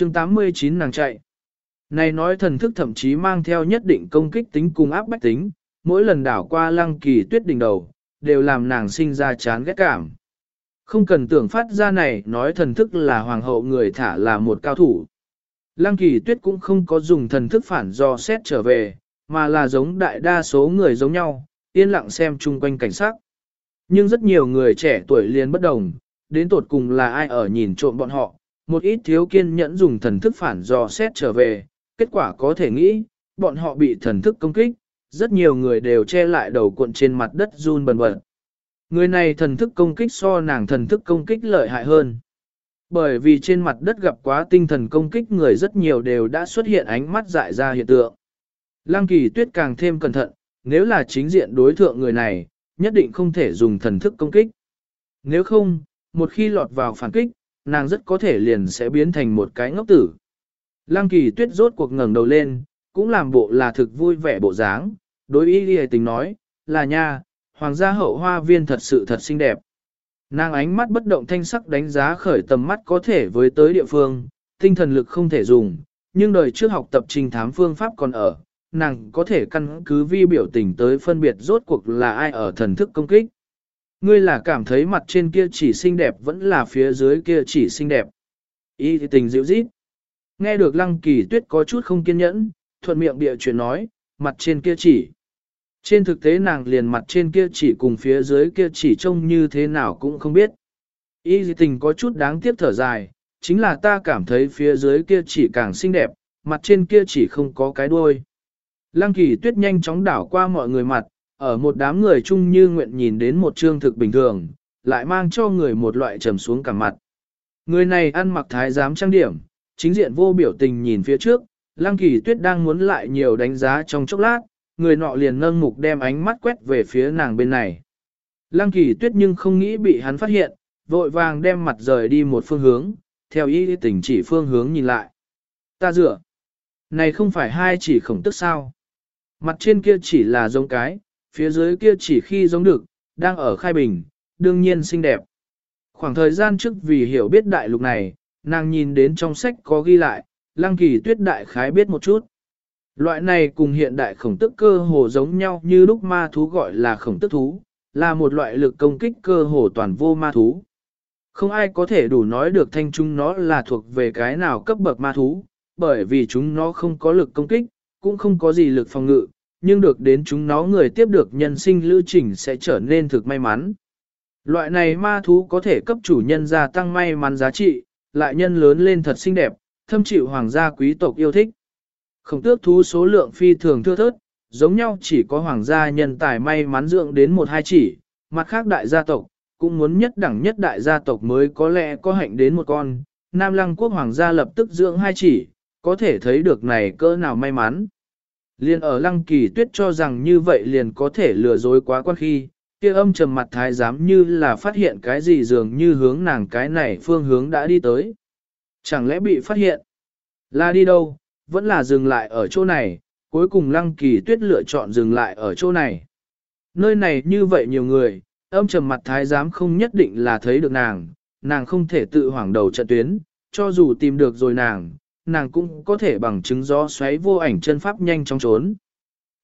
chương 89 nàng chạy. Này nói thần thức thậm chí mang theo nhất định công kích tính cùng áp bách tính, mỗi lần đảo qua lăng kỳ tuyết đỉnh đầu, đều làm nàng sinh ra chán ghét cảm. Không cần tưởng phát ra này nói thần thức là hoàng hậu người thả là một cao thủ. Lăng kỳ tuyết cũng không có dùng thần thức phản do xét trở về, mà là giống đại đa số người giống nhau, yên lặng xem chung quanh cảnh sắc. Nhưng rất nhiều người trẻ tuổi liền bất đồng, đến tột cùng là ai ở nhìn trộm bọn họ, một ít thiếu kiên nhẫn dùng thần thức phản dò xét trở về, kết quả có thể nghĩ, bọn họ bị thần thức công kích, rất nhiều người đều che lại đầu cuộn trên mặt đất run bần bật. Người này thần thức công kích so nàng thần thức công kích lợi hại hơn. Bởi vì trên mặt đất gặp quá tinh thần công kích người rất nhiều đều đã xuất hiện ánh mắt dại ra hiện tượng. Lăng kỳ tuyết càng thêm cẩn thận, nếu là chính diện đối thượng người này, nhất định không thể dùng thần thức công kích. Nếu không, một khi lọt vào phản kích, nàng rất có thể liền sẽ biến thành một cái ngốc tử. Lăng kỳ tuyết rốt cuộc ngẩng đầu lên, cũng làm bộ là thực vui vẻ bộ dáng, đối ý ghi tình nói, là nha, hoàng gia hậu hoa viên thật sự thật xinh đẹp. Nàng ánh mắt bất động thanh sắc đánh giá khởi tầm mắt có thể với tới địa phương, tinh thần lực không thể dùng, nhưng đời trước học tập trình thám phương pháp còn ở, nàng có thể căn cứ vi biểu tình tới phân biệt rốt cuộc là ai ở thần thức công kích. Ngươi là cảm thấy mặt trên kia chỉ xinh đẹp vẫn là phía dưới kia chỉ xinh đẹp. Y thì tình dịu dít. Nghe được lăng kỳ tuyết có chút không kiên nhẫn, thuận miệng địa chuyện nói, mặt trên kia chỉ. Trên thực tế nàng liền mặt trên kia chỉ cùng phía dưới kia chỉ trông như thế nào cũng không biết. Y dị tình có chút đáng tiếc thở dài, chính là ta cảm thấy phía dưới kia chỉ càng xinh đẹp, mặt trên kia chỉ không có cái đuôi. Lăng kỳ tuyết nhanh chóng đảo qua mọi người mặt, ở một đám người chung như nguyện nhìn đến một trương thực bình thường, lại mang cho người một loại trầm xuống cả mặt. Người này ăn mặc thái giám trang điểm, chính diện vô biểu tình nhìn phía trước, lăng kỳ tuyết đang muốn lại nhiều đánh giá trong chốc lát, người nọ liền nâng mục đem ánh mắt quét về phía nàng bên này. Lăng kỳ tuyết nhưng không nghĩ bị hắn phát hiện, vội vàng đem mặt rời đi một phương hướng, theo ý tình chỉ phương hướng nhìn lại. Ta dựa. Này không phải hai chỉ khổng tức sao. Mặt trên kia chỉ là giống cái, phía dưới kia chỉ khi giống được, đang ở khai bình, đương nhiên xinh đẹp. Khoảng thời gian trước vì hiểu biết đại lục này, nàng nhìn đến trong sách có ghi lại, lăng kỳ tuyết đại khái biết một chút. Loại này cùng hiện đại khổng tức cơ hồ giống nhau như lúc ma thú gọi là khổng tức thú, là một loại lực công kích cơ hồ toàn vô ma thú. Không ai có thể đủ nói được thanh chúng nó là thuộc về cái nào cấp bậc ma thú, bởi vì chúng nó không có lực công kích, cũng không có gì lực phòng ngự, nhưng được đến chúng nó người tiếp được nhân sinh lưu trình sẽ trở nên thực may mắn. Loại này ma thú có thể cấp chủ nhân gia tăng may mắn giá trị, lại nhân lớn lên thật xinh đẹp, thâm chịu hoàng gia quý tộc yêu thích. Khổng tước thú số lượng phi thường thưa thớt, giống nhau chỉ có hoàng gia nhân tài may mắn dưỡng đến một hai chỉ, mặt khác đại gia tộc, cũng muốn nhất đẳng nhất đại gia tộc mới có lẽ có hạnh đến một con. Nam lăng quốc hoàng gia lập tức dưỡng hai chỉ, có thể thấy được này cỡ nào may mắn. Liên ở lăng kỳ tuyết cho rằng như vậy liền có thể lừa dối quá quan khi, kia âm trầm mặt thái giám như là phát hiện cái gì dường như hướng nàng cái này phương hướng đã đi tới. Chẳng lẽ bị phát hiện? Là đi đâu? Vẫn là dừng lại ở chỗ này, cuối cùng lăng kỳ tuyết lựa chọn dừng lại ở chỗ này. Nơi này như vậy nhiều người, âm trầm mặt thái giám không nhất định là thấy được nàng, nàng không thể tự hoảng đầu trận tuyến, cho dù tìm được rồi nàng, nàng cũng có thể bằng chứng gió xoáy vô ảnh chân pháp nhanh chóng trốn.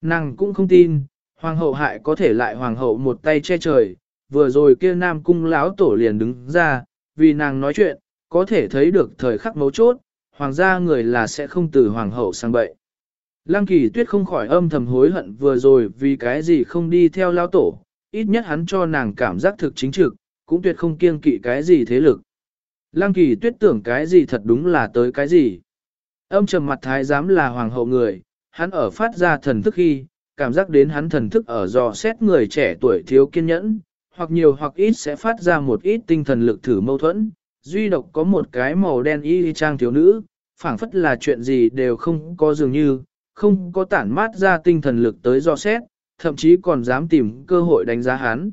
Nàng cũng không tin, hoàng hậu hại có thể lại hoàng hậu một tay che trời, vừa rồi kia nam cung lão tổ liền đứng ra, vì nàng nói chuyện, có thể thấy được thời khắc mấu chốt, hoàng gia người là sẽ không từ hoàng hậu sang bậy. Lăng kỳ tuyết không khỏi âm thầm hối hận vừa rồi vì cái gì không đi theo lão tổ, ít nhất hắn cho nàng cảm giác thực chính trực, cũng tuyệt không kiêng kỵ cái gì thế lực. Lăng kỳ tuyết tưởng cái gì thật đúng là tới cái gì. Âm trầm mặt thái giám là hoàng hậu người, hắn ở phát ra thần thức khi, cảm giác đến hắn thần thức ở dò xét người trẻ tuổi thiếu kiên nhẫn, hoặc nhiều hoặc ít sẽ phát ra một ít tinh thần lực thử mâu thuẫn. Duy độc có một cái màu đen y trang thiếu nữ, phảng phất là chuyện gì đều không có dường như, không có tản mát ra tinh thần lực tới dò xét, thậm chí còn dám tìm cơ hội đánh giá hắn.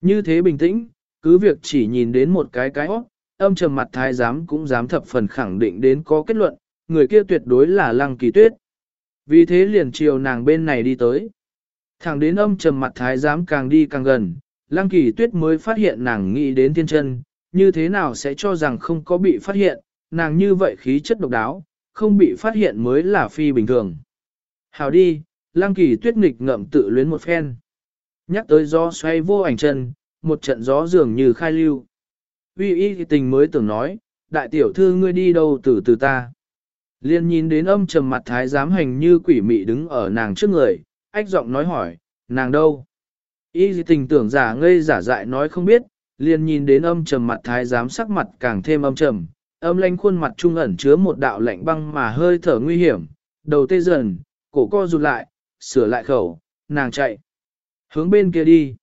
Như thế bình tĩnh, cứ việc chỉ nhìn đến một cái cái óc, âm trầm mặt thái giám cũng dám thập phần khẳng định đến có kết luận, người kia tuyệt đối là lăng kỳ tuyết. Vì thế liền chiều nàng bên này đi tới. Thẳng đến âm trầm mặt thái giám càng đi càng gần, lăng kỳ tuyết mới phát hiện nàng nghĩ đến thiên chân, như thế nào sẽ cho rằng không có bị phát hiện, nàng như vậy khí chất độc đáo, không bị phát hiện mới là phi bình thường. Hào đi, lăng kỳ tuyết nghịch ngậm tự luyến một phen. Nhắc tới gió xoay vô ảnh chân, một trận gió dường như khai lưu. Uy y tình mới tưởng nói, đại tiểu thư ngươi đi đâu từ từ ta. Liên nhìn đến âm trầm mặt thái giám hành như quỷ mị đứng ở nàng trước người, ách giọng nói hỏi, nàng đâu? Y tình tưởng giả ngây giả dại nói không biết, liền nhìn đến âm trầm mặt thái giám sắc mặt càng thêm âm trầm, âm lanh khuôn mặt trung ẩn chứa một đạo lạnh băng mà hơi thở nguy hiểm, đầu tê dần, cổ co rụt lại, sửa lại khẩu, nàng chạy. Hướng bên kia đi.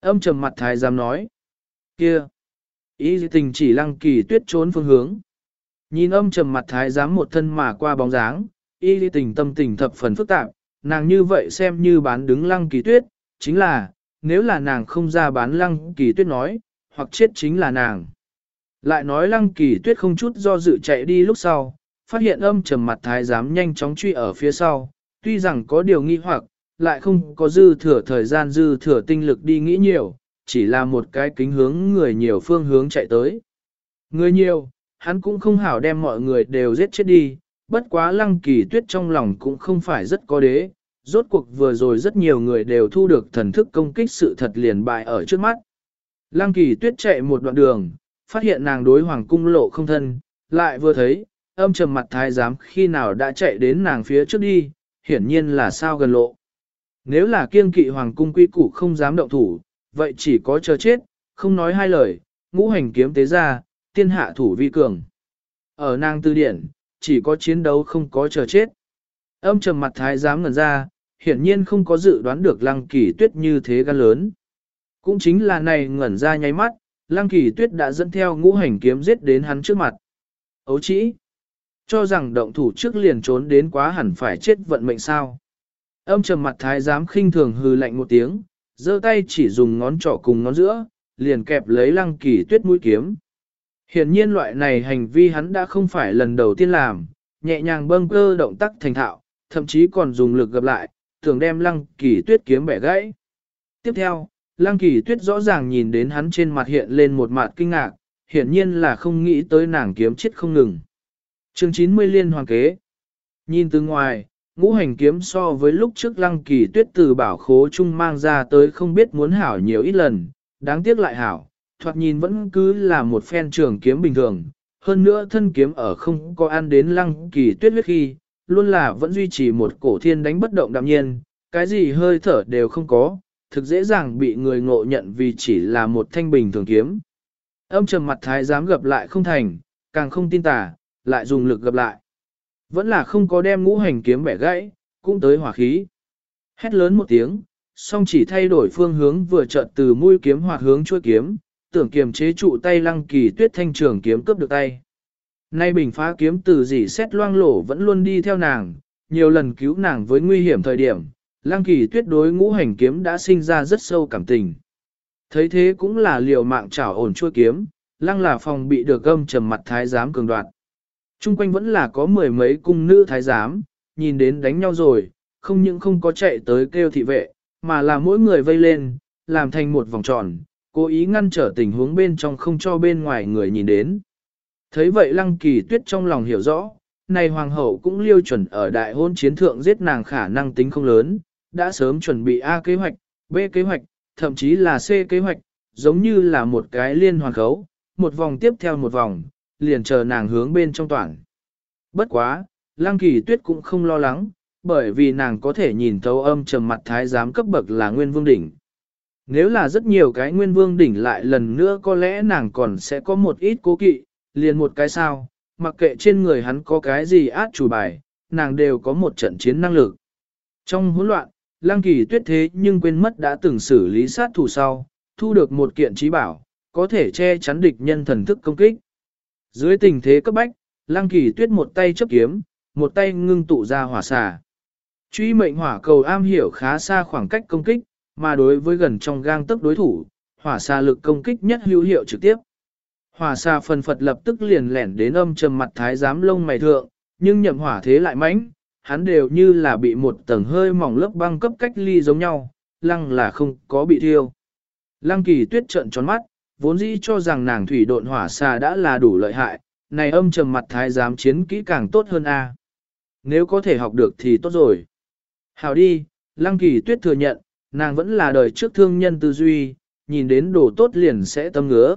Âm trầm mặt thái giám nói. Kia. Ý tình chỉ lăng kỳ tuyết trốn phương hướng. Nhìn âm trầm mặt thái giám một thân mà qua bóng dáng, y tình tâm tình thập phần phức tạp, nàng như vậy xem như bán đứng lăng kỳ tuyết, chính là, nếu là nàng không ra bán lăng kỳ tuyết nói, hoặc chết chính là nàng. Lại nói lăng kỳ tuyết không chút do dự chạy đi lúc sau, phát hiện âm trầm mặt thái giám nhanh chóng truy ở phía sau, tuy rằng có điều nghi hoặc, lại không có dư thừa thời gian dư thừa tinh lực đi nghĩ nhiều, chỉ là một cái kính hướng người nhiều phương hướng chạy tới. Người nhiều, hắn cũng không hảo đem mọi người đều giết chết đi, bất quá lăng kỳ tuyết trong lòng cũng không phải rất có đế, rốt cuộc vừa rồi rất nhiều người đều thu được thần thức công kích sự thật liền bại ở trước mắt. Lăng kỳ tuyết chạy một đoạn đường, phát hiện nàng đối hoàng cung lộ không thân, lại vừa thấy, âm trầm mặt thái giám khi nào đã chạy đến nàng phía trước đi, hiển nhiên là sao gần lộ. Nếu là kiên kỵ hoàng cung quy củ không dám động thủ, vậy chỉ có chờ chết, không nói hai lời, ngũ hành kiếm tế ra, tiên hạ thủ vi cường. Ở nàng tư điển, chỉ có chiến đấu không có chờ chết. Âm trầm mặt thái giám ngẩn ra, hiển nhiên không có dự đoán được lăng kỳ tuyết như thế gan lớn. Cũng chính là này ngẩn ra nháy mắt, lăng kỳ tuyết đã dẫn theo ngũ hành kiếm giết đến hắn trước mặt. Ấu chỉ, cho rằng động thủ trước liền trốn đến quá hẳn phải chết vận mệnh sao. Âm trầm mặt thái giám khinh thường hừ lạnh một tiếng, giơ tay chỉ dùng ngón trỏ cùng ngón giữa, liền kẹp lấy lăng kỳ tuyết mũi kiếm. Hiện nhiên loại này hành vi hắn đã không phải lần đầu tiên làm, nhẹ nhàng bâng cơ động tác thành thạo, thậm chí còn dùng lực gặp lại, tưởng đem lăng kỳ tuyết kiếm bẻ gãy. Tiếp theo, lăng kỳ tuyết rõ ràng nhìn đến hắn trên mặt hiện lên một mặt kinh ngạc, hiển nhiên là không nghĩ tới nàng kiếm chết không ngừng. chương 90 liên hoàng kế. Nhìn từ ngoài, ngũ hành kiếm so với lúc trước lăng kỳ tuyết từ bảo khố chung mang ra tới không biết muốn hảo nhiều ít lần, đáng tiếc lại hảo, thoạt nhìn vẫn cứ là một phen trường kiếm bình thường, hơn nữa thân kiếm ở không có ăn đến lăng kỳ tuyết huyết khi, luôn là vẫn duy trì một cổ thiên đánh bất động đạm nhiên, cái gì hơi thở đều không có, thực dễ dàng bị người ngộ nhận vì chỉ là một thanh bình thường kiếm. Âm trầm mặt thái dám gặp lại không thành, càng không tin tà, lại dùng lực gặp lại. Vẫn là không có đem ngũ hành kiếm bẻ gãy, cũng tới hỏa khí. Hét lớn một tiếng, song chỉ thay đổi phương hướng vừa chợt từ mũi kiếm hoặc hướng chuôi kiếm, tưởng kiềm chế trụ tay lăng kỳ tuyết thanh trường kiếm cướp được tay. Nay bình phá kiếm từ dỉ xét loang lổ vẫn luôn đi theo nàng, nhiều lần cứu nàng với nguy hiểm thời điểm, lăng kỳ tuyết đối ngũ hành kiếm đã sinh ra rất sâu cảm tình. Thấy thế cũng là liều mạng trảo ổn chuôi kiếm, lăng là phòng bị được gâm trầm mặt thái giám cường đoạt. Trung quanh vẫn là có mười mấy cung nữ thái giám, nhìn đến đánh nhau rồi, không những không có chạy tới kêu thị vệ, mà là mỗi người vây lên, làm thành một vòng tròn, cố ý ngăn trở tình huống bên trong không cho bên ngoài người nhìn đến. Thấy vậy lăng kỳ tuyết trong lòng hiểu rõ, này hoàng hậu cũng liêu chuẩn ở đại hôn chiến thượng giết nàng khả năng tính không lớn, đã sớm chuẩn bị A kế hoạch, B kế hoạch, thậm chí là C kế hoạch, giống như là một cái liên hoàn khấu, một vòng tiếp theo một vòng, liền chờ nàng hướng bên trong toàn. Bất quá, lăng kỳ tuyết cũng không lo lắng, bởi vì nàng có thể nhìn thấu âm trầm mặt thái giám cấp bậc là nguyên vương đỉnh. Nếu là rất nhiều cái nguyên vương đỉnh lại lần nữa có lẽ nàng còn sẽ có một ít cố kỵ, liền một cái sao, mặc kệ trên người hắn có cái gì át chủ bài, nàng đều có một trận chiến năng lực. Trong hỗn loạn, Lăng Kỳ tuyết thế nhưng quên mất đã từng xử lý sát thủ sau, thu được một kiện trí bảo, có thể che chắn địch nhân thần thức công kích. Dưới tình thế cấp bách, Lăng Kỳ tuyết một tay chấp kiếm, một tay ngưng tụ ra hỏa xà. Truy mệnh hỏa cầu am hiểu khá xa khoảng cách công kích, mà đối với gần trong gang tấc đối thủ, hỏa xa lực công kích nhất hữu hiệu trực tiếp. Hỏa xa phần phật lập tức liền lẻn đến âm trầm mặt thái giám lông mày thượng, nhưng nhậm hỏa thế lại mãnh, hắn đều như là bị một tầng hơi mỏng lớp băng cấp cách ly giống nhau, lăng là không có bị thiêu. Lăng kỳ tuyết trợn tròn mắt, vốn dĩ cho rằng nàng thủy độn hỏa xa đã là đủ lợi hại, này âm trầm mặt thái giám chiến kỹ càng tốt hơn a. Nếu có thể học được thì tốt rồi. Hảo đi, Lăng Kỳ Tuyết thừa nhận, nàng vẫn là đời trước thương nhân tư duy, nhìn đến đồ tốt liền sẽ tâm ngứa.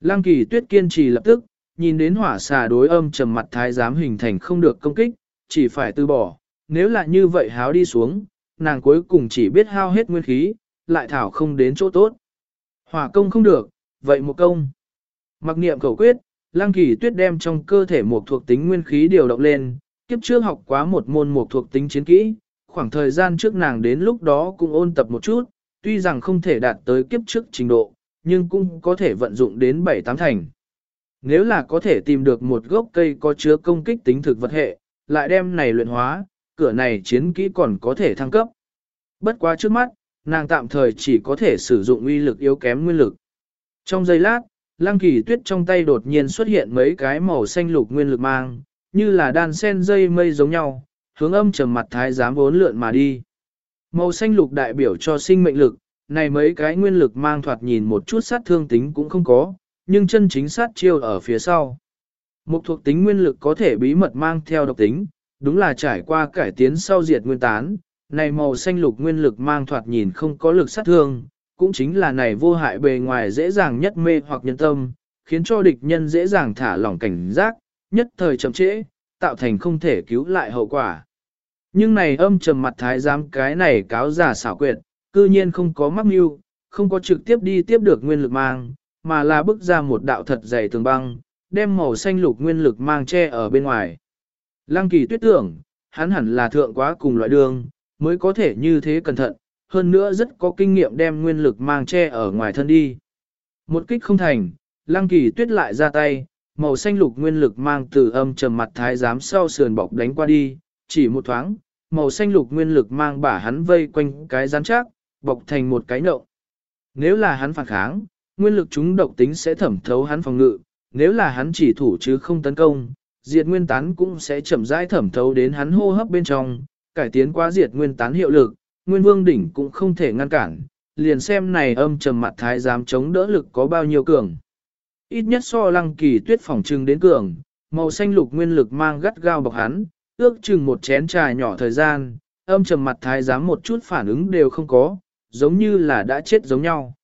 Lăng Kỳ Tuyết kiên trì lập tức, nhìn đến hỏa xà đối âm trầm mặt thái giám hình thành không được công kích, chỉ phải từ bỏ, nếu là như vậy háo đi xuống, nàng cuối cùng chỉ biết hao hết nguyên khí, lại thảo không đến chỗ tốt. Hỏa công không được, vậy một công. Mặc niệm cầu quyết, Lăng Kỳ Tuyết đem trong cơ thể một thuộc tính nguyên khí điều động lên, kiếp trước học quá một môn một thuộc tính chiến kỹ, khoảng thời gian trước nàng đến lúc đó cũng ôn tập một chút, tuy rằng không thể đạt tới kiếp trước trình độ, nhưng cũng có thể vận dụng đến 7-8 thành. Nếu là có thể tìm được một gốc cây có chứa công kích tính thực vật hệ, lại đem này luyện hóa, cửa này chiến kỹ còn có thể thăng cấp. Bất quá trước mắt, nàng tạm thời chỉ có thể sử dụng uy lực yếu kém nguyên lực. Trong giây lát, Lăng Kỳ Tuyết trong tay đột nhiên xuất hiện mấy cái màu xanh lục nguyên lực mang, như là đan sen dây mây giống nhau, hướng âm trầm mặt thái giám vốn lượn mà đi. Màu xanh lục đại biểu cho sinh mệnh lực, này mấy cái nguyên lực mang thoạt nhìn một chút sát thương tính cũng không có, nhưng chân chính sát chiêu ở phía sau. Một thuộc tính nguyên lực có thể bí mật mang theo độc tính, đúng là trải qua cải tiến sau diệt nguyên tán, này màu xanh lục nguyên lực mang thoạt nhìn không có lực sát thương, cũng chính là này vô hại bề ngoài dễ dàng nhất mê hoặc nhân tâm, khiến cho địch nhân dễ dàng thả lỏng cảnh giác, nhất thời chậm trễ, tạo thành không thể cứu lại hậu quả. Nhưng này âm trầm mặt thái giám cái này cáo giả xảo quyệt, cư nhiên không có mắc mưu, không có trực tiếp đi tiếp được nguyên lực mang, mà là bước ra một đạo thật dày tường băng, đem màu xanh lục nguyên lực mang che ở bên ngoài. Lăng kỳ tuyết tưởng, hắn hẳn là thượng quá cùng loại đường, mới có thể như thế cẩn thận, hơn nữa rất có kinh nghiệm đem nguyên lực mang che ở ngoài thân đi. Một kích không thành, lăng kỳ tuyết lại ra tay, màu xanh lục nguyên lực mang từ âm trầm mặt thái giám sau sườn bọc đánh qua đi, chỉ một thoáng, màu xanh lục nguyên lực mang bả hắn vây quanh cái rắn chắc, bọc thành một cái nậu. Nếu là hắn phản kháng, nguyên lực chúng độc tính sẽ thẩm thấu hắn phòng ngự, nếu là hắn chỉ thủ chứ không tấn công, diệt nguyên tán cũng sẽ chậm rãi thẩm thấu đến hắn hô hấp bên trong, cải tiến quá diệt nguyên tán hiệu lực, nguyên vương đỉnh cũng không thể ngăn cản, liền xem này âm trầm mặt thái giám chống đỡ lực có bao nhiêu cường. Ít nhất so lăng kỳ tuyết phòng trưng đến cường, màu xanh lục nguyên lực mang gắt gao bọc hắn, ước chừng một chén trà nhỏ thời gian, âm trầm mặt thái giám một chút phản ứng đều không có, giống như là đã chết giống nhau.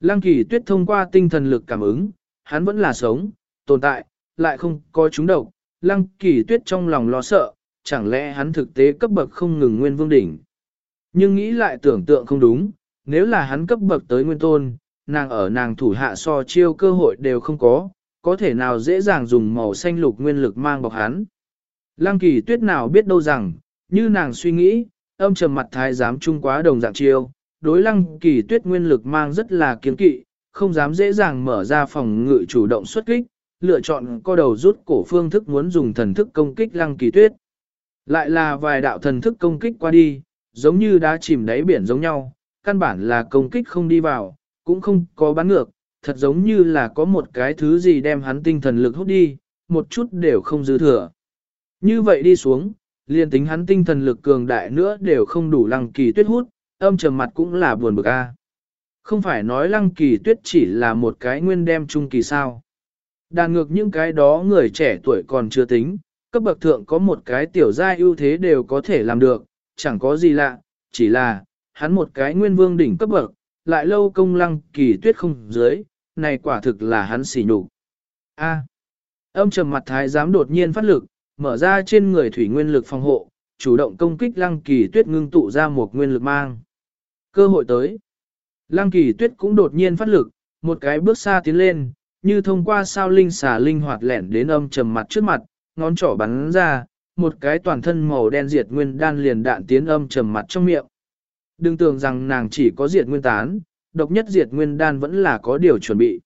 Lăng kỳ tuyết thông qua tinh thần lực cảm ứng, hắn vẫn là sống, tồn tại, lại không có chúng độc. Lăng kỳ tuyết trong lòng lo sợ, chẳng lẽ hắn thực tế cấp bậc không ngừng nguyên vương đỉnh. Nhưng nghĩ lại tưởng tượng không đúng, nếu là hắn cấp bậc tới nguyên tôn, nàng ở nàng thủ hạ so chiêu cơ hội đều không có, có thể nào dễ dàng dùng màu xanh lục nguyên lực mang bọc hắn. Lăng kỳ tuyết nào biết đâu rằng, như nàng suy nghĩ, âm trầm mặt thái giám trung quá đồng dạng chiêu, đối lăng kỳ tuyết nguyên lực mang rất là kiên kỵ, không dám dễ dàng mở ra phòng ngự chủ động xuất kích, lựa chọn co đầu rút cổ phương thức muốn dùng thần thức công kích lăng kỳ tuyết. Lại là vài đạo thần thức công kích qua đi, giống như đã chìm đáy biển giống nhau, căn bản là công kích không đi vào, cũng không có bắn ngược, thật giống như là có một cái thứ gì đem hắn tinh thần lực hút đi, một chút đều không dư thừa. Như vậy đi xuống, liền tính hắn tinh thần lực cường đại nữa đều không đủ lăng kỳ tuyết hút, âm trầm mặt cũng là buồn bực a. Không phải nói lăng kỳ tuyết chỉ là một cái nguyên đem trung kỳ sao. Đàn ngược những cái đó người trẻ tuổi còn chưa tính, cấp bậc thượng có một cái tiểu gia ưu thế đều có thể làm được, chẳng có gì lạ, chỉ là, hắn một cái nguyên vương đỉnh cấp bậc, lại lâu công lăng kỳ tuyết không dưới, này quả thực là hắn xỉ nhục. A. âm trầm mặt thái giám đột nhiên phát lực, mở ra trên người thủy nguyên lực phòng hộ, chủ động công kích lăng kỳ tuyết ngưng tụ ra một nguyên lực mang. Cơ hội tới. Lăng kỳ tuyết cũng đột nhiên phát lực, một cái bước xa tiến lên, như thông qua sao linh xà linh hoạt lẻn đến âm trầm mặt trước mặt, ngón trỏ bắn ra, một cái toàn thân màu đen diệt nguyên đan liền đạn tiến âm trầm mặt trong miệng. Đừng tưởng rằng nàng chỉ có diệt nguyên tán, độc nhất diệt nguyên đan vẫn là có điều chuẩn bị.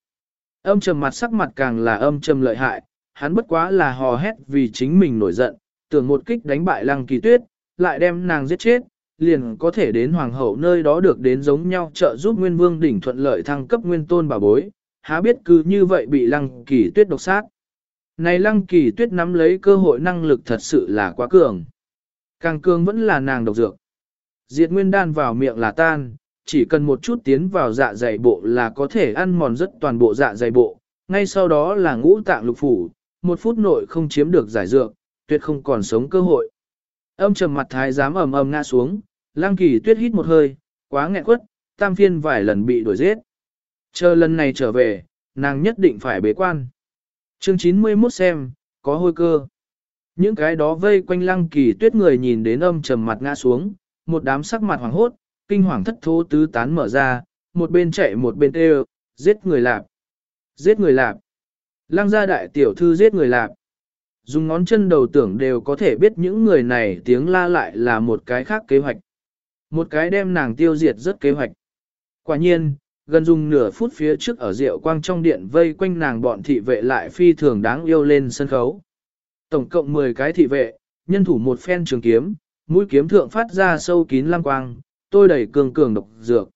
Âm trầm mặt sắc mặt càng là âm trầm lợi hại, hắn bất quá là hò hét vì chính mình nổi giận, tưởng một kích đánh bại lăng kỳ tuyết, lại đem nàng giết chết, liền có thể đến hoàng hậu nơi đó được đến giống nhau trợ giúp nguyên vương đỉnh thuận lợi thăng cấp nguyên tôn bà bối, há biết cứ như vậy bị lăng kỳ tuyết độc sát. Này lăng kỳ tuyết nắm lấy cơ hội năng lực thật sự là quá cường. Càng cường vẫn là nàng độc dược. Diệt nguyên đan vào miệng là tan, chỉ cần một chút tiến vào dạ dày bộ là có thể ăn mòn rất toàn bộ dạ dày bộ, ngay sau đó là ngũ tạng lục phủ, một phút nội không chiếm được giải dược, tuyệt không còn sống cơ hội. Âm trầm mặt thái giám ầm ầm ngã xuống, Lang kỳ tuyết hít một hơi, quá nghẹn quất, tam phiên vài lần bị đuổi giết. Chờ lần này trở về, nàng nhất định phải bế quan. Chương 91 xem, có hôi cơ. Những cái đó vây quanh lăng kỳ tuyết người nhìn đến âm trầm mặt ngã xuống, một đám sắc mặt hoàng hốt, kinh hoàng thất thố tứ tán mở ra, một bên chạy một bên tê giết người lạp, giết người lạp. Lăng gia đại tiểu thư giết người lạc. Dùng ngón chân đầu tưởng đều có thể biết những người này tiếng la lại là một cái khác kế hoạch. Một cái đem nàng tiêu diệt rất kế hoạch. Quả nhiên, gần dùng nửa phút phía trước ở rượu quang trong điện vây quanh nàng bọn thị vệ lại phi thường đáng yêu lên sân khấu. Tổng cộng 10 cái thị vệ, nhân thủ một phen trường kiếm, mũi kiếm thượng phát ra sâu kín lang quang, tôi đẩy cường cường độc dược.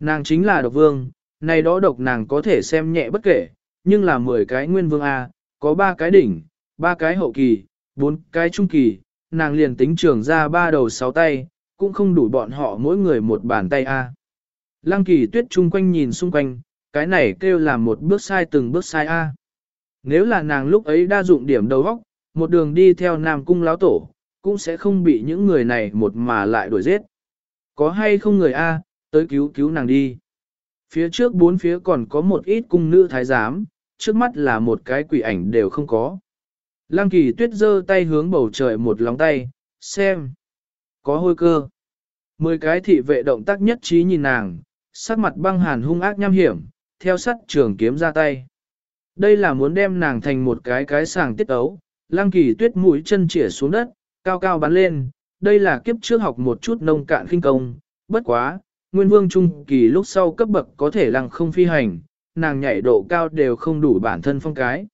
Nàng chính là độc vương, này đó độc nàng có thể xem nhẹ bất kể, nhưng là 10 cái nguyên vương A, có 3 cái đỉnh, 3 cái hậu kỳ, 4 cái trung kỳ, nàng liền tính trưởng ra ba đầu 6 tay, cũng không đủ bọn họ mỗi người một bàn tay A. Lăng kỳ tuyết chung quanh nhìn xung quanh, cái này kêu là một bước sai từng bước sai A. Nếu là nàng lúc ấy đa dụng điểm đầu óc, một đường đi theo Nam Cung lão tổ, cũng sẽ không bị những người này một mà lại đuổi giết. Có hay không người A, tới cứu cứu nàng đi. Phía trước bốn phía còn có một ít cung nữ thái giám, trước mắt là một cái quỷ ảnh đều không có. Lăng kỳ tuyết giơ tay hướng bầu trời một lóng tay, xem. Có hôi cơ. Mười cái thị vệ động tác nhất trí nhìn nàng, sắc mặt băng hàn hung ác nham hiểm, theo sắt trường kiếm ra tay. Đây là muốn đem nàng thành một cái cái sàng tiết ấu, lăng kỳ tuyết mũi chân chỉa xuống đất, cao cao bắn lên, đây là kiếp trước học một chút nông cạn khinh công, bất quá, nguyên vương trung kỳ lúc sau cấp bậc có thể lăng không phi hành, nàng nhảy độ cao đều không đủ bản thân phong cái.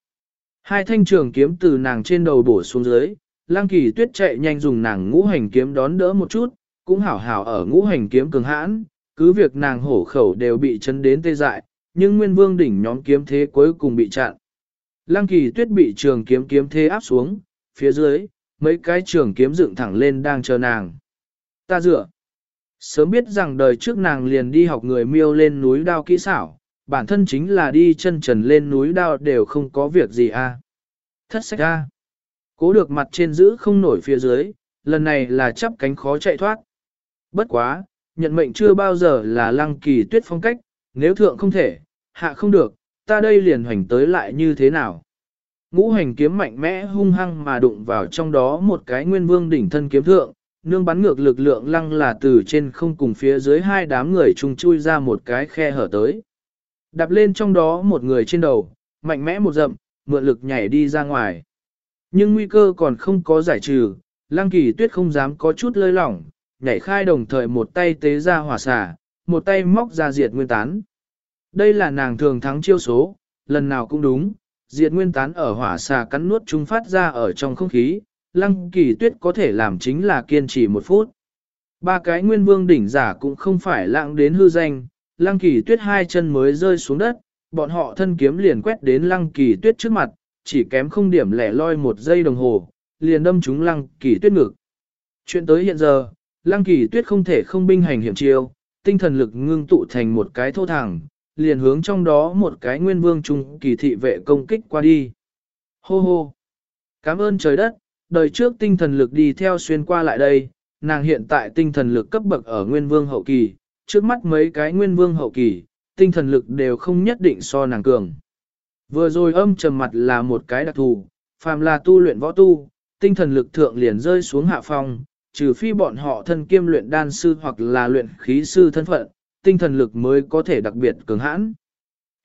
Hai thanh trường kiếm từ nàng trên đầu bổ xuống dưới, lang kỳ tuyết chạy nhanh dùng nàng ngũ hành kiếm đón đỡ một chút, cũng hảo hảo ở ngũ hành kiếm cường hãn, cứ việc nàng hổ khẩu đều bị chấn đến tê dại, nhưng nguyên vương đỉnh nhóm kiếm thế cuối cùng bị chặn. Lăng kỳ tuyết bị trường kiếm kiếm thế áp xuống, phía dưới, mấy cái trường kiếm dựng thẳng lên đang chờ nàng. Ta dựa. Sớm biết rằng đời trước nàng liền đi học người miêu lên núi đao kỹ xảo, bản thân chính là đi chân trần lên núi đao đều không có việc gì a. À. Thất sách a. Cố được mặt trên giữ không nổi phía dưới, lần này là chắp cánh khó chạy thoát. Bất quá, nhận mệnh chưa bao giờ là lăng kỳ tuyết phong cách, nếu thượng không thể, hạ không được, ta đây liền hoành tới lại như thế nào. Ngũ hành kiếm mạnh mẽ hung hăng mà đụng vào trong đó một cái nguyên vương đỉnh thân kiếm thượng, nương bắn ngược lực lượng lăng là từ trên không cùng phía dưới hai đám người chung chui ra một cái khe hở tới. Đạp lên trong đó một người trên đầu, mạnh mẽ một dậm, mượn lực nhảy đi ra ngoài. Nhưng nguy cơ còn không có giải trừ, lăng kỳ tuyết không dám có chút lơi lỏng, nhảy khai đồng thời một tay tế ra hỏa xả, một tay móc ra diệt nguyên tán. Đây là nàng thường thắng chiêu số, lần nào cũng đúng, diệt nguyên tán ở hỏa xà cắn nuốt chúng phát ra ở trong không khí, lăng kỳ tuyết có thể làm chính là kiên trì một phút. Ba cái nguyên vương đỉnh giả cũng không phải lạng đến hư danh, lăng kỳ tuyết hai chân mới rơi xuống đất, bọn họ thân kiếm liền quét đến lăng kỳ tuyết trước mặt, chỉ kém không điểm lẻ loi một giây đồng hồ, liền đâm chúng lăng kỳ tuyết ngực. Chuyện tới hiện giờ, lăng kỳ tuyết không thể không binh hành hiểm chiêu, tinh thần lực ngưng tụ thành một cái thô thẳng, liền hướng trong đó một cái nguyên vương trung kỳ thị vệ công kích qua đi. Hô hô! Cảm ơn trời đất, đời trước tinh thần lực đi theo xuyên qua lại đây, nàng hiện tại tinh thần lực cấp bậc ở nguyên vương hậu kỳ, trước mắt mấy cái nguyên vương hậu kỳ, tinh thần lực đều không nhất định so nàng cường. Vừa rồi âm trầm mặt là một cái đặc thù, phàm là tu luyện võ tu, tinh thần lực thượng liền rơi xuống hạ phong, trừ phi bọn họ thân kiêm luyện đan sư hoặc là luyện khí sư thân phận, tinh thần lực mới có thể đặc biệt cường hãn.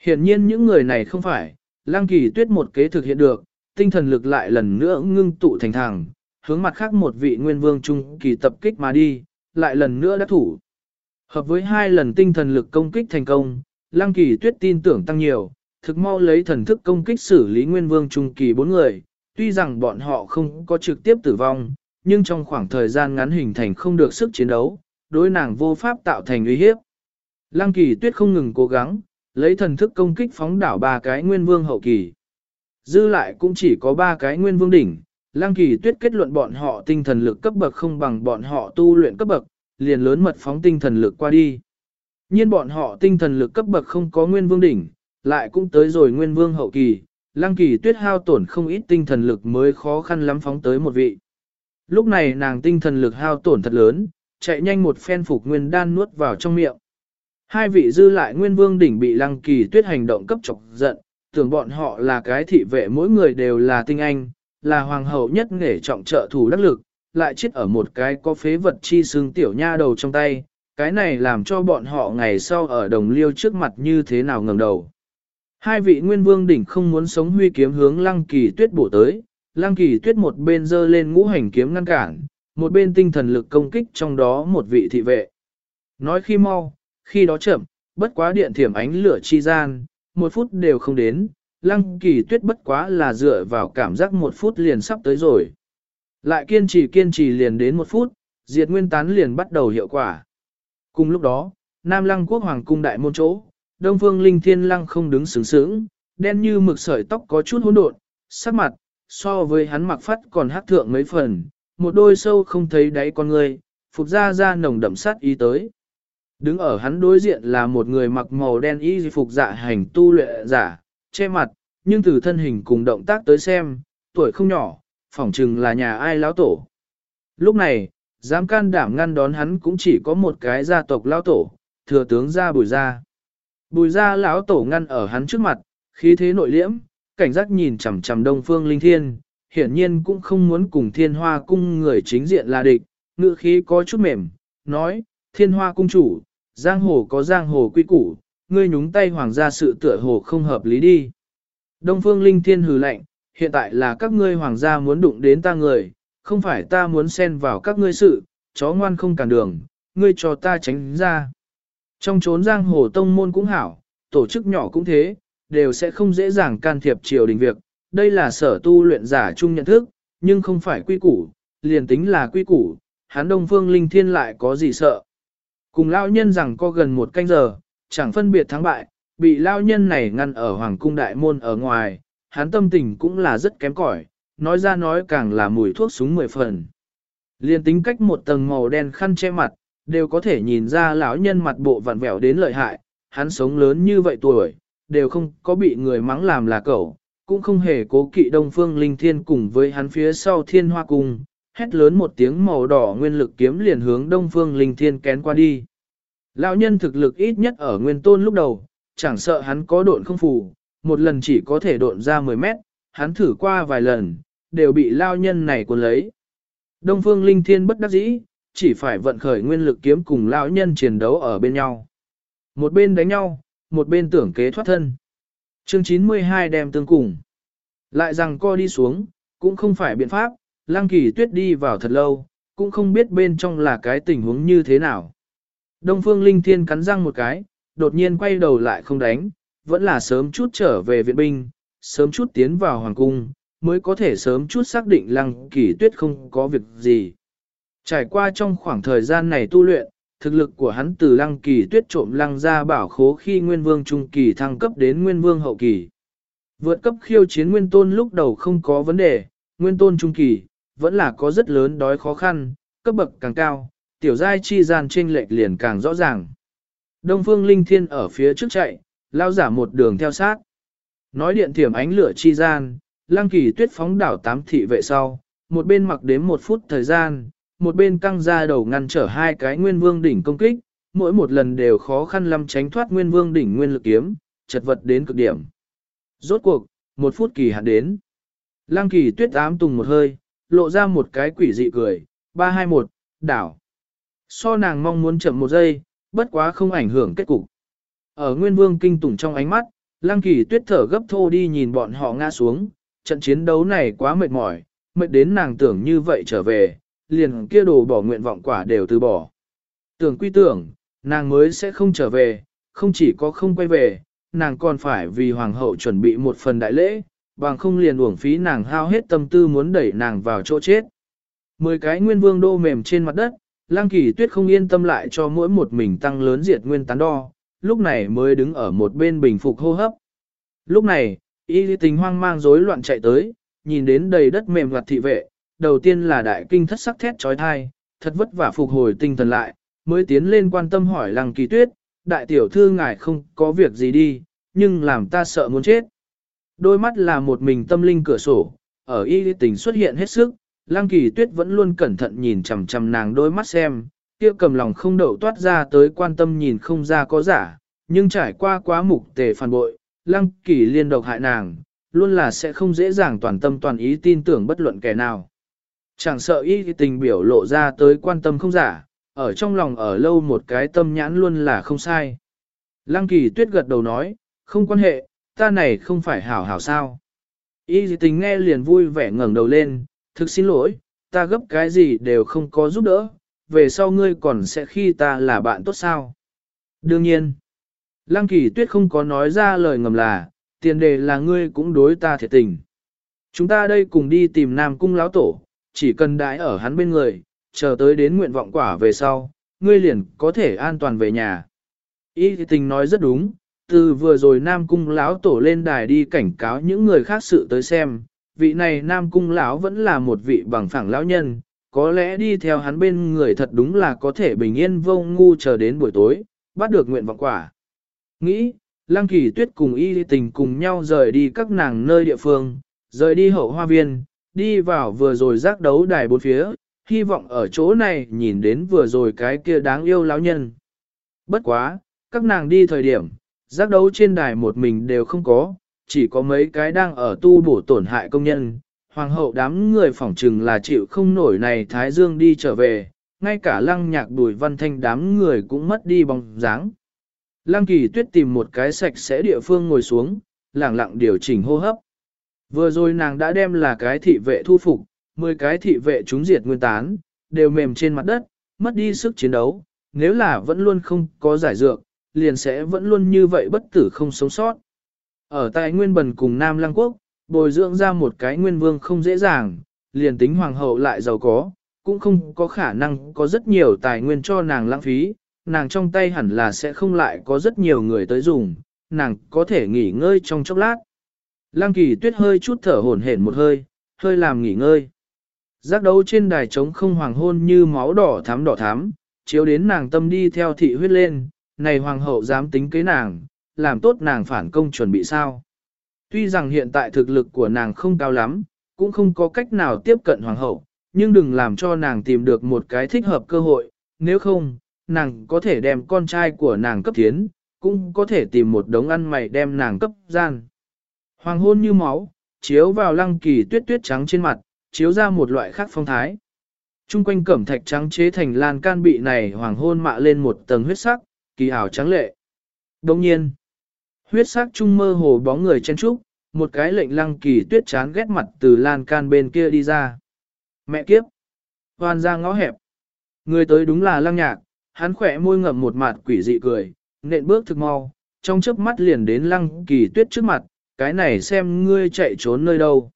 Hiện nhiên những người này không phải, Lăng Kỳ Tuyết một kế thực hiện được, tinh thần lực lại lần nữa ngưng tụ thành thẳng, hướng mặt khác một vị nguyên vương trung kỳ tập kích mà đi, lại lần nữa đã thủ. Hợp với hai lần tinh thần lực công kích thành công, Lăng Kỳ Tuyết tin tưởng tăng nhiều, thực mau lấy thần thức công kích xử lý nguyên vương trung kỳ bốn người, tuy rằng bọn họ không có trực tiếp tử vong, nhưng trong khoảng thời gian ngắn hình thành không được sức chiến đấu, đối nàng vô pháp tạo thành uy hiếp. Lăng kỳ tuyết không ngừng cố gắng, lấy thần thức công kích phóng đảo ba cái nguyên vương hậu kỳ. Dư lại cũng chỉ có ba cái nguyên vương đỉnh, Lăng kỳ tuyết kết luận bọn họ tinh thần lực cấp bậc không bằng bọn họ tu luyện cấp bậc, liền lớn mật phóng tinh thần lực qua đi. Nhiên bọn họ tinh thần lực cấp bậc không có nguyên vương đỉnh, lại cũng tới rồi nguyên vương hậu kỳ, lăng kỳ tuyết hao tổn không ít tinh thần lực mới khó khăn lắm phóng tới một vị. Lúc này nàng tinh thần lực hao tổn thật lớn, chạy nhanh một phen phục nguyên đan nuốt vào trong miệng. Hai vị dư lại nguyên vương đỉnh bị lăng kỳ tuyết hành động cấp chọc giận, tưởng bọn họ là cái thị vệ mỗi người đều là tinh anh, là hoàng hậu nhất nghề trọng trợ thủ đắc lực, lại chết ở một cái có phế vật chi xương tiểu nha đầu trong tay, cái này làm cho bọn họ ngày sau ở đồng liêu trước mặt như thế nào ngẩng đầu. Hai vị nguyên vương đỉnh không muốn sống huy kiếm hướng lăng kỳ tuyết bổ tới, lăng kỳ tuyết một bên giơ lên ngũ hành kiếm ngăn cản, một bên tinh thần lực công kích trong đó một vị thị vệ. Nói khi mau, khi đó chậm, bất quá điện thiểm ánh lửa chi gian, một phút đều không đến, lăng kỳ tuyết bất quá là dựa vào cảm giác một phút liền sắp tới rồi. Lại kiên trì kiên trì liền đến một phút, diệt nguyên tán liền bắt đầu hiệu quả. Cùng lúc đó, Nam Lăng quốc hoàng cung đại môn chỗ, Đông Phương Linh Thiên Lăng không đứng sướng sướng, đen như mực sợi tóc có chút hỗn độn, sắc mặt, so với hắn mặc phát còn hát thượng mấy phần, một đôi sâu không thấy đáy con người, phục ra ra nồng đậm sát ý tới. Đứng ở hắn đối diện là một người mặc màu đen y phục dạ hành tu luyện giả, che mặt, nhưng từ thân hình cùng động tác tới xem, tuổi không nhỏ, phỏng chừng là nhà ai lão tổ. Lúc này, dám can đảm ngăn đón hắn cũng chỉ có một cái gia tộc lão tổ, thừa tướng gia bùi gia. Bùi gia lão tổ ngăn ở hắn trước mặt, khí thế nội liễm, cảnh giác nhìn chằm chằm đông phương linh thiên, hiển nhiên cũng không muốn cùng thiên hoa cung người chính diện là địch, ngữ khí có chút mềm, nói, thiên hoa cung chủ, giang hồ có giang hồ quy củ, ngươi nhúng tay hoàng gia sự tựa hồ không hợp lý đi. Đông phương linh thiên hừ lạnh, hiện tại là các ngươi hoàng gia muốn đụng đến ta người, không phải ta muốn xen vào các ngươi sự, chó ngoan không cản đường, ngươi cho ta tránh ra. Trong chốn giang hồ tông môn cũng hảo, tổ chức nhỏ cũng thế, đều sẽ không dễ dàng can thiệp triều đình việc, đây là sở tu luyện giả chung nhận thức, nhưng không phải quy củ, liền tính là quy củ, hắn đông phương linh thiên lại có gì sợ. Cùng lao nhân rằng có gần một canh giờ, chẳng phân biệt thắng bại, bị lao nhân này ngăn ở hoàng cung đại môn ở ngoài, hắn tâm tình cũng là rất kém cỏi, nói ra nói càng là mùi thuốc súng mười phần. Liên tính cách một tầng màu đen khăn che mặt, đều có thể nhìn ra lão nhân mặt bộ vặn vẹo đến lợi hại, hắn sống lớn như vậy tuổi, đều không có bị người mắng làm là cậu, cũng không hề cố kỵ đông phương linh thiên cùng với hắn phía sau thiên hoa cung, hét lớn một tiếng màu đỏ nguyên lực kiếm liền hướng đông phương linh thiên kén qua đi. Lão nhân thực lực ít nhất ở nguyên tôn lúc đầu, chẳng sợ hắn có độn không phù, một lần chỉ có thể độn ra 10 mét, hắn thử qua vài lần, đều bị lao nhân này cuốn lấy. Đông phương linh thiên bất đắc dĩ, chỉ phải vận khởi nguyên lực kiếm cùng lão nhân chiến đấu ở bên nhau. Một bên đánh nhau, một bên tưởng kế thoát thân. Chương 92 đem tương cùng. Lại rằng co đi xuống, cũng không phải biện pháp, Lang kỳ tuyết đi vào thật lâu, cũng không biết bên trong là cái tình huống như thế nào. Đông phương linh thiên cắn răng một cái, đột nhiên quay đầu lại không đánh, vẫn là sớm chút trở về viện binh, sớm chút tiến vào hoàng cung, mới có thể sớm chút xác định lăng kỳ tuyết không có việc gì. Trải qua trong khoảng thời gian này tu luyện, thực lực của hắn từ lăng kỳ tuyết trộm lăng ra bảo khố khi nguyên vương trung kỳ thăng cấp đến nguyên vương hậu kỳ. Vượt cấp khiêu chiến nguyên tôn lúc đầu không có vấn đề, nguyên tôn trung kỳ, vẫn là có rất lớn đói khó khăn, cấp bậc càng cao, tiểu giai chi gian trên lệch liền càng rõ ràng. Đông phương linh thiên ở phía trước chạy, lao giả một đường theo sát. Nói điện thiểm ánh lửa chi gian, lăng kỳ tuyết phóng đảo tám thị vệ sau, một bên mặc đếm một phút thời gian, một bên căng ra đầu ngăn trở hai cái nguyên vương đỉnh công kích, mỗi một lần đều khó khăn lắm tránh thoát nguyên vương đỉnh nguyên lực kiếm, chật vật đến cực điểm. Rốt cuộc, một phút kỳ hạn đến. Lăng kỳ tuyết ám tùng một hơi, lộ ra một cái quỷ dị cười, 321, đảo. So nàng mong muốn chậm một giây, bất quá không ảnh hưởng kết cục. Ở nguyên vương kinh tủng trong ánh mắt, lăng kỳ tuyết thở gấp thô đi nhìn bọn họ ngã xuống, trận chiến đấu này quá mệt mỏi, mệt đến nàng tưởng như vậy trở về, liền kia đồ bỏ nguyện vọng quả đều từ bỏ. Tưởng quy tưởng, nàng mới sẽ không trở về, không chỉ có không quay về, nàng còn phải vì hoàng hậu chuẩn bị một phần đại lễ, bằng không liền uổng phí nàng hao hết tâm tư muốn đẩy nàng vào chỗ chết. Mười cái nguyên vương đô mềm trên mặt đất, lang kỳ tuyết không yên tâm lại cho mỗi một mình tăng lớn diệt nguyên tán đo, lúc này mới đứng ở một bên bình phục hô hấp. Lúc này, y tình hoang mang rối loạn chạy tới, nhìn đến đầy đất mềm mặt thị vệ, đầu tiên là đại kinh thất sắc thét trói thai, thật vất vả phục hồi tinh thần lại, mới tiến lên quan tâm hỏi lăng kỳ tuyết, đại tiểu thư ngài không có việc gì đi, nhưng làm ta sợ muốn chết. Đôi mắt là một mình tâm linh cửa sổ, ở y tình xuất hiện hết sức, lăng kỳ tuyết vẫn luôn cẩn thận nhìn chằm chằm nàng đôi mắt xem, kia cầm lòng không đậu toát ra tới quan tâm nhìn không ra có giả, nhưng trải qua quá mục tề phản bội, lăng kỳ liên độc hại nàng, luôn là sẽ không dễ dàng toàn tâm toàn ý tin tưởng bất luận kẻ nào. Chẳng sợ y tình biểu lộ ra tới quan tâm không giả, ở trong lòng ở lâu một cái tâm nhãn luôn là không sai. Lăng kỳ tuyết gật đầu nói, không quan hệ, ta này không phải hảo hảo sao. Y tình nghe liền vui vẻ ngẩng đầu lên, thực xin lỗi, ta gấp cái gì đều không có giúp đỡ, về sau ngươi còn sẽ khi ta là bạn tốt sao. Đương nhiên, Lăng kỳ tuyết không có nói ra lời ngầm là, tiền đề là ngươi cũng đối ta thiệt tình. Chúng ta đây cùng đi tìm Nam Cung lão tổ, chỉ cần đãi ở hắn bên người, chờ tới đến nguyện vọng quả về sau, ngươi liền có thể an toàn về nhà. Y thì tình nói rất đúng, từ vừa rồi Nam Cung lão tổ lên đài đi cảnh cáo những người khác sự tới xem, vị này Nam Cung lão vẫn là một vị bằng phẳng lão nhân, có lẽ đi theo hắn bên người thật đúng là có thể bình yên vô ngu chờ đến buổi tối, bắt được nguyện vọng quả. Nghĩ, Lăng Kỳ Tuyết cùng y tình cùng nhau rời đi các nàng nơi địa phương, rời đi hậu hoa viên, đi vào vừa rồi giác đấu đài bốn phía, hy vọng ở chỗ này nhìn đến vừa rồi cái kia đáng yêu lão nhân. Bất quá, các nàng đi thời điểm, giác đấu trên đài một mình đều không có, chỉ có mấy cái đang ở tu bổ tổn hại công nhân. Hoàng hậu đám người phỏng trừng là chịu không nổi này Thái Dương đi trở về, ngay cả lăng nhạc đùi văn thanh đám người cũng mất đi bóng dáng. Lăng kỳ tuyết tìm một cái sạch sẽ địa phương ngồi xuống, lặng lặng điều chỉnh hô hấp. Vừa rồi nàng đã đem là cái thị vệ thu phục, 10 cái thị vệ chúng diệt nguyên tán, đều mềm trên mặt đất, mất đi sức chiến đấu, nếu là vẫn luôn không có giải dược, liền sẽ vẫn luôn như vậy bất tử không sống sót. Ở tại Nguyên Bần cùng Nam Lăng Quốc, bồi dưỡng ra một cái nguyên vương không dễ dàng, liền tính hoàng hậu lại giàu có, cũng không có khả năng có rất nhiều tài nguyên cho nàng lãng phí, nàng trong tay hẳn là sẽ không lại có rất nhiều người tới dùng, nàng có thể nghỉ ngơi trong chốc lát. Lăng kỳ tuyết hơi chút thở hổn hển một hơi, hơi làm nghỉ ngơi. Giác đấu trên đài trống không hoàng hôn như máu đỏ thắm đỏ thắm, chiếu đến nàng tâm đi theo thị huyết lên, này hoàng hậu dám tính kế nàng, làm tốt nàng phản công chuẩn bị sao. Tuy rằng hiện tại thực lực của nàng không cao lắm, cũng không có cách nào tiếp cận hoàng hậu, nhưng đừng làm cho nàng tìm được một cái thích hợp cơ hội, nếu không, nàng có thể đem con trai của nàng cấp tiến, cũng có thể tìm một đống ăn mày đem nàng cấp gian. Hoàng hôn như máu, chiếu vào lăng kỳ tuyết tuyết trắng trên mặt, chiếu ra một loại khác phong thái. Trung quanh cẩm thạch trắng chế thành lan can bị này hoàng hôn mạ lên một tầng huyết sắc, kỳ ảo trắng lệ. Đồng nhiên, huyết sắc trung mơ hồ bóng người chen trúc, một cái lệnh lăng kỳ tuyết chán ghét mặt từ lan can bên kia đi ra. Mẹ kiếp! Hoàn ra ngõ hẹp. Người tới đúng là lăng nhạc, hắn khỏe môi ngậm một mặt quỷ dị cười, nện bước thực mau, trong chớp mắt liền đến lăng kỳ tuyết trước mặt, cái này xem ngươi chạy trốn nơi đâu.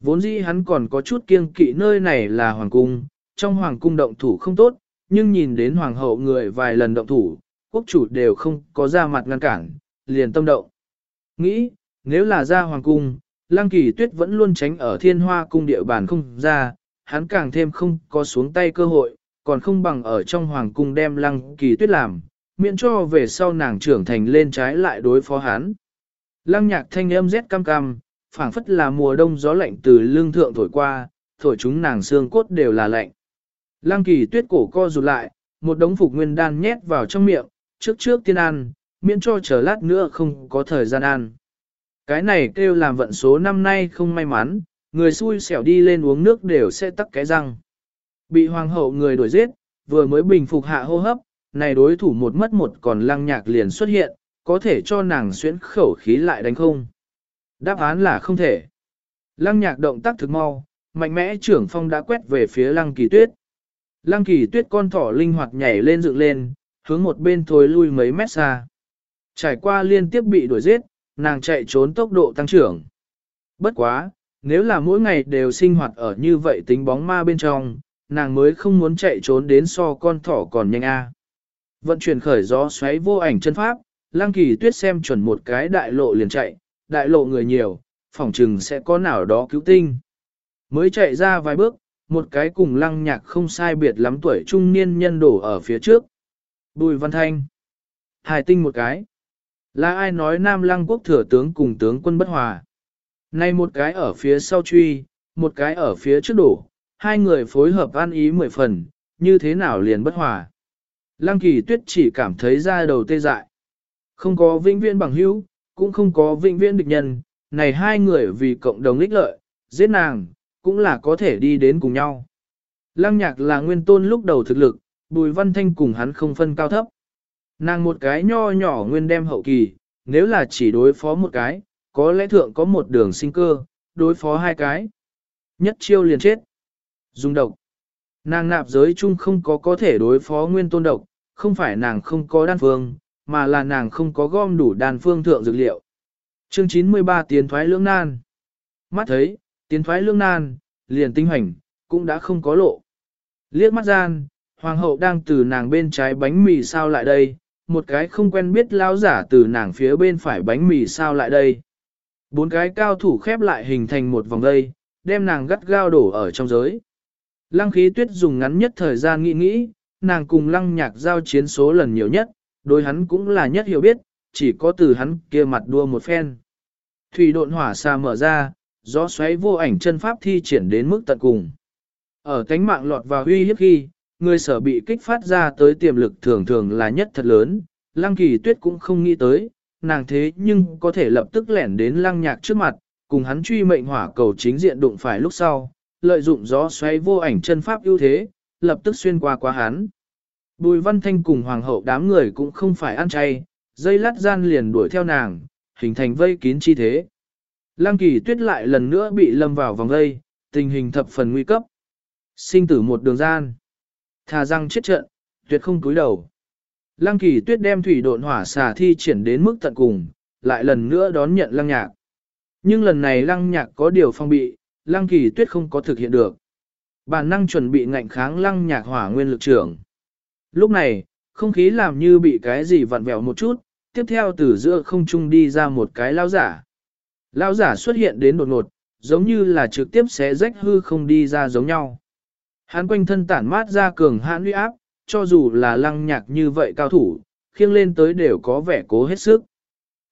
Vốn dĩ hắn còn có chút kiêng kỵ nơi này là hoàng cung, trong hoàng cung động thủ không tốt, nhưng nhìn đến hoàng hậu người vài lần động thủ, quốc chủ đều không có ra mặt ngăn cản, liền tâm động. Nghĩ, nếu là ra hoàng cung, lăng kỳ tuyết vẫn luôn tránh ở thiên hoa cung địa bàn không ra, hắn càng thêm không có xuống tay cơ hội, còn không bằng ở trong hoàng cung đem lăng kỳ tuyết làm, miễn cho về sau nàng trưởng thành lên trái lại đối phó hắn. Lăng nhạc thanh âm rét cam cam, phảng phất là mùa đông gió lạnh từ lương thượng thổi qua, thổi chúng nàng xương cốt đều là lạnh. Lăng kỳ tuyết cổ co rụt lại, một đống phục nguyên đan nhét vào trong miệng, trước trước tiên ăn, miễn cho chờ lát nữa không có thời gian ăn. Cái này kêu làm vận số năm nay không may mắn, người xui xẻo đi lên uống nước đều sẽ tắc cái răng. Bị hoàng hậu người đuổi giết, vừa mới bình phục hạ hô hấp, này đối thủ một mất một còn lăng nhạc liền xuất hiện, có thể cho nàng xuyến khẩu khí lại đánh không. Đáp án là không thể. Lăng nhạc động tác thực mau, mạnh mẽ trưởng phong đã quét về phía lăng kỳ tuyết. Lăng kỳ tuyết con thỏ linh hoạt nhảy lên dựng lên, hướng một bên thối lui mấy mét xa. Trải qua liên tiếp bị đuổi giết, nàng chạy trốn tốc độ tăng trưởng. Bất quá, nếu là mỗi ngày đều sinh hoạt ở như vậy tính bóng ma bên trong, nàng mới không muốn chạy trốn đến so con thỏ còn nhanh a. Vận chuyển khởi gió xoáy vô ảnh chân pháp, Lang Kỳ Tuyết xem chuẩn một cái đại lộ liền chạy, đại lộ người nhiều, phỏng chừng sẽ có nào đó cứu tinh. Mới chạy ra vài bước, một cái cùng Lăng Nhạc không sai biệt lắm tuổi trung niên nhân đổ ở phía trước. Bùi Văn Thanh. Hài tinh một cái. Là ai nói Nam Lăng quốc thừa tướng cùng tướng quân bất hòa? Này một cái ở phía sau truy, một cái ở phía trước đổ, hai người phối hợp ăn ý mười phần, như thế nào liền bất hòa. Lăng kỳ tuyết chỉ cảm thấy ra đầu tê dại. Không có vĩnh viễn bằng hữu, cũng không có vĩnh viễn địch nhân, này hai người vì cộng đồng ích lợi, giết nàng, cũng là có thể đi đến cùng nhau. Lăng nhạc là nguyên tôn lúc đầu thực lực, bùi văn thanh cùng hắn không phân cao thấp. Nàng một cái nho nhỏ nguyên đem hậu kỳ, nếu là chỉ đối phó một cái, có lẽ thượng có một đường sinh cơ, đối phó hai cái. Nhất chiêu liền chết. Dùng độc. Nàng nạp giới chung không có có thể đối phó nguyên tôn độc, không phải nàng không có đan phương, mà là nàng không có gom đủ đan phương thượng dược liệu. Chương 93 tiến thoái lưỡng nan. Mắt thấy, tiến thoái lưỡng nan, liền tinh hành, cũng đã không có lộ. Liếc mắt gian, hoàng hậu đang từ nàng bên trái bánh mì sao lại đây, một cái không quen biết lao giả từ nàng phía bên phải bánh mì sao lại đây. Bốn cái cao thủ khép lại hình thành một vòng dây, đem nàng gắt gao đổ ở trong giới. Lăng khí tuyết dùng ngắn nhất thời gian nghĩ nghĩ, nàng cùng lăng nhạc giao chiến số lần nhiều nhất, đối hắn cũng là nhất hiểu biết, chỉ có từ hắn kia mặt đua một phen. Thủy độn hỏa xa mở ra, gió xoáy vô ảnh chân pháp thi triển đến mức tận cùng. Ở cánh mạng lọt vào huy hiếp khi, người sở bị kích phát ra tới tiềm lực thường thường là nhất thật lớn, lăng kỳ tuyết cũng không nghĩ tới, nàng thế nhưng có thể lập tức lẻn đến lăng nhạc trước mặt, cùng hắn truy mệnh hỏa cầu chính diện đụng phải lúc sau, lợi dụng gió xoáy vô ảnh chân pháp ưu thế, lập tức xuyên qua qua hắn. Bùi văn thanh cùng hoàng hậu đám người cũng không phải ăn chay, dây lát gian liền đuổi theo nàng, hình thành vây kín chi thế. Lăng kỳ tuyết lại lần nữa bị lâm vào vòng vây, tình hình thập phần nguy cấp. Sinh tử một đường gian. Thà răng chết trận, tuyệt không cúi đầu. Lăng kỳ tuyết đem thủy độn hỏa xà thi triển đến mức tận cùng, lại lần nữa đón nhận lăng nhạc. Nhưng lần này lăng nhạc có điều phong bị, lăng kỳ tuyết không có thực hiện được. Bản năng chuẩn bị ngạnh kháng lăng nhạc hỏa nguyên lực trưởng. Lúc này, không khí làm như bị cái gì vặn vẹo một chút, tiếp theo từ giữa không trung đi ra một cái lao giả. Lao giả xuất hiện đến đột ngột, giống như là trực tiếp xé rách hư không đi ra giống nhau. Hắn quanh thân tản mát ra cường hãn uy áp, cho dù là lăng nhạc như vậy cao thủ, khiêng lên tới đều có vẻ cố hết sức.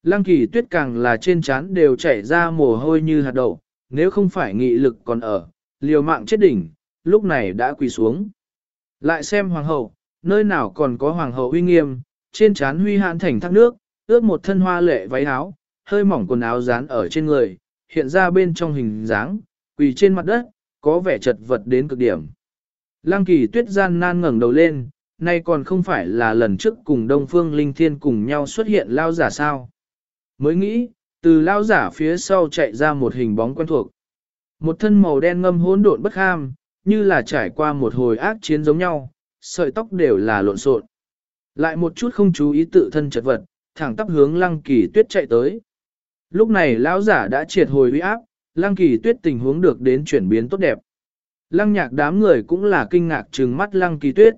Lăng kỳ tuyết càng là trên trán đều chảy ra mồ hôi như hạt đậu, nếu không phải nghị lực còn ở, liều mạng chết đỉnh, lúc này đã quỳ xuống. Lại xem hoàng hậu, nơi nào còn có hoàng hậu uy nghiêm, trên trán huy hãn thành thác nước, ướt một thân hoa lệ váy áo, hơi mỏng quần áo dán ở trên người, hiện ra bên trong hình dáng, quỳ trên mặt đất, có vẻ chật vật đến cực điểm. Lăng kỳ tuyết gian nan ngẩng đầu lên, nay còn không phải là lần trước cùng Đông Phương Linh Thiên cùng nhau xuất hiện lao giả sao. Mới nghĩ, từ lao giả phía sau chạy ra một hình bóng quen thuộc. Một thân màu đen ngâm hỗn độn bất ham, như là trải qua một hồi ác chiến giống nhau, sợi tóc đều là lộn xộn. Lại một chút không chú ý tự thân chật vật, thẳng tắp hướng lăng kỳ tuyết chạy tới. Lúc này lão giả đã triệt hồi uy áp, lăng kỳ tuyết tình huống được đến chuyển biến tốt đẹp. Lăng nhạc đám người cũng là kinh ngạc trừng mắt lăng kỳ tuyết.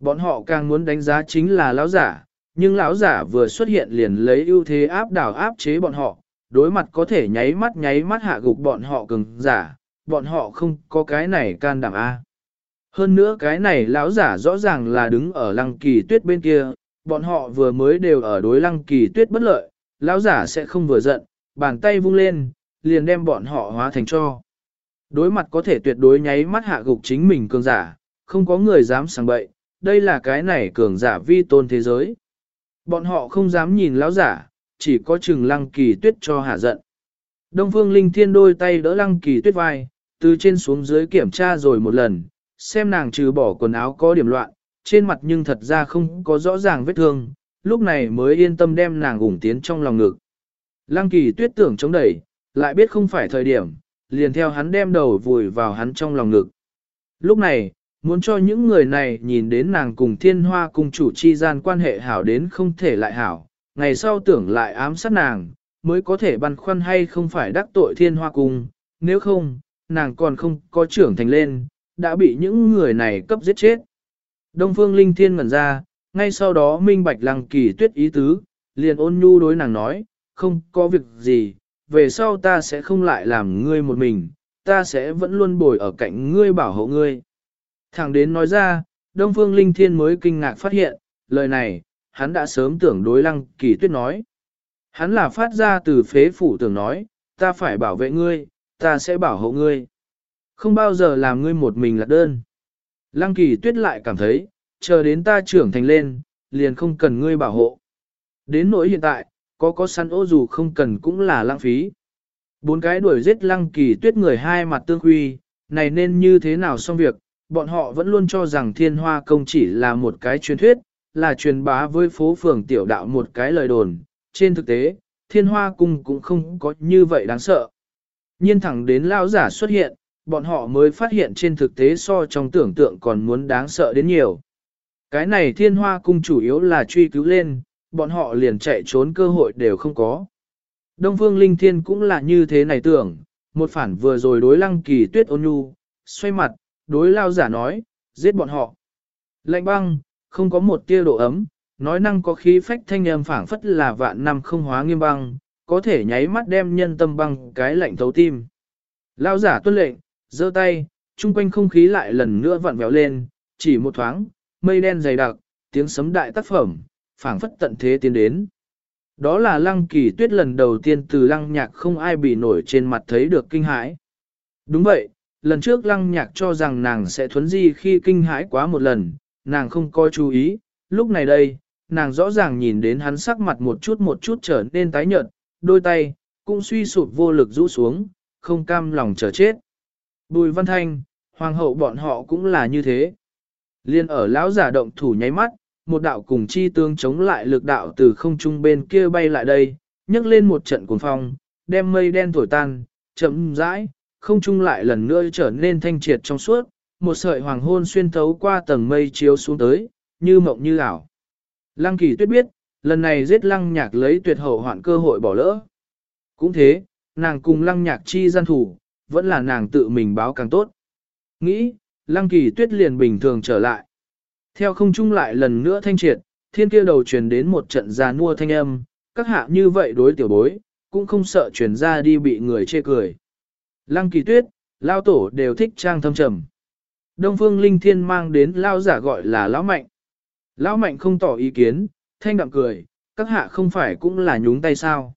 Bọn họ càng muốn đánh giá chính là lão giả, nhưng lão giả vừa xuất hiện liền lấy ưu thế áp đảo áp chế bọn họ, đối mặt có thể nháy mắt nháy mắt hạ gục bọn họ cường giả, bọn họ không có cái này can đảm A. Hơn nữa cái này lão giả rõ ràng là đứng ở lăng kỳ tuyết bên kia, bọn họ vừa mới đều ở đối lăng kỳ tuyết bất lợi, lão giả sẽ không vừa giận, bàn tay vung lên, liền đem bọn họ hóa thành cho. Đối mặt có thể tuyệt đối nháy mắt hạ gục chính mình cường giả, không có người dám sang bậy, đây là cái này cường giả vi tôn thế giới. Bọn họ không dám nhìn lão giả, chỉ có chừng lăng kỳ tuyết cho hạ giận. Đông phương linh thiên đôi tay đỡ lăng kỳ tuyết vai, từ trên xuống dưới kiểm tra rồi một lần, xem nàng trừ bỏ quần áo có điểm loạn, trên mặt nhưng thật ra không có rõ ràng vết thương, lúc này mới yên tâm đem nàng ủng tiến trong lòng ngực. Lăng kỳ tuyết tưởng chống đẩy, lại biết không phải thời điểm, liền theo hắn đem đầu vùi vào hắn trong lòng ngực. Lúc này, muốn cho những người này nhìn đến nàng cùng thiên hoa cùng chủ chi gian quan hệ hảo đến không thể lại hảo, ngày sau tưởng lại ám sát nàng, mới có thể băn khoăn hay không phải đắc tội thiên hoa cung, nếu không, nàng còn không có trưởng thành lên, đã bị những người này cấp giết chết. Đông phương linh thiên ngẩn ra, ngay sau đó minh bạch lăng kỳ tuyết ý tứ, liền ôn nhu đối nàng nói, không có việc gì, về sau ta sẽ không lại làm ngươi một mình, ta sẽ vẫn luôn bồi ở cạnh ngươi bảo hộ ngươi. Thẳng đến nói ra, Đông Phương Linh Thiên mới kinh ngạc phát hiện, lời này, hắn đã sớm tưởng đối lăng kỳ tuyết nói. Hắn là phát ra từ phế phủ tưởng nói, ta phải bảo vệ ngươi, ta sẽ bảo hộ ngươi. Không bao giờ làm ngươi một mình lạc đơn. Lăng kỳ tuyết lại cảm thấy, chờ đến ta trưởng thành lên, liền không cần ngươi bảo hộ. Đến nỗi hiện tại, có có săn ô dù không cần cũng là lãng phí. Bốn cái đuổi giết lăng kỳ tuyết người hai mặt tương huy, này nên như thế nào xong việc, bọn họ vẫn luôn cho rằng thiên hoa công chỉ là một cái truyền thuyết, là truyền bá với phố phường tiểu đạo một cái lời đồn. Trên thực tế, thiên hoa cung cũng không có như vậy đáng sợ. Nhiên thẳng đến lao giả xuất hiện, bọn họ mới phát hiện trên thực tế so trong tưởng tượng còn muốn đáng sợ đến nhiều. Cái này thiên hoa cung chủ yếu là truy cứu lên, bọn họ liền chạy trốn cơ hội đều không có. Đông Phương Linh Thiên cũng là như thế này tưởng, một phản vừa rồi đối lăng kỳ tuyết ôn nhu, xoay mặt, đối lao giả nói, giết bọn họ. Lạnh băng, không có một tia độ ấm, nói năng có khí phách thanh âm phảng phất là vạn năm không hóa nghiêm băng, có thể nháy mắt đem nhân tâm băng cái lạnh thấu tim. Lao giả tuân lệnh, giơ tay, chung quanh không khí lại lần nữa vặn vẹo lên, chỉ một thoáng, mây đen dày đặc, tiếng sấm đại tác phẩm, phảng phất tận thế tiến đến. Đó là lăng kỳ tuyết lần đầu tiên từ lăng nhạc không ai bị nổi trên mặt thấy được kinh hãi. Đúng vậy, lần trước lăng nhạc cho rằng nàng sẽ thuấn di khi kinh hãi quá một lần, nàng không coi chú ý, lúc này đây, nàng rõ ràng nhìn đến hắn sắc mặt một chút một chút trở nên tái nhợt, đôi tay, cũng suy sụp vô lực rũ xuống, không cam lòng chờ chết. Bùi văn thanh, hoàng hậu bọn họ cũng là như thế. Liên ở lão giả động thủ nháy mắt, một đạo cùng chi tương chống lại lực đạo từ không trung bên kia bay lại đây, nhấc lên một trận cuồng phong, đem mây đen thổi tan, chậm rãi, không trung lại lần nữa trở nên thanh triệt trong suốt, một sợi hoàng hôn xuyên thấu qua tầng mây chiếu xuống tới, như mộng như ảo. Lăng kỳ tuyết biết, lần này giết lăng nhạc lấy tuyệt hậu hoạn cơ hội bỏ lỡ. Cũng thế, nàng cùng lăng nhạc chi gian thủ, vẫn là nàng tự mình báo càng tốt. Nghĩ, lăng kỳ tuyết liền bình thường trở lại. Theo không trung lại lần nữa thanh triệt, thiên kia đầu truyền đến một trận già nua thanh âm, các hạ như vậy đối tiểu bối, cũng không sợ truyền ra đi bị người chê cười. Lăng kỳ tuyết, lao tổ đều thích trang thâm trầm. Đông phương linh thiên mang đến lao giả gọi là lão mạnh. Lão mạnh không tỏ ý kiến, thanh đạm cười, các hạ không phải cũng là nhúng tay sao.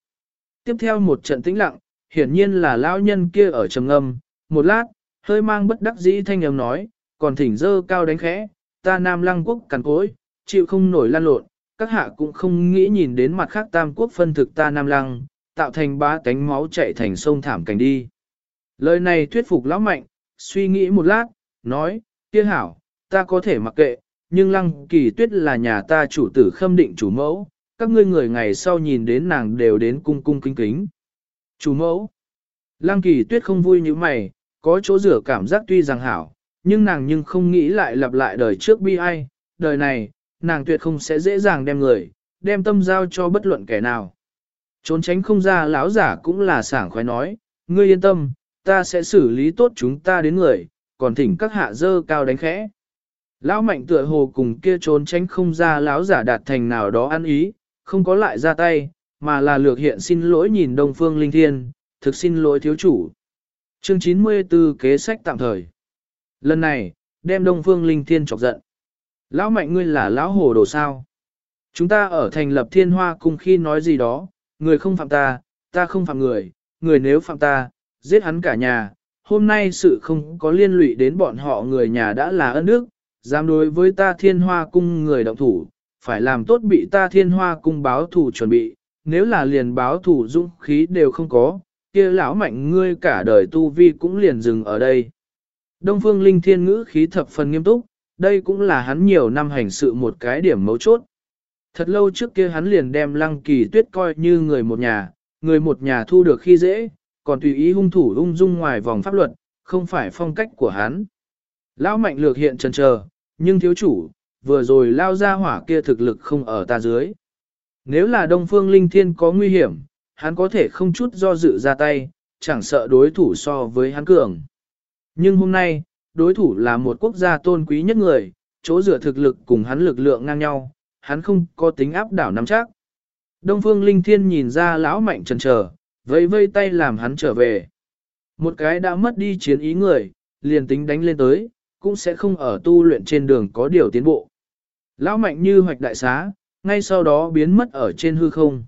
Tiếp theo một trận tĩnh lặng, hiển nhiên là lão nhân kia ở trầm âm, một lát, hơi mang bất đắc dĩ thanh âm nói, còn thỉnh dơ cao đánh khẽ, ta nam lăng quốc cằn cối, chịu không nổi lan lộn, các hạ cũng không nghĩ nhìn đến mặt khác tam quốc phân thực ta nam lăng, tạo thành ba cánh máu chạy thành sông thảm cảnh đi. Lời này thuyết phục lão mạnh, suy nghĩ một lát, nói, kia hảo, ta có thể mặc kệ, nhưng lăng kỳ tuyết là nhà ta chủ tử khâm định chủ mẫu, các ngươi người ngày sau nhìn đến nàng đều đến cung cung kính kính. Chủ mẫu, lăng kỳ tuyết không vui như mày, có chỗ rửa cảm giác tuy rằng hảo, nhưng nàng nhưng không nghĩ lại lặp lại đời trước bi ai, đời này, nàng tuyệt không sẽ dễ dàng đem người, đem tâm giao cho bất luận kẻ nào. Trốn tránh không ra lão giả cũng là sảng khoái nói, ngươi yên tâm, ta sẽ xử lý tốt chúng ta đến người, còn thỉnh các hạ dơ cao đánh khẽ. Lão mạnh tựa hồ cùng kia trốn tránh không ra lão giả đạt thành nào đó ăn ý, không có lại ra tay, mà là lược hiện xin lỗi nhìn Đông Phương Linh Thiên, thực xin lỗi thiếu chủ. Chương 94 kế sách tạm thời. Lần này, đem Đông Phương Linh Thiên chọc giận. Lão mạnh ngươi là lão hồ đồ sao? Chúng ta ở thành lập thiên hoa cùng khi nói gì đó, người không phạm ta, ta không phạm người, người nếu phạm ta, giết hắn cả nhà. Hôm nay sự không có liên lụy đến bọn họ người nhà đã là ân đức, dám đối với ta thiên hoa cung người động thủ, phải làm tốt bị ta thiên hoa cung báo thủ chuẩn bị, nếu là liền báo thủ dũng khí đều không có, kia lão mạnh ngươi cả đời tu vi cũng liền dừng ở đây. Đông phương linh thiên ngữ khí thập phần nghiêm túc, đây cũng là hắn nhiều năm hành sự một cái điểm mấu chốt. Thật lâu trước kia hắn liền đem lăng kỳ tuyết coi như người một nhà, người một nhà thu được khi dễ, còn tùy ý hung thủ ung dung ngoài vòng pháp luật, không phải phong cách của hắn. Lão mạnh lược hiện trần chờ, nhưng thiếu chủ, vừa rồi lao ra hỏa kia thực lực không ở ta dưới. Nếu là Đông Phương Linh Thiên có nguy hiểm, hắn có thể không chút do dự ra tay, chẳng sợ đối thủ so với hắn cường. Nhưng hôm nay, đối thủ là một quốc gia tôn quý nhất người, chỗ dựa thực lực cùng hắn lực lượng ngang nhau, hắn không có tính áp đảo nắm chắc. Đông Phương Linh Thiên nhìn ra lão mạnh trần trở, vẫy vây tay làm hắn trở về. Một cái đã mất đi chiến ý người, liền tính đánh lên tới, cũng sẽ không ở tu luyện trên đường có điều tiến bộ. Lão mạnh như hoạch đại xá, ngay sau đó biến mất ở trên hư không.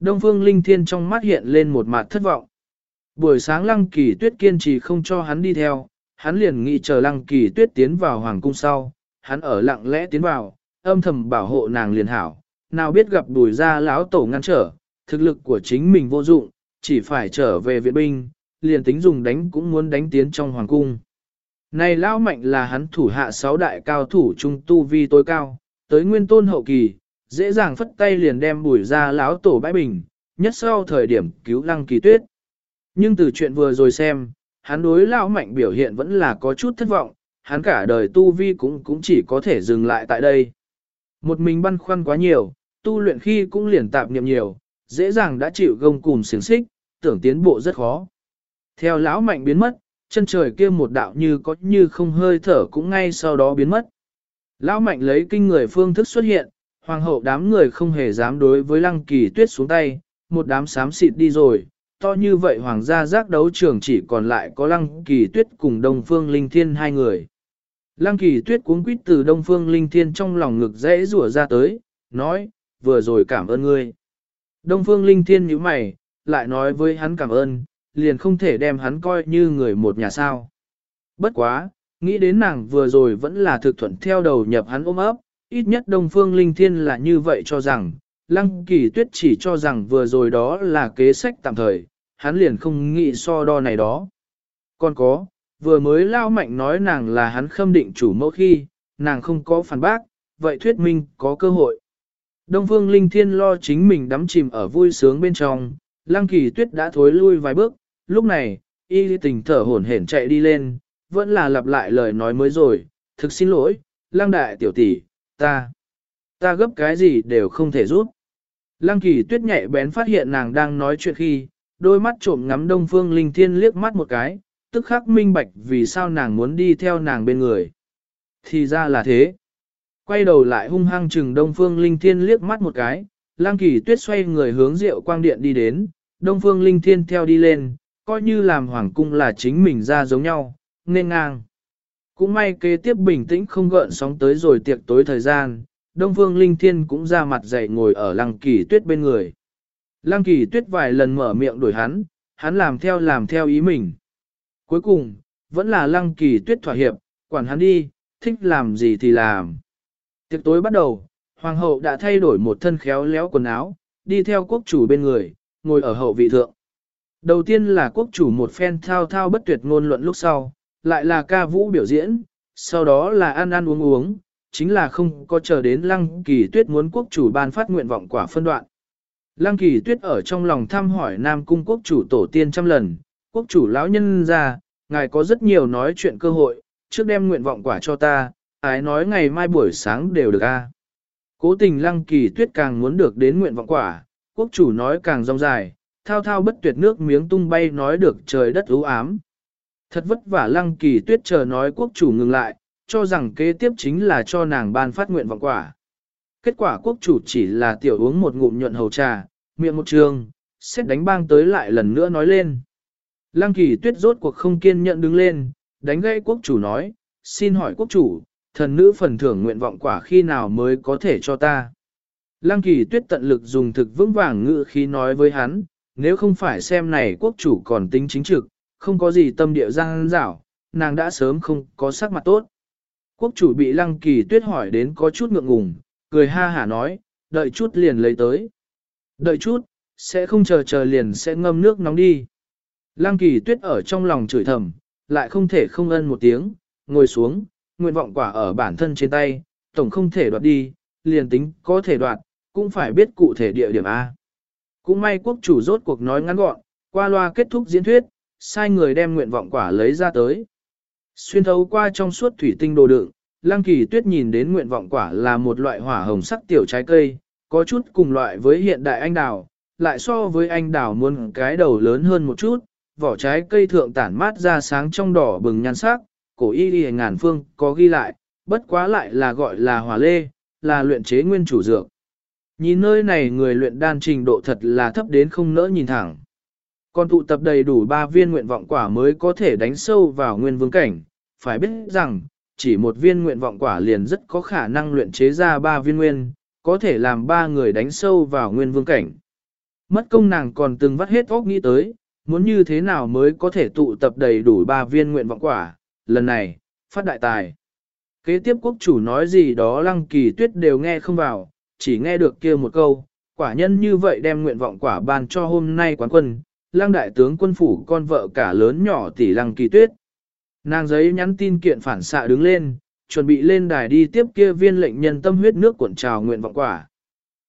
Đông Phương Linh Thiên trong mắt hiện lên một mặt thất vọng. Buổi sáng lăng kỳ tuyết kiên trì không cho hắn đi theo, hắn liền nghĩ chờ lăng kỳ tuyết tiến vào hoàng cung sau, hắn ở lặng lẽ tiến vào, âm thầm bảo hộ nàng liền hảo, nào biết gặp bùi ra lão tổ ngăn trở, thực lực của chính mình vô dụng, chỉ phải trở về viện binh, liền tính dùng đánh cũng muốn đánh tiến trong hoàng cung. Này lão mạnh là hắn thủ hạ sáu đại cao thủ trung tu vi tối cao, tới nguyên tôn hậu kỳ, dễ dàng phất tay liền đem bùi ra lão tổ bãi bình, nhất sau thời điểm cứu lăng kỳ tuyết. Nhưng từ chuyện vừa rồi xem, hắn đối lão mạnh biểu hiện vẫn là có chút thất vọng, hắn cả đời tu vi cũng cũng chỉ có thể dừng lại tại đây. Một mình băn khoăn quá nhiều, tu luyện khi cũng liền tạp niệm nhiều, dễ dàng đã chịu gông cùm xiềng xích, tưởng tiến bộ rất khó. Theo lão mạnh biến mất, chân trời kia một đạo như có như không hơi thở cũng ngay sau đó biến mất. Lão mạnh lấy kinh người phương thức xuất hiện, hoàng hậu đám người không hề dám đối với lăng kỳ tuyết xuống tay, một đám xám xịt đi rồi, to như vậy hoàng gia giác đấu trường chỉ còn lại có lăng kỳ tuyết cùng đông phương linh thiên hai người. Lăng kỳ tuyết cuống quýt từ đông phương linh thiên trong lòng ngực dễ rủa ra tới, nói, vừa rồi cảm ơn ngươi. Đông phương linh thiên nhíu mày, lại nói với hắn cảm ơn, liền không thể đem hắn coi như người một nhà sao. Bất quá, nghĩ đến nàng vừa rồi vẫn là thực thuận theo đầu nhập hắn ôm ấp, ít nhất Đông Phương Linh Thiên là như vậy cho rằng, Lăng Kỳ Tuyết chỉ cho rằng vừa rồi đó là kế sách tạm thời, hắn liền không nghĩ so đo này đó. Còn có, vừa mới lao mạnh nói nàng là hắn khâm định chủ mẫu khi, nàng không có phản bác, vậy thuyết minh có cơ hội. Đông Phương Linh Thiên lo chính mình đắm chìm ở vui sướng bên trong, Lăng Kỳ Tuyết đã thối lui vài bước, lúc này, y tình thở hổn hển chạy đi lên, vẫn là lặp lại lời nói mới rồi, thực xin lỗi, Lăng Đại tiểu tỷ, ta, ta gấp cái gì đều không thể giúp. Lăng Kỳ Tuyết nhạy bén phát hiện nàng đang nói chuyện khi, đôi mắt trộm ngắm Đông Phương Linh Thiên liếc mắt một cái, tức khắc minh bạch vì sao nàng muốn đi theo nàng bên người. Thì ra là thế. Quay đầu lại hung hăng chừng Đông Phương Linh Thiên liếc mắt một cái, Lang Kỳ Tuyết xoay người hướng Diệu Quang Điện đi đến, Đông Phương Linh Thiên theo đi lên, coi như làm hoàng cung là chính mình ra giống nhau, nên ngang. Cũng may kế tiếp bình tĩnh không gợn sóng tới rồi tiệc tối thời gian, Đông Phương Linh Thiên cũng ra mặt dậy ngồi ở Lăng Kỳ Tuyết bên người. Lăng Kỳ Tuyết vài lần mở miệng đuổi hắn, hắn làm theo làm theo ý mình. Cuối cùng, vẫn là Lăng Kỳ Tuyết thỏa hiệp, quản hắn đi, thích làm gì thì làm. Tiệc tối bắt đầu, hoàng hậu đã thay đổi một thân khéo léo quần áo, đi theo quốc chủ bên người, ngồi ở hậu vị thượng. Đầu tiên là quốc chủ một phen thao thao bất tuyệt ngôn luận lúc sau, lại là ca vũ biểu diễn, sau đó là ăn ăn uống uống, chính là không có chờ đến lăng kỳ tuyết muốn quốc chủ ban phát nguyện vọng quả phân đoạn. Lăng kỳ tuyết ở trong lòng thăm hỏi Nam Cung quốc chủ tổ tiên trăm lần, quốc chủ lão nhân ra, ngài có rất nhiều nói chuyện cơ hội, trước đem nguyện vọng quả cho ta, ái nói ngày mai buổi sáng đều được a. Cố tình lăng kỳ tuyết càng muốn được đến nguyện vọng quả, quốc chủ nói càng rong dài, thao thao bất tuyệt nước miếng tung bay nói được trời đất ưu ám. Thật vất vả lăng kỳ tuyết chờ nói quốc chủ ngừng lại, cho rằng kế tiếp chính là cho nàng ban phát nguyện vọng quả. Kết quả quốc chủ chỉ là tiểu uống một ngụm nhuận hầu trà, miệng một trường, xét đánh bang tới lại lần nữa nói lên. Lăng kỳ tuyết rốt cuộc không kiên nhận đứng lên, đánh gây quốc chủ nói, xin hỏi quốc chủ, thần nữ phần thưởng nguyện vọng quả khi nào mới có thể cho ta. Lăng kỳ tuyết tận lực dùng thực vững vàng ngữ khi nói với hắn, nếu không phải xem này quốc chủ còn tính chính trực, không có gì tâm địa giang dảo, nàng đã sớm không có sắc mặt tốt. Quốc chủ bị lăng kỳ tuyết hỏi đến có chút ngượng ngùng, cười ha hả nói, đợi chút liền lấy tới. Đợi chút, sẽ không chờ chờ liền sẽ ngâm nước nóng đi. Lăng kỳ tuyết ở trong lòng chửi thầm, lại không thể không ân một tiếng, ngồi xuống, nguyện vọng quả ở bản thân trên tay, tổng không thể đoạt đi, liền tính có thể đoạt, cũng phải biết cụ thể địa điểm A. Cũng may quốc chủ rốt cuộc nói ngắn gọn, qua loa kết thúc diễn thuyết, sai người đem nguyện vọng quả lấy ra tới. Xuyên thấu qua trong suốt thủy tinh đồ đựng, Lăng Kỳ Tuyết nhìn đến nguyện vọng quả là một loại hỏa hồng sắc tiểu trái cây, có chút cùng loại với hiện đại anh đào, lại so với anh đào muôn cái đầu lớn hơn một chút, vỏ trái cây thượng tản mát ra sáng trong đỏ bừng nhan sắc, cổ y y ngàn phương có ghi lại, bất quá lại là gọi là hỏa lê, là luyện chế nguyên chủ dược. Nhìn nơi này người luyện đan trình độ thật là thấp đến không nỡ nhìn thẳng. Còn tụ tập đầy đủ 3 viên nguyện vọng quả mới có thể đánh sâu vào nguyên vương cảnh, phải biết rằng, chỉ một viên nguyện vọng quả liền rất có khả năng luyện chế ra ba viên nguyên, có thể làm ba người đánh sâu vào nguyên vương cảnh. Mất công nàng còn từng vắt hết óc nghĩ tới, muốn như thế nào mới có thể tụ tập đầy đủ ba viên nguyện vọng quả, lần này, phát đại tài. Kế tiếp quốc chủ nói gì đó lăng kỳ tuyết đều nghe không vào, chỉ nghe được kia một câu, quả nhân như vậy đem nguyện vọng quả ban cho hôm nay quán quân, lăng đại tướng quân phủ con vợ cả lớn nhỏ tỷ lăng kỳ tuyết. Nàng giấy nhắn tin kiện phản xạ đứng lên, chuẩn bị lên đài đi tiếp kia viên lệnh nhân tâm huyết nước cuộn trào nguyện vọng quả.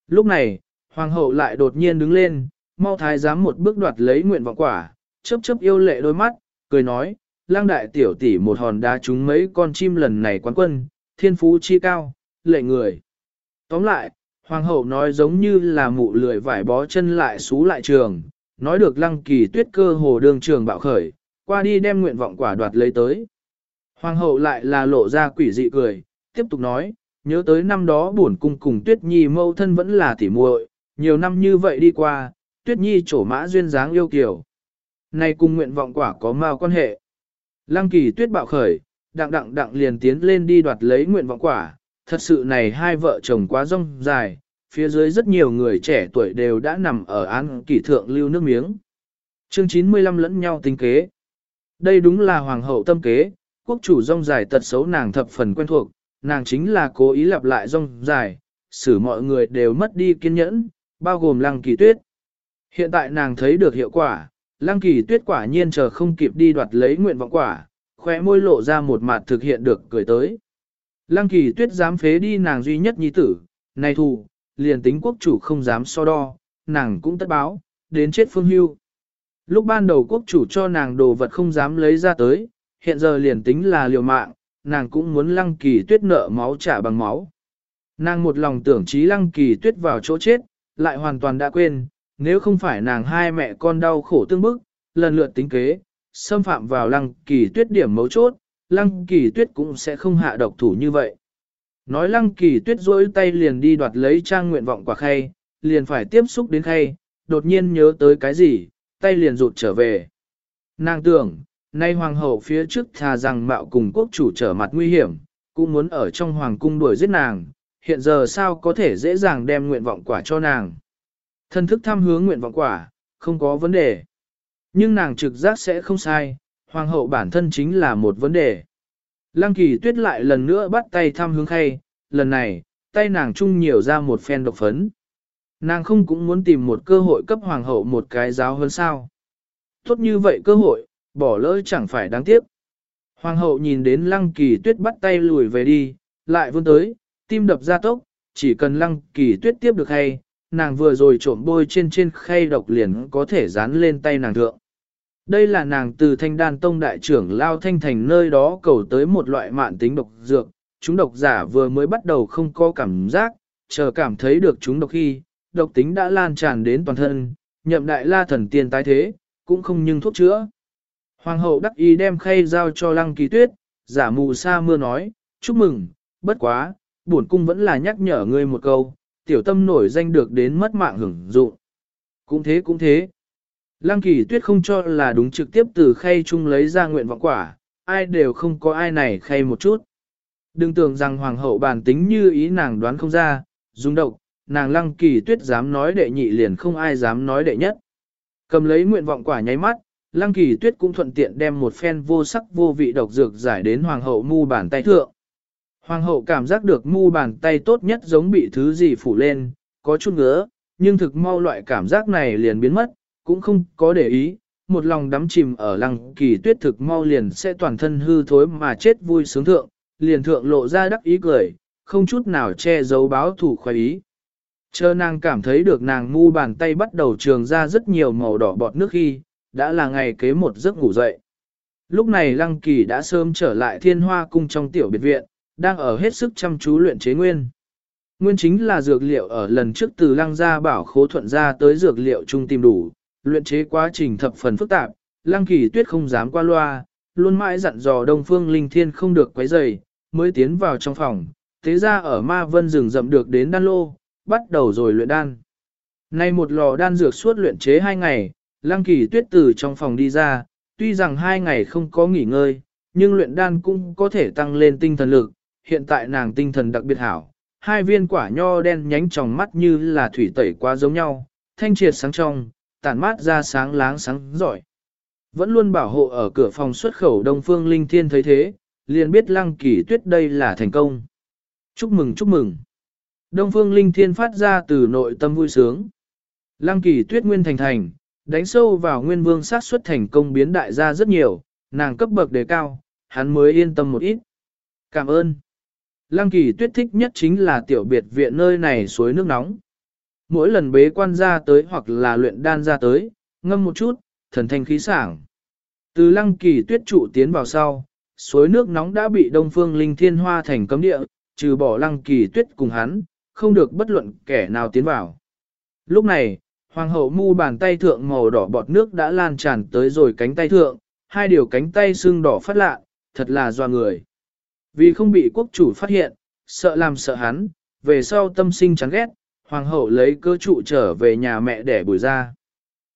Lúc này, hoàng hậu lại đột nhiên đứng lên, mau thái giám một bước đoạt lấy nguyện vọng quả, chớp chớp yêu lệ đôi mắt, cười nói, lang đại tiểu tỷ một hòn đá trúng mấy con chim lần này quán quân, thiên phú chi cao, lệ người. Tóm lại, hoàng hậu nói giống như là mụ lười vải bó chân lại xú lại trường, nói được lăng kỳ tuyết cơ hồ đường trường bạo khởi, qua đi đem nguyện vọng quả đoạt lấy tới. Hoàng hậu lại là lộ ra quỷ dị cười, tiếp tục nói, nhớ tới năm đó buồn cung cùng tuyết nhi mâu thân vẫn là tỉ muội, nhiều năm như vậy đi qua, tuyết nhi trổ mã duyên dáng yêu kiều. Này cùng nguyện vọng quả có mao quan hệ. Lăng kỳ tuyết bạo khởi, đặng đặng đặng liền tiến lên đi đoạt lấy nguyện vọng quả, thật sự này hai vợ chồng quá rong dài, phía dưới rất nhiều người trẻ tuổi đều đã nằm ở án kỷ thượng lưu nước miếng. Chương 95 lẫn nhau tính kế. Đây đúng là hoàng hậu tâm kế, quốc chủ rong dài tật xấu nàng thập phần quen thuộc, nàng chính là cố ý lặp lại rong dài, xử mọi người đều mất đi kiên nhẫn, bao gồm lăng kỳ tuyết. Hiện tại nàng thấy được hiệu quả, lăng kỳ tuyết quả nhiên chờ không kịp đi đoạt lấy nguyện vọng quả, khóe môi lộ ra một mặt thực hiện được cười tới. Lăng kỳ tuyết dám phế đi nàng duy nhất nhi tử, này thù, liền tính quốc chủ không dám so đo, nàng cũng tất báo, đến chết phương hưu. Lúc ban đầu quốc chủ cho nàng đồ vật không dám lấy ra tới, hiện giờ liền tính là liều mạng, nàng cũng muốn lăng kỳ tuyết nợ máu trả bằng máu. Nàng một lòng tưởng trí lăng kỳ tuyết vào chỗ chết, lại hoàn toàn đã quên, nếu không phải nàng hai mẹ con đau khổ tương bức, lần lượt tính kế, xâm phạm vào lăng kỳ tuyết điểm mấu chốt, lăng kỳ tuyết cũng sẽ không hạ độc thủ như vậy. Nói lăng kỳ tuyết rỗi tay liền đi đoạt lấy trang nguyện vọng quả khay, liền phải tiếp xúc đến khay, đột nhiên nhớ tới cái gì, tay liền rụt trở về. Nàng tưởng, nay hoàng hậu phía trước thà rằng mạo cùng quốc chủ trở mặt nguy hiểm, cũng muốn ở trong hoàng cung đuổi giết nàng, hiện giờ sao có thể dễ dàng đem nguyện vọng quả cho nàng. Thân thức tham hướng nguyện vọng quả, không có vấn đề. Nhưng nàng trực giác sẽ không sai, hoàng hậu bản thân chính là một vấn đề. Lăng kỳ tuyết lại lần nữa bắt tay thăm hướng khay, lần này, tay nàng chung nhiều ra một phen độc phấn. Nàng không cũng muốn tìm một cơ hội cấp hoàng hậu một cái giáo hơn sao. Tốt như vậy cơ hội, bỏ lỡ chẳng phải đáng tiếc. Hoàng hậu nhìn đến lăng kỳ tuyết bắt tay lùi về đi, lại vươn tới, tim đập ra tốc, chỉ cần lăng kỳ tuyết tiếp được hay, nàng vừa rồi trộm bôi trên trên khay độc liền có thể dán lên tay nàng thượng. Đây là nàng từ thanh đan tông đại trưởng Lao Thanh Thành nơi đó cầu tới một loại mạn tính độc dược, chúng độc giả vừa mới bắt đầu không có cảm giác, chờ cảm thấy được chúng độc khi, độc tính đã lan tràn đến toàn thân, nhậm đại la thần tiên tái thế, cũng không nhưng thuốc chữa. Hoàng hậu đắc ý đem khay giao cho lăng kỳ tuyết, giả mù sa mưa nói, chúc mừng, bất quá, bổn cung vẫn là nhắc nhở ngươi một câu, tiểu tâm nổi danh được đến mất mạng hưởng dụng. Cũng thế cũng thế. Lăng kỳ tuyết không cho là đúng trực tiếp từ khay chung lấy ra nguyện vọng quả, ai đều không có ai này khay một chút. Đừng tưởng rằng hoàng hậu bản tính như ý nàng đoán không ra, dùng độc, nàng lăng kỳ tuyết dám nói đệ nhị liền không ai dám nói đệ nhất. Cầm lấy nguyện vọng quả nháy mắt, lăng kỳ tuyết cũng thuận tiện đem một phen vô sắc vô vị độc dược giải đến hoàng hậu mu bàn tay thượng. Hoàng hậu cảm giác được mu bàn tay tốt nhất giống bị thứ gì phủ lên, có chút ngứa, nhưng thực mau loại cảm giác này liền biến mất, cũng không có để ý, một lòng đắm chìm ở lăng kỳ tuyết thực mau liền sẽ toàn thân hư thối mà chết vui sướng thượng, liền thượng lộ ra đắc ý cười, không chút nào che giấu báo thủ khoái ý. Chờ nàng cảm thấy được nàng ngu bàn tay bắt đầu trường ra rất nhiều màu đỏ bọt nước khi, đã là ngày kế một giấc ngủ dậy. Lúc này Lăng Kỳ đã sớm trở lại thiên hoa cung trong tiểu biệt viện, đang ở hết sức chăm chú luyện chế nguyên. Nguyên chính là dược liệu ở lần trước từ Lăng gia bảo khố thuận ra tới dược liệu chung tìm đủ, luyện chế quá trình thập phần phức tạp, Lăng Kỳ tuyết không dám qua loa, luôn mãi dặn dò Đông Phương Linh Thiên không được quấy rầy, mới tiến vào trong phòng, thế ra ở ma vân rừng rậm được đến đan lô, bắt đầu rồi luyện đan. Nay một lò đan dược suốt luyện chế hai ngày, Lăng Kỳ tuyết từ trong phòng đi ra, tuy rằng hai ngày không có nghỉ ngơi, nhưng luyện đan cũng có thể tăng lên tinh thần lực, hiện tại nàng tinh thần đặc biệt hảo. Hai viên quả nho đen nhánh trong mắt như là thủy tẩy quá giống nhau, thanh triệt sáng trong, tản mát ra sáng láng sáng giỏi. Vẫn luôn bảo hộ ở cửa phòng xuất khẩu Đông Phương Linh Thiên thấy thế, liền biết Lăng Kỳ Tuyết đây là thành công. Chúc mừng chúc mừng. Đông Phương Linh Thiên phát ra từ nội tâm vui sướng. Lăng Kỳ Tuyết nguyên thành thành, đánh sâu vào nguyên vương sát xuất thành công biến đại ra rất nhiều, nàng cấp bậc đề cao, hắn mới yên tâm một ít. Cảm ơn. Lăng Kỳ Tuyết thích nhất chính là tiểu biệt viện nơi này suối nước nóng. Mỗi lần bế quan ra tới hoặc là luyện đan ra tới, ngâm một chút, thần thanh khí sảng. Từ lăng kỳ tuyết trụ tiến vào sau, suối nước nóng đã bị đông phương linh thiên hoa thành cấm địa, trừ bỏ lăng kỳ tuyết cùng hắn, không được bất luận kẻ nào tiến vào. Lúc này, hoàng hậu mu bàn tay thượng màu đỏ bọt nước đã lan tràn tới rồi cánh tay thượng, hai điều cánh tay xương đỏ phát lạ, thật là doa người. Vì không bị quốc chủ phát hiện, sợ làm sợ hắn, về sau tâm sinh chán ghét, hoàng hậu lấy cơ trụ trở về nhà mẹ để bùi ra.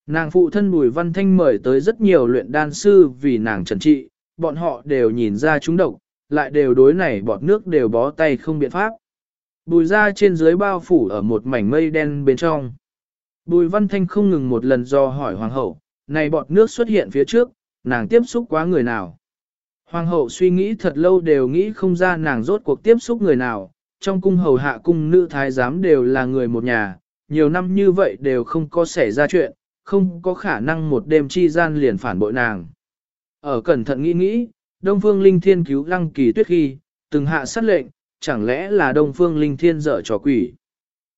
Nàng phụ thân Bùi Văn Thanh mời tới rất nhiều luyện đan sư vì nàng trần trị, bọn họ đều nhìn ra chúng độc, lại đều đối này bọt nước đều bó tay không biện pháp. Bùi ra trên dưới bao phủ ở một mảnh mây đen bên trong. Bùi Văn Thanh không ngừng một lần do hỏi Hoàng hậu, này bọt nước xuất hiện phía trước, nàng tiếp xúc quá người nào. Hoàng hậu suy nghĩ thật lâu đều nghĩ không ra nàng rốt cuộc tiếp xúc người nào, trong cung hầu hạ cung nữ thái giám đều là người một nhà, nhiều năm như vậy đều không có xảy ra chuyện, không có khả năng một đêm chi gian liền phản bội nàng. Ở cẩn thận nghĩ nghĩ, Đông Phương Linh Thiên cứu Lăng Kỳ Tuyết khi, từng hạ sát lệnh, chẳng lẽ là Đông Phương Linh Thiên dở trò quỷ.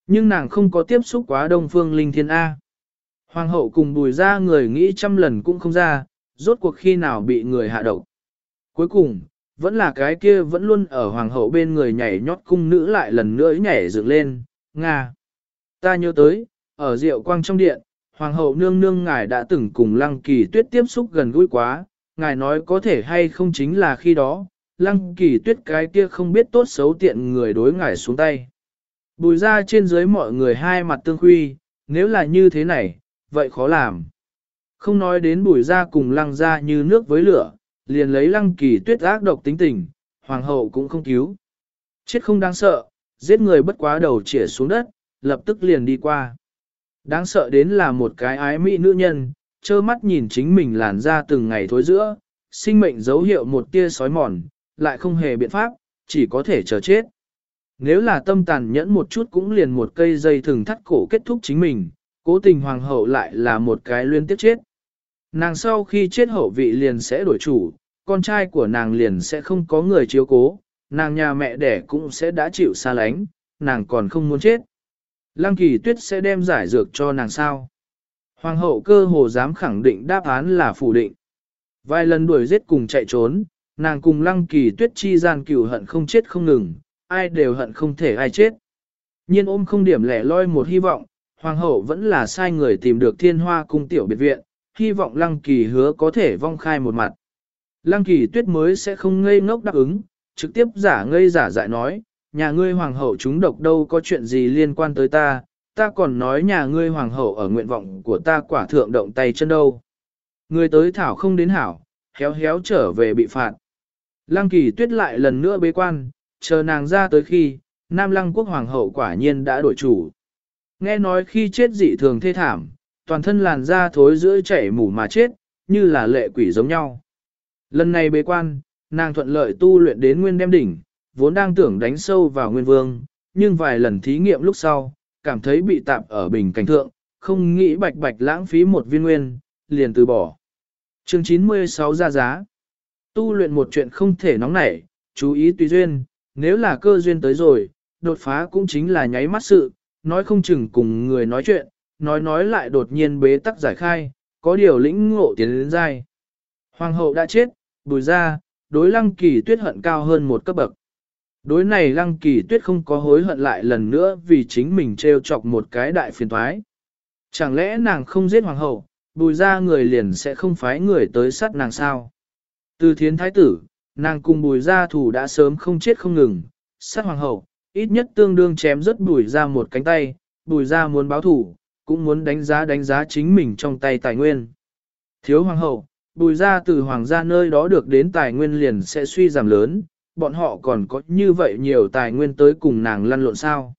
Nhưng nàng không có tiếp xúc quá Đông Phương Linh Thiên A. Hoàng hậu cùng bùi ra người nghĩ trăm lần cũng không ra, rốt cuộc khi nào bị người hạ độc. Cuối cùng, vẫn là cái kia vẫn luôn ở hoàng hậu bên người nhảy nhót cung nữ lại lần nữa nhảy dựng lên, Nga. Ta nhớ tới, ở rượu quang trong điện, Hoàng hậu nương nương ngài đã từng cùng lăng kỳ tuyết tiếp xúc gần gũi quá, ngài nói có thể hay không chính là khi đó, lăng kỳ tuyết cái kia không biết tốt xấu tiện người đối ngải xuống tay. Bùi ra trên dưới mọi người hai mặt tương khuy, nếu là như thế này, vậy khó làm. Không nói đến bùi ra cùng lăng ra như nước với lửa, liền lấy lăng kỳ tuyết ác độc tính tình, hoàng hậu cũng không cứu. Chết không đáng sợ, giết người bất quá đầu chĩa xuống đất, lập tức liền đi qua. Đáng sợ đến là một cái ái mỹ nữ nhân, trơ mắt nhìn chính mình làn ra từng ngày thối giữa, sinh mệnh dấu hiệu một tia sói mòn, lại không hề biện pháp, chỉ có thể chờ chết. Nếu là tâm tàn nhẫn một chút cũng liền một cây dây thừng thắt cổ kết thúc chính mình, cố tình hoàng hậu lại là một cái liên tiếp chết. Nàng sau khi chết hậu vị liền sẽ đổi chủ, con trai của nàng liền sẽ không có người chiếu cố, nàng nhà mẹ đẻ cũng sẽ đã chịu xa lánh, nàng còn không muốn chết. Lăng kỳ tuyết sẽ đem giải dược cho nàng sao. Hoàng hậu cơ hồ dám khẳng định đáp án là phủ định. Vài lần đuổi giết cùng chạy trốn, nàng cùng lăng kỳ tuyết chi gian cửu hận không chết không ngừng, ai đều hận không thể ai chết. Nhiên ôm không điểm lẻ loi một hy vọng, hoàng hậu vẫn là sai người tìm được thiên hoa cung tiểu biệt viện, hy vọng lăng kỳ hứa có thể vong khai một mặt. Lăng kỳ tuyết mới sẽ không ngây ngốc đáp ứng, trực tiếp giả ngây giả dại nói, nhà ngươi hoàng hậu chúng độc đâu có chuyện gì liên quan tới ta, ta còn nói nhà ngươi hoàng hậu ở nguyện vọng của ta quả thượng động tay chân đâu. Người tới thảo không đến hảo, héo héo trở về bị phạt. Lăng kỳ tuyết lại lần nữa bế quan, chờ nàng ra tới khi, Nam Lăng quốc hoàng hậu quả nhiên đã đổi chủ. Nghe nói khi chết dị thường thê thảm, toàn thân làn da thối giữa chảy mủ mà chết, như là lệ quỷ giống nhau. Lần này bế quan, nàng thuận lợi tu luyện đến nguyên đem đỉnh, vốn đang tưởng đánh sâu vào nguyên vương, nhưng vài lần thí nghiệm lúc sau, cảm thấy bị tạp ở bình cảnh thượng, không nghĩ bạch bạch lãng phí một viên nguyên, liền từ bỏ. Chương 96 ra giá. Tu luyện một chuyện không thể nóng nảy, chú ý tùy duyên, nếu là cơ duyên tới rồi, đột phá cũng chính là nháy mắt sự, nói không chừng cùng người nói chuyện, nói nói lại đột nhiên bế tắc giải khai, có điều lĩnh ngộ tiến đến dai. Hoàng hậu đã chết, bùi ra, đối lăng kỳ tuyết hận cao hơn một cấp bậc. Đối này lăng kỳ tuyết không có hối hận lại lần nữa vì chính mình trêu chọc một cái đại phiền thoái. Chẳng lẽ nàng không giết hoàng hậu, bùi ra người liền sẽ không phái người tới sát nàng sao? Từ thiến thái tử, nàng cùng bùi Gia thủ đã sớm không chết không ngừng, sát hoàng hậu, ít nhất tương đương chém rất bùi ra một cánh tay, bùi ra muốn báo thủ, cũng muốn đánh giá đánh giá chính mình trong tay tài nguyên. Thiếu hoàng hậu, bùi ra từ hoàng gia nơi đó được đến tài nguyên liền sẽ suy giảm lớn, bọn họ còn có như vậy nhiều tài nguyên tới cùng nàng lăn lộn sao.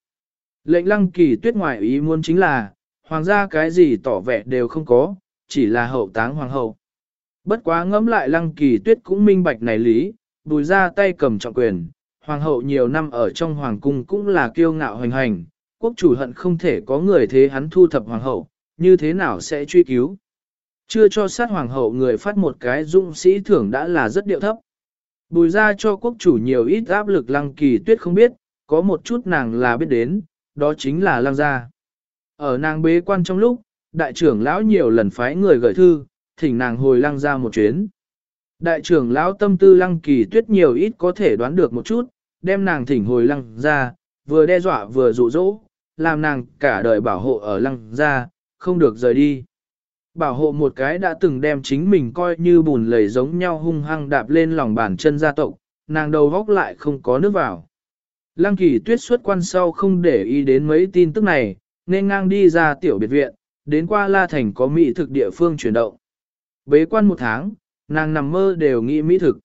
Lệnh lăng kỳ tuyết ngoại ý muốn chính là, hoàng gia cái gì tỏ vẻ đều không có, chỉ là hậu táng hoàng hậu. Bất quá ngẫm lại lăng kỳ tuyết cũng minh bạch này lý, bùi ra tay cầm trọng quyền, hoàng hậu nhiều năm ở trong hoàng cung cũng là kiêu ngạo hoành hành, quốc chủ hận không thể có người thế hắn thu thập hoàng hậu, như thế nào sẽ truy cứu. Chưa cho sát hoàng hậu người phát một cái dũng sĩ thưởng đã là rất điệu thấp. Bùi ra cho quốc chủ nhiều ít áp lực lăng kỳ tuyết không biết, có một chút nàng là biết đến, đó chính là lăng gia. Ở nàng bế quan trong lúc, đại trưởng lão nhiều lần phái người gửi thư, thỉnh nàng hồi lăng ra một chuyến. Đại trưởng lão tâm tư lăng kỳ tuyết nhiều ít có thể đoán được một chút, đem nàng thỉnh hồi lăng ra, vừa đe dọa vừa dụ dỗ, làm nàng cả đời bảo hộ ở lăng ra, không được rời đi. Bảo hộ một cái đã từng đem chính mình coi như bùn lầy giống nhau hung hăng đạp lên lòng bàn chân gia tộc, nàng đầu góc lại không có nước vào. Lăng kỳ tuyết xuất quan sau không để ý đến mấy tin tức này, nên ngang đi ra tiểu biệt viện, đến qua La Thành có mỹ thực địa phương chuyển động. Bế quan một tháng, nàng nằm mơ đều nghĩ mỹ thực.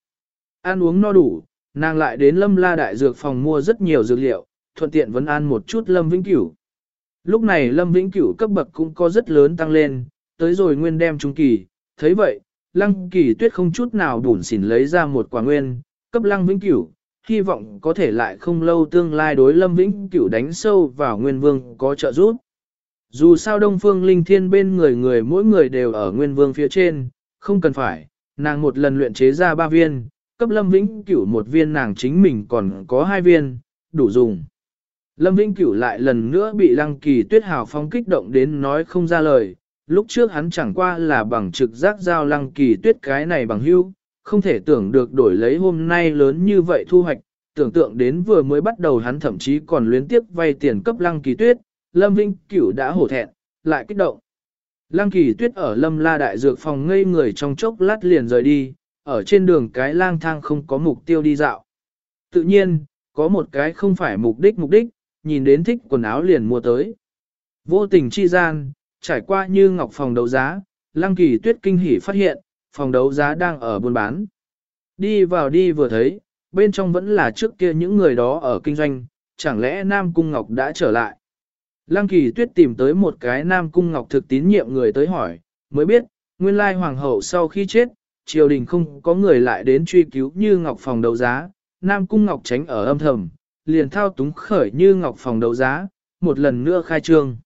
Ăn uống no đủ, nàng lại đến lâm la đại dược phòng mua rất nhiều dược liệu, thuận tiện vẫn ăn một chút lâm vĩnh cửu. Lúc này lâm vĩnh cửu cấp bậc cũng có rất lớn tăng lên, tới rồi nguyên đem trung kỳ, thấy vậy, lăng kỳ tuyết không chút nào bủn xỉn lấy ra một quả nguyên, cấp lăng vĩnh cửu, hy vọng có thể lại không lâu tương lai đối lâm vĩnh cửu đánh sâu vào nguyên vương có trợ giúp. Dù sao đông phương linh thiên bên người người mỗi người đều ở nguyên vương phía trên, không cần phải, nàng một lần luyện chế ra ba viên, cấp lâm vĩnh cửu một viên nàng chính mình còn có hai viên, đủ dùng. Lâm Vĩnh Cửu lại lần nữa bị Lăng Kỳ Tuyết hào phong kích động đến nói không ra lời, lúc trước hắn chẳng qua là bằng trực giác giao Lăng Kỳ Tuyết cái này bằng hữu, không thể tưởng được đổi lấy hôm nay lớn như vậy thu hoạch, tưởng tượng đến vừa mới bắt đầu hắn thậm chí còn luyến tiếp vay tiền cấp Lăng Kỳ Tuyết, Lâm Vinh Cửu đã hổ thẹn, lại kích động. Lăng Kỳ Tuyết ở Lâm La Đại Dược phòng ngây người trong chốc lát liền rời đi, ở trên đường cái lang thang không có mục tiêu đi dạo. Tự nhiên, có một cái không phải mục đích mục đích, nhìn đến thích quần áo liền mua tới. Vô tình chi gian, trải qua như ngọc phòng đấu giá, Lăng Kỳ Tuyết kinh hỉ phát hiện, phòng đấu giá đang ở buôn bán. Đi vào đi vừa thấy, bên trong vẫn là trước kia những người đó ở kinh doanh, chẳng lẽ Nam Cung Ngọc đã trở lại. Lăng Kỳ Tuyết tìm tới một cái Nam Cung Ngọc thực tín nhiệm người tới hỏi, mới biết, nguyên lai hoàng hậu sau khi chết, triều đình không có người lại đến truy cứu như Ngọc phòng đấu giá, Nam Cung Ngọc tránh ở âm thầm, liền thao túng khởi như Ngọc phòng đấu giá, một lần nữa khai trương.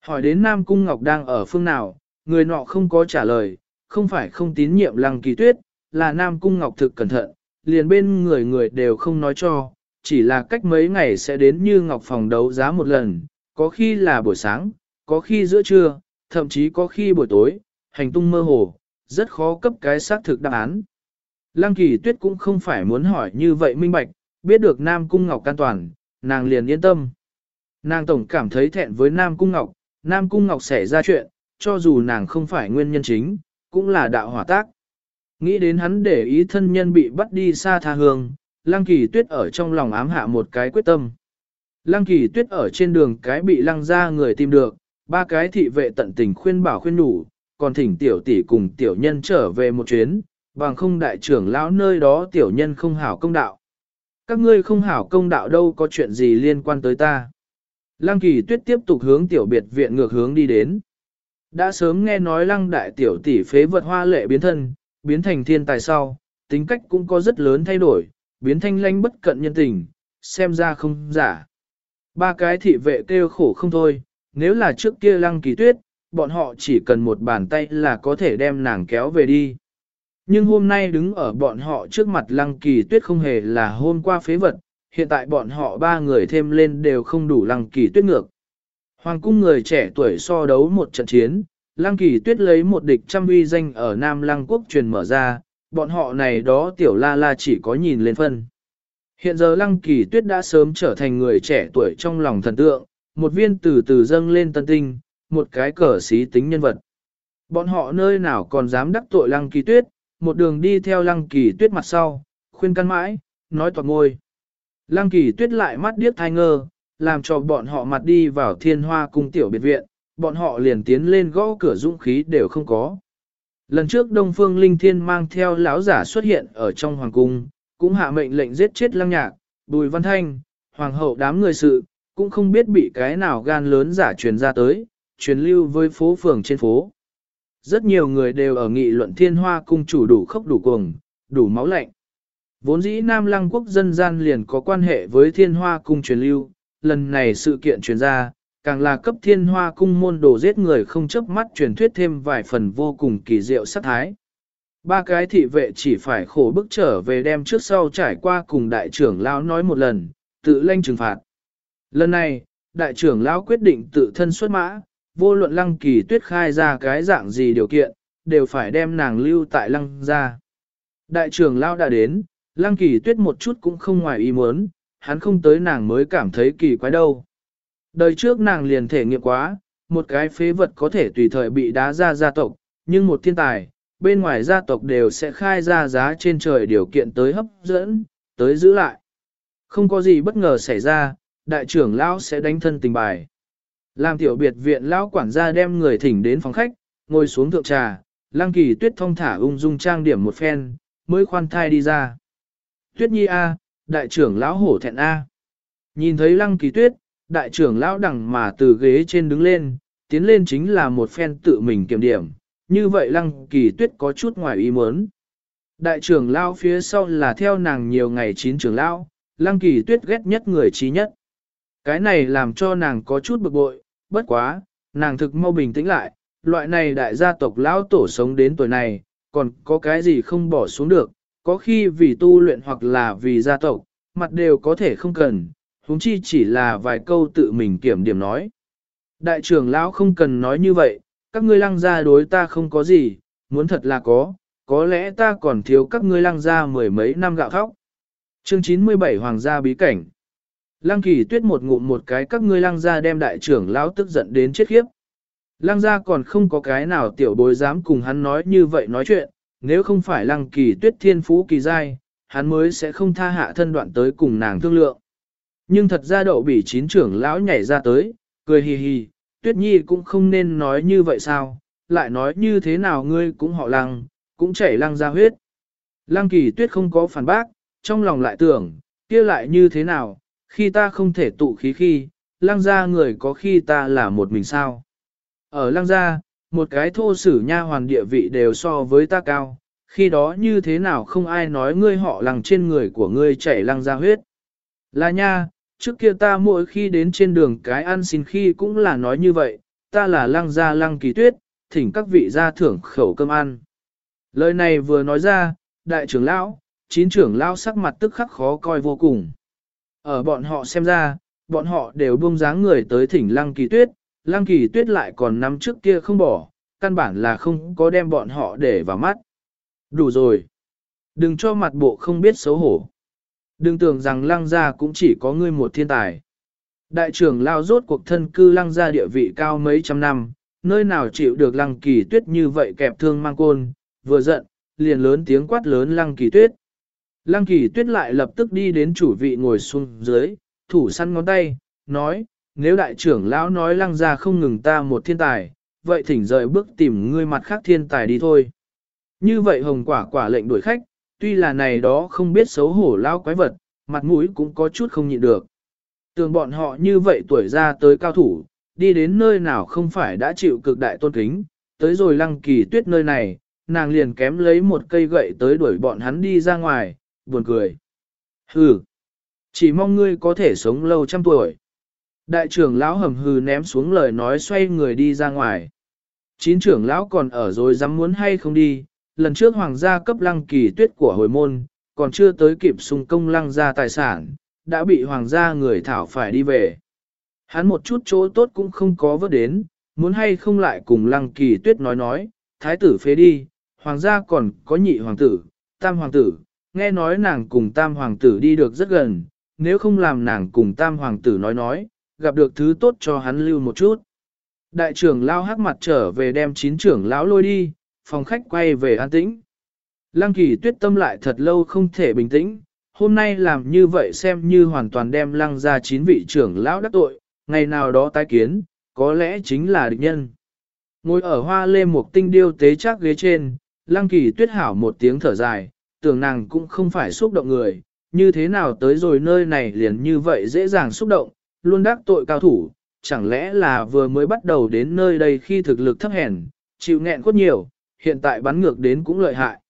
Hỏi đến Nam Cung Ngọc đang ở phương nào, người nọ không có trả lời, không phải không tín nhiệm Lăng Kỳ Tuyết, là Nam Cung Ngọc thực cẩn thận, liền bên người người đều không nói cho, chỉ là cách mấy ngày sẽ đến như Ngọc phòng đấu giá một lần, có khi là buổi sáng, có khi giữa trưa, thậm chí có khi buổi tối, hành tung mơ hồ, rất khó cấp cái xác thực đáp án. Lăng kỳ tuyết cũng không phải muốn hỏi như vậy minh bạch, biết được Nam Cung Ngọc an toàn, nàng liền yên tâm. Nàng tổng cảm thấy thẹn với Nam Cung Ngọc, Nam Cung Ngọc xảy ra chuyện, cho dù nàng không phải nguyên nhân chính, cũng là đạo hỏa tác. Nghĩ đến hắn để ý thân nhân bị bắt đi xa tha hương, Lăng Kỳ Tuyết ở trong lòng ám hạ một cái quyết tâm. Lăng Kỳ Tuyết ở trên đường cái bị lăng ra người tìm được, ba cái thị vệ tận tình khuyên bảo khuyên nhủ, còn thỉnh tiểu tỷ cùng tiểu nhân trở về một chuyến, bằng không đại trưởng lão nơi đó tiểu nhân không hảo công đạo. Các ngươi không hảo công đạo đâu có chuyện gì liên quan tới ta. Lăng Kỳ Tuyết tiếp tục hướng tiểu biệt viện ngược hướng đi đến. Đã sớm nghe nói lăng đại tiểu tỷ phế vật hoa lệ biến thân, biến thành thiên tài sau, tính cách cũng có rất lớn thay đổi, biến thanh lanh bất cận nhân tình, xem ra không giả. Ba cái thị vệ kêu khổ không thôi, nếu là trước kia lăng kỳ tuyết, bọn họ chỉ cần một bàn tay là có thể đem nàng kéo về đi. Nhưng hôm nay đứng ở bọn họ trước mặt lăng kỳ tuyết không hề là hôm qua phế vật, hiện tại bọn họ ba người thêm lên đều không đủ lăng kỳ tuyết ngược. Hoàng cung người trẻ tuổi so đấu một trận chiến, lăng kỳ tuyết lấy một địch trăm uy danh ở Nam lăng quốc truyền mở ra, bọn họ này đó tiểu la la chỉ có nhìn lên phân. Hiện giờ lăng kỳ tuyết đã sớm trở thành người trẻ tuổi trong lòng thần tượng, một viên từ từ dâng lên tân tinh, một cái cờ xí tính nhân vật. Bọn họ nơi nào còn dám đắc tội lăng kỳ tuyết, một đường đi theo lăng kỳ tuyết mặt sau, khuyên căn mãi, nói toạc ngôi. Lăng kỳ tuyết lại mắt điếc thai ngơ, làm cho bọn họ mặt đi vào thiên hoa cung tiểu biệt viện, bọn họ liền tiến lên gõ cửa dũng khí đều không có. Lần trước Đông Phương Linh Thiên mang theo lão giả xuất hiện ở trong hoàng cung, cũng hạ mệnh lệnh giết chết lăng nhạc, bùi văn thanh, hoàng hậu đám người sự, cũng không biết bị cái nào gan lớn giả truyền ra tới, truyền lưu với phố phường trên phố. Rất nhiều người đều ở nghị luận thiên hoa cung chủ đủ khốc đủ cuồng, đủ máu lạnh. Vốn dĩ Nam Lăng quốc dân gian liền có quan hệ với thiên hoa cung truyền lưu, lần này sự kiện truyền ra, càng là cấp thiên hoa cung môn đồ giết người không chớp mắt truyền thuyết thêm vài phần vô cùng kỳ diệu sát thái. Ba cái thị vệ chỉ phải khổ bức trở về đem trước sau trải qua cùng đại trưởng lão nói một lần, tự lanh trừng phạt. Lần này, đại trưởng lão quyết định tự thân xuất mã, vô luận lăng kỳ tuyết khai ra cái dạng gì điều kiện, đều phải đem nàng lưu tại lăng ra. Đại trưởng lão đã đến, lăng kỳ tuyết một chút cũng không ngoài ý muốn, hắn không tới nàng mới cảm thấy kỳ quái đâu. Đời trước nàng liền thể nghiệm quá, một cái phế vật có thể tùy thời bị đá ra gia tộc, nhưng một thiên tài, bên ngoài gia tộc đều sẽ khai ra giá trên trời điều kiện tới hấp dẫn, tới giữ lại. Không có gì bất ngờ xảy ra, đại trưởng lão sẽ đánh thân tình bài. Làm tiểu biệt viện lão quản gia đem người thỉnh đến phòng khách, ngồi xuống thượng trà, lăng kỳ tuyết thông thả ung dung trang điểm một phen, mới khoan thai đi ra. Tuyết nhi A, đại trưởng lão hổ thẹn A. Nhìn thấy lăng kỳ tuyết, đại trưởng lão đằng mà từ ghế trên đứng lên, tiến lên chính là một phen tự mình kiểm điểm, như vậy lăng kỳ tuyết có chút ngoài ý muốn. Đại trưởng lão phía sau là theo nàng nhiều ngày chín trưởng lão, lăng kỳ tuyết ghét nhất người trí nhất. Cái này làm cho nàng có chút bực bội, bất quá, nàng thực mau bình tĩnh lại, loại này đại gia tộc lão tổ sống đến tuổi này, còn có cái gì không bỏ xuống được, có khi vì tu luyện hoặc là vì gia tộc, mặt đều có thể không cần, huống chi chỉ là vài câu tự mình kiểm điểm nói. Đại trưởng lão không cần nói như vậy, các ngươi lăng gia đối ta không có gì, muốn thật là có, có lẽ ta còn thiếu các ngươi lăng gia mười mấy năm gạo khóc. Chương 97 Hoàng gia bí cảnh Lăng kỳ tuyết một ngụm một cái các ngươi lăng gia đem đại trưởng lão tức giận đến chết khiếp. Lăng gia còn không có cái nào tiểu bối dám cùng hắn nói như vậy nói chuyện, nếu không phải lăng kỳ tuyết thiên phú kỳ giai, hắn mới sẽ không tha hạ thân đoạn tới cùng nàng thương lượng. Nhưng thật ra đậu bỉ chín trưởng lão nhảy ra tới, cười hì hì, tuyết nhi cũng không nên nói như vậy sao, lại nói như thế nào ngươi cũng họ lăng, cũng chảy lăng ra huyết. Lăng kỳ tuyết không có phản bác, trong lòng lại tưởng, kia lại như thế nào, khi ta không thể tụ khí khi, lăng ra người có khi ta là một mình sao. Ở lăng gia, một cái thô sử nha hoàn địa vị đều so với ta cao, khi đó như thế nào không ai nói ngươi họ lăng trên người của ngươi chảy lăng ra huyết. Là nha, trước kia ta mỗi khi đến trên đường cái ăn xin khi cũng là nói như vậy, ta là lăng gia lăng kỳ tuyết, thỉnh các vị ra thưởng khẩu cơm ăn. Lời này vừa nói ra, đại trưởng lão, chín trưởng lão sắc mặt tức khắc khó coi vô cùng. Ở bọn họ xem ra, bọn họ đều buông dáng người tới thỉnh lăng kỳ tuyết, lăng kỳ tuyết lại còn nắm trước kia không bỏ, căn bản là không có đem bọn họ để vào mắt. Đủ rồi. Đừng cho mặt bộ không biết xấu hổ. Đừng tưởng rằng lăng gia cũng chỉ có ngươi một thiên tài. Đại trưởng lao rốt cuộc thân cư lăng gia địa vị cao mấy trăm năm, nơi nào chịu được lăng kỳ tuyết như vậy kẹp thương mang côn, vừa giận, liền lớn tiếng quát lớn lăng kỳ tuyết. Lăng kỳ tuyết lại lập tức đi đến chủ vị ngồi xuống dưới, thủ săn ngón tay, nói, nếu đại trưởng lão nói lăng gia không ngừng ta một thiên tài, vậy thỉnh rời bước tìm ngươi mặt khác thiên tài đi thôi. Như vậy hồng quả quả lệnh đuổi khách, tuy là này đó không biết xấu hổ lao quái vật, mặt mũi cũng có chút không nhịn được. Tường bọn họ như vậy tuổi ra tới cao thủ, đi đến nơi nào không phải đã chịu cực đại tôn kính, tới rồi lăng kỳ tuyết nơi này, nàng liền kém lấy một cây gậy tới đuổi bọn hắn đi ra ngoài, buồn cười. Hừ, chỉ mong ngươi có thể sống lâu trăm tuổi. Đại trưởng lão hầm hừ ném xuống lời nói xoay người đi ra ngoài. Chín trưởng lão còn ở rồi dám muốn hay không đi, lần trước hoàng gia cấp lăng kỳ tuyết của hồi môn, còn chưa tới kịp xung công lăng gia tài sản, đã bị hoàng gia người thảo phải đi về. Hắn một chút chỗ tốt cũng không có vớt đến, muốn hay không lại cùng lăng kỳ tuyết nói nói, thái tử phế đi, hoàng gia còn có nhị hoàng tử, tam hoàng tử, nghe nói nàng cùng tam hoàng tử đi được rất gần, nếu không làm nàng cùng tam hoàng tử nói nói, gặp được thứ tốt cho hắn lưu một chút. Đại trưởng lao hắc mặt trở về đem chín trưởng lão lôi đi, phòng khách quay về an tĩnh. Lăng kỳ tuyết tâm lại thật lâu không thể bình tĩnh, hôm nay làm như vậy xem như hoàn toàn đem lăng ra chín vị trưởng lão đắc tội, ngày nào đó tái kiến, có lẽ chính là địch nhân. Ngồi ở hoa lê một tinh điêu tế chắc ghế trên, lăng kỳ tuyết hảo một tiếng thở dài, tưởng nàng cũng không phải xúc động người, như thế nào tới rồi nơi này liền như vậy dễ dàng xúc động, luôn đắc tội cao thủ, chẳng lẽ là vừa mới bắt đầu đến nơi đây khi thực lực thấp hèn, chịu nghẹn cốt nhiều, hiện tại bắn ngược đến cũng lợi hại.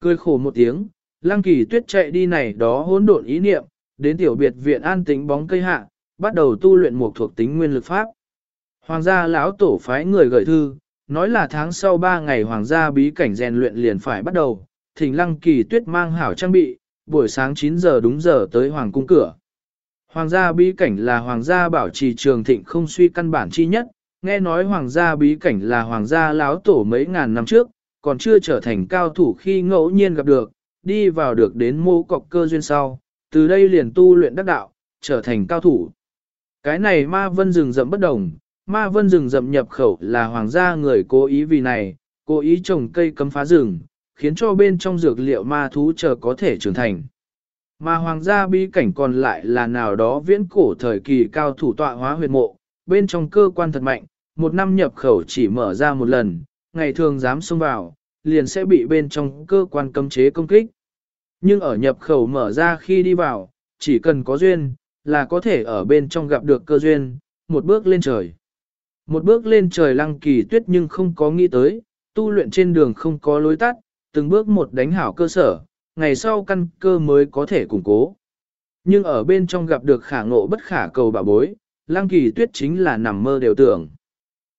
Cười khổ một tiếng, lăng kỳ tuyết chạy đi này đó hỗn độn ý niệm, đến tiểu biệt viện an tính bóng cây hạ, bắt đầu tu luyện một thuộc tính nguyên lực pháp. Hoàng gia lão tổ phái người gửi thư, nói là tháng sau 3 ngày hoàng gia bí cảnh rèn luyện liền phải bắt đầu, thỉnh lăng kỳ tuyết mang hảo trang bị, buổi sáng 9 giờ đúng giờ tới hoàng cung cửa. Hoàng gia bí cảnh là hoàng gia bảo trì trường thịnh không suy căn bản chi nhất, nghe nói hoàng gia bí cảnh là hoàng gia láo tổ mấy ngàn năm trước, còn chưa trở thành cao thủ khi ngẫu nhiên gặp được, đi vào được đến mô cọc cơ duyên sau, từ đây liền tu luyện đắc đạo, trở thành cao thủ. Cái này ma vân rừng rậm bất đồng, ma vân rừng rậm nhập khẩu là hoàng gia người cố ý vì này, cố ý trồng cây cấm phá rừng, khiến cho bên trong dược liệu ma thú chờ có thể trưởng thành. Mà hoàng gia bí cảnh còn lại là nào đó viễn cổ thời kỳ cao thủ tọa hóa huyệt mộ, bên trong cơ quan thật mạnh, một năm nhập khẩu chỉ mở ra một lần, ngày thường dám xông vào, liền sẽ bị bên trong cơ quan cấm chế công kích. Nhưng ở nhập khẩu mở ra khi đi vào, chỉ cần có duyên, là có thể ở bên trong gặp được cơ duyên, một bước lên trời. Một bước lên trời lăng kỳ tuyết nhưng không có nghĩ tới, tu luyện trên đường không có lối tắt, từng bước một đánh hảo cơ sở, ngày sau căn cơ mới có thể củng cố. Nhưng ở bên trong gặp được khả ngộ bất khả cầu bà bối, lăng kỳ tuyết chính là nằm mơ đều tưởng.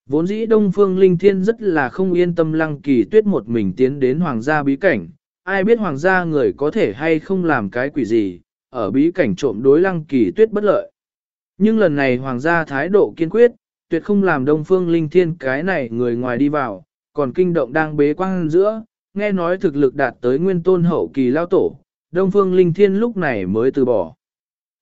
Vốn dĩ Đông Phương Linh Thiên rất là không yên tâm lăng kỳ tuyết một mình tiến đến hoàng gia bí cảnh, ai biết hoàng gia người có thể hay không làm cái quỷ gì, ở bí cảnh trộm đối lăng kỳ tuyết bất lợi. Nhưng lần này hoàng gia thái độ kiên quyết, tuyệt không làm Đông Phương Linh Thiên cái này người ngoài đi vào, còn kinh động đang bế quang giữa, nghe nói thực lực đạt tới nguyên tôn hậu kỳ lao tổ, Đông Phương Linh Thiên lúc này mới từ bỏ.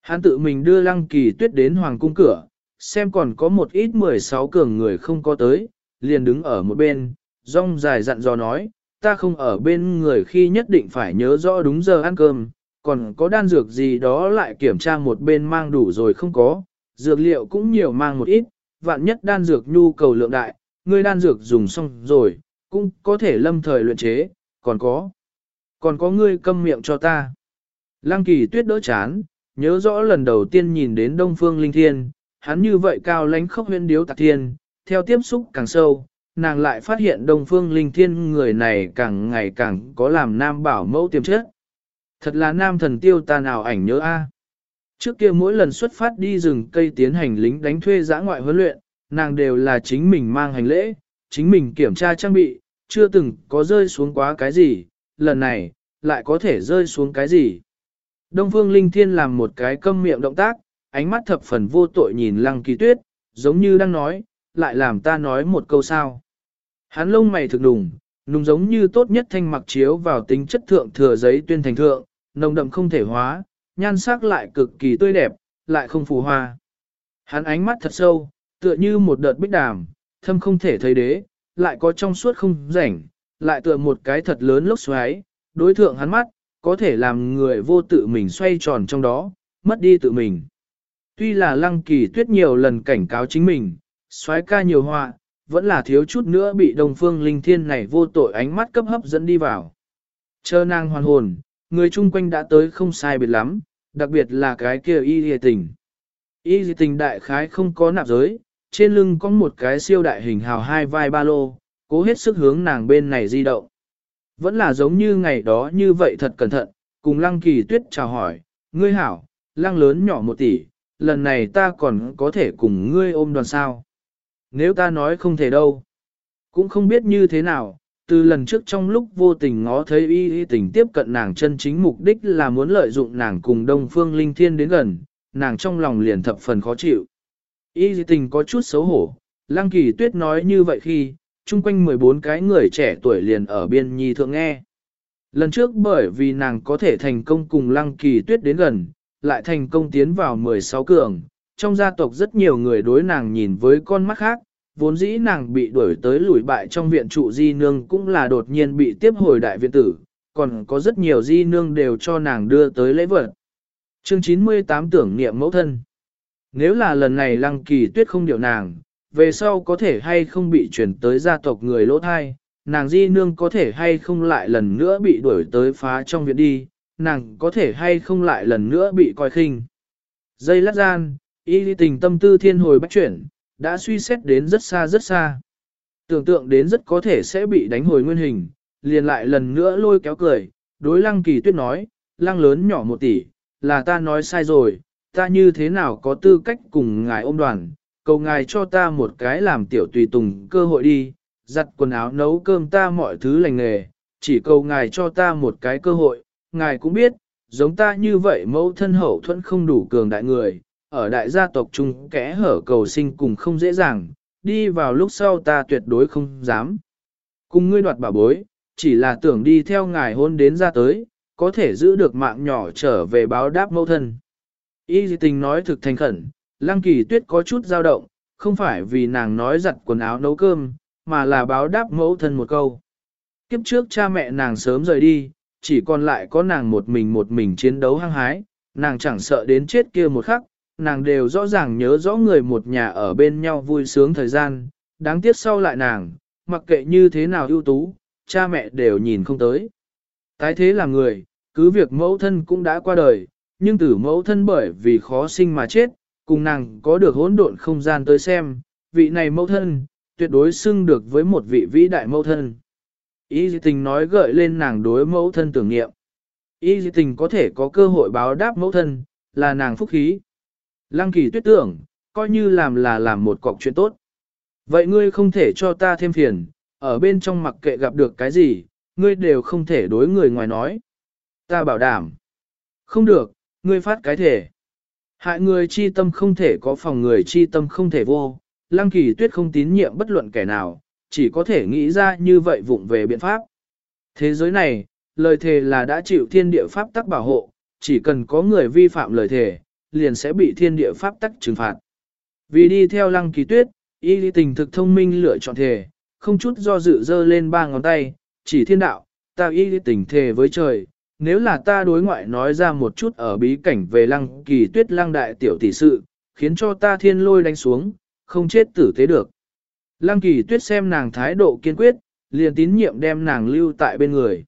Hắn tự mình đưa lăng kỳ tuyết đến hoàng cung cửa, xem còn có một ít 16 cường người không có tới, liền đứng ở một bên, rong dài dặn dò nói, ta không ở bên người khi nhất định phải nhớ rõ đúng giờ ăn cơm, còn có đan dược gì đó lại kiểm tra một bên mang đủ rồi không có, dược liệu cũng nhiều mang một ít, vạn nhất đan dược nhu cầu lượng đại, người đan dược dùng xong rồi, cũng có thể lâm thời luyện chế, còn có, còn có ngươi câm miệng cho ta. Lăng kỳ tuyết đỡ chán, nhớ rõ lần đầu tiên nhìn đến Đông Phương Linh Thiên, hắn như vậy cao lãnh khốc huyễn điếu tạc thiên, theo tiếp xúc càng sâu, nàng lại phát hiện Đông Phương Linh Thiên người này càng ngày càng có làm nam bảo mẫu tiềm chất. Thật là nam thần tiêu ta nào ảnh nhớ a. Trước kia mỗi lần xuất phát đi rừng cây tiến hành lính đánh thuê giã ngoại huấn luyện, nàng đều là chính mình mang hành lễ, chính mình kiểm tra trang bị, chưa từng có rơi xuống quá cái gì, lần này, lại có thể rơi xuống cái gì. Đông Phương Linh Thiên làm một cái câm miệng động tác, ánh mắt thập phần vô tội nhìn Lăng Kỳ Tuyết, giống như đang nói, lại làm ta nói một câu sao. Hắn lông mày thực đùng, nùng giống như tốt nhất thanh mặc chiếu vào tính chất thượng thừa giấy tuyên thành thượng, nồng đậm không thể hóa, nhan sắc lại cực kỳ tươi đẹp, lại không phù hoa. Hắn ánh mắt thật sâu, tựa như một đợt bích đàm, thâm không thể thấy đế, lại có trong suốt không rảnh, lại tựa một cái thật lớn lốc xoáy, đối thượng hắn mắt, có thể làm người vô tự mình xoay tròn trong đó, mất đi tự mình. Tuy là lăng kỳ tuyết nhiều lần cảnh cáo chính mình, xoáy ca nhiều họa, vẫn là thiếu chút nữa bị đồng phương linh thiên này vô tội ánh mắt cấp hấp dẫn đi vào. Chờ nàng hoàn hồn, người chung quanh đã tới không sai biệt lắm, đặc biệt là cái kia y dì tình. Y dì tình đại khái không có nạp giới, trên lưng có một cái siêu đại hình hào hai vai ba lô, cố hết sức hướng nàng bên này di động. Vẫn là giống như ngày đó như vậy thật cẩn thận, cùng lăng kỳ tuyết chào hỏi, ngươi hảo, lăng lớn nhỏ một tỷ, lần này ta còn có thể cùng ngươi ôm đoàn sao. Nếu ta nói không thể đâu, cũng không biết như thế nào, từ lần trước trong lúc vô tình ngó thấy y y tình tiếp cận nàng chân chính mục đích là muốn lợi dụng nàng cùng Đông Phương Linh Thiên đến gần, nàng trong lòng liền thập phần khó chịu. Y y tình có chút xấu hổ, Lăng Kỳ Tuyết nói như vậy khi, chung quanh 14 cái người trẻ tuổi liền ở biên nhi thượng nghe. Lần trước bởi vì nàng có thể thành công cùng Lăng Kỳ Tuyết đến gần, lại thành công tiến vào 16 cường, trong gia tộc rất nhiều người đối nàng nhìn với con mắt khác, vốn dĩ nàng bị đuổi tới lùi bại trong viện trụ di nương cũng là đột nhiên bị tiếp hồi đại viện tử, còn có rất nhiều di nương đều cho nàng đưa tới lễ vật. Chương 98 tưởng niệm mẫu thân. Nếu là lần này lăng kỳ tuyết không điều nàng, về sau có thể hay không bị chuyển tới gia tộc người lỗ thai, nàng di nương có thể hay không lại lần nữa bị đuổi tới phá trong viện đi, nàng có thể hay không lại lần nữa bị coi khinh. Dây lát gian, Y tình tâm tư thiên hồi bách chuyển, đã suy xét đến rất xa rất xa. Tưởng tượng đến rất có thể sẽ bị đánh hồi nguyên hình, liền lại lần nữa lôi kéo cười, đối lăng kỳ tuyết nói, lăng lớn nhỏ một tỷ, là ta nói sai rồi, ta như thế nào có tư cách cùng ngài ôm đoàn, cầu ngài cho ta một cái làm tiểu tùy tùng cơ hội đi, giặt quần áo nấu cơm ta mọi thứ lành nghề, chỉ cầu ngài cho ta một cái cơ hội, ngài cũng biết, giống ta như vậy mẫu thân hậu thuẫn không đủ cường đại người, ở đại gia tộc chung kẽ hở cầu sinh cùng không dễ dàng, đi vào lúc sau ta tuyệt đối không dám. Cùng ngươi đoạt bảo bối, chỉ là tưởng đi theo ngài hôn đến ra tới, có thể giữ được mạng nhỏ trở về báo đáp mẫu thân. Y tình nói thực thành khẩn, lăng kỳ tuyết có chút dao động, không phải vì nàng nói giặt quần áo nấu cơm, mà là báo đáp mẫu thân một câu. Kiếp trước cha mẹ nàng sớm rời đi, chỉ còn lại có nàng một mình một mình chiến đấu hăng hái, nàng chẳng sợ đến chết kia một khắc, nàng đều rõ ràng nhớ rõ người một nhà ở bên nhau vui sướng thời gian, đáng tiếc sau lại nàng, mặc kệ như thế nào ưu tú, cha mẹ đều nhìn không tới. Tái thế là người, cứ việc mẫu thân cũng đã qua đời, nhưng tử mẫu thân bởi vì khó sinh mà chết, cùng nàng có được hỗn độn không gian tới xem, vị này mẫu thân, tuyệt đối xưng được với một vị vĩ đại mẫu thân. Ý dị tình nói gợi lên nàng đối mẫu thân tưởng niệm. Ý dị tình có thể có cơ hội báo đáp mẫu thân, là nàng phúc khí. Lăng kỳ tuyết tưởng, coi như làm là làm một cọc chuyện tốt. Vậy ngươi không thể cho ta thêm phiền, ở bên trong mặc kệ gặp được cái gì, ngươi đều không thể đối người ngoài nói. Ta bảo đảm. Không được, ngươi phát cái thể. Hại người chi tâm không thể có phòng người chi tâm không thể vô. Lăng kỳ tuyết không tín nhiệm bất luận kẻ nào, chỉ có thể nghĩ ra như vậy vụng về biện pháp. Thế giới này, lời thề là đã chịu thiên địa pháp tắc bảo hộ, chỉ cần có người vi phạm lời thề, liền sẽ bị thiên địa pháp tắc trừng phạt. Vì đi theo lăng kỳ tuyết, y lý tình thực thông minh lựa chọn thề, không chút do dự dơ lên ba ngón tay, chỉ thiên đạo, ta y lý tình thề với trời, nếu là ta đối ngoại nói ra một chút ở bí cảnh về lăng kỳ tuyết lăng đại tiểu tỷ sự, khiến cho ta thiên lôi đánh xuống, không chết tử thế được. Lăng kỳ tuyết xem nàng thái độ kiên quyết, liền tín nhiệm đem nàng lưu tại bên người.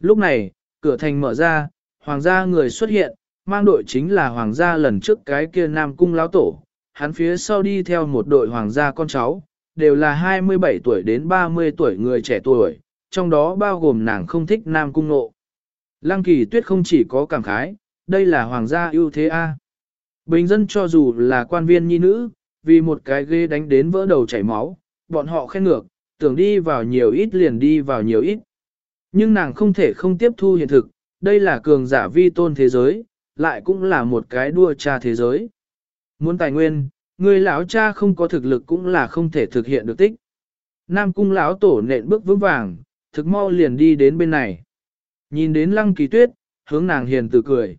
Lúc này, cửa thành mở ra, hoàng gia người xuất hiện, mang đội chính là hoàng gia lần trước cái kia nam cung lão tổ, hắn phía sau đi theo một đội hoàng gia con cháu, đều là 27 tuổi đến 30 tuổi người trẻ tuổi, trong đó bao gồm nàng không thích nam cung nộ. Lăng kỳ tuyết không chỉ có cảm khái, đây là hoàng gia ưu thế A. Bình dân cho dù là quan viên nhi nữ, vì một cái ghê đánh đến vỡ đầu chảy máu, bọn họ khen ngược, tưởng đi vào nhiều ít liền đi vào nhiều ít. Nhưng nàng không thể không tiếp thu hiện thực, đây là cường giả vi tôn thế giới, lại cũng là một cái đua cha thế giới. Muốn tài nguyên, người lão cha không có thực lực cũng là không thể thực hiện được tích. Nam cung lão tổ nện bước vững vàng, thực mau liền đi đến bên này. Nhìn đến lăng kỳ tuyết, hướng nàng hiền từ cười.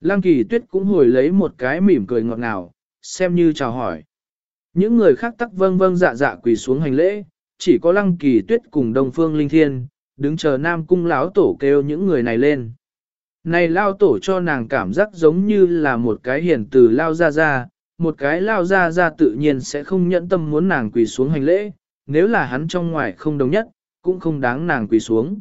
Lăng kỳ tuyết cũng hồi lấy một cái mỉm cười ngọt ngào, xem như chào hỏi. Những người khác tắc vâng vâng dạ dạ quỳ xuống hành lễ, chỉ có lăng kỳ tuyết cùng đông phương linh thiên, đứng chờ nam cung lão tổ kêu những người này lên. Này lao tổ cho nàng cảm giác giống như là một cái hiền từ lao ra ra, một cái lao ra ra tự nhiên sẽ không nhẫn tâm muốn nàng quỳ xuống hành lễ, nếu là hắn trong ngoài không đồng nhất, cũng không đáng nàng quỳ xuống.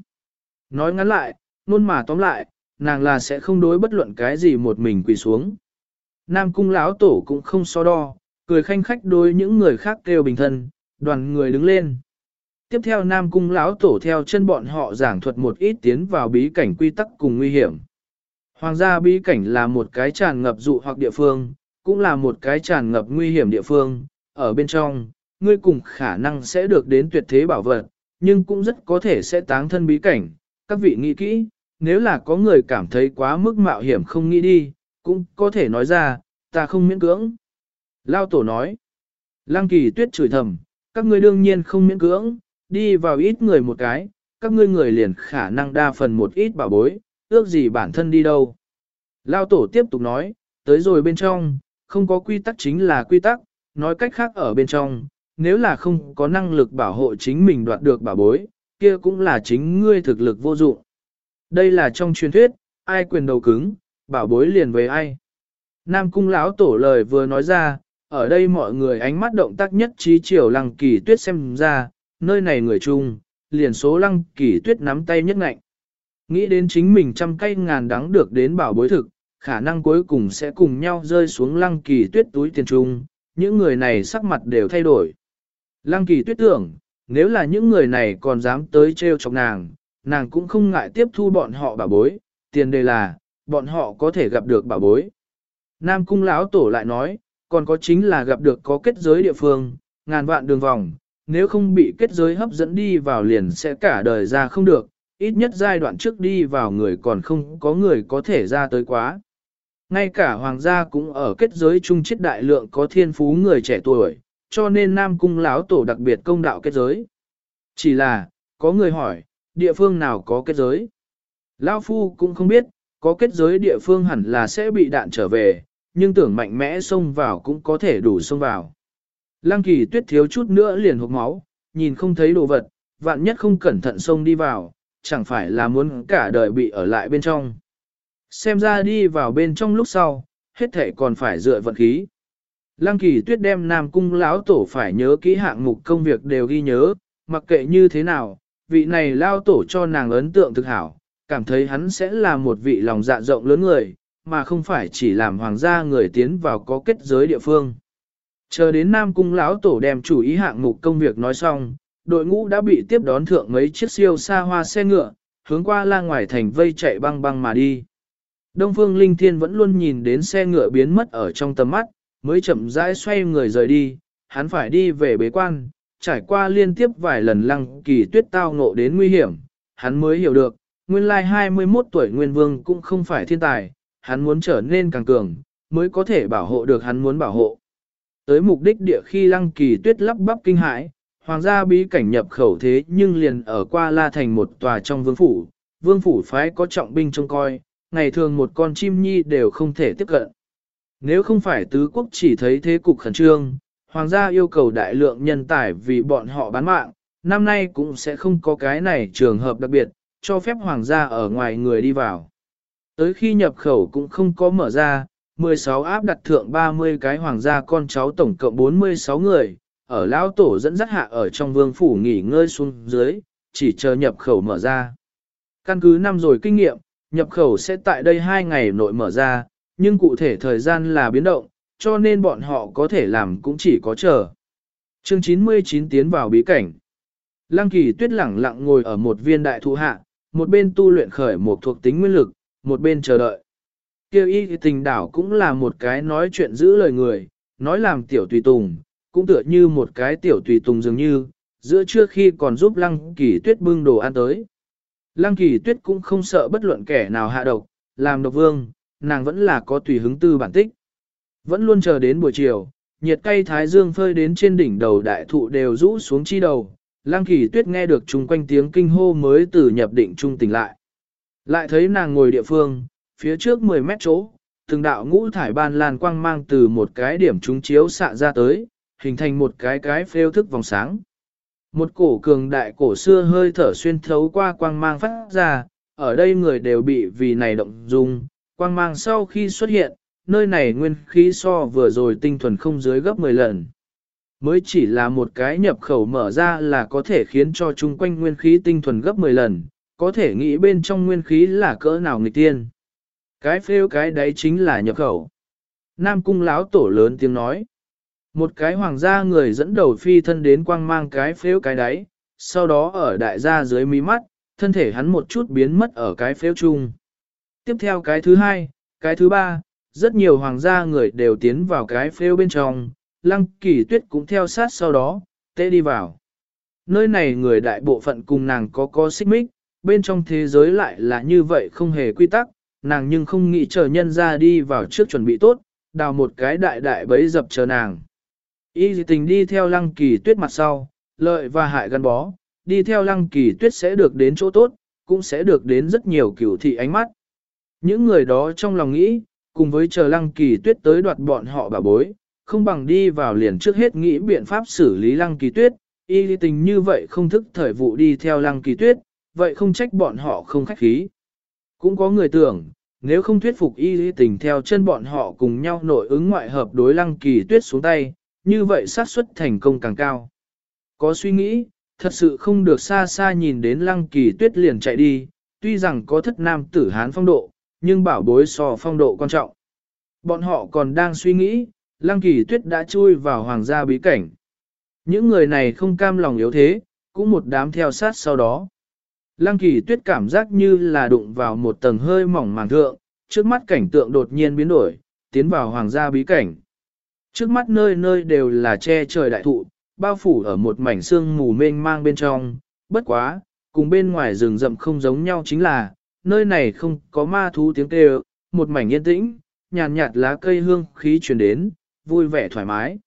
Nói ngắn lại, luôn mà tóm lại, nàng là sẽ không đối bất luận cái gì một mình quỳ xuống. Nam cung lão tổ cũng không so đo, cười khanh khách đối những người khác kêu bình thân, đoàn người đứng lên. Tiếp theo Nam cung lão tổ theo chân bọn họ giảng thuật một ít tiến vào bí cảnh quy tắc cùng nguy hiểm. Hoàng gia bí cảnh là một cái tràn ngập dụ hoặc địa phương, cũng là một cái tràn ngập nguy hiểm địa phương, ở bên trong, ngươi cùng khả năng sẽ được đến tuyệt thế bảo vật, nhưng cũng rất có thể sẽ táng thân bí cảnh. Các vị nghĩ kỹ, nếu là có người cảm thấy quá mức mạo hiểm không nghĩ đi, cũng có thể nói ra, ta không miễn cưỡng. Lao tổ nói, Lăng kỳ tuyết chửi thầm, các ngươi đương nhiên không miễn cưỡng, đi vào ít người một cái, các ngươi người liền khả năng đa phần một ít bảo bối, ước gì bản thân đi đâu. Lao tổ tiếp tục nói, tới rồi bên trong, không có quy tắc chính là quy tắc, nói cách khác ở bên trong, nếu là không có năng lực bảo hộ chính mình đoạt được bảo bối, kia cũng là chính ngươi thực lực vô dụng. Đây là trong truyền thuyết, ai quyền đầu cứng, bảo bối liền với ai. Nam cung lão tổ lời vừa nói ra, ở đây mọi người ánh mắt động tác nhất trí chiều lăng kỳ tuyết xem ra, nơi này người chung, liền số lăng kỳ tuyết nắm tay nhất ngạnh. Nghĩ đến chính mình trăm cây ngàn đắng được đến bảo bối thực, khả năng cuối cùng sẽ cùng nhau rơi xuống lăng kỳ tuyết túi tiền trung, những người này sắc mặt đều thay đổi. Lăng kỳ tuyết tưởng, nếu là những người này còn dám tới trêu chọc nàng, nàng cũng không ngại tiếp thu bọn họ bảo bối, tiền đề là, bọn họ có thể gặp được bảo bối. Nam cung lão tổ lại nói, còn có chính là gặp được có kết giới địa phương, ngàn vạn đường vòng, nếu không bị kết giới hấp dẫn đi vào liền sẽ cả đời ra không được, ít nhất giai đoạn trước đi vào người còn không có người có thể ra tới quá. Ngay cả hoàng gia cũng ở kết giới trung chết đại lượng có thiên phú người trẻ tuổi, cho nên Nam Cung lão tổ đặc biệt công đạo kết giới. Chỉ là, có người hỏi, địa phương nào có kết giới? Lão Phu cũng không biết, có kết giới địa phương hẳn là sẽ bị đạn trở về, nhưng tưởng mạnh mẽ xông vào cũng có thể đủ xông vào. Lăng kỳ tuyết thiếu chút nữa liền hộp máu, nhìn không thấy đồ vật, vạn nhất không cẩn thận xông đi vào, chẳng phải là muốn cả đời bị ở lại bên trong. Xem ra đi vào bên trong lúc sau, hết thể còn phải dựa vận khí. Lăng kỳ tuyết đem Nam Cung lão tổ phải nhớ kỹ hạng mục công việc đều ghi nhớ, mặc kệ như thế nào, vị này lao tổ cho nàng ấn tượng thực hảo, cảm thấy hắn sẽ là một vị lòng dạ rộng lớn người, mà không phải chỉ làm hoàng gia người tiến vào có kết giới địa phương. Chờ đến Nam Cung lão tổ đem chủ ý hạng mục công việc nói xong, đội ngũ đã bị tiếp đón thượng mấy chiếc siêu xa hoa xe ngựa, hướng qua la ngoài thành vây chạy băng băng mà đi. Đông Phương Linh Thiên vẫn luôn nhìn đến xe ngựa biến mất ở trong tầm mắt, mới chậm rãi xoay người rời đi, hắn phải đi về bế quan, trải qua liên tiếp vài lần lăng kỳ tuyết tao ngộ đến nguy hiểm, hắn mới hiểu được, nguyên lai 21 tuổi Nguyên Vương cũng không phải thiên tài, hắn muốn trở nên càng cường, mới có thể bảo hộ được hắn muốn bảo hộ. Tới mục đích địa khi lăng kỳ tuyết lắp bắp kinh hãi, hoàng gia bí cảnh nhập khẩu thế nhưng liền ở qua la thành một tòa trong vương phủ, vương phủ phái có trọng binh trông coi, ngày thường một con chim nhi đều không thể tiếp cận. Nếu không phải tứ quốc chỉ thấy thế cục khẩn trương, hoàng gia yêu cầu đại lượng nhân tài vì bọn họ bán mạng, năm nay cũng sẽ không có cái này trường hợp đặc biệt, cho phép hoàng gia ở ngoài người đi vào. Tới khi nhập khẩu cũng không có mở ra, 16 áp đặt thượng 30 cái hoàng gia con cháu tổng cộng 46 người, ở lão tổ dẫn dắt hạ ở trong vương phủ nghỉ ngơi xuống dưới, chỉ chờ nhập khẩu mở ra. Căn cứ năm rồi kinh nghiệm, nhập khẩu sẽ tại đây 2 ngày nội mở ra, nhưng cụ thể thời gian là biến động, cho nên bọn họ có thể làm cũng chỉ có chờ. Chương 99 tiến vào bí cảnh. Lăng kỳ tuyết lẳng lặng ngồi ở một viên đại thụ hạ, một bên tu luyện khởi một thuộc tính nguyên lực, một bên chờ đợi. Kêu y tình đảo cũng là một cái nói chuyện giữ lời người, nói làm tiểu tùy tùng, cũng tựa như một cái tiểu tùy tùng dường như, giữa trước khi còn giúp lăng kỳ tuyết bưng đồ ăn tới. Lăng kỳ tuyết cũng không sợ bất luận kẻ nào hạ độc, làm độc vương, nàng vẫn là có tùy hứng tư bản tích. Vẫn luôn chờ đến buổi chiều, nhiệt cây thái dương phơi đến trên đỉnh đầu đại thụ đều rũ xuống chi đầu, lang kỳ tuyết nghe được chung quanh tiếng kinh hô mới từ nhập định trung tỉnh lại. Lại thấy nàng ngồi địa phương, phía trước 10 mét chỗ, từng đạo ngũ thải ban lan quang mang từ một cái điểm trúng chiếu xạ ra tới, hình thành một cái cái phêu thức vòng sáng. Một cổ cường đại cổ xưa hơi thở xuyên thấu qua quang mang phát ra, ở đây người đều bị vì này động dung, quang mang sau khi xuất hiện, nơi này nguyên khí so vừa rồi tinh thuần không dưới gấp 10 lần. Mới chỉ là một cái nhập khẩu mở ra là có thể khiến cho chung quanh nguyên khí tinh thuần gấp 10 lần, có thể nghĩ bên trong nguyên khí là cỡ nào nghịch tiên. Cái phêu cái đấy chính là nhập khẩu. Nam cung lão tổ lớn tiếng nói. Một cái hoàng gia người dẫn đầu phi thân đến quang mang cái phêu cái đáy, sau đó ở đại gia dưới mí mắt, thân thể hắn một chút biến mất ở cái phêu chung. Tiếp theo cái thứ hai, cái thứ ba, rất nhiều hoàng gia người đều tiến vào cái phêu bên trong, lăng kỳ tuyết cũng theo sát sau đó, tê đi vào. Nơi này người đại bộ phận cùng nàng có có xích mích, bên trong thế giới lại là như vậy không hề quy tắc, nàng nhưng không nghĩ chờ nhân ra đi vào trước chuẩn bị tốt, đào một cái đại đại bấy dập chờ nàng. Y dị tình đi theo lăng kỳ tuyết mặt sau, lợi và hại gắn bó, đi theo lăng kỳ tuyết sẽ được đến chỗ tốt, cũng sẽ được đến rất nhiều cửu thị ánh mắt. Những người đó trong lòng nghĩ, cùng với chờ lăng kỳ tuyết tới đoạt bọn họ bà bối, không bằng đi vào liền trước hết nghĩ biện pháp xử lý lăng kỳ tuyết, y Lý tình như vậy không thức thời vụ đi theo lăng kỳ tuyết, vậy không trách bọn họ không khách khí. Cũng có người tưởng, nếu không thuyết phục y Lý tình theo chân bọn họ cùng nhau nội ứng ngoại hợp đối lăng kỳ tuyết xuống tay, như vậy xác suất thành công càng cao. Có suy nghĩ, thật sự không được xa xa nhìn đến lăng kỳ tuyết liền chạy đi, tuy rằng có thất nam tử hán phong độ, nhưng bảo bối so phong độ quan trọng. Bọn họ còn đang suy nghĩ, Lăng Kỳ Tuyết đã chui vào hoàng gia bí cảnh. Những người này không cam lòng yếu thế, cũng một đám theo sát sau đó. Lăng Kỳ Tuyết cảm giác như là đụng vào một tầng hơi mỏng màng thượng, trước mắt cảnh tượng đột nhiên biến đổi, tiến vào hoàng gia bí cảnh. Trước mắt nơi nơi đều là che trời đại thụ, bao phủ ở một mảnh sương mù mênh mang bên trong, bất quá, cùng bên ngoài rừng rậm không giống nhau chính là, nơi này không có ma thú tiếng kêu, một mảnh yên tĩnh, nhàn nhạt, nhạt lá cây hương khí truyền đến, vui vẻ thoải mái.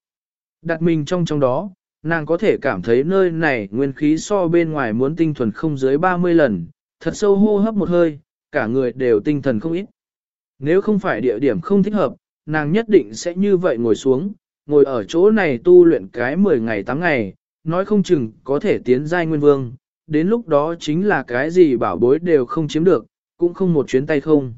Đặt mình trong trong đó, nàng có thể cảm thấy nơi này nguyên khí so bên ngoài muốn tinh thuần không dưới 30 lần, thật sâu hô hấp một hơi, cả người đều tinh thần không ít. Nếu không phải địa điểm không thích hợp, nàng nhất định sẽ như vậy ngồi xuống, ngồi ở chỗ này tu luyện cái 10 ngày 8 ngày, nói không chừng có thể tiến giai nguyên vương, đến lúc đó chính là cái gì bảo bối đều không chiếm được, cũng không một chuyến tay không.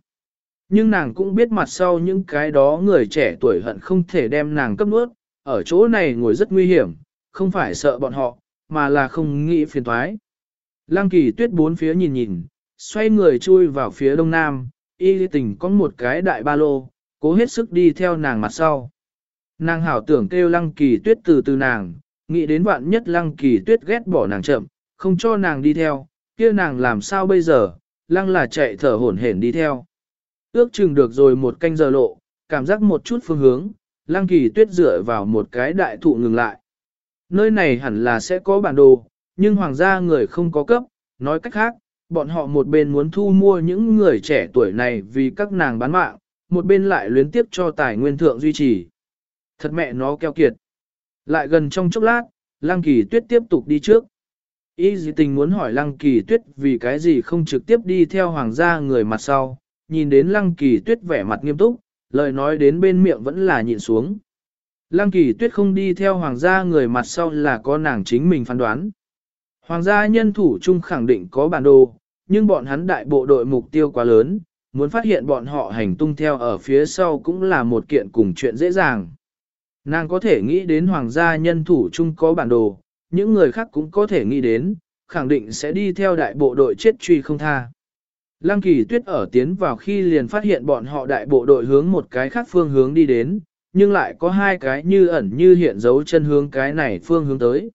Nhưng nàng cũng biết mặt sau những cái đó người trẻ tuổi hận không thể đem nàng cấp nuốt, ở chỗ này ngồi rất nguy hiểm, không phải sợ bọn họ, mà là không nghĩ phiền thoái. Lăng kỳ tuyết bốn phía nhìn nhìn, xoay người chui vào phía đông nam, y tình có một cái đại ba lô, cố hết sức đi theo nàng mặt sau. Nàng hảo tưởng kêu lăng kỳ tuyết từ từ nàng, nghĩ đến vạn nhất lăng kỳ tuyết ghét bỏ nàng chậm, không cho nàng đi theo, kia nàng làm sao bây giờ, lăng là chạy thở hổn hển đi theo. Ước chừng được rồi một canh giờ lộ, cảm giác một chút phương hướng, lăng kỳ tuyết dựa vào một cái đại thụ ngừng lại. Nơi này hẳn là sẽ có bản đồ, nhưng hoàng gia người không có cấp, nói cách khác, bọn họ một bên muốn thu mua những người trẻ tuổi này vì các nàng bán mạng, một bên lại luyến tiếp cho tài nguyên thượng duy trì. Thật mẹ nó keo kiệt. Lại gần trong chốc lát, Lăng Kỳ Tuyết tiếp tục đi trước. Y dị tình muốn hỏi Lăng Kỳ Tuyết vì cái gì không trực tiếp đi theo hoàng gia người mặt sau, nhìn đến Lăng Kỳ Tuyết vẻ mặt nghiêm túc, lời nói đến bên miệng vẫn là nhịn xuống. Lăng Kỳ Tuyết không đi theo hoàng gia người mặt sau là có nàng chính mình phán đoán. Hoàng gia nhân thủ chung khẳng định có bản đồ, nhưng bọn hắn đại bộ đội mục tiêu quá lớn, muốn phát hiện bọn họ hành tung theo ở phía sau cũng là một kiện cùng chuyện dễ dàng. Nàng có thể nghĩ đến hoàng gia nhân thủ chung có bản đồ, những người khác cũng có thể nghĩ đến, khẳng định sẽ đi theo đại bộ đội chết truy không tha. Lăng kỳ tuyết ở tiến vào khi liền phát hiện bọn họ đại bộ đội hướng một cái khác phương hướng đi đến, nhưng lại có hai cái như ẩn như hiện dấu chân hướng cái này phương hướng tới.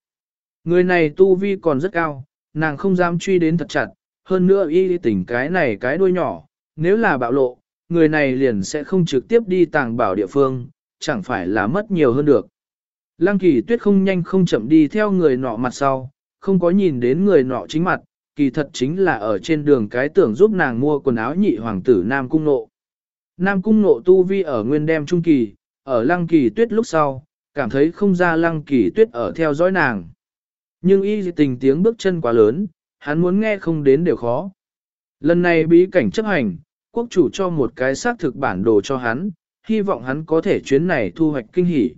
Người này tu vi còn rất cao, nàng không dám truy đến thật chặt, hơn nữa y tỉnh cái này cái đuôi nhỏ, nếu là bạo lộ, người này liền sẽ không trực tiếp đi tàng bảo địa phương, chẳng phải là mất nhiều hơn được. Lăng kỳ tuyết không nhanh không chậm đi theo người nọ mặt sau, không có nhìn đến người nọ chính mặt, kỳ thật chính là ở trên đường cái tưởng giúp nàng mua quần áo nhị hoàng tử Nam Cung Nộ. Nam Cung Nộ tu vi ở nguyên đem trung kỳ, ở lăng kỳ tuyết lúc sau, cảm thấy không ra lăng kỳ tuyết ở theo dõi nàng. Nhưng y tình tiếng bước chân quá lớn, hắn muốn nghe không đến đều khó. Lần này bí cảnh chấp hành, quốc chủ cho một cái xác thực bản đồ cho hắn, hy vọng hắn có thể chuyến này thu hoạch kinh hỉ.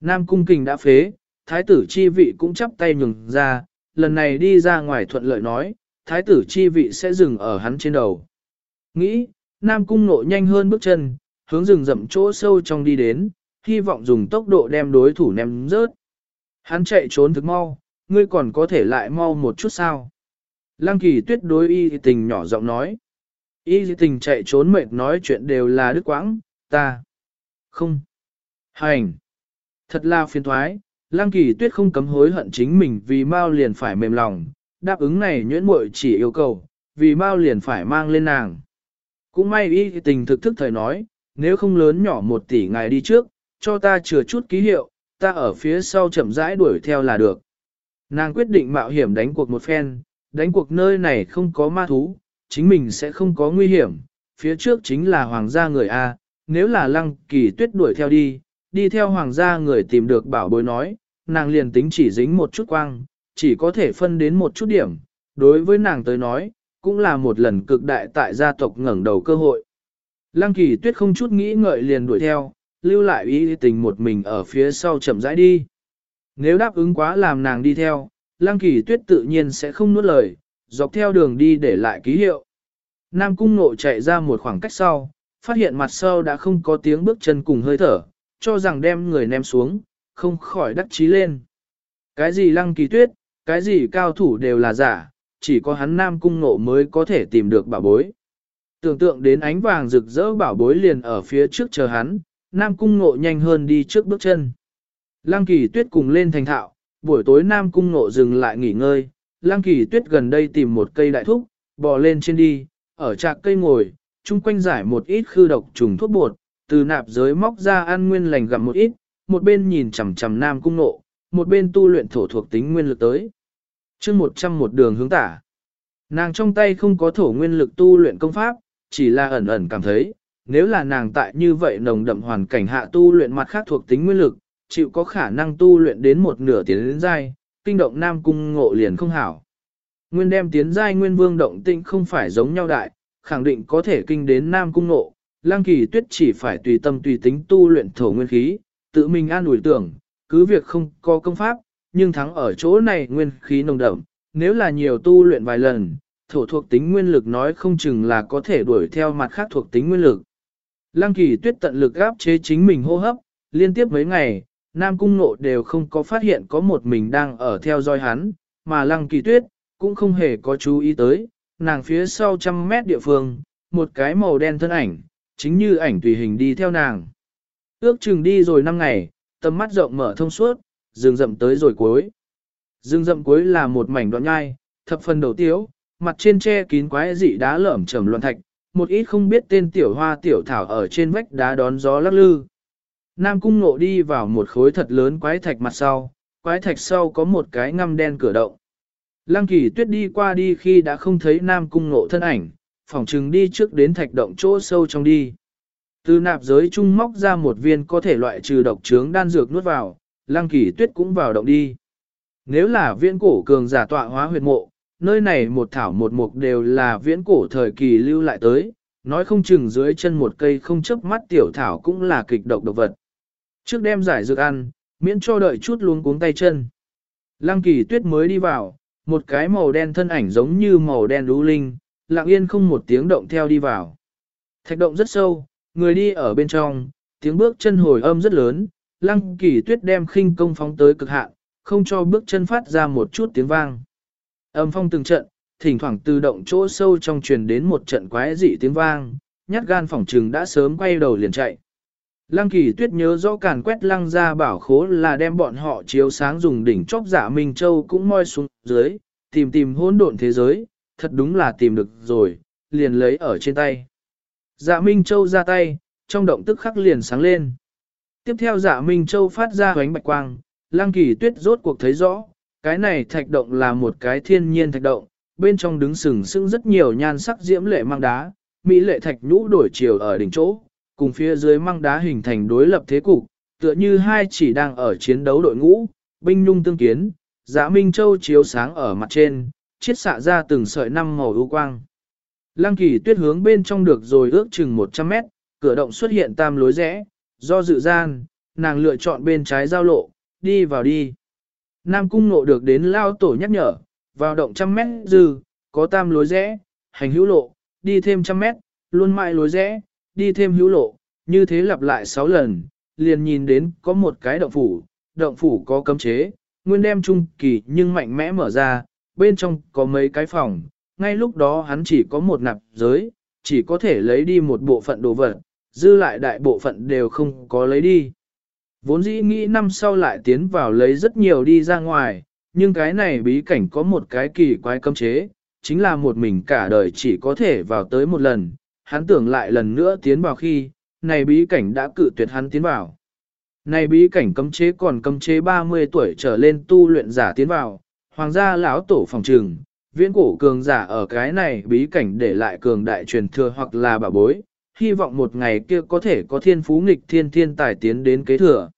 Nam cung kình đã phế, thái tử chi vị cũng chắp tay nhường ra, lần này đi ra ngoài thuận lợi nói, thái tử chi vị sẽ dừng ở hắn trên đầu. Nghĩ, Nam cung nộ nhanh hơn bước chân, hướng rừng rậm chỗ sâu trong đi đến, hy vọng dùng tốc độ đem đối thủ ném rớt. Hắn chạy trốn thực mau, ngươi còn có thể lại mau một chút sao. Lăng kỳ tuyết đối y tình nhỏ giọng nói. Y tình chạy trốn mệt nói chuyện đều là đức quãng, ta. Không. Hành. Thật là phiền thoái, Lăng kỳ tuyết không cấm hối hận chính mình vì mau liền phải mềm lòng, đáp ứng này nhuyễn muội chỉ yêu cầu, vì mau liền phải mang lên nàng. Cũng may y tình thực thức thời nói, nếu không lớn nhỏ một tỷ ngày đi trước, cho ta chừa chút ký hiệu, ta ở phía sau chậm rãi đuổi theo là được. Nàng quyết định mạo hiểm đánh cuộc một phen, đánh cuộc nơi này không có ma thú, chính mình sẽ không có nguy hiểm, phía trước chính là hoàng gia người A, nếu là lăng kỳ tuyết đuổi theo đi, đi theo hoàng gia người tìm được bảo bối nói, nàng liền tính chỉ dính một chút quang, chỉ có thể phân đến một chút điểm, đối với nàng tới nói, cũng là một lần cực đại tại gia tộc ngẩng đầu cơ hội. Lăng kỳ tuyết không chút nghĩ ngợi liền đuổi theo, lưu lại ý tình một mình ở phía sau chậm rãi đi. Nếu đáp ứng quá làm nàng đi theo, Lăng Kỳ Tuyết tự nhiên sẽ không nuốt lời, dọc theo đường đi để lại ký hiệu. Nam Cung Nộ chạy ra một khoảng cách sau, phát hiện mặt sau đã không có tiếng bước chân cùng hơi thở, cho rằng đem người ném xuống, không khỏi đắc chí lên. Cái gì Lăng Kỳ Tuyết, cái gì cao thủ đều là giả, chỉ có hắn Nam Cung Nộ mới có thể tìm được bảo bối. Tưởng tượng đến ánh vàng rực rỡ bảo bối liền ở phía trước chờ hắn, Nam Cung Ngộ nhanh hơn đi trước bước chân. Lăng Kỳ Tuyết cùng lên thành thạo, buổi tối Nam Cung Ngộ dừng lại nghỉ ngơi, Lăng Kỳ Tuyết gần đây tìm một cây đại thúc, bò lên trên đi, ở trạc cây ngồi, chung quanh giải một ít khư độc trùng thuốc bột, từ nạp giới móc ra ăn nguyên lành gặm một ít, một bên nhìn chằm chằm Nam Cung nộ, một bên tu luyện thổ thuộc tính nguyên lực tới. chương 100 một đường hướng tả. Nàng trong tay không có thổ nguyên lực tu luyện công pháp, chỉ là ẩn ẩn cảm thấy, nếu là nàng tại như vậy nồng đậm hoàn cảnh hạ tu luyện mặt khác thuộc tính nguyên lực, chịu có khả năng tu luyện đến một nửa tiến đến giai, kinh động nam cung ngộ liền không hảo. Nguyên đem tiến giai nguyên vương động tĩnh không phải giống nhau đại, khẳng định có thể kinh đến nam cung ngộ, lang kỳ tuyết chỉ phải tùy tâm tùy tính tu luyện thổ nguyên khí, tự mình an ủi tưởng, cứ việc không có công pháp, nhưng thắng ở chỗ này nguyên khí nồng đậm, nếu là nhiều tu luyện vài lần, thổ thuộc tính nguyên lực nói không chừng là có thể đuổi theo mặt khác thuộc tính nguyên lực. Lăng kỳ tuyết tận lực áp chế chính mình hô hấp, liên tiếp mấy ngày, Nam Cung Nộ đều không có phát hiện có một mình đang ở theo dõi hắn, mà Lăng kỳ tuyết cũng không hề có chú ý tới, nàng phía sau trăm mét địa phương, một cái màu đen thân ảnh, chính như ảnh tùy hình đi theo nàng. Ước chừng đi rồi năm ngày, tầm mắt rộng mở thông suốt, rừng rậm tới rồi cuối. Rừng rậm cuối là một mảnh đoạn nhai, thập phần đầu tiếu, mặt trên che kín quái dị đá lởm chởm loạn thạch, một ít không biết tên tiểu hoa tiểu thảo ở trên vách đá đón gió lắc lư. Nam cung nộ đi vào một khối thật lớn quái thạch mặt sau, quái thạch sau có một cái ngăm đen cửa động. Lăng kỳ tuyết đi qua đi khi đã không thấy Nam cung nộ thân ảnh, phỏng chừng đi trước đến thạch động chỗ sâu trong đi. Từ nạp giới trung móc ra một viên có thể loại trừ độc trướng đan dược nuốt vào, lăng kỳ tuyết cũng vào động đi. Nếu là viên cổ cường giả tọa hóa huyệt mộ, nơi này một thảo một mục đều là viễn cổ thời kỳ lưu lại tới, nói không chừng dưới chân một cây không chớp mắt tiểu thảo cũng là kịch độc độc vật. Trước đem giải dược ăn, miễn cho đợi chút luống cuống tay chân. Lăng kỳ tuyết mới đi vào, một cái màu đen thân ảnh giống như màu đen lũ linh, lặng yên không một tiếng động theo đi vào. Thạch động rất sâu, người đi ở bên trong, tiếng bước chân hồi âm rất lớn, lăng kỳ tuyết đem khinh công phóng tới cực hạn, không cho bước chân phát ra một chút tiếng vang. Âm phong từng trận, thỉnh thoảng từ động chỗ sâu trong truyền đến một trận quái dị tiếng vang, nhát gan phỏng trừng đã sớm quay đầu liền chạy. Lăng kỳ tuyết nhớ rõ càn quét lăng ra bảo khố là đem bọn họ chiếu sáng dùng đỉnh chóc giả dạ Minh Châu cũng moi xuống dưới, tìm tìm hỗn độn thế giới, thật đúng là tìm được rồi, liền lấy ở trên tay. Dạ Minh Châu ra tay, trong động tức khắc liền sáng lên. Tiếp theo dạ Minh Châu phát ra ánh bạch quang, Lang kỳ tuyết rốt cuộc thấy rõ, cái này thạch động là một cái thiên nhiên thạch động, bên trong đứng sừng sững rất nhiều nhan sắc diễm lệ mang đá, mỹ lệ thạch nhũ đổi chiều ở đỉnh chỗ, cùng phía dưới mang đá hình thành đối lập thế cục, tựa như hai chỉ đang ở chiến đấu đội ngũ, binh nhung tương kiến, Dạ Minh Châu chiếu sáng ở mặt trên, chiết xạ ra từng sợi năm màu ưu quang. Lăng kỳ tuyết hướng bên trong được rồi ước chừng 100 mét, cửa động xuất hiện tam lối rẽ, do dự gian, nàng lựa chọn bên trái giao lộ, đi vào đi. Nam cung nộ được đến lao tổ nhắc nhở, vào động trăm mét dư, có tam lối rẽ, hành hữu lộ, đi thêm trăm mét, luôn mãi lối rẽ, đi thêm hữu lộ, như thế lặp lại sáu lần, liền nhìn đến có một cái động phủ, động phủ có cấm chế, nguyên đem trung kỳ nhưng mạnh mẽ mở ra, bên trong có mấy cái phòng, ngay lúc đó hắn chỉ có một nạp giới, chỉ có thể lấy đi một bộ phận đồ vật, dư lại đại bộ phận đều không có lấy đi. Vốn dĩ nghĩ năm sau lại tiến vào lấy rất nhiều đi ra ngoài, nhưng cái này bí cảnh có một cái kỳ quái cấm chế, chính là một mình cả đời chỉ có thể vào tới một lần, hắn tưởng lại lần nữa tiến vào khi, này bí cảnh đã cự tuyệt hắn tiến vào. Này bí cảnh cấm chế còn cấm chế 30 tuổi trở lên tu luyện giả tiến vào, hoàng gia lão tổ phòng trường, viễn cổ cường giả ở cái này bí cảnh để lại cường đại truyền thừa hoặc là bà bối, hy vọng một ngày kia có thể có thiên phú nghịch thiên thiên tài tiến đến kế thừa.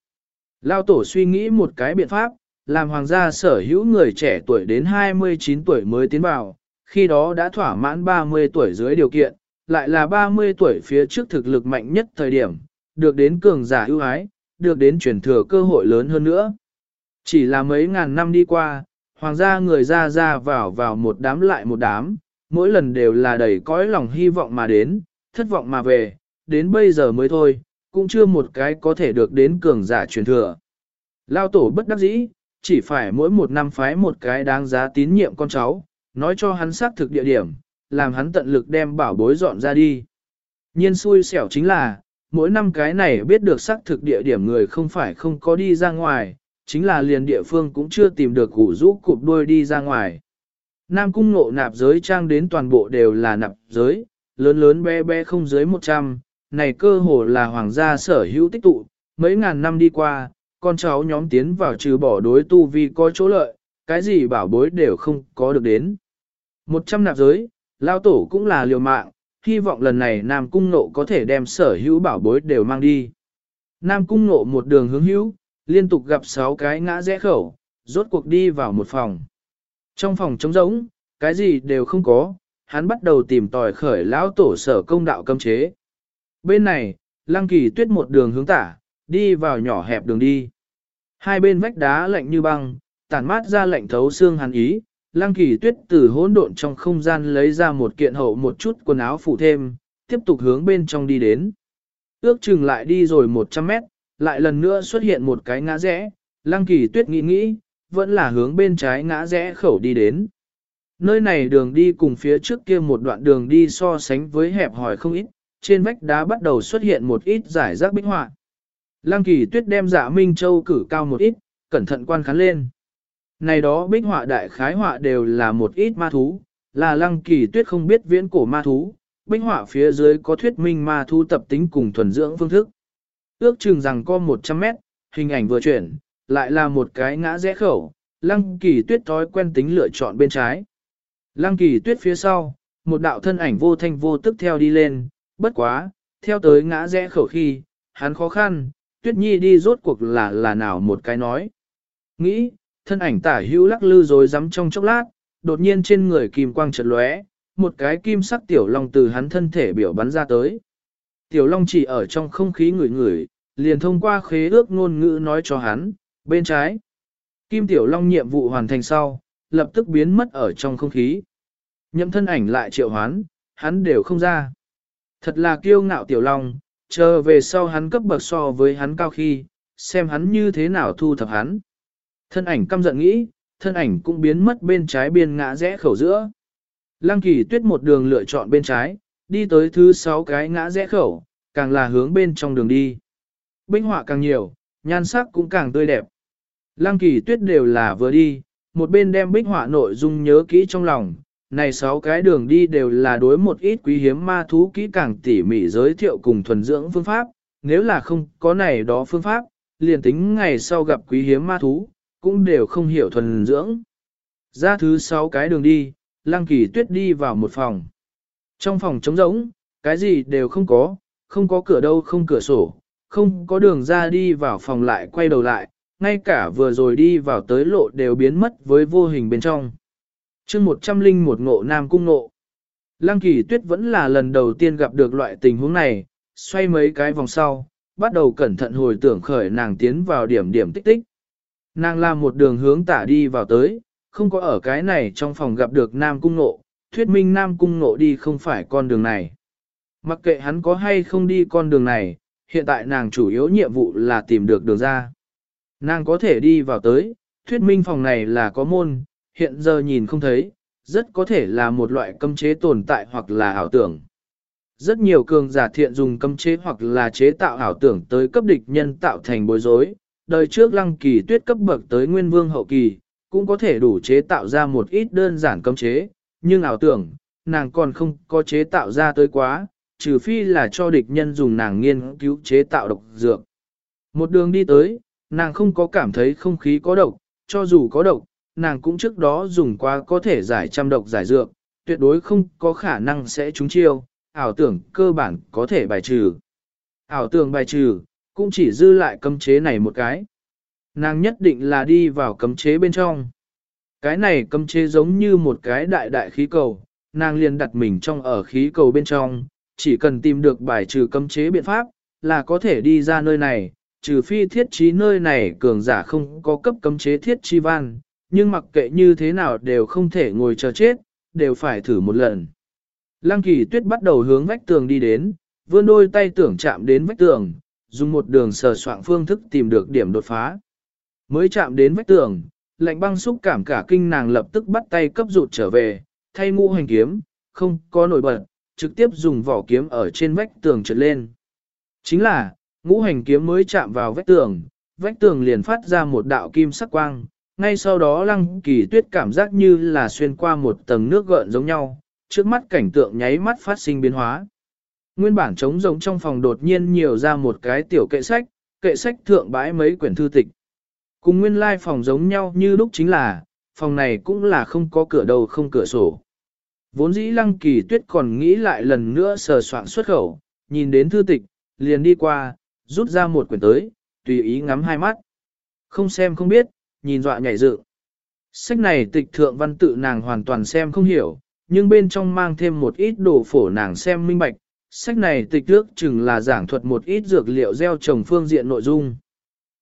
Lao tổ suy nghĩ một cái biện pháp, làm hoàng gia sở hữu người trẻ tuổi đến 29 tuổi mới tiến vào, khi đó đã thỏa mãn 30 tuổi dưới điều kiện, lại là 30 tuổi phía trước thực lực mạnh nhất thời điểm, được đến cường giả ưu ái, được đến truyền thừa cơ hội lớn hơn nữa. Chỉ là mấy ngàn năm đi qua, hoàng gia người ra ra vào vào một đám lại một đám, mỗi lần đều là đầy cõi lòng hy vọng mà đến, thất vọng mà về, đến bây giờ mới thôi, cũng chưa một cái có thể được đến cường giả truyền thừa. Lao tổ bất đắc dĩ, chỉ phải mỗi một năm phái một cái đáng giá tín nhiệm con cháu, nói cho hắn xác thực địa điểm, làm hắn tận lực đem bảo bối dọn ra đi. Nhiên xui xẻo chính là, mỗi năm cái này biết được xác thực địa điểm người không phải không có đi ra ngoài, chính là liền địa phương cũng chưa tìm được củ rũ cụp đuôi đi ra ngoài. Nam cung nộ nạp giới trang đến toàn bộ đều là nạp giới, lớn lớn bé bé không dưới 100, này cơ hồ là hoàng gia sở hữu tích tụ, mấy ngàn năm đi qua, con cháu nhóm tiến vào trừ bỏ đối tu vì có chỗ lợi, cái gì bảo bối đều không có được đến. 100 nạp giới, lao tổ cũng là liều mạng, hy vọng lần này Nam Cung Nộ có thể đem sở hữu bảo bối đều mang đi. Nam Cung Nộ một đường hướng hữu, liên tục gặp 6 cái ngã rẽ khẩu, rốt cuộc đi vào một phòng. Trong phòng trống rỗng, cái gì đều không có, hắn bắt đầu tìm tòi khởi lão tổ sở công đạo cấm chế. Bên này, Lăng Kỳ Tuyết một đường hướng tả, đi vào nhỏ hẹp đường đi. Hai bên vách đá lạnh như băng, tản mát ra lạnh thấu xương hàn ý, Lăng Kỳ Tuyết từ hỗn độn trong không gian lấy ra một kiện hậu một chút quần áo phủ thêm, tiếp tục hướng bên trong đi đến. Ước chừng lại đi rồi 100 mét, lại lần nữa xuất hiện một cái ngã rẽ, Lăng Kỳ Tuyết nghĩ nghĩ, vẫn là hướng bên trái ngã rẽ khẩu đi đến. Nơi này đường đi cùng phía trước kia một đoạn đường đi so sánh với hẹp hỏi không ít, trên vách đá bắt đầu xuất hiện một ít giải rác bích họa. Lăng kỳ tuyết đem dạ Minh Châu cử cao một ít, cẩn thận quan khán lên. Này đó bích họa đại khái họa đều là một ít ma thú, là lăng kỳ tuyết không biết viễn cổ ma thú, bích họa phía dưới có thuyết minh ma thú tập tính cùng thuần dưỡng phương thức. Ước chừng rằng có 100 mét, hình ảnh vừa chuyển, lại là một cái ngã rẽ khẩu, lăng kỳ tuyết thói quen tính lựa chọn bên trái. Lăng kỳ tuyết phía sau, một đạo thân ảnh vô thanh vô tức theo đi lên, bất quá, theo tới ngã rẽ khẩu khi, hắn khó khăn, tuyết nhi đi rốt cuộc là là nào một cái nói. Nghĩ, thân ảnh tả hữu lắc lư rồi dám trong chốc lát, đột nhiên trên người kim quang chợt lóe, một cái kim sắc tiểu long từ hắn thân thể biểu bắn ra tới. Tiểu long chỉ ở trong không khí ngửi ngửi, liền thông qua khế ước ngôn ngữ nói cho hắn, bên trái. Kim tiểu long nhiệm vụ hoàn thành sau, lập tức biến mất ở trong không khí. Nhậm thân ảnh lại triệu hoán, hắn đều không ra. Thật là kiêu ngạo tiểu long, chờ về sau hắn cấp bậc so với hắn cao khi, xem hắn như thế nào thu thập hắn. Thân ảnh căm giận nghĩ, thân ảnh cũng biến mất bên trái biên ngã rẽ khẩu giữa. Lăng kỳ tuyết một đường lựa chọn bên trái, đi tới thứ sáu cái ngã rẽ khẩu, càng là hướng bên trong đường đi. Binh họa càng nhiều, nhan sắc cũng càng tươi đẹp. Lăng kỳ tuyết đều là vừa đi, một bên đem bích họa nội dung nhớ kỹ trong lòng, này sáu cái đường đi đều là đối một ít quý hiếm ma thú kỹ càng tỉ mỉ giới thiệu cùng thuần dưỡng phương pháp, nếu là không có này đó phương pháp, liền tính ngày sau gặp quý hiếm ma thú, cũng đều không hiểu thuần dưỡng. Ra thứ sáu cái đường đi, lăng kỳ tuyết đi vào một phòng. Trong phòng trống rỗng, cái gì đều không có, không có cửa đâu không cửa sổ, không có đường ra đi vào phòng lại quay đầu lại, ngay cả vừa rồi đi vào tới lộ đều biến mất với vô hình bên trong chương một trăm linh một ngộ nam cung ngộ. Lăng kỳ tuyết vẫn là lần đầu tiên gặp được loại tình huống này, xoay mấy cái vòng sau, bắt đầu cẩn thận hồi tưởng khởi nàng tiến vào điểm điểm tích tích. Nàng làm một đường hướng tả đi vào tới, không có ở cái này trong phòng gặp được nam cung ngộ, thuyết minh nam cung ngộ đi không phải con đường này. Mặc kệ hắn có hay không đi con đường này, hiện tại nàng chủ yếu nhiệm vụ là tìm được đường ra. Nàng có thể đi vào tới, thuyết minh phòng này là có môn, hiện giờ nhìn không thấy, rất có thể là một loại cấm chế tồn tại hoặc là ảo tưởng. Rất nhiều cường giả thiện dùng cấm chế hoặc là chế tạo ảo tưởng tới cấp địch nhân tạo thành bối rối, đời trước lăng kỳ tuyết cấp bậc tới nguyên vương hậu kỳ, cũng có thể đủ chế tạo ra một ít đơn giản cấm chế, nhưng ảo tưởng, nàng còn không có chế tạo ra tới quá, trừ phi là cho địch nhân dùng nàng nghiên cứu chế tạo độc dược. Một đường đi tới, nàng không có cảm thấy không khí có độc, cho dù có độc, nàng cũng trước đó dùng qua có thể giải trăm độc giải dược, tuyệt đối không có khả năng sẽ trúng chiêu, ảo tưởng cơ bản có thể bài trừ. Ảo tưởng bài trừ, cũng chỉ dư lại cấm chế này một cái. Nàng nhất định là đi vào cấm chế bên trong. Cái này cấm chế giống như một cái đại đại khí cầu, nàng liền đặt mình trong ở khí cầu bên trong, chỉ cần tìm được bài trừ cấm chế biện pháp, là có thể đi ra nơi này, trừ phi thiết trí nơi này cường giả không có cấp cấm chế thiết chi văn, nhưng mặc kệ như thế nào đều không thể ngồi chờ chết, đều phải thử một lần. Lăng kỳ tuyết bắt đầu hướng vách tường đi đến, vươn đôi tay tưởng chạm đến vách tường, dùng một đường sờ soạn phương thức tìm được điểm đột phá. Mới chạm đến vách tường, lạnh băng xúc cảm cả kinh nàng lập tức bắt tay cấp rụt trở về, thay ngũ hành kiếm, không có nổi bật, trực tiếp dùng vỏ kiếm ở trên vách tường trượt lên. Chính là, ngũ hành kiếm mới chạm vào vách tường, vách tường liền phát ra một đạo kim sắc quang, ngay sau đó lăng kỳ tuyết cảm giác như là xuyên qua một tầng nước gợn giống nhau, trước mắt cảnh tượng nháy mắt phát sinh biến hóa. Nguyên bản trống rỗng trong phòng đột nhiên nhiều ra một cái tiểu kệ sách, kệ sách thượng bãi mấy quyển thư tịch. Cùng nguyên lai phòng giống nhau như lúc chính là, phòng này cũng là không có cửa đầu không cửa sổ. Vốn dĩ lăng kỳ tuyết còn nghĩ lại lần nữa sờ soạn xuất khẩu, nhìn đến thư tịch, liền đi qua, rút ra một quyển tới, tùy ý ngắm hai mắt. Không xem không biết, nhìn dọa nhảy dự. Sách này tịch thượng văn tự nàng hoàn toàn xem không hiểu, nhưng bên trong mang thêm một ít đồ phổ nàng xem minh bạch. Sách này tịch trước chừng là giảng thuật một ít dược liệu gieo trồng phương diện nội dung.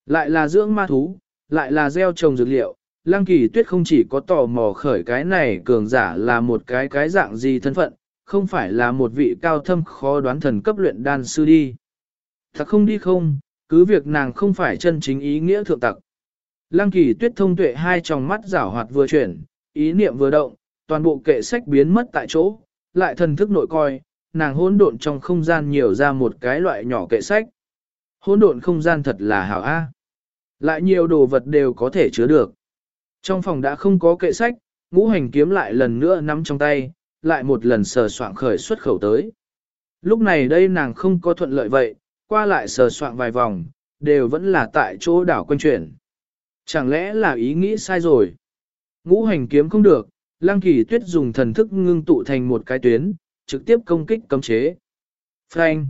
Lại là dưỡng ma thú, lại là gieo trồng dược liệu, Lăng kỳ tuyết không chỉ có tò mò khởi cái này cường giả là một cái cái dạng gì thân phận, không phải là một vị cao thâm khó đoán thần cấp luyện đan sư đi. Thật không đi không, cứ việc nàng không phải chân chính ý nghĩa thượng tặc. Lăng kỳ tuyết thông tuệ hai tròng mắt rảo hoạt vừa chuyển, ý niệm vừa động, toàn bộ kệ sách biến mất tại chỗ, lại thần thức nội coi, nàng hỗn độn trong không gian nhiều ra một cái loại nhỏ kệ sách. Hỗn độn không gian thật là hảo a. Lại nhiều đồ vật đều có thể chứa được. Trong phòng đã không có kệ sách, ngũ hành kiếm lại lần nữa nắm trong tay, lại một lần sờ soạn khởi xuất khẩu tới. Lúc này đây nàng không có thuận lợi vậy, qua lại sờ soạn vài vòng, đều vẫn là tại chỗ đảo quanh chuyển. Chẳng lẽ là ý nghĩ sai rồi? Ngũ hành kiếm không được, lang Kỳ Tuyết dùng thần thức ngưng tụ thành một cái tuyến, trực tiếp công kích cấm chế. Frank!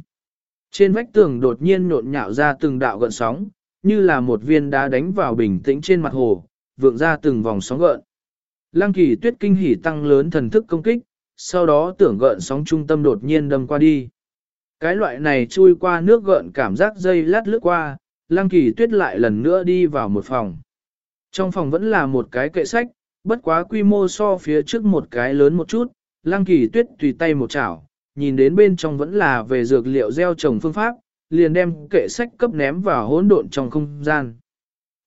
Trên vách tường đột nhiên nhộn nhạo ra từng đạo gợn sóng, như là một viên đá đánh vào bình tĩnh trên mặt hồ, vượng ra từng vòng sóng gợn. Lăng kỳ tuyết kinh hỉ tăng lớn thần thức công kích, sau đó tưởng gợn sóng trung tâm đột nhiên đâm qua đi. Cái loại này chui qua nước gợn cảm giác dây lát lướt qua, lăng kỳ tuyết lại lần nữa đi vào một phòng. Trong phòng vẫn là một cái kệ sách, bất quá quy mô so phía trước một cái lớn một chút, lăng kỳ tuyết tùy tay một chảo, nhìn đến bên trong vẫn là về dược liệu gieo trồng phương pháp, liền đem kệ sách cấp ném vào hỗn độn trong không gian.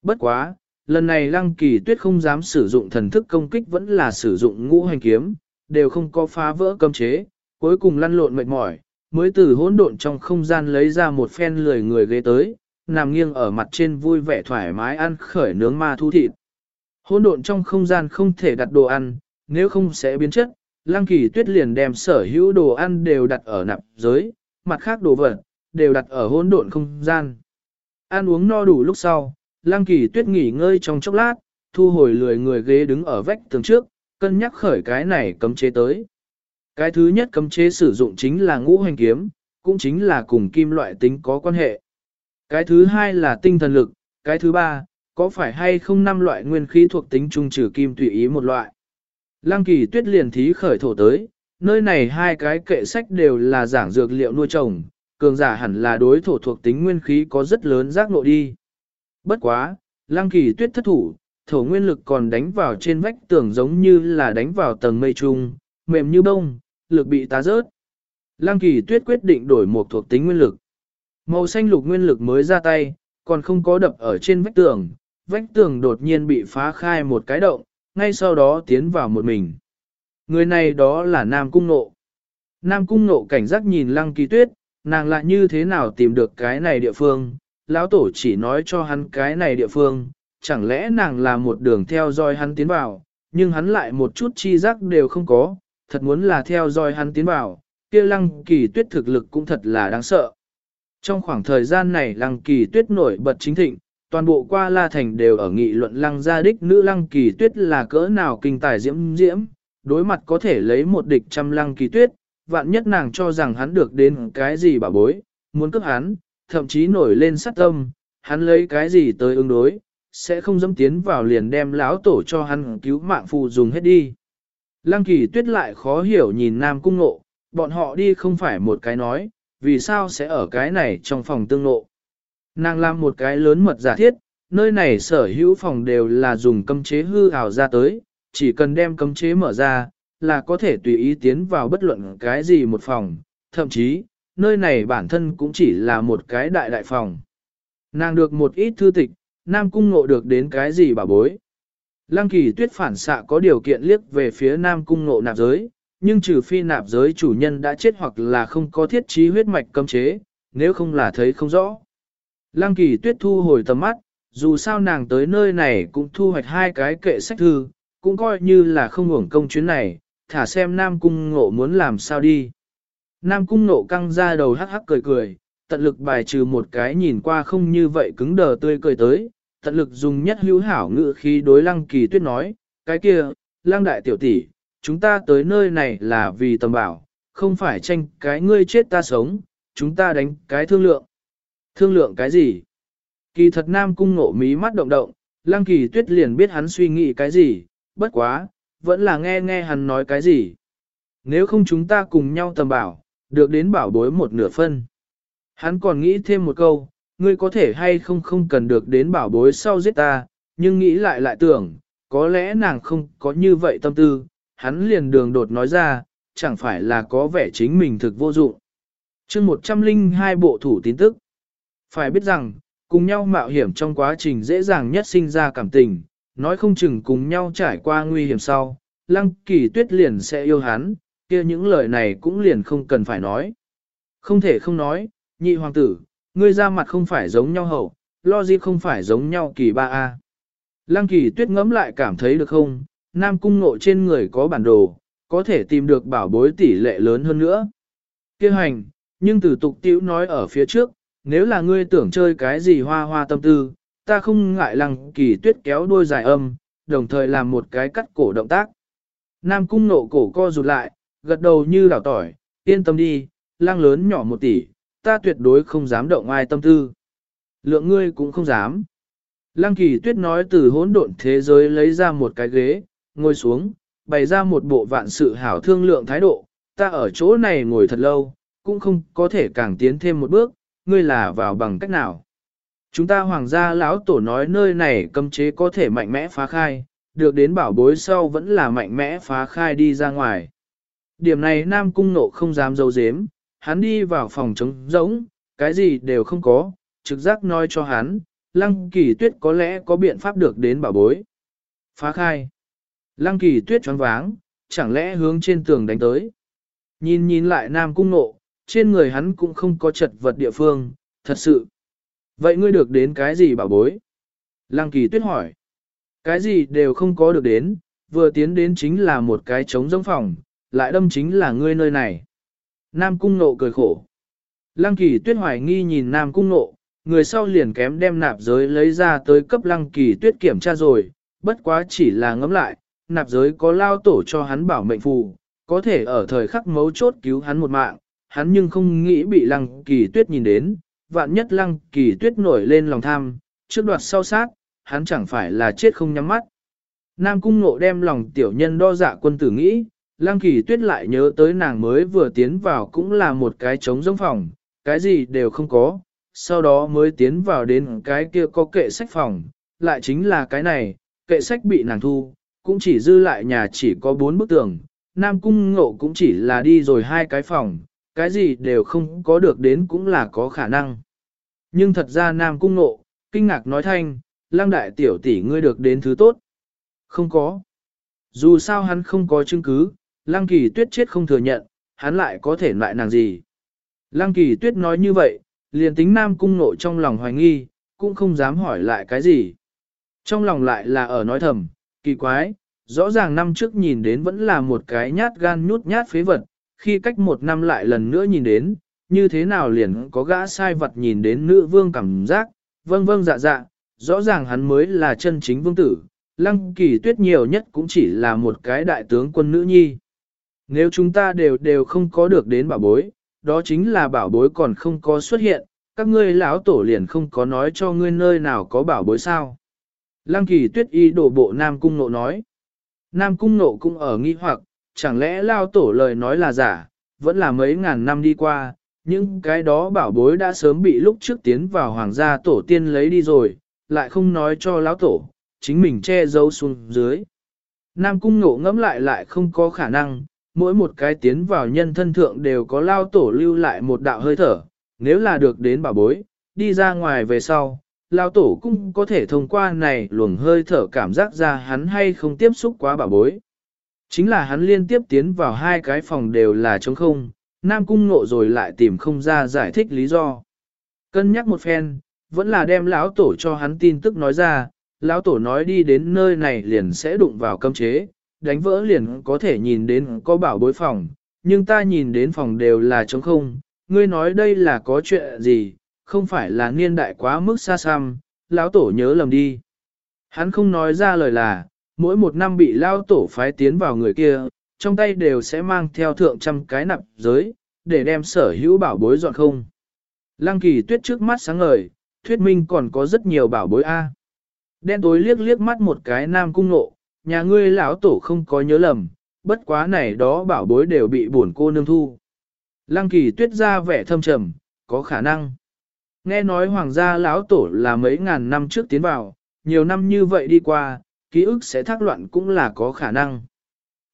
Bất quá, lần này lăng kỳ tuyết không dám sử dụng thần thức công kích vẫn là sử dụng ngũ hành kiếm, đều không có phá vỡ cấm chế, cuối cùng lăn lộn mệt mỏi, mới từ hỗn độn trong không gian lấy ra một phen lười người ghế tới, nằm nghiêng ở mặt trên vui vẻ thoải mái ăn khởi nướng ma thu thịt. Hỗn độn trong không gian không thể đặt đồ ăn, nếu không sẽ biến chất, lăng kỳ tuyết liền đem sở hữu đồ ăn đều đặt ở nạp giới, mặt khác đồ vật, đều đặt ở hỗn độn không gian. Ăn uống no đủ lúc sau, Lăng kỳ tuyết nghỉ ngơi trong chốc lát, thu hồi lười người ghế đứng ở vách tường trước, cân nhắc khởi cái này cấm chế tới. Cái thứ nhất cấm chế sử dụng chính là ngũ hành kiếm, cũng chính là cùng kim loại tính có quan hệ. Cái thứ hai là tinh thần lực, cái thứ ba, có phải hay không năm loại nguyên khí thuộc tính trung trừ kim tùy ý một loại. Lăng kỳ tuyết liền thí khởi thổ tới, nơi này hai cái kệ sách đều là giảng dược liệu nuôi trồng, cường giả hẳn là đối thổ thuộc tính nguyên khí có rất lớn giác nội đi. Bất quá, lăng kỳ tuyết thất thủ, thổ nguyên lực còn đánh vào trên vách tường giống như là đánh vào tầng mây trung, mềm như bông, lực bị tá rớt. Lăng kỳ tuyết quyết định đổi một thuộc tính nguyên lực. Màu xanh lục nguyên lực mới ra tay, còn không có đập ở trên vách tường, vách tường đột nhiên bị phá khai một cái động, ngay sau đó tiến vào một mình. Người này đó là Nam Cung Nộ. Nam Cung Nộ cảnh giác nhìn Lăng Kỳ Tuyết, nàng lại như thế nào tìm được cái này địa phương, lão tổ chỉ nói cho hắn cái này địa phương, chẳng lẽ nàng là một đường theo dõi hắn tiến vào, nhưng hắn lại một chút chi giác đều không có, thật muốn là theo dõi hắn tiến vào, kia lăng kỳ tuyết thực lực cũng thật là đáng sợ. Trong khoảng thời gian này lăng kỳ tuyết nổi bật chính thịnh, toàn bộ qua La Thành đều ở nghị luận lăng gia đích nữ lăng kỳ tuyết là cỡ nào kinh tài diễm diễm, đối mặt có thể lấy một địch trăm lăng kỳ tuyết, vạn nhất nàng cho rằng hắn được đến cái gì bảo bối, muốn cướp hắn, thậm chí nổi lên sát tâm, hắn lấy cái gì tới ứng đối, sẽ không dám tiến vào liền đem lão tổ cho hắn cứu mạng phù dùng hết đi. Lăng kỳ tuyết lại khó hiểu nhìn nam cung nộ, bọn họ đi không phải một cái nói, vì sao sẽ ở cái này trong phòng tương nộ. Nàng làm một cái lớn mật giả thiết, nơi này sở hữu phòng đều là dùng cấm chế hư ảo ra tới, chỉ cần đem cấm chế mở ra, là có thể tùy ý tiến vào bất luận cái gì một phòng, thậm chí, nơi này bản thân cũng chỉ là một cái đại đại phòng. Nàng được một ít thư tịch, Nam Cung Ngộ được đến cái gì bà bối. Lăng kỳ tuyết phản xạ có điều kiện liếc về phía Nam Cung Ngộ nạp giới, nhưng trừ phi nạp giới chủ nhân đã chết hoặc là không có thiết trí huyết mạch cấm chế, nếu không là thấy không rõ. Lăng kỳ tuyết thu hồi tầm mắt, dù sao nàng tới nơi này cũng thu hoạch hai cái kệ sách thư, cũng coi như là không hưởng công chuyến này, thả xem Nam Cung Ngộ muốn làm sao đi. Nam Cung Ngộ căng ra đầu hắc hắc cười cười, tận lực bài trừ một cái nhìn qua không như vậy cứng đờ tươi cười tới, tận lực dùng nhất hữu hảo ngữ khí đối lăng kỳ tuyết nói, cái kia, lăng đại tiểu tỷ, chúng ta tới nơi này là vì tầm bảo, không phải tranh cái ngươi chết ta sống, chúng ta đánh cái thương lượng. Thương lượng cái gì? Kỳ thật nam cung nộ mí mắt động động, lăng kỳ tuyết liền biết hắn suy nghĩ cái gì, bất quá, vẫn là nghe nghe hắn nói cái gì. Nếu không chúng ta cùng nhau tầm bảo, được đến bảo bối một nửa phân. Hắn còn nghĩ thêm một câu, ngươi có thể hay không không cần được đến bảo bối sau giết ta, nhưng nghĩ lại lại tưởng, có lẽ nàng không có như vậy tâm tư, hắn liền đường đột nói ra, chẳng phải là có vẻ chính mình thực vô dụng. chương 102 bộ thủ tín tức. Phải biết rằng, cùng nhau mạo hiểm trong quá trình dễ dàng nhất sinh ra cảm tình, nói không chừng cùng nhau trải qua nguy hiểm sau, lăng kỳ tuyết liền sẽ yêu hắn, kia những lời này cũng liền không cần phải nói. Không thể không nói, nhị hoàng tử, ngươi ra mặt không phải giống nhau hậu, lo gì không phải giống nhau kỳ ba a. Lăng kỳ tuyết ngẫm lại cảm thấy được không, nam cung ngộ trên người có bản đồ, có thể tìm được bảo bối tỷ lệ lớn hơn nữa. Kêu hành, nhưng từ tục tiểu nói ở phía trước, nếu là ngươi tưởng chơi cái gì hoa hoa tâm tư, ta không ngại lăng kỳ tuyết kéo đuôi dài âm, đồng thời làm một cái cắt cổ động tác. Nam cung nộ cổ co rụt lại, gật đầu như đảo tỏi, yên tâm đi, lăng lớn nhỏ một tỷ, ta tuyệt đối không dám động ai tâm tư. Lượng ngươi cũng không dám. Lăng kỳ tuyết nói từ hỗn độn thế giới lấy ra một cái ghế, ngồi xuống, bày ra một bộ vạn sự hảo thương lượng thái độ, ta ở chỗ này ngồi thật lâu, cũng không có thể càng tiến thêm một bước, ngươi là vào bằng cách nào. Chúng ta hoàng gia lão tổ nói nơi này cấm chế có thể mạnh mẽ phá khai, được đến bảo bối sau vẫn là mạnh mẽ phá khai đi ra ngoài. Điểm này Nam Cung Nộ không dám dấu dếm, hắn đi vào phòng trống rỗng, cái gì đều không có, trực giác nói cho hắn, Lăng Kỳ Tuyết có lẽ có biện pháp được đến bảo bối. Phá khai. Lăng Kỳ Tuyết choáng váng, chẳng lẽ hướng trên tường đánh tới. Nhìn nhìn lại Nam Cung Nộ, trên người hắn cũng không có chật vật địa phương, thật sự. Vậy ngươi được đến cái gì bảo bối? Lăng kỳ tuyết hỏi. Cái gì đều không có được đến, vừa tiến đến chính là một cái trống giống phòng, lại đâm chính là ngươi nơi này. Nam cung nộ cười khổ. Lăng kỳ tuyết hoài nghi nhìn Nam cung nộ, người sau liền kém đem nạp giới lấy ra tới cấp lăng kỳ tuyết kiểm tra rồi, bất quá chỉ là ngấm lại, nạp giới có lao tổ cho hắn bảo mệnh phù, có thể ở thời khắc mấu chốt cứu hắn một mạng, hắn nhưng không nghĩ bị lăng kỳ tuyết nhìn đến, vạn nhất lăng kỳ tuyết nổi lên lòng tham, trước đoạt sau sát, hắn chẳng phải là chết không nhắm mắt. Nam cung nộ đem lòng tiểu nhân đo dạ quân tử nghĩ, lăng kỳ tuyết lại nhớ tới nàng mới vừa tiến vào cũng là một cái trống giống phòng, cái gì đều không có, sau đó mới tiến vào đến cái kia có kệ sách phòng, lại chính là cái này, kệ sách bị nàng thu, cũng chỉ dư lại nhà chỉ có bốn bức tường, Nam cung ngộ cũng chỉ là đi rồi hai cái phòng, cái gì đều không có được đến cũng là có khả năng. Nhưng thật ra Nam Cung Nộ, kinh ngạc nói thanh, lăng đại tiểu tỷ ngươi được đến thứ tốt. Không có. Dù sao hắn không có chứng cứ, lăng kỳ tuyết chết không thừa nhận, hắn lại có thể loại nàng gì. Lăng kỳ tuyết nói như vậy, liền tính Nam Cung Nộ trong lòng hoài nghi, cũng không dám hỏi lại cái gì. Trong lòng lại là ở nói thầm, kỳ quái, rõ ràng năm trước nhìn đến vẫn là một cái nhát gan nhút nhát phế vật, khi cách một năm lại lần nữa nhìn đến, như thế nào liền có gã sai vật nhìn đến nữ vương cảm giác, vâng vâng dạ dạ, rõ ràng hắn mới là chân chính vương tử, lăng kỳ tuyết nhiều nhất cũng chỉ là một cái đại tướng quân nữ nhi. Nếu chúng ta đều đều không có được đến bảo bối, đó chính là bảo bối còn không có xuất hiện, các ngươi lão tổ liền không có nói cho ngươi nơi nào có bảo bối sao. Lăng kỳ tuyết y đổ bộ Nam Cung Nộ nói. Nam Cung Nộ cũng ở nghi hoặc, chẳng lẽ lao tổ lời nói là giả, vẫn là mấy ngàn năm đi qua, những cái đó bảo bối đã sớm bị lúc trước tiến vào hoàng gia tổ tiên lấy đi rồi, lại không nói cho lão tổ, chính mình che giấu xuống dưới. Nam cung ngộ ngẫm lại lại không có khả năng, mỗi một cái tiến vào nhân thân thượng đều có lao tổ lưu lại một đạo hơi thở, nếu là được đến bảo bối, đi ra ngoài về sau, lao tổ cũng có thể thông qua này luồng hơi thở cảm giác ra hắn hay không tiếp xúc quá bảo bối. Chính là hắn liên tiếp tiến vào hai cái phòng đều là trống không, Nam Cung Ngộ rồi lại tìm không ra giải thích lý do. Cân nhắc một phen, vẫn là đem lão tổ cho hắn tin tức nói ra, lão tổ nói đi đến nơi này liền sẽ đụng vào cấm chế, đánh vỡ liền có thể nhìn đến có bảo bối phòng, nhưng ta nhìn đến phòng đều là trống không, ngươi nói đây là có chuyện gì, không phải là niên đại quá mức xa xăm, lão tổ nhớ lầm đi. Hắn không nói ra lời là, mỗi một năm bị lão tổ phái tiến vào người kia, trong tay đều sẽ mang theo thượng trăm cái nạp giới, để đem sở hữu bảo bối dọn không. Lăng kỳ tuyết trước mắt sáng ngời, thuyết minh còn có rất nhiều bảo bối A. Đen tối liếc liếc mắt một cái nam cung nộ, nhà ngươi lão tổ không có nhớ lầm, bất quá này đó bảo bối đều bị buồn cô nương thu. Lăng kỳ tuyết ra vẻ thâm trầm, có khả năng. Nghe nói hoàng gia lão tổ là mấy ngàn năm trước tiến vào, nhiều năm như vậy đi qua, ký ức sẽ thác loạn cũng là có khả năng.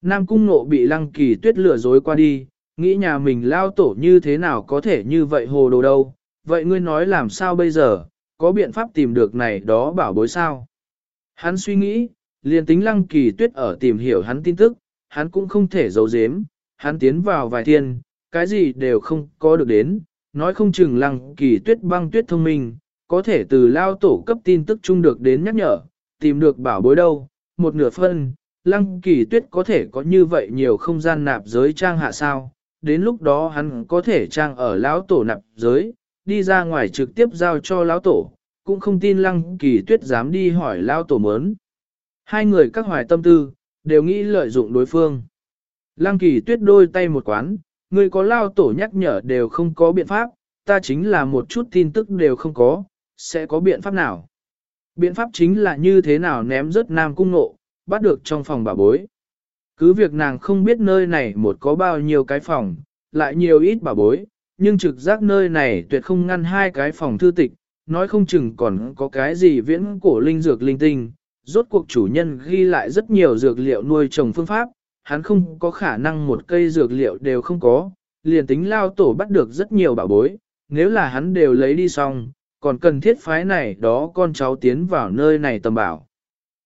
Nam cung nộ bị lăng kỳ tuyết lừa dối qua đi, nghĩ nhà mình lao tổ như thế nào có thể như vậy hồ đồ đâu, vậy ngươi nói làm sao bây giờ, có biện pháp tìm được này đó bảo bối sao? Hắn suy nghĩ, liền tính lăng kỳ tuyết ở tìm hiểu hắn tin tức, hắn cũng không thể giấu giếm, hắn tiến vào vài thiên, cái gì đều không có được đến, nói không chừng lăng kỳ tuyết băng tuyết thông minh, có thể từ lao tổ cấp tin tức chung được đến nhắc nhở, tìm được bảo bối đâu, một nửa phân, lăng kỳ tuyết có thể có như vậy nhiều không gian nạp giới trang hạ sao, đến lúc đó hắn có thể trang ở lão tổ nạp giới, đi ra ngoài trực tiếp giao cho lão tổ, cũng không tin lăng kỳ tuyết dám đi hỏi lão tổ mớn. Hai người các hoài tâm tư, đều nghĩ lợi dụng đối phương. Lăng kỳ tuyết đôi tay một quán, người có lao tổ nhắc nhở đều không có biện pháp, ta chính là một chút tin tức đều không có, sẽ có biện pháp nào? Biện pháp chính là như thế nào ném rớt nam cung nộ, bắt được trong phòng bà bối. Cứ việc nàng không biết nơi này một có bao nhiêu cái phòng, lại nhiều ít bà bối, nhưng trực giác nơi này tuyệt không ngăn hai cái phòng thư tịch, nói không chừng còn có cái gì viễn cổ linh dược linh tinh. Rốt cuộc chủ nhân ghi lại rất nhiều dược liệu nuôi trồng phương pháp, hắn không có khả năng một cây dược liệu đều không có, liền tính lao tổ bắt được rất nhiều bảo bối, nếu là hắn đều lấy đi xong, còn cần thiết phái này đó con cháu tiến vào nơi này tầm bảo.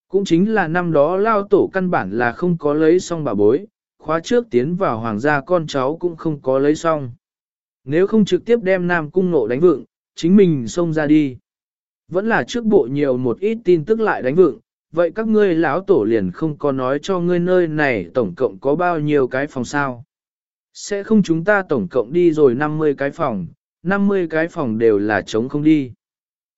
Cũng chính là năm đó lao tổ căn bản là không có lấy xong bà bối, khóa trước tiến vào hoàng gia con cháu cũng không có lấy xong. Nếu không trực tiếp đem Nam Cung Nộ đánh vượng chính mình xông ra đi. Vẫn là trước bộ nhiều một ít tin tức lại đánh vượng vậy các ngươi lão tổ liền không có nói cho ngươi nơi này tổng cộng có bao nhiêu cái phòng sao. Sẽ không chúng ta tổng cộng đi rồi 50 cái phòng, 50 cái phòng đều là trống không đi.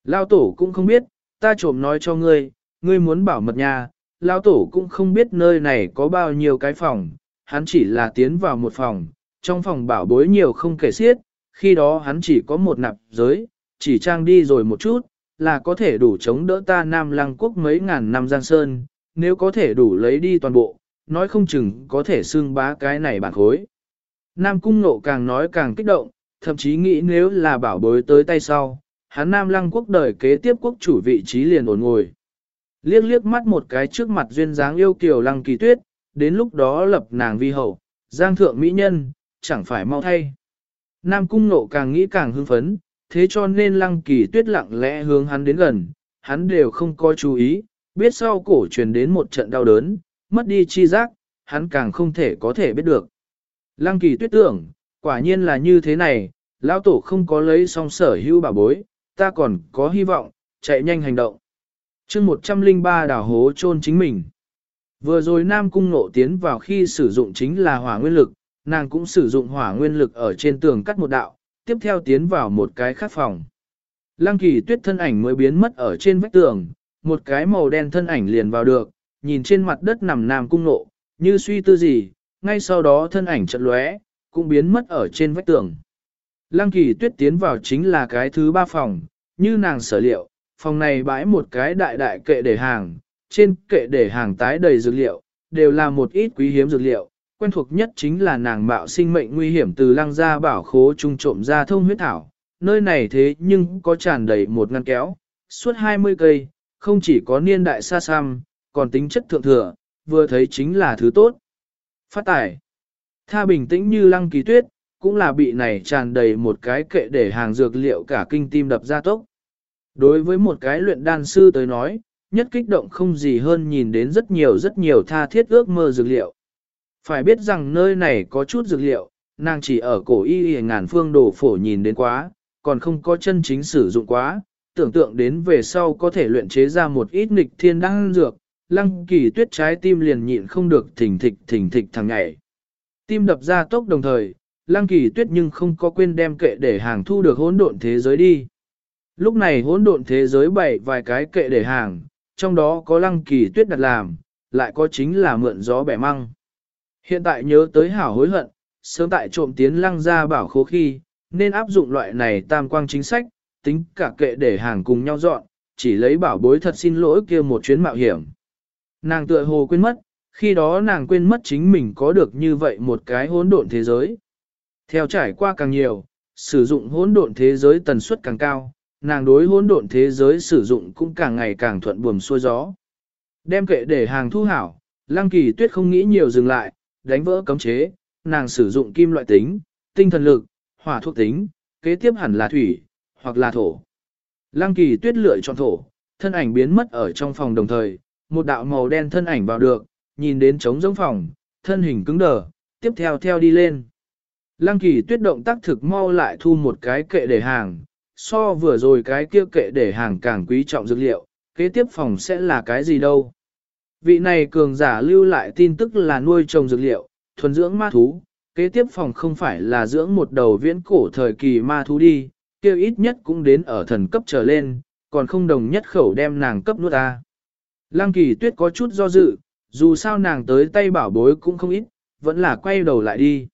Lão tổ cũng không biết, ta trộm nói cho ngươi, ngươi muốn bảo mật nhà, lão tổ cũng không biết nơi này có bao nhiêu cái phòng, hắn chỉ là tiến vào một phòng, trong phòng bảo bối nhiều không kể xiết, khi đó hắn chỉ có một nạp giới, chỉ trang đi rồi một chút, là có thể đủ chống đỡ ta Nam Lăng Quốc mấy ngàn năm giang sơn, nếu có thể đủ lấy đi toàn bộ, nói không chừng có thể xương bá cái này bản khối. Nam Cung Nộ càng nói càng kích động, thậm chí nghĩ nếu là bảo bối tới tay sau, hắn Nam Lăng Quốc đời kế tiếp quốc chủ vị trí liền ổn ngồi. Liếc liếc mắt một cái trước mặt duyên dáng yêu kiều Lăng Kỳ Tuyết, đến lúc đó lập nàng vi hậu, giang thượng mỹ nhân, chẳng phải mau thay. Nam cung nộ càng nghĩ càng hưng phấn, thế cho nên lăng kỳ tuyết lặng lẽ hướng hắn đến gần, hắn đều không có chú ý, biết sau cổ truyền đến một trận đau đớn, mất đi chi giác, hắn càng không thể có thể biết được. Lăng kỳ tuyết tưởng, quả nhiên là như thế này, lão tổ không có lấy song sở hữu bảo bối, ta còn có hy vọng, chạy nhanh hành động. chương 103 đảo hố chôn chính mình. Vừa rồi Nam Cung nộ tiến vào khi sử dụng chính là hỏa nguyên lực, nàng cũng sử dụng hỏa nguyên lực ở trên tường cắt một đạo, tiếp theo tiến vào một cái khác phòng. Lăng kỳ tuyết thân ảnh mới biến mất ở trên vách tường, một cái màu đen thân ảnh liền vào được, nhìn trên mặt đất nằm nam cung nộ, như suy tư gì, ngay sau đó thân ảnh chợt lóe, cũng biến mất ở trên vách tường. Lăng kỳ tuyết tiến vào chính là cái thứ ba phòng, như nàng sở liệu, phòng này bãi một cái đại đại kệ để hàng, trên kệ để hàng tái đầy dược liệu, đều là một ít quý hiếm dược liệu, quen thuộc nhất chính là nàng mạo sinh mệnh nguy hiểm từ lăng gia bảo khố trung trộm ra thông huyết thảo. Nơi này thế nhưng có tràn đầy một ngăn kéo, suốt 20 cây, không chỉ có niên đại xa xăm, còn tính chất thượng thừa, vừa thấy chính là thứ tốt. Phát tải. Tha bình tĩnh như lăng kỳ tuyết, cũng là bị này tràn đầy một cái kệ để hàng dược liệu cả kinh tim đập ra tốc. Đối với một cái luyện đan sư tới nói, nhất kích động không gì hơn nhìn đến rất nhiều rất nhiều tha thiết ước mơ dược liệu. Phải biết rằng nơi này có chút dược liệu, nàng chỉ ở cổ y y ngàn phương đồ phổ nhìn đến quá, còn không có chân chính sử dụng quá, tưởng tượng đến về sau có thể luyện chế ra một ít nghịch thiên đăng dược, lăng kỳ tuyết trái tim liền nhịn không được thỉnh thịch thỉnh thịch thằng ngày. Tim đập ra tốc đồng thời, lăng kỳ tuyết nhưng không có quên đem kệ để hàng thu được hỗn độn thế giới đi. Lúc này hỗn độn thế giới bảy vài cái kệ để hàng, trong đó có lăng kỳ tuyết đặt làm, lại có chính là mượn gió bẻ măng. Hiện tại nhớ tới hảo hối hận, sớm tại trộm tiến lăng ra bảo khố khi, nên áp dụng loại này tam quang chính sách, tính cả kệ để hàng cùng nhau dọn, chỉ lấy bảo bối thật xin lỗi kia một chuyến mạo hiểm. Nàng tựa hồ quên mất, khi đó nàng quên mất chính mình có được như vậy một cái hỗn độn thế giới. Theo trải qua càng nhiều, sử dụng hỗn độn thế giới tần suất càng cao, nàng đối hỗn độn thế giới sử dụng cũng càng ngày càng thuận buồm xuôi gió. Đem kệ để hàng thu hảo, Lăng Kỳ Tuyết không nghĩ nhiều dừng lại, đánh vỡ cấm chế, nàng sử dụng kim loại tính, tinh thần lực, hỏa thuộc tính, kế tiếp hẳn là thủy, hoặc là thổ. Lăng Kỳ Tuyết lựa chọn thổ, thân ảnh biến mất ở trong phòng đồng thời, một đạo màu đen thân ảnh vào được, nhìn đến trống giống phòng, thân hình cứng đờ, tiếp theo theo đi lên. Lăng Kỳ Tuyết động tác thực mau lại thu một cái kệ để hàng, so vừa rồi cái kia kệ để hàng càng quý trọng dược liệu, kế tiếp phòng sẽ là cái gì đâu. Vị này cường giả lưu lại tin tức là nuôi trồng dược liệu, thuần dưỡng ma thú, kế tiếp phòng không phải là dưỡng một đầu viễn cổ thời kỳ ma thú đi, kêu ít nhất cũng đến ở thần cấp trở lên, còn không đồng nhất khẩu đem nàng cấp nuốt ta. Lăng kỳ tuyết có chút do dự, dù sao nàng tới tay bảo bối cũng không ít, vẫn là quay đầu lại đi.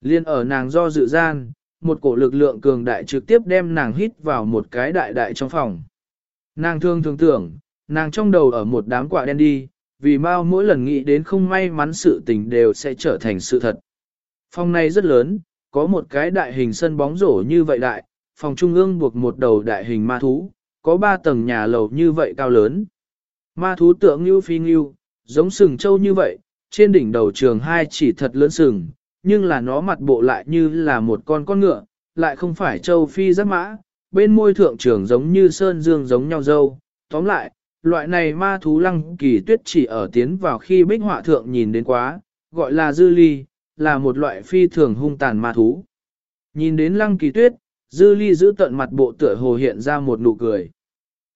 Liên ở nàng do dự gian, một cổ lực lượng cường đại trực tiếp đem nàng hít vào một cái đại đại trong phòng. Nàng thương thường tưởng, nàng trong đầu ở một đám quả đen đi, vì mau mỗi lần nghĩ đến không may mắn sự tình đều sẽ trở thành sự thật. Phòng này rất lớn, có một cái đại hình sân bóng rổ như vậy đại, phòng trung ương buộc một đầu đại hình ma thú, có ba tầng nhà lầu như vậy cao lớn. Ma thú tượng như phi như, giống sừng trâu như vậy, trên đỉnh đầu trường hai chỉ thật lớn sừng, nhưng là nó mặt bộ lại như là một con con ngựa, lại không phải trâu phi giáp mã, bên môi thượng trường giống như sơn dương giống nhau dâu. Tóm lại, loại này ma thú lăng kỳ tuyết chỉ ở tiến vào khi bích họa thượng nhìn đến quá, gọi là dư ly, là một loại phi thường hung tàn ma thú. Nhìn đến lăng kỳ tuyết, dư ly giữ tận mặt bộ tựa hồ hiện ra một nụ cười.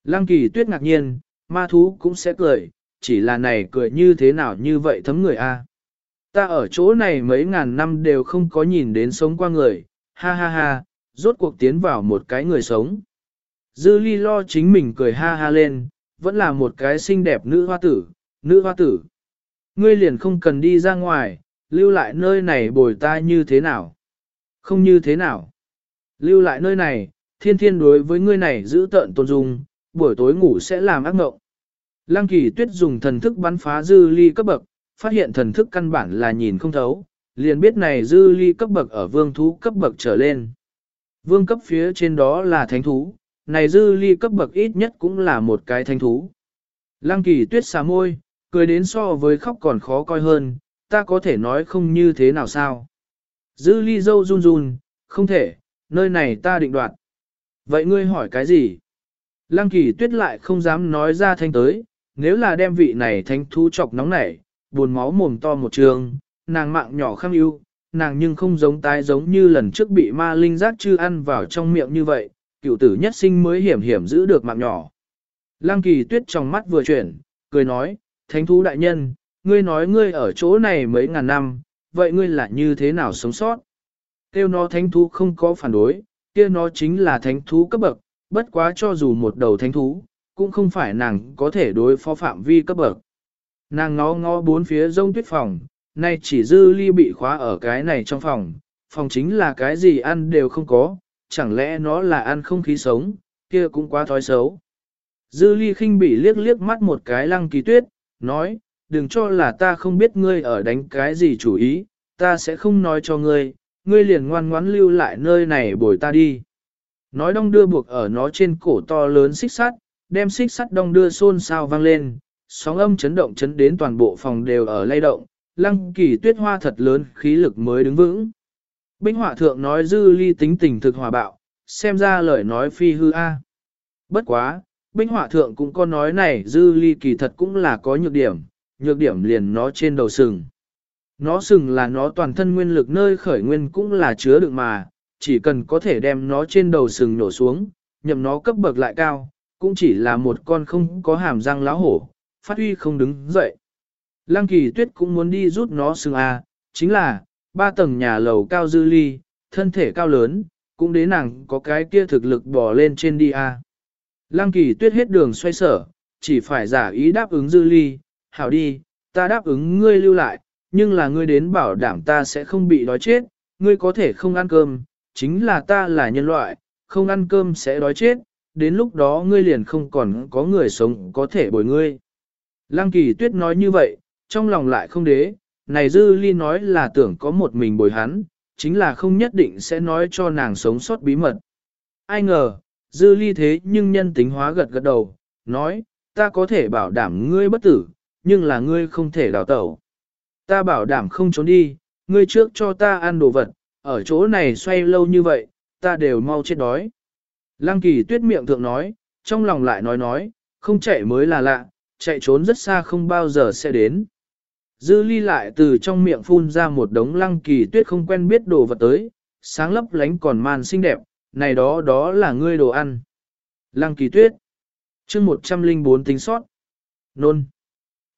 Lăng kỳ tuyết ngạc nhiên, ma thú cũng sẽ cười, chỉ là này cười như thế nào như vậy thấm người a. Ta ở chỗ này mấy ngàn năm đều không có nhìn đến sống qua người, ha ha ha, rốt cuộc tiến vào một cái người sống. Dư ly lo chính mình cười ha ha lên, vẫn là một cái xinh đẹp nữ hoa tử, nữ hoa tử. Ngươi liền không cần đi ra ngoài, lưu lại nơi này bồi ta như thế nào? Không như thế nào? Lưu lại nơi này, thiên thiên đối với ngươi này giữ tợn tôn dung, buổi tối ngủ sẽ làm ác mộng. Lăng kỳ tuyết dùng thần thức bắn phá dư ly cấp bậc, phát hiện thần thức căn bản là nhìn không thấu, liền biết này dư ly cấp bậc ở vương thú cấp bậc trở lên. Vương cấp phía trên đó là thánh thú, này dư ly cấp bậc ít nhất cũng là một cái thánh thú. Lăng kỳ tuyết xà môi, cười đến so với khóc còn khó coi hơn, ta có thể nói không như thế nào sao. Dư ly dâu run run, không thể, nơi này ta định đoạt. Vậy ngươi hỏi cái gì? Lăng kỳ tuyết lại không dám nói ra thanh tới, nếu là đem vị này thánh thú chọc nóng nảy, buồn máu mồm to một trường, nàng mạng nhỏ kham ưu, nàng nhưng không giống tái giống như lần trước bị ma linh giác chư ăn vào trong miệng như vậy, cựu tử nhất sinh mới hiểm hiểm giữ được mạng nhỏ. Lăng kỳ tuyết trong mắt vừa chuyển, cười nói, thánh thú đại nhân, ngươi nói ngươi ở chỗ này mấy ngàn năm, vậy ngươi là như thế nào sống sót? Tiêu nó thánh thú không có phản đối, kia nó chính là thánh thú cấp bậc, bất quá cho dù một đầu thánh thú, cũng không phải nàng có thể đối phó phạm vi cấp bậc. Nàng ngó ngó bốn phía rông tuyết phòng, nay chỉ dư ly bị khóa ở cái này trong phòng, phòng chính là cái gì ăn đều không có, chẳng lẽ nó là ăn không khí sống, kia cũng quá thói xấu. Dư ly khinh bị liếc liếc mắt một cái lăng kỳ tuyết, nói, đừng cho là ta không biết ngươi ở đánh cái gì chủ ý, ta sẽ không nói cho ngươi, ngươi liền ngoan ngoãn lưu lại nơi này bồi ta đi. Nói đong đưa buộc ở nó trên cổ to lớn xích sắt, đem xích sắt đong đưa xôn xao vang lên, sóng âm chấn động chấn đến toàn bộ phòng đều ở lay động, lăng kỳ tuyết hoa thật lớn khí lực mới đứng vững. Binh họa thượng nói dư ly tính tình thực hòa bạo, xem ra lời nói phi hư a. Bất quá, binh họa thượng cũng có nói này dư ly kỳ thật cũng là có nhược điểm, nhược điểm liền nó trên đầu sừng. Nó sừng là nó toàn thân nguyên lực nơi khởi nguyên cũng là chứa đựng mà, chỉ cần có thể đem nó trên đầu sừng nổ xuống, nhậm nó cấp bậc lại cao, cũng chỉ là một con không có hàm răng lá hổ, phát huy không đứng dậy. Lăng kỳ tuyết cũng muốn đi rút nó xương A, chính là, ba tầng nhà lầu cao dư ly, thân thể cao lớn, cũng đến nàng có cái kia thực lực bỏ lên trên đi A. Lăng kỳ tuyết hết đường xoay sở, chỉ phải giả ý đáp ứng dư ly, hảo đi, ta đáp ứng ngươi lưu lại, nhưng là ngươi đến bảo đảm ta sẽ không bị đói chết, ngươi có thể không ăn cơm, chính là ta là nhân loại, không ăn cơm sẽ đói chết, đến lúc đó ngươi liền không còn có người sống có thể bồi ngươi. Lăng kỳ tuyết nói như vậy, trong lòng lại không đế, này dư ly nói là tưởng có một mình bồi hắn, chính là không nhất định sẽ nói cho nàng sống sót bí mật. Ai ngờ, dư ly thế nhưng nhân tính hóa gật gật đầu, nói, ta có thể bảo đảm ngươi bất tử, nhưng là ngươi không thể đào tẩu. Ta bảo đảm không trốn đi, ngươi trước cho ta ăn đồ vật, ở chỗ này xoay lâu như vậy, ta đều mau chết đói. Lăng kỳ tuyết miệng thượng nói, trong lòng lại nói nói, không chạy mới là lạ, chạy trốn rất xa không bao giờ sẽ đến. Dư ly lại từ trong miệng phun ra một đống lăng kỳ tuyết không quen biết đồ vật tới, sáng lấp lánh còn man xinh đẹp, này đó đó là ngươi đồ ăn. Lăng kỳ tuyết, chương 104 tính sót, nôn.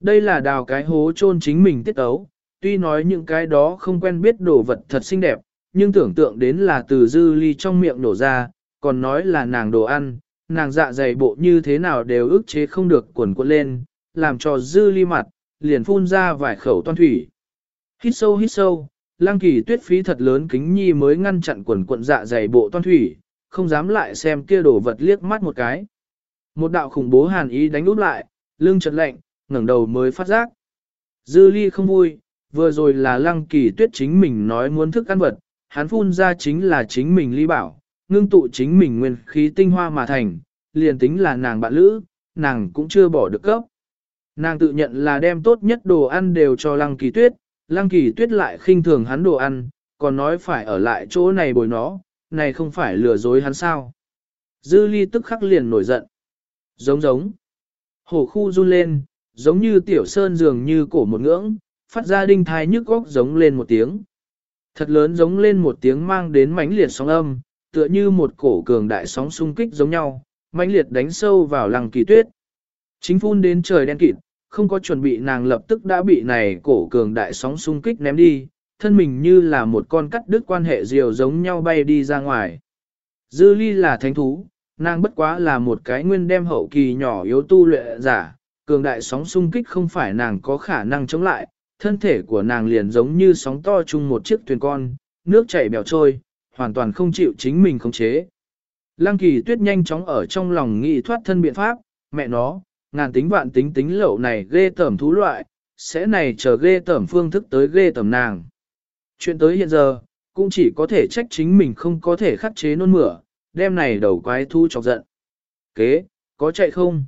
Đây là đào cái hố chôn chính mình tiết ấu, tuy nói những cái đó không quen biết đồ vật thật xinh đẹp, nhưng tưởng tượng đến là từ dư ly trong miệng nổ ra, còn nói là nàng đồ ăn, nàng dạ dày bộ như thế nào đều ức chế không được quần quật lên, làm cho dư ly mặt, liền phun ra vài khẩu toan thủy. Hít sâu hít sâu, lang kỳ tuyết phí thật lớn kính nhi mới ngăn chặn quần quận dạ dày bộ toan thủy, không dám lại xem kia đồ vật liếc mắt một cái. Một đạo khủng bố hàn ý đánh úp lại, lưng chật lạnh, ngẩng đầu mới phát giác. Dư ly không vui, vừa rồi là lăng kỳ tuyết chính mình nói muốn thức ăn vật, hắn phun ra chính là chính mình ly bảo, ngưng tụ chính mình nguyên khí tinh hoa mà thành, liền tính là nàng bạn lữ, nàng cũng chưa bỏ được cấp. Nàng tự nhận là đem tốt nhất đồ ăn đều cho lăng kỳ tuyết, lăng kỳ tuyết lại khinh thường hắn đồ ăn, còn nói phải ở lại chỗ này bồi nó, này không phải lừa dối hắn sao. Dư ly tức khắc liền nổi giận. Giống giống. Hổ khu run lên, giống như tiểu sơn dường như cổ một ngưỡng, phát ra đinh thai nhức góc giống lên một tiếng. Thật lớn giống lên một tiếng mang đến mãnh liệt sóng âm, tựa như một cổ cường đại sóng xung kích giống nhau, mãnh liệt đánh sâu vào lăng kỳ tuyết. Chính phun đến trời đen kịt, không có chuẩn bị nàng lập tức đã bị này cổ cường đại sóng xung kích ném đi, thân mình như là một con cắt đứt quan hệ diều giống nhau bay đi ra ngoài. Dư ly là thánh thú, nàng bất quá là một cái nguyên đem hậu kỳ nhỏ yếu tu luyện giả, cường đại sóng xung kích không phải nàng có khả năng chống lại, thân thể của nàng liền giống như sóng to chung một chiếc thuyền con, nước chảy bèo trôi, hoàn toàn không chịu chính mình khống chế. Lăng kỳ tuyết nhanh chóng ở trong lòng nghĩ thoát thân biện pháp, mẹ nó, ngàn tính vạn tính tính lậu này ghê tẩm thú loại, sẽ này chờ ghê tẩm phương thức tới ghê tẩm nàng. Chuyện tới hiện giờ, cũng chỉ có thể trách chính mình không có thể khắc chế nôn mửa, đem này đầu quái thu chọc giận. Kế, có chạy không?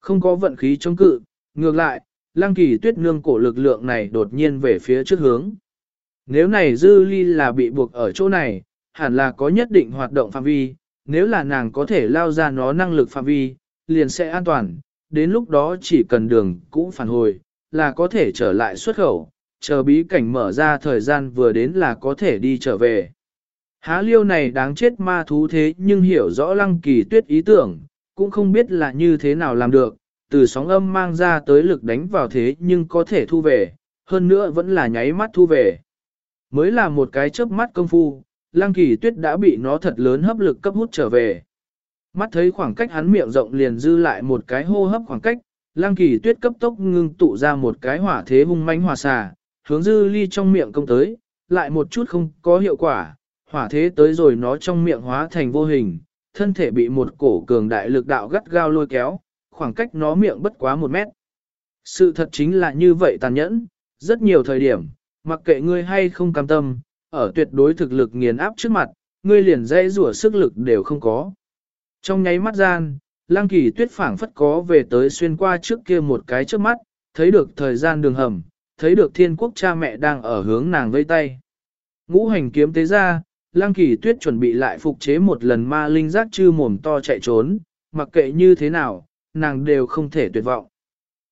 Không có vận khí chống cự, ngược lại, lăng kỳ tuyết nương cổ lực lượng này đột nhiên về phía trước hướng. Nếu này dư ly là bị buộc ở chỗ này, hẳn là có nhất định hoạt động phạm vi, nếu là nàng có thể lao ra nó năng lực phạm vi, liền sẽ an toàn, đến lúc đó chỉ cần đường cũ phản hồi, là có thể trở lại xuất khẩu, chờ bí cảnh mở ra thời gian vừa đến là có thể đi trở về. Há liêu này đáng chết ma thú thế nhưng hiểu rõ lăng kỳ tuyết ý tưởng, cũng không biết là như thế nào làm được, từ sóng âm mang ra tới lực đánh vào thế nhưng có thể thu về, hơn nữa vẫn là nháy mắt thu về. Mới là một cái chớp mắt công phu, Lang kỳ tuyết đã bị nó thật lớn hấp lực cấp hút trở về. Mắt thấy khoảng cách hắn miệng rộng liền dư lại một cái hô hấp khoảng cách, Lang kỳ tuyết cấp tốc ngưng tụ ra một cái hỏa thế hung manh hỏa xà, hướng dư ly trong miệng công tới, lại một chút không có hiệu quả, hỏa thế tới rồi nó trong miệng hóa thành vô hình, thân thể bị một cổ cường đại lực đạo gắt gao lôi kéo, khoảng cách nó miệng bất quá một mét. Sự thật chính là như vậy tàn nhẫn, rất nhiều thời điểm, mặc kệ ngươi hay không cam tâm, ở tuyệt đối thực lực nghiền áp trước mặt, ngươi liền dây rủa sức lực đều không có. Trong nháy mắt gian, lang Kỳ Tuyết phảng phất có về tới xuyên qua trước kia một cái trước mắt, thấy được thời gian đường hầm, thấy được thiên quốc cha mẹ đang ở hướng nàng vây tay. Ngũ hành kiếm tế ra, lang Kỳ Tuyết chuẩn bị lại phục chế một lần ma linh giác chư mồm to chạy trốn, mặc kệ như thế nào, nàng đều không thể tuyệt vọng.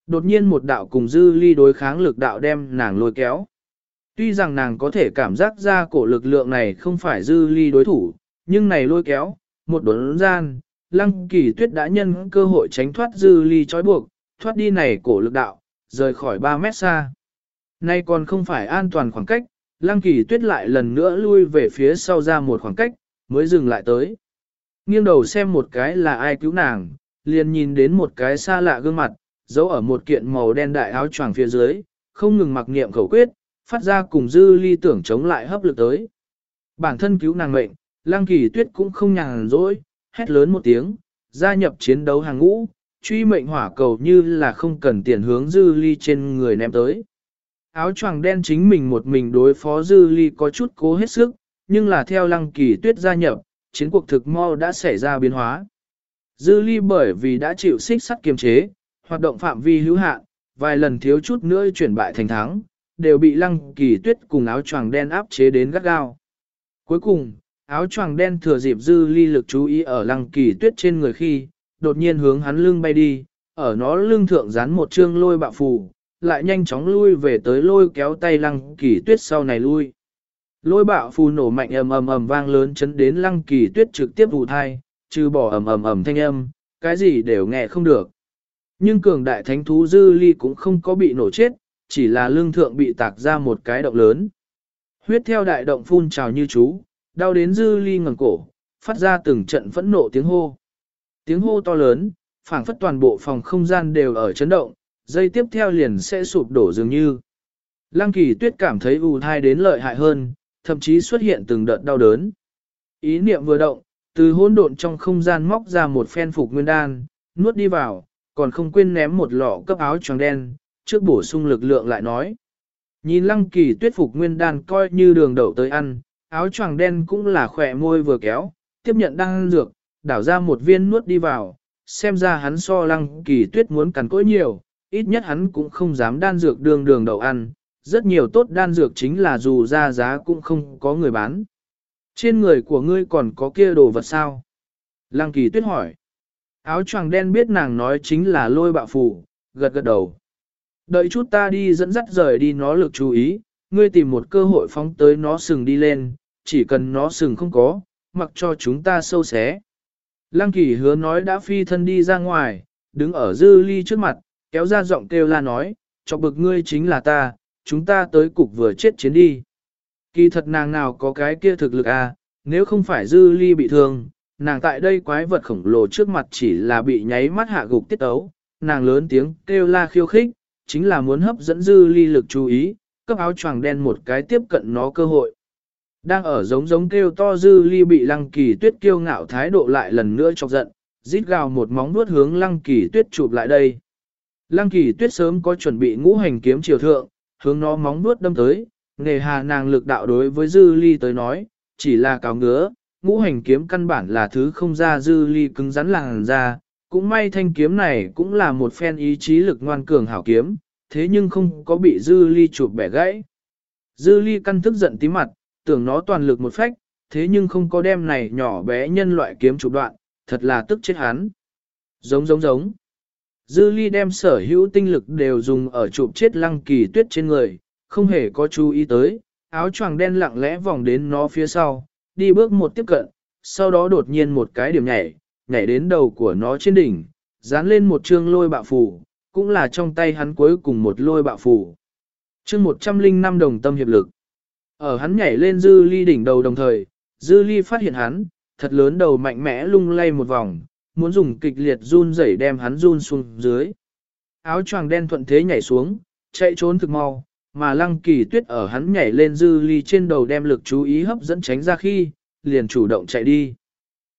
Đột nhiên một đạo cùng dư ly đối kháng lực đạo đem nàng lôi kéo. Tuy rằng nàng có thể cảm giác ra cổ lực lượng này không phải dư ly đối thủ, nhưng này lôi kéo, một đốn gian, lăng kỳ tuyết đã nhân cơ hội tránh thoát dư ly trói buộc, thoát đi này cổ lực đạo, rời khỏi 3 mét xa. Nay còn không phải an toàn khoảng cách, lăng kỳ tuyết lại lần nữa lui về phía sau ra một khoảng cách, mới dừng lại tới. Nghiêng đầu xem một cái là ai cứu nàng, liền nhìn đến một cái xa lạ gương mặt, giấu ở một kiện màu đen đại áo choàng phía dưới, không ngừng mặc niệm khẩu quyết, phát ra cùng dư ly tưởng chống lại hấp lực tới. Bản thân cứu nàng mệnh, lang Kỳ Tuyết cũng không nhàn rỗi, hét lớn một tiếng, gia nhập chiến đấu hàng ngũ, truy mệnh hỏa cầu như là không cần tiền hướng dư ly trên người ném tới. Áo choàng đen chính mình một mình đối phó dư ly có chút cố hết sức, nhưng là theo Lăng Kỳ Tuyết gia nhập, chiến cuộc thực mau đã xảy ra biến hóa. Dư ly bởi vì đã chịu xích sắt kiềm chế, hoạt động phạm vi hữu hạn, vài lần thiếu chút nữa chuyển bại thành thắng, đều bị lăng kỳ tuyết cùng áo choàng đen áp chế đến gắt gao. Cuối cùng, áo choàng đen thừa dịp dư ly lực chú ý ở lăng kỳ tuyết trên người khi, đột nhiên hướng hắn lưng bay đi, ở nó lưng thượng dán một chương lôi bạo phù, lại nhanh chóng lui về tới lôi kéo tay lăng kỳ tuyết sau này lui. Lôi bạo phù nổ mạnh ầm ầm ầm vang lớn chấn đến lăng kỳ tuyết trực tiếp vụ thai, trừ bỏ ầm ầm ầm thanh âm, cái gì đều nghe không được. Nhưng cường đại thánh thú dư ly cũng không có bị nổ chết, chỉ là lương thượng bị tạc ra một cái động lớn. Huyết theo đại động phun trào như chú, đau đến dư ly ngẩng cổ, phát ra từng trận phẫn nộ tiếng hô. Tiếng hô to lớn, phảng phất toàn bộ phòng không gian đều ở chấn động, dây tiếp theo liền sẽ sụp đổ dường như. Lăng kỳ tuyết cảm thấy ù thai đến lợi hại hơn, thậm chí xuất hiện từng đợt đau đớn. Ý niệm vừa động, từ hỗn độn trong không gian móc ra một phen phục nguyên đan, nuốt đi vào, còn không quên ném một lọ cấp áo tròn đen, trước bổ sung lực lượng lại nói. Nhìn lăng kỳ tuyết phục nguyên đan coi như đường đậu tới ăn, áo choàng đen cũng là khỏe môi vừa kéo, tiếp nhận đan dược, đảo ra một viên nuốt đi vào, xem ra hắn so lăng kỳ tuyết muốn cắn cỗi nhiều, ít nhất hắn cũng không dám đan dược đường đường đậu ăn, rất nhiều tốt đan dược chính là dù ra giá cũng không có người bán. Trên người của ngươi còn có kia đồ vật sao? Lăng kỳ tuyết hỏi. Áo choàng đen biết nàng nói chính là lôi bạo phủ, gật gật đầu. Đợi chút ta đi dẫn dắt rời đi nó lực chú ý, ngươi tìm một cơ hội phóng tới nó sừng đi lên, chỉ cần nó sừng không có, mặc cho chúng ta sâu xé. Lăng kỳ hứa nói đã phi thân đi ra ngoài, đứng ở dư ly trước mặt, kéo ra giọng kêu la nói, cho bực ngươi chính là ta, chúng ta tới cục vừa chết chiến đi. Kỳ thật nàng nào có cái kia thực lực à, nếu không phải dư ly bị thương, nàng tại đây quái vật khổng lồ trước mặt chỉ là bị nháy mắt hạ gục tiết ấu, nàng lớn tiếng kêu la khiêu khích, chính là muốn hấp dẫn dư ly lực chú ý, cấp áo choàng đen một cái tiếp cận nó cơ hội. Đang ở giống giống kêu to dư ly bị lăng kỳ tuyết kiêu ngạo thái độ lại lần nữa chọc giận, rít gào một móng vuốt hướng lăng kỳ tuyết chụp lại đây. Lăng kỳ tuyết sớm có chuẩn bị ngũ hành kiếm chiều thượng, hướng nó móng vuốt đâm tới, nghề hà nàng lực đạo đối với dư ly tới nói, chỉ là cào ngứa, ngũ hành kiếm căn bản là thứ không ra dư ly cứng rắn làng ra, cũng may thanh kiếm này cũng là một phen ý chí lực ngoan cường hảo kiếm, thế nhưng không có bị dư ly chụp bẻ gãy. Dư ly căn thức giận tí mặt, tưởng nó toàn lực một phách, thế nhưng không có đem này nhỏ bé nhân loại kiếm chụp đoạn, thật là tức chết hắn. Giống giống giống. Dư ly đem sở hữu tinh lực đều dùng ở chụp chết lăng kỳ tuyết trên người, không hề có chú ý tới, áo choàng đen lặng lẽ vòng đến nó phía sau, đi bước một tiếp cận, sau đó đột nhiên một cái điểm nhảy, nhảy đến đầu của nó trên đỉnh, dán lên một chương lôi bạo phù, cũng là trong tay hắn cuối cùng một lôi bạo phù. Chương 105 đồng tâm hiệp lực. Ở hắn nhảy lên dư ly đỉnh đầu đồng thời, dư ly phát hiện hắn, thật lớn đầu mạnh mẽ lung lay một vòng, muốn dùng kịch liệt run rẩy đem hắn run xuống dưới. Áo choàng đen thuận thế nhảy xuống, chạy trốn thực mau, mà lăng kỳ tuyết ở hắn nhảy lên dư ly trên đầu đem lực chú ý hấp dẫn tránh ra khi, liền chủ động chạy đi.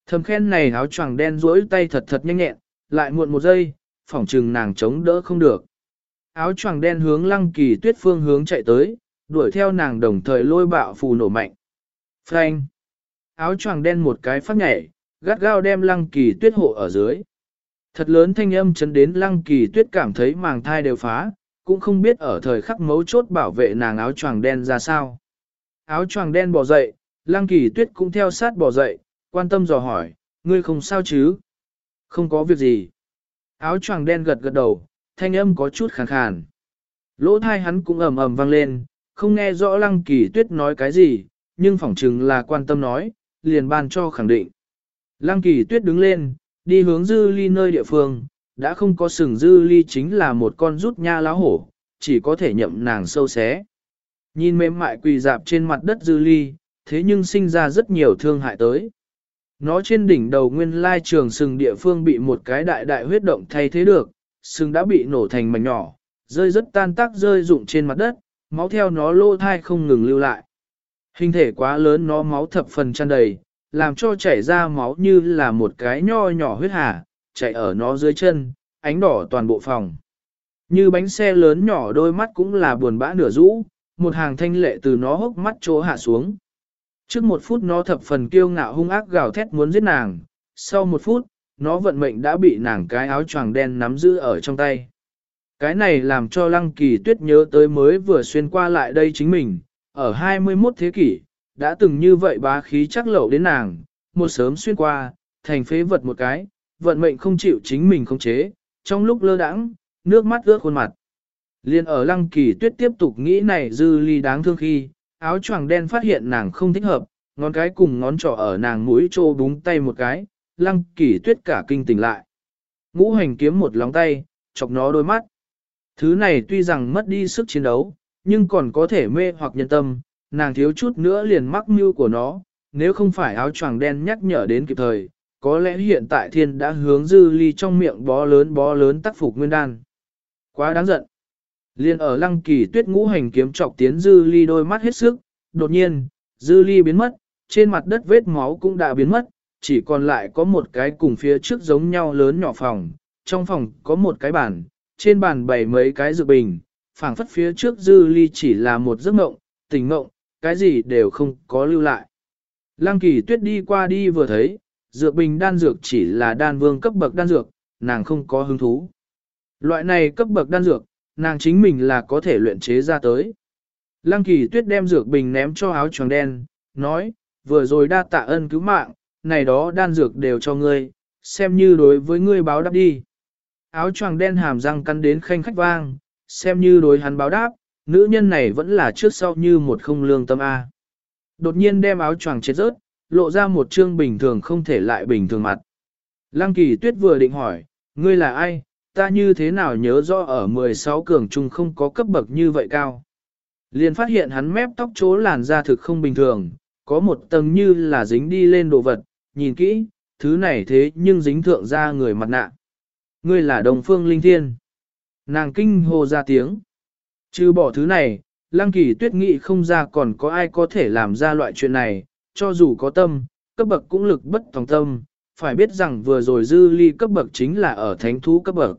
Thầm khen này áo choàng đen duỗi tay thật thật nhanh nhẹn, lại muộn một giây, phỏng trừng nàng chống đỡ không được. Áo choàng đen hướng lăng kỳ tuyết phương hướng chạy tới, đuổi theo nàng đồng thời lôi bạo phù nổ mạnh. Phanh! Áo choàng đen một cái phát nhảy, gắt gao đem lăng kỳ tuyết hộ ở dưới. Thật lớn thanh âm chấn đến lăng kỳ tuyết cảm thấy màng thai đều phá, cũng không biết ở thời khắc mấu chốt bảo vệ nàng áo choàng đen ra sao. Áo choàng đen bỏ dậy, lăng kỳ tuyết cũng theo sát bỏ dậy, quan tâm dò hỏi, ngươi không sao chứ? Không có việc gì. Áo choàng đen gật gật đầu, thanh âm có chút khàn khàn. Lỗ thai hắn cũng ầm ầm vang lên, không nghe rõ lăng kỳ tuyết nói cái gì, nhưng phỏng chừng là quan tâm nói, liền ban cho khẳng định. Lăng kỳ tuyết đứng lên, đi hướng dư ly nơi địa phương, đã không có sừng dư ly chính là một con rút nha láo hổ, chỉ có thể nhậm nàng sâu xé. Nhìn mềm mại quỳ dạp trên mặt đất dư ly, thế nhưng sinh ra rất nhiều thương hại tới. Nó trên đỉnh đầu nguyên lai trường sừng địa phương bị một cái đại đại huyết động thay thế được, sừng đã bị nổ thành mảnh nhỏ, rơi rất tan tác rơi rụng trên mặt đất, máu theo nó lô thai không ngừng lưu lại. Hình thể quá lớn nó máu thập phần tràn đầy, làm cho chảy ra máu như là một cái nho nhỏ huyết hà, chảy ở nó dưới chân, ánh đỏ toàn bộ phòng. Như bánh xe lớn nhỏ đôi mắt cũng là buồn bã nửa rũ, một hàng thanh lệ từ nó hốc mắt chỗ hạ xuống. Trước một phút nó thập phần kiêu ngạo hung ác gào thét muốn giết nàng, sau một phút, nó vận mệnh đã bị nàng cái áo choàng đen nắm giữ ở trong tay. Cái này làm cho lăng kỳ tuyết nhớ tới mới vừa xuyên qua lại đây chính mình, ở 21 thế kỷ, đã từng như vậy bá khí chắc lậu đến nàng, một sớm xuyên qua, thành phế vật một cái, vận mệnh không chịu chính mình không chế, trong lúc lơ đãng, nước mắt ướt khuôn mặt. Liên ở lăng kỳ tuyết tiếp tục nghĩ này dư ly đáng thương khi, áo choàng đen phát hiện nàng không thích hợp, ngón cái cùng ngón trỏ ở nàng mũi trô búng tay một cái, lăng kỳ tuyết cả kinh tỉnh lại. Ngũ hành kiếm một lóng tay, chọc nó đôi mắt. Thứ này tuy rằng mất đi sức chiến đấu, nhưng còn có thể mê hoặc nhân tâm, nàng thiếu chút nữa liền mắc mưu của nó, nếu không phải áo choàng đen nhắc nhở đến kịp thời, có lẽ hiện tại thiên đã hướng dư ly trong miệng bó lớn bó lớn tác phục nguyên đan. Quá đáng giận. Liên ở lăng kỳ tuyết ngũ hành kiếm trọc tiến dư ly đôi mắt hết sức, đột nhiên, dư ly biến mất, trên mặt đất vết máu cũng đã biến mất, chỉ còn lại có một cái cùng phía trước giống nhau lớn nhỏ phòng, trong phòng có một cái bàn, trên bàn bày mấy cái dự bình, phảng phất phía trước dư ly chỉ là một giấc mộng, tình mộng, cái gì đều không có lưu lại. Lăng kỳ tuyết đi qua đi vừa thấy, dược bình đan dược chỉ là đan vương cấp bậc đan dược, nàng không có hứng thú. Loại này cấp bậc đan dược, nàng chính mình là có thể luyện chế ra tới. Lăng kỳ tuyết đem dược bình ném cho áo choàng đen, nói, vừa rồi đa tạ ân cứu mạng, này đó đan dược đều cho ngươi, xem như đối với ngươi báo đáp đi. Áo choàng đen hàm răng cắn đến khanh khách vang, xem như đối hắn báo đáp, nữ nhân này vẫn là trước sau như một không lương tâm A. Đột nhiên đem áo choàng chết rớt, lộ ra một trương bình thường không thể lại bình thường mặt. Lăng kỳ tuyết vừa định hỏi, ngươi là ai, ta như thế nào nhớ rõ ở 16 cường trung không có cấp bậc như vậy cao. Liền phát hiện hắn mép tóc chỗ làn da thực không bình thường, có một tầng như là dính đi lên đồ vật, nhìn kỹ, thứ này thế nhưng dính thượng ra người mặt nạ. Ngươi là đồng phương linh thiên. Nàng kinh hồ ra tiếng. Trừ bỏ thứ này, lăng kỳ tuyết nghị không ra còn có ai có thể làm ra loại chuyện này, cho dù có tâm, cấp bậc cũng lực bất tòng tâm, phải biết rằng vừa rồi dư ly cấp bậc chính là ở thánh thú cấp bậc.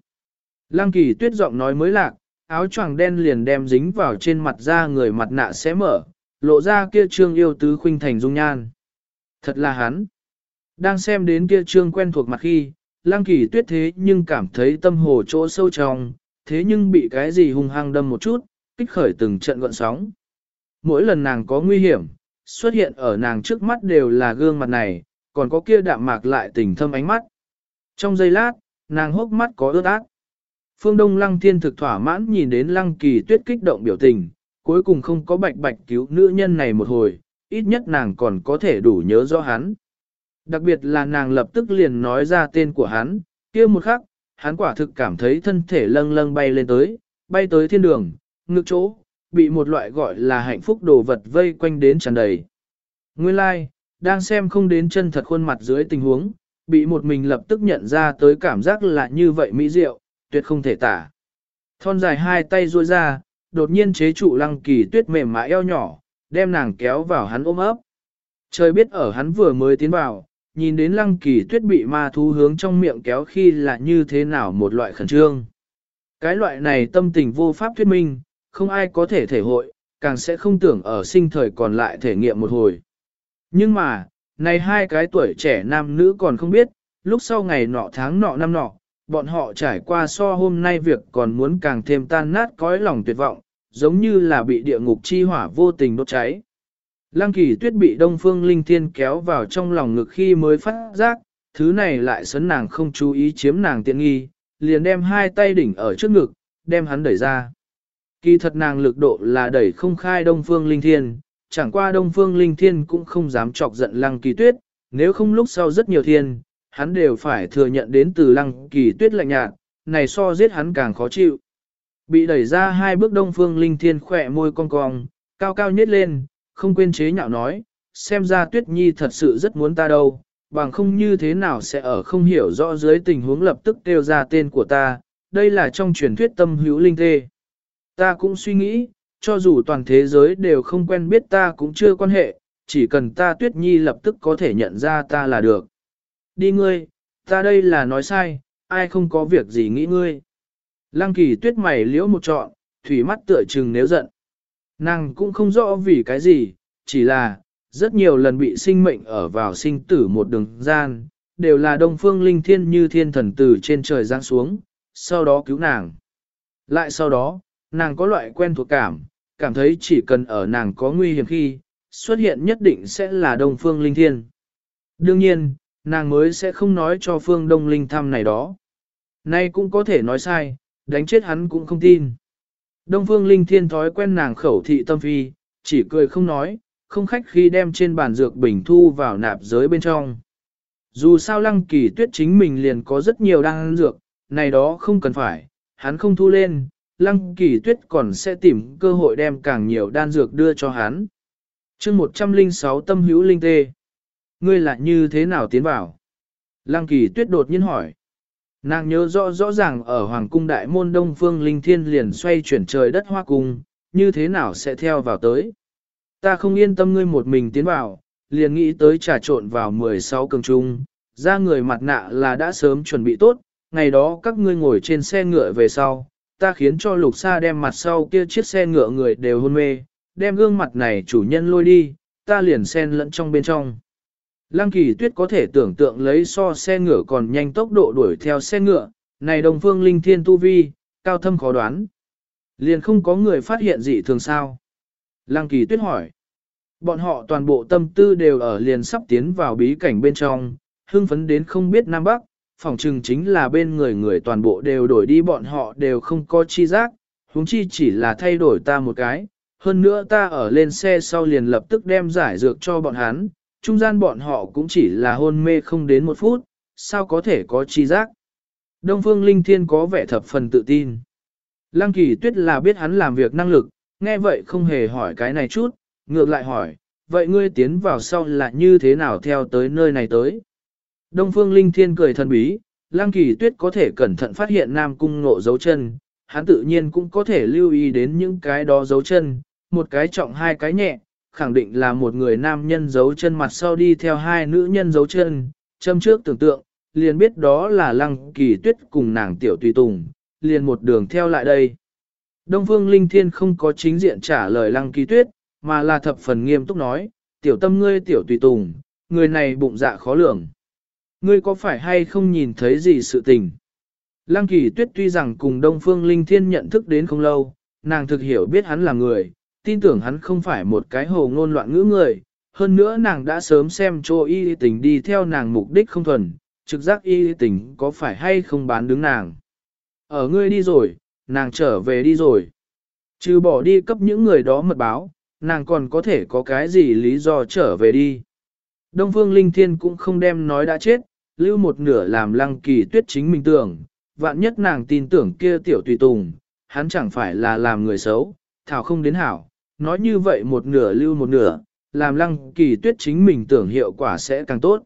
Lăng kỳ tuyết giọng nói mới lạc, áo choàng đen liền đem dính vào trên mặt da người mặt nạ sẽ mở, lộ ra kia trương yêu tứ khuynh thành dung nhan. Thật là hắn. Đang xem đến kia trương quen thuộc mặt khi, lăng kỳ tuyết thế nhưng cảm thấy tâm hồ chỗ sâu trong, thế nhưng bị cái gì hung hăng đâm một chút, kích khởi từng trận gọn sóng. Mỗi lần nàng có nguy hiểm, xuất hiện ở nàng trước mắt đều là gương mặt này, còn có kia đạm mạc lại tình thâm ánh mắt. Trong giây lát, nàng hốc mắt có ướt át. Phương Đông Lăng Thiên thực thỏa mãn nhìn đến Lăng Kỳ Tuyết kích động biểu tình, cuối cùng không có bạch bạch cứu nữ nhân này một hồi, ít nhất nàng còn có thể đủ nhớ rõ hắn. Đặc biệt là nàng lập tức liền nói ra tên của hắn, kia một khắc, hắn quả thực cảm thấy thân thể lâng lâng bay lên tới, bay tới thiên đường, ngực chỗ, bị một loại gọi là hạnh phúc đồ vật vây quanh đến tràn đầy. Nguyên lai, like, đang xem không đến chân thật khuôn mặt dưới tình huống, bị một mình lập tức nhận ra tới cảm giác là như vậy mỹ diệu, tuyệt không thể tả. Thon dài hai tay ruôi ra, đột nhiên chế trụ lăng kỳ tuyết mềm mại eo nhỏ, đem nàng kéo vào hắn ôm ấp. Trời biết ở hắn vừa mới tiến vào, nhìn đến lăng kỳ tuyết bị ma thú hướng trong miệng kéo khi là như thế nào một loại khẩn trương. Cái loại này tâm tình vô pháp thuyết minh, không ai có thể thể hội, càng sẽ không tưởng ở sinh thời còn lại thể nghiệm một hồi. Nhưng mà, này hai cái tuổi trẻ nam nữ còn không biết, lúc sau ngày nọ tháng nọ năm nọ, bọn họ trải qua so hôm nay việc còn muốn càng thêm tan nát cõi lòng tuyệt vọng, giống như là bị địa ngục chi hỏa vô tình đốt cháy. Lăng kỳ tuyết bị đông phương linh thiên kéo vào trong lòng ngực khi mới phát giác, thứ này lại sấn nàng không chú ý chiếm nàng tiện nghi, liền đem hai tay đỉnh ở trước ngực, đem hắn đẩy ra. Kỳ thật nàng lực độ là đẩy không khai Đông Phương Linh Thiên, chẳng qua Đông Phương Linh Thiên cũng không dám chọc giận Lăng Kỳ Tuyết, nếu không lúc sau rất nhiều thiên, hắn đều phải thừa nhận đến từ Lăng Kỳ Tuyết lạnh nhạt, này so giết hắn càng khó chịu. Bị đẩy ra hai bước Đông Phương Linh Thiên khỏe môi cong cong, cao cao nhếch lên, không quên chế nhạo nói, xem ra Tuyết Nhi thật sự rất muốn ta đâu, bằng không như thế nào sẽ ở không hiểu rõ dưới tình huống lập tức kêu ra tên của ta, đây là trong truyền thuyết tâm hữu linh tê. Ta cũng suy nghĩ, cho dù toàn thế giới đều không quen biết ta cũng chưa quan hệ, chỉ cần ta tuyết nhi lập tức có thể nhận ra ta là được. Đi ngươi, ta đây là nói sai, ai không có việc gì nghĩ ngươi. Lăng kỳ tuyết mày liễu một trọn, thủy mắt tựa chừng nếu giận. Nàng cũng không rõ vì cái gì, chỉ là, rất nhiều lần bị sinh mệnh ở vào sinh tử một đường gian, đều là đông phương linh thiên như thiên thần từ trên trời giáng xuống, sau đó cứu nàng. Lại sau đó, nàng có loại quen thuộc cảm, cảm thấy chỉ cần ở nàng có nguy hiểm khi, xuất hiện nhất định sẽ là đông phương linh thiên. Đương nhiên, nàng mới sẽ không nói cho phương đông linh thăm này đó. Nay cũng có thể nói sai, đánh chết hắn cũng không tin. Đông phương linh thiên thói quen nàng khẩu thị tâm phi, chỉ cười không nói, không khách khi đem trên bàn dược bình thu vào nạp giới bên trong. Dù sao lăng kỳ tuyết chính mình liền có rất nhiều đan dược, này đó không cần phải, hắn không thu lên, lăng kỳ tuyết còn sẽ tìm cơ hội đem càng nhiều đan dược đưa cho hắn. chương 106 tâm hữu linh tê. Ngươi lại như thế nào tiến vào? Lăng kỳ tuyết đột nhiên hỏi. Nàng nhớ rõ rõ ràng ở Hoàng cung đại môn Đông Phương Linh Thiên liền xoay chuyển trời đất hoa cung, như thế nào sẽ theo vào tới. Ta không yên tâm ngươi một mình tiến vào, liền nghĩ tới trà trộn vào 16 cường trung, ra người mặt nạ là đã sớm chuẩn bị tốt, ngày đó các ngươi ngồi trên xe ngựa về sau, ta khiến cho lục sa đem mặt sau kia chiếc xe ngựa người đều hôn mê, đem gương mặt này chủ nhân lôi đi, ta liền xen lẫn trong bên trong. Lăng kỳ tuyết có thể tưởng tượng lấy so xe ngựa còn nhanh tốc độ đuổi theo xe ngựa, này đồng phương linh thiên tu vi, cao thâm khó đoán. Liền không có người phát hiện gì thường sao. Lăng kỳ tuyết hỏi. Bọn họ toàn bộ tâm tư đều ở liền sắp tiến vào bí cảnh bên trong, hưng phấn đến không biết Nam Bắc, phòng trừng chính là bên người người toàn bộ đều đổi đi bọn họ đều không có chi giác, huống chi chỉ là thay đổi ta một cái. Hơn nữa ta ở lên xe sau liền lập tức đem giải dược cho bọn hắn, trung gian bọn họ cũng chỉ là hôn mê không đến một phút, sao có thể có chi giác. Đông Phương Linh Thiên có vẻ thập phần tự tin. Lăng kỳ tuyết là biết hắn làm việc năng lực, nghe vậy không hề hỏi cái này chút, ngược lại hỏi, vậy ngươi tiến vào sau là như thế nào theo tới nơi này tới? Đông Phương Linh Thiên cười thần bí, Lăng Kỳ Tuyết có thể cẩn thận phát hiện Nam Cung ngộ dấu chân, hắn tự nhiên cũng có thể lưu ý đến những cái đó dấu chân, một cái trọng hai cái nhẹ, khẳng định là một người nam nhân dấu chân mặt sau đi theo hai nữ nhân dấu chân, châm trước tưởng tượng, liền biết đó là Lăng Kỳ Tuyết cùng nàng tiểu tùy tùng, liền một đường theo lại đây. Đông Phương Linh Thiên không có chính diện trả lời Lăng Kỳ Tuyết, mà là thập phần nghiêm túc nói, tiểu tâm ngươi tiểu tùy tùng, người này bụng dạ khó lường. Ngươi có phải hay không nhìn thấy gì sự tình? Lăng kỳ tuyết tuy rằng cùng Đông Phương Linh Thiên nhận thức đến không lâu, nàng thực hiểu biết hắn là người, tin tưởng hắn không phải một cái hồ ngôn loạn ngữ người. Hơn nữa nàng đã sớm xem cho y tình đi theo nàng mục đích không thuần, trực giác y tình có phải hay không bán đứng nàng. Ở ngươi đi rồi, nàng trở về đi rồi. Trừ bỏ đi cấp những người đó mật báo, nàng còn có thể có cái gì lý do trở về đi. Đông Phương Linh Thiên cũng không đem nói đã chết, lưu một nửa làm lăng kỳ tuyết chính mình tưởng, vạn nhất nàng tin tưởng kia tiểu tùy tùng, hắn chẳng phải là làm người xấu, thảo không đến hảo, nói như vậy một nửa lưu một nửa, làm lăng kỳ tuyết chính mình tưởng hiệu quả sẽ càng tốt.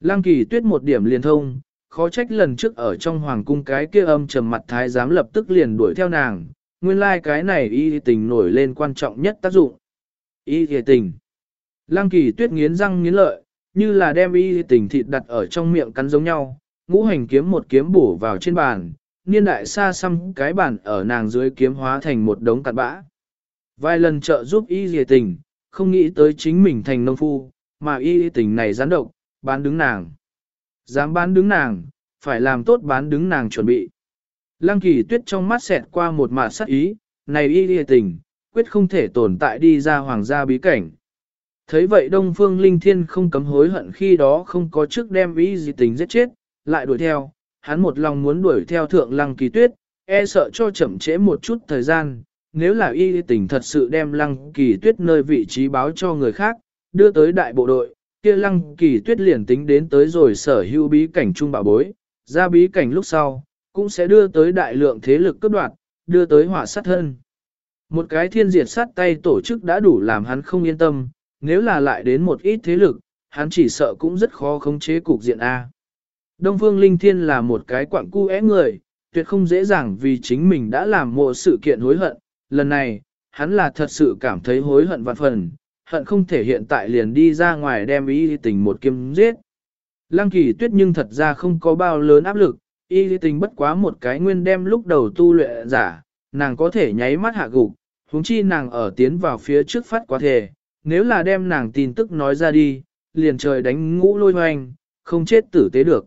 Lăng kỳ tuyết một điểm liền thông, khó trách lần trước ở trong hoàng cung cái kia âm trầm mặt thái giám lập tức liền đuổi theo nàng, nguyên lai like cái này y tình nổi lên quan trọng nhất tác dụng. Y tình. Lăng kỳ tuyết nghiến răng nghiến lợi, như là đem y tình thịt đặt ở trong miệng cắn giống nhau, ngũ hành kiếm một kiếm bổ vào trên bàn, niên đại xa xăm cái bàn ở nàng dưới kiếm hóa thành một đống cặn bã. Vài lần trợ giúp y dì tình, không nghĩ tới chính mình thành nông phu, mà y tình này gián độc, bán đứng nàng. Dám bán đứng nàng, phải làm tốt bán đứng nàng chuẩn bị. Lăng kỳ tuyết trong mắt xẹt qua một mạt sắc ý, này y dì tình, quyết không thể tồn tại đi ra hoàng gia bí cảnh. Thấy vậy Đông Phương Linh Thiên không cấm hối hận khi đó không có trước đem ý gì tình giết chết, lại đuổi theo, hắn một lòng muốn đuổi theo thượng lăng kỳ tuyết, e sợ cho chậm trễ một chút thời gian, nếu là y tình thật sự đem lăng kỳ tuyết nơi vị trí báo cho người khác, đưa tới đại bộ đội, kia lăng kỳ tuyết liền tính đến tới rồi sở hữu bí cảnh trung bảo bối, ra bí cảnh lúc sau, cũng sẽ đưa tới đại lượng thế lực cấp đoạt, đưa tới hỏa sát hơn, Một cái thiên diệt sát tay tổ chức đã đủ làm hắn không yên tâm, nếu là lại đến một ít thế lực, hắn chỉ sợ cũng rất khó khống chế cục diện A. Đông Phương Linh Thiên là một cái quặng cu é người, tuyệt không dễ dàng vì chính mình đã làm một sự kiện hối hận. Lần này, hắn là thật sự cảm thấy hối hận vạn phần, hận không thể hiện tại liền đi ra ngoài đem ý tình một kiếm giết. Lăng kỳ tuyết nhưng thật ra không có bao lớn áp lực, y tình bất quá một cái nguyên đem lúc đầu tu luyện giả, nàng có thể nháy mắt hạ gục, huống chi nàng ở tiến vào phía trước phát quá thể, nếu là đem nàng tin tức nói ra đi, liền trời đánh ngũ lôi hoành, không chết tử tế được.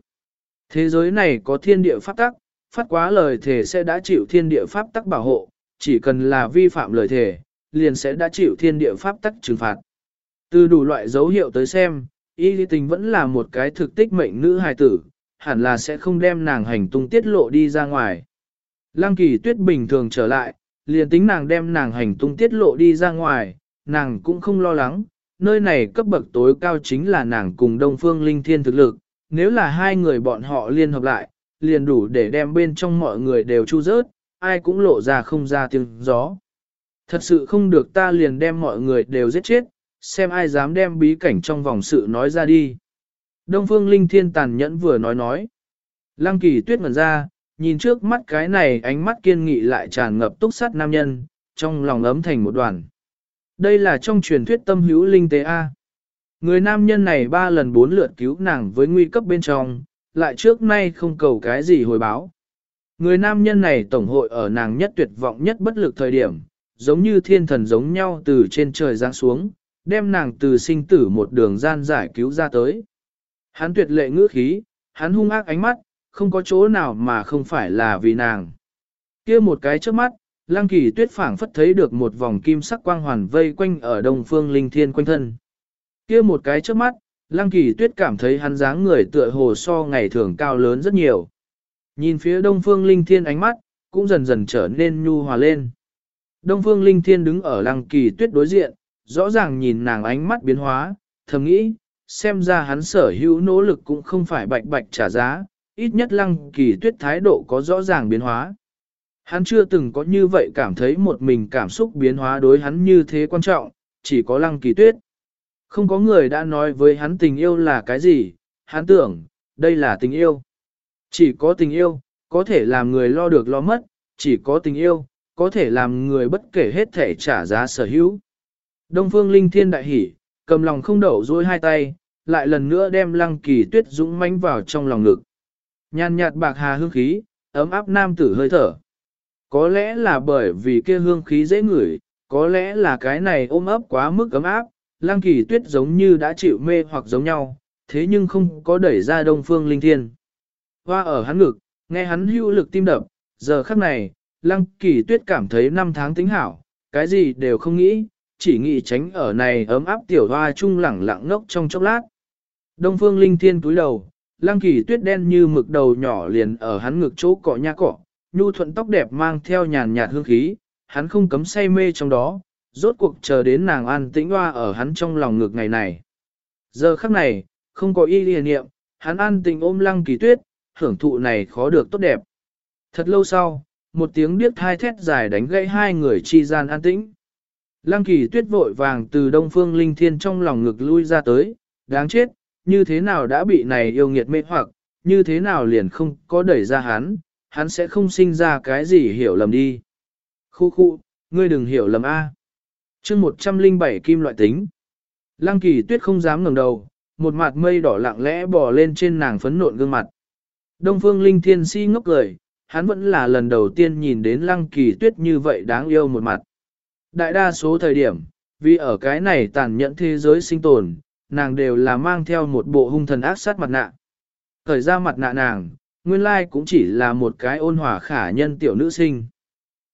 Thế giới này có thiên địa pháp tắc, phát quá lời thể sẽ đã chịu thiên địa pháp tắc bảo hộ, chỉ cần là vi phạm lời thể, liền sẽ đã chịu thiên địa pháp tắc trừng phạt. Từ đủ loại dấu hiệu tới xem, y lý tình vẫn là một cái thực tích mệnh nữ hài tử, hẳn là sẽ không đem nàng hành tung tiết lộ đi ra ngoài. Lăng kỳ tuyết bình thường trở lại, liền tính nàng đem nàng hành tung tiết lộ đi ra ngoài, nàng cũng không lo lắng, nơi này cấp bậc tối cao chính là nàng cùng Đông Phương Linh Thiên thực lực, nếu là hai người bọn họ liên hợp lại, liền đủ để đem bên trong mọi người đều chu rớt, ai cũng lộ ra không ra tiếng gió. Thật sự không được ta liền đem mọi người đều giết chết, xem ai dám đem bí cảnh trong vòng sự nói ra đi. Đông Phương Linh Thiên tàn nhẫn vừa nói nói. Lăng kỳ tuyết ngẩn ra, nhìn trước mắt cái này ánh mắt kiên nghị lại tràn ngập túc sát nam nhân, trong lòng ấm thành một đoàn. Đây là trong truyền thuyết tâm hữu linh tế A. Người nam nhân này ba lần bốn lượt cứu nàng với nguy cấp bên trong, lại trước nay không cầu cái gì hồi báo. Người nam nhân này tổng hội ở nàng nhất tuyệt vọng nhất bất lực thời điểm, giống như thiên thần giống nhau từ trên trời giáng xuống, đem nàng từ sinh tử một đường gian giải cứu ra tới. Hắn tuyệt lệ ngữ khí, hắn hung ác ánh mắt, không có chỗ nào mà không phải là vì nàng. kia một cái trước mắt, Lăng kỳ tuyết phảng phất thấy được một vòng kim sắc quang hoàn vây quanh ở đông phương linh thiên quanh thân. kia một cái trước mắt, lăng kỳ tuyết cảm thấy hắn dáng người tựa hồ so ngày thường cao lớn rất nhiều. Nhìn phía đông phương linh thiên ánh mắt, cũng dần dần trở nên nhu hòa lên. Đông phương linh thiên đứng ở lăng kỳ tuyết đối diện, rõ ràng nhìn nàng ánh mắt biến hóa, thầm nghĩ, xem ra hắn sở hữu nỗ lực cũng không phải bạch bạch trả giá, ít nhất lăng kỳ tuyết thái độ có rõ ràng biến hóa. Hắn chưa từng có như vậy cảm thấy một mình cảm xúc biến hóa đối hắn như thế quan trọng, chỉ có lăng kỳ tuyết. Không có người đã nói với hắn tình yêu là cái gì, hắn tưởng, đây là tình yêu. Chỉ có tình yêu, có thể làm người lo được lo mất, chỉ có tình yêu, có thể làm người bất kể hết thể trả giá sở hữu. Đông phương linh thiên đại hỉ, cầm lòng không đậu dối hai tay, lại lần nữa đem lăng kỳ tuyết dũng mãnh vào trong lòng ngực. Nhàn nhạt bạc hà hương khí, ấm áp nam tử hơi thở. Có lẽ là bởi vì kia hương khí dễ ngửi, có lẽ là cái này ôm ấp quá mức ấm áp, lang kỳ tuyết giống như đã chịu mê hoặc giống nhau, thế nhưng không có đẩy ra đông phương linh thiên. Hoa ở hắn ngực, nghe hắn hưu lực tim đập, giờ khắc này, lăng kỳ tuyết cảm thấy năm tháng tính hảo, cái gì đều không nghĩ, chỉ nghĩ tránh ở này ấm áp tiểu hoa chung lẳng lặng ngốc trong chốc lát. Đông phương linh thiên túi đầu, lăng kỳ tuyết đen như mực đầu nhỏ liền ở hắn ngực chỗ cọ nha cọ, nhu thuận tóc đẹp mang theo nhàn nhạt hương khí, hắn không cấm say mê trong đó, rốt cuộc chờ đến nàng an tĩnh hoa ở hắn trong lòng ngực ngày này. Giờ khắc này, không có y liền niệm, hắn an tình ôm lăng kỳ tuyết, hưởng thụ này khó được tốt đẹp. Thật lâu sau, một tiếng điếc thai thét dài đánh gãy hai người chi gian an tĩnh. Lăng kỳ tuyết vội vàng từ đông phương linh thiên trong lòng ngực lui ra tới, đáng chết, như thế nào đã bị này yêu nghiệt mê hoặc, như thế nào liền không có đẩy ra hắn, hắn sẽ không sinh ra cái gì hiểu lầm đi. Khu khu, ngươi đừng hiểu lầm A. chương 107 kim loại tính. Lăng kỳ tuyết không dám ngẩng đầu, một mặt mây đỏ lặng lẽ bò lên trên nàng phấn nộn gương mặt. Đông phương linh thiên si ngốc cười, hắn vẫn là lần đầu tiên nhìn đến lăng kỳ tuyết như vậy đáng yêu một mặt. Đại đa số thời điểm, vì ở cái này tàn nhẫn thế giới sinh tồn, nàng đều là mang theo một bộ hung thần ác sát mặt nạ. Thời ra mặt nạ nàng, nguyên lai cũng chỉ là một cái ôn hòa khả nhân tiểu nữ sinh.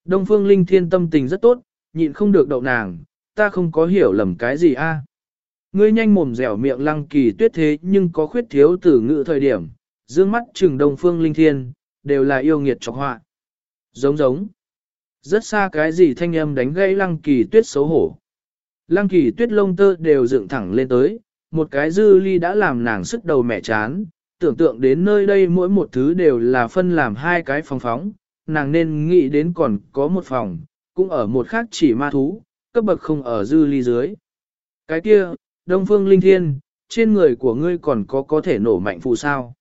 Đông Phương Linh Thiên tâm tình rất tốt, nhịn không được đậu nàng, ta không có hiểu lầm cái gì a. Ngươi nhanh mồm dẻo miệng lăng kỳ tuyết thế nhưng có khuyết thiếu từ ngữ thời điểm, dương mắt trừng Đông Phương Linh Thiên, đều là yêu nghiệt trọc họa. Giống giống. Rất xa cái gì thanh âm đánh gãy lăng kỳ tuyết xấu hổ. Lăng kỳ tuyết lông tơ đều dựng thẳng lên tới, một cái dư ly đã làm nàng sức đầu mẹ chán, tưởng tượng đến nơi đây mỗi một thứ đều là phân làm hai cái phòng phóng, nàng nên nghĩ đến còn có một phòng, cũng ở một khác chỉ ma thú, cấp bậc không ở dư ly dưới. Cái kia, Đông Phương Linh Thiên, trên người của ngươi còn có có thể nổ mạnh phù sao?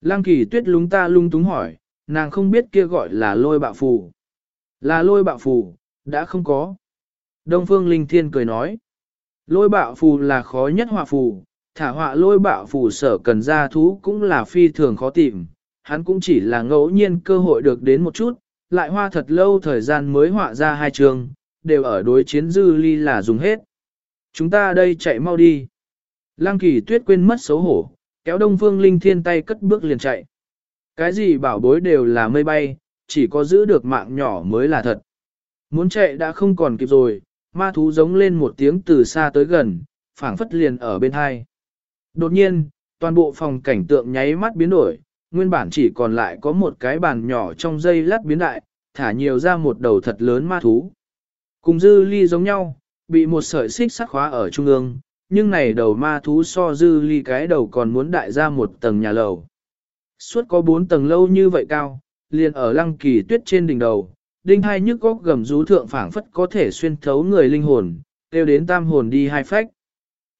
Lăng kỳ tuyết lúng ta lung túng hỏi, nàng không biết kia gọi là lôi bạo phù. Là lôi bạo phù, đã không có. Đông Phương Linh Thiên cười nói, lôi bạo phù là khó nhất hòa phù, thả họa lôi bạo phù sở cần ra thú cũng là phi thường khó tìm, hắn cũng chỉ là ngẫu nhiên cơ hội được đến một chút, lại hoa thật lâu thời gian mới họa ra hai trường, đều ở đối chiến dư ly là dùng hết. Chúng ta đây chạy mau đi. Lăng kỳ tuyết quên mất xấu hổ, kéo đông phương linh thiên tay cất bước liền chạy. Cái gì bảo bối đều là mây bay, chỉ có giữ được mạng nhỏ mới là thật. Muốn chạy đã không còn kịp rồi, ma thú giống lên một tiếng từ xa tới gần, phảng phất liền ở bên hai. Đột nhiên, toàn bộ phòng cảnh tượng nháy mắt biến đổi, nguyên bản chỉ còn lại có một cái bàn nhỏ trong dây lát biến đại, thả nhiều ra một đầu thật lớn ma thú. Cùng dư ly giống nhau, bị một sợi xích sắc khóa ở trung ương, nhưng này đầu ma thú so dư ly cái đầu còn muốn đại ra một tầng nhà lầu. Suốt có bốn tầng lâu như vậy cao, liền ở lăng kỳ tuyết trên đỉnh đầu, đinh hai nhức góc gầm rú thượng phảng phất có thể xuyên thấu người linh hồn, tiêu đến tam hồn đi hai phách.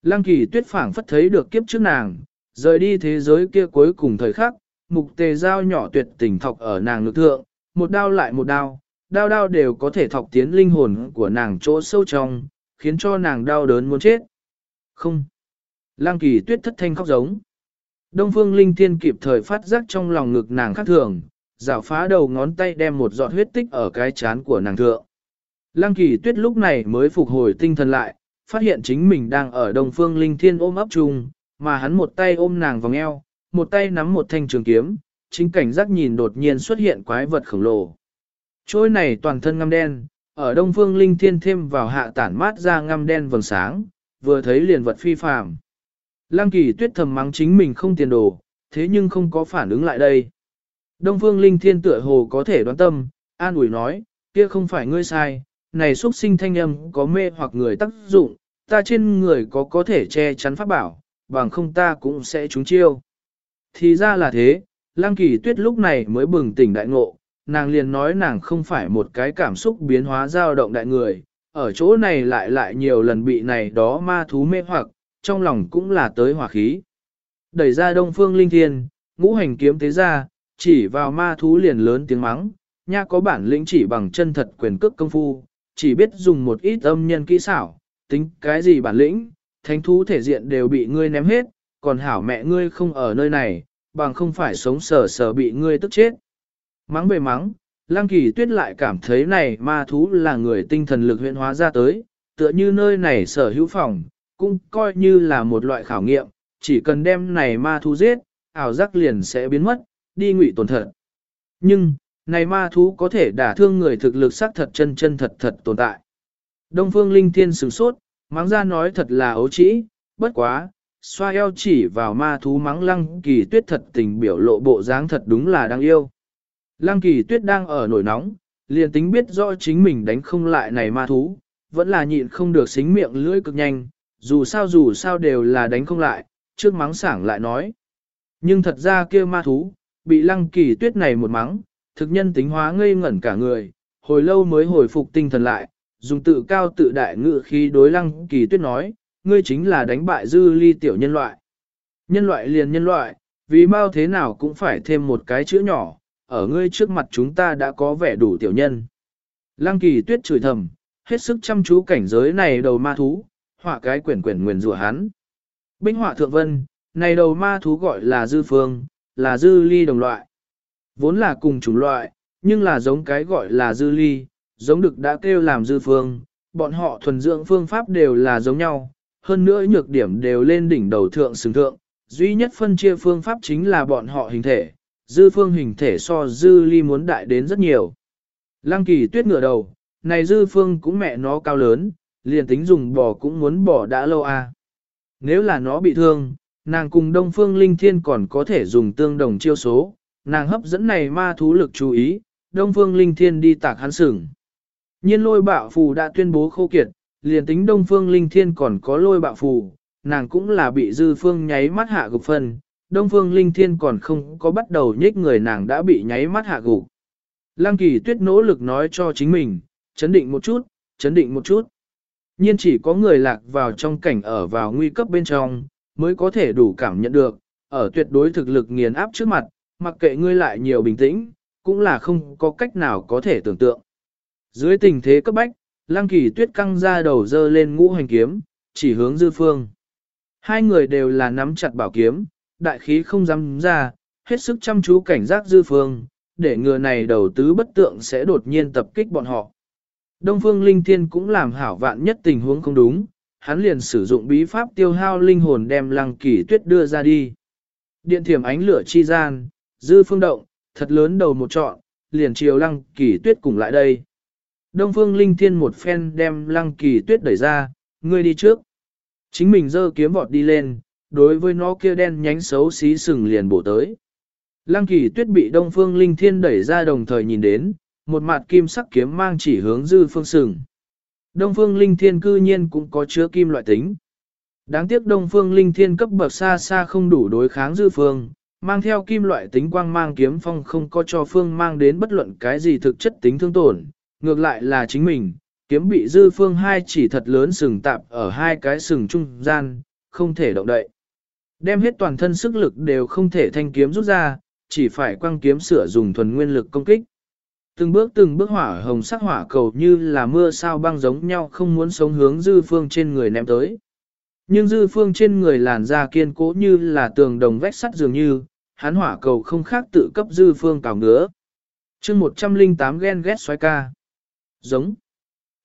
Lăng kỳ tuyết phảng phất thấy được kiếp trước nàng, rời đi thế giới kia cuối cùng thời khắc, mục tề dao nhỏ tuyệt tình thọc ở nàng lực thượng, một đao lại một đao, đao đao đều có thể thọc tiến linh hồn của nàng chỗ sâu trong, khiến cho nàng đau đớn muốn chết. Không. Lăng kỳ tuyết thất thanh khóc giống. Đông phương linh thiên kịp thời phát giác trong lòng ngực nàng khác thường, rảo phá đầu ngón tay đem một giọt huyết tích ở cái chán của nàng thượng. Lăng kỳ tuyết lúc này mới phục hồi tinh thần lại, phát hiện chính mình đang ở đông phương linh thiên ôm ấp chung, mà hắn một tay ôm nàng vòng eo, một tay nắm một thanh trường kiếm, chính cảnh giác nhìn đột nhiên xuất hiện quái vật khổng lồ. Trôi này toàn thân ngăm đen, ở đông phương linh thiên thêm vào hạ tản mát ra ngăm đen vầng sáng, vừa thấy liền vật phi phàm. Lăng kỳ tuyết thầm mắng chính mình không tiền đồ, thế nhưng không có phản ứng lại đây. Đông phương linh thiên tựa hồ có thể đoán tâm, an ủi nói, kia không phải ngươi sai, này xuất sinh thanh âm có mê hoặc người tác dụng, ta trên người có có thể che chắn pháp bảo, bằng không ta cũng sẽ trúng chiêu. Thì ra là thế, Lăng Kỳ Tuyết lúc này mới bừng tỉnh đại ngộ, nàng liền nói nàng không phải một cái cảm xúc biến hóa dao động đại người, ở chỗ này lại lại nhiều lần bị này đó ma thú mê hoặc, trong lòng cũng là tới hỏa khí. Đẩy ra đông phương linh thiên, ngũ hành kiếm thế ra, chỉ vào ma thú liền lớn tiếng mắng, nha có bản lĩnh chỉ bằng chân thật quyền cước công phu, chỉ biết dùng một ít âm nhân kỹ xảo, tính cái gì bản lĩnh, thánh thú thể diện đều bị ngươi ném hết, còn hảo mẹ ngươi không ở nơi này, bằng không phải sống sờ sờ bị ngươi tức chết. Mắng bề mắng, Lăng Kỳ Tuyết lại cảm thấy này ma thú là người tinh thần lực huyện hóa ra tới, tựa như nơi này sở hữu phòng, cũng coi như là một loại khảo nghiệm, chỉ cần đem này ma thú giết, ảo giác liền sẽ biến mất, đi ngụy tổn thật. Nhưng, này ma thú có thể đả thương người thực lực xác thật chân chân thật thật tồn tại. Đông Phương Linh Thiên sửng sốt, mắng ra nói thật là ấu trĩ, bất quá, xoa eo chỉ vào ma thú mắng lăng kỳ tuyết thật tình biểu lộ bộ dáng thật đúng là đáng yêu. Lăng kỳ tuyết đang ở nổi nóng, liền tính biết rõ chính mình đánh không lại này ma thú, vẫn là nhịn không được xính miệng lưỡi cực nhanh, dù sao dù sao đều là đánh không lại, trước mắng sảng lại nói. Nhưng thật ra kia ma thú, bị lăng kỳ tuyết này một mắng, thực nhân tính hóa ngây ngẩn cả người, hồi lâu mới hồi phục tinh thần lại, dùng tự cao tự đại ngự khí đối lăng kỳ tuyết nói, ngươi chính là đánh bại dư ly tiểu nhân loại. Nhân loại liền nhân loại, vì mau thế nào cũng phải thêm một cái chữ nhỏ, ở ngươi trước mặt chúng ta đã có vẻ đủ tiểu nhân. Lăng kỳ tuyết chửi thầm, hết sức chăm chú cảnh giới này đầu ma thú, họa cái quyển quyển nguyền rủa hắn. Binh họa thượng vân, này đầu ma thú gọi là dư phương, là dư ly đồng loại. Vốn là cùng chủng loại, nhưng là giống cái gọi là dư ly, giống được đã kêu làm dư phương, bọn họ thuần dưỡng phương pháp đều là giống nhau, hơn nữa nhược điểm đều lên đỉnh đầu thượng xứng thượng, duy nhất phân chia phương pháp chính là bọn họ hình thể, dư phương hình thể so dư ly muốn đại đến rất nhiều. Lăng kỳ tuyết ngửa đầu, này dư phương cũng mẹ nó cao lớn, liền tính dùng bỏ cũng muốn bỏ đã lâu à. Nếu là nó bị thương, nàng cùng đông phương linh thiên còn có thể dùng tương đồng chiêu số, nàng hấp dẫn này ma thú lực chú ý, đông phương linh thiên đi tạc hắn sửng. Nhiên lôi bạo phù đã tuyên bố khô kiệt, liền tính Đông Phương Linh Thiên còn có lôi bạo phù, nàng cũng là bị dư phương nháy mắt hạ gục phân, Đông Phương Linh Thiên còn không có bắt đầu nhích người nàng đã bị nháy mắt hạ gục. Lăng kỳ tuyết nỗ lực nói cho chính mình, chấn định một chút, chấn định một chút. Nhiên chỉ có người lạc vào trong cảnh ở vào nguy cấp bên trong, mới có thể đủ cảm nhận được, ở tuyệt đối thực lực nghiền áp trước mặt, mặc kệ ngươi lại nhiều bình tĩnh, cũng là không có cách nào có thể tưởng tượng. Dưới tình thế cấp bách, Lăng Kỳ Tuyết căng ra đầu dơ lên ngũ hành kiếm, chỉ hướng dư phương. Hai người đều là nắm chặt bảo kiếm, đại khí không dám ra, hết sức chăm chú cảnh giác dư phương, để ngừa này đầu tứ bất tượng sẽ đột nhiên tập kích bọn họ. Đông Phương Linh Thiên cũng làm hảo vạn nhất tình huống không đúng, hắn liền sử dụng bí pháp tiêu hao linh hồn đem Lăng Kỳ Tuyết đưa ra đi. Điện thiểm ánh lửa chi gian, dư phương động, thật lớn đầu một trọn, liền chiều Lăng Kỳ Tuyết cùng lại đây. Đông Phương Linh Thiên một phen đem Lăng Kỳ Tuyết đẩy ra, ngươi đi trước. Chính mình giơ kiếm vọt đi lên, đối với nó kia đen nhánh xấu xí sừng liền bổ tới. Lăng Kỳ Tuyết bị Đông Phương Linh Thiên đẩy ra đồng thời nhìn đến, một mặt kim sắc kiếm mang chỉ hướng dư phương sừng. Đông Phương Linh Thiên cư nhiên cũng có chứa kim loại tính. Đáng tiếc Đông Phương Linh Thiên cấp bậc xa xa không đủ đối kháng dư phương, mang theo kim loại tính quang mang kiếm phong không có cho phương mang đến bất luận cái gì thực chất tính thương tổn, ngược lại là chính mình, kiếm bị dư phương hai chỉ thật lớn sừng tạp ở hai cái sừng trung gian, không thể động đậy. Đem hết toàn thân sức lực đều không thể thanh kiếm rút ra, chỉ phải quang kiếm sửa dùng thuần nguyên lực công kích. Từng bước từng bước hỏa hồng sắc hỏa cầu như là mưa sao băng giống nhau không muốn sống hướng dư phương trên người ném tới. Nhưng dư phương trên người làn da kiên cố như là tường đồng vách sắt dường như, hắn hỏa cầu không khác tự cấp dư phương cào ngứa. chương 108 ghen ghét xoái ca. Giống.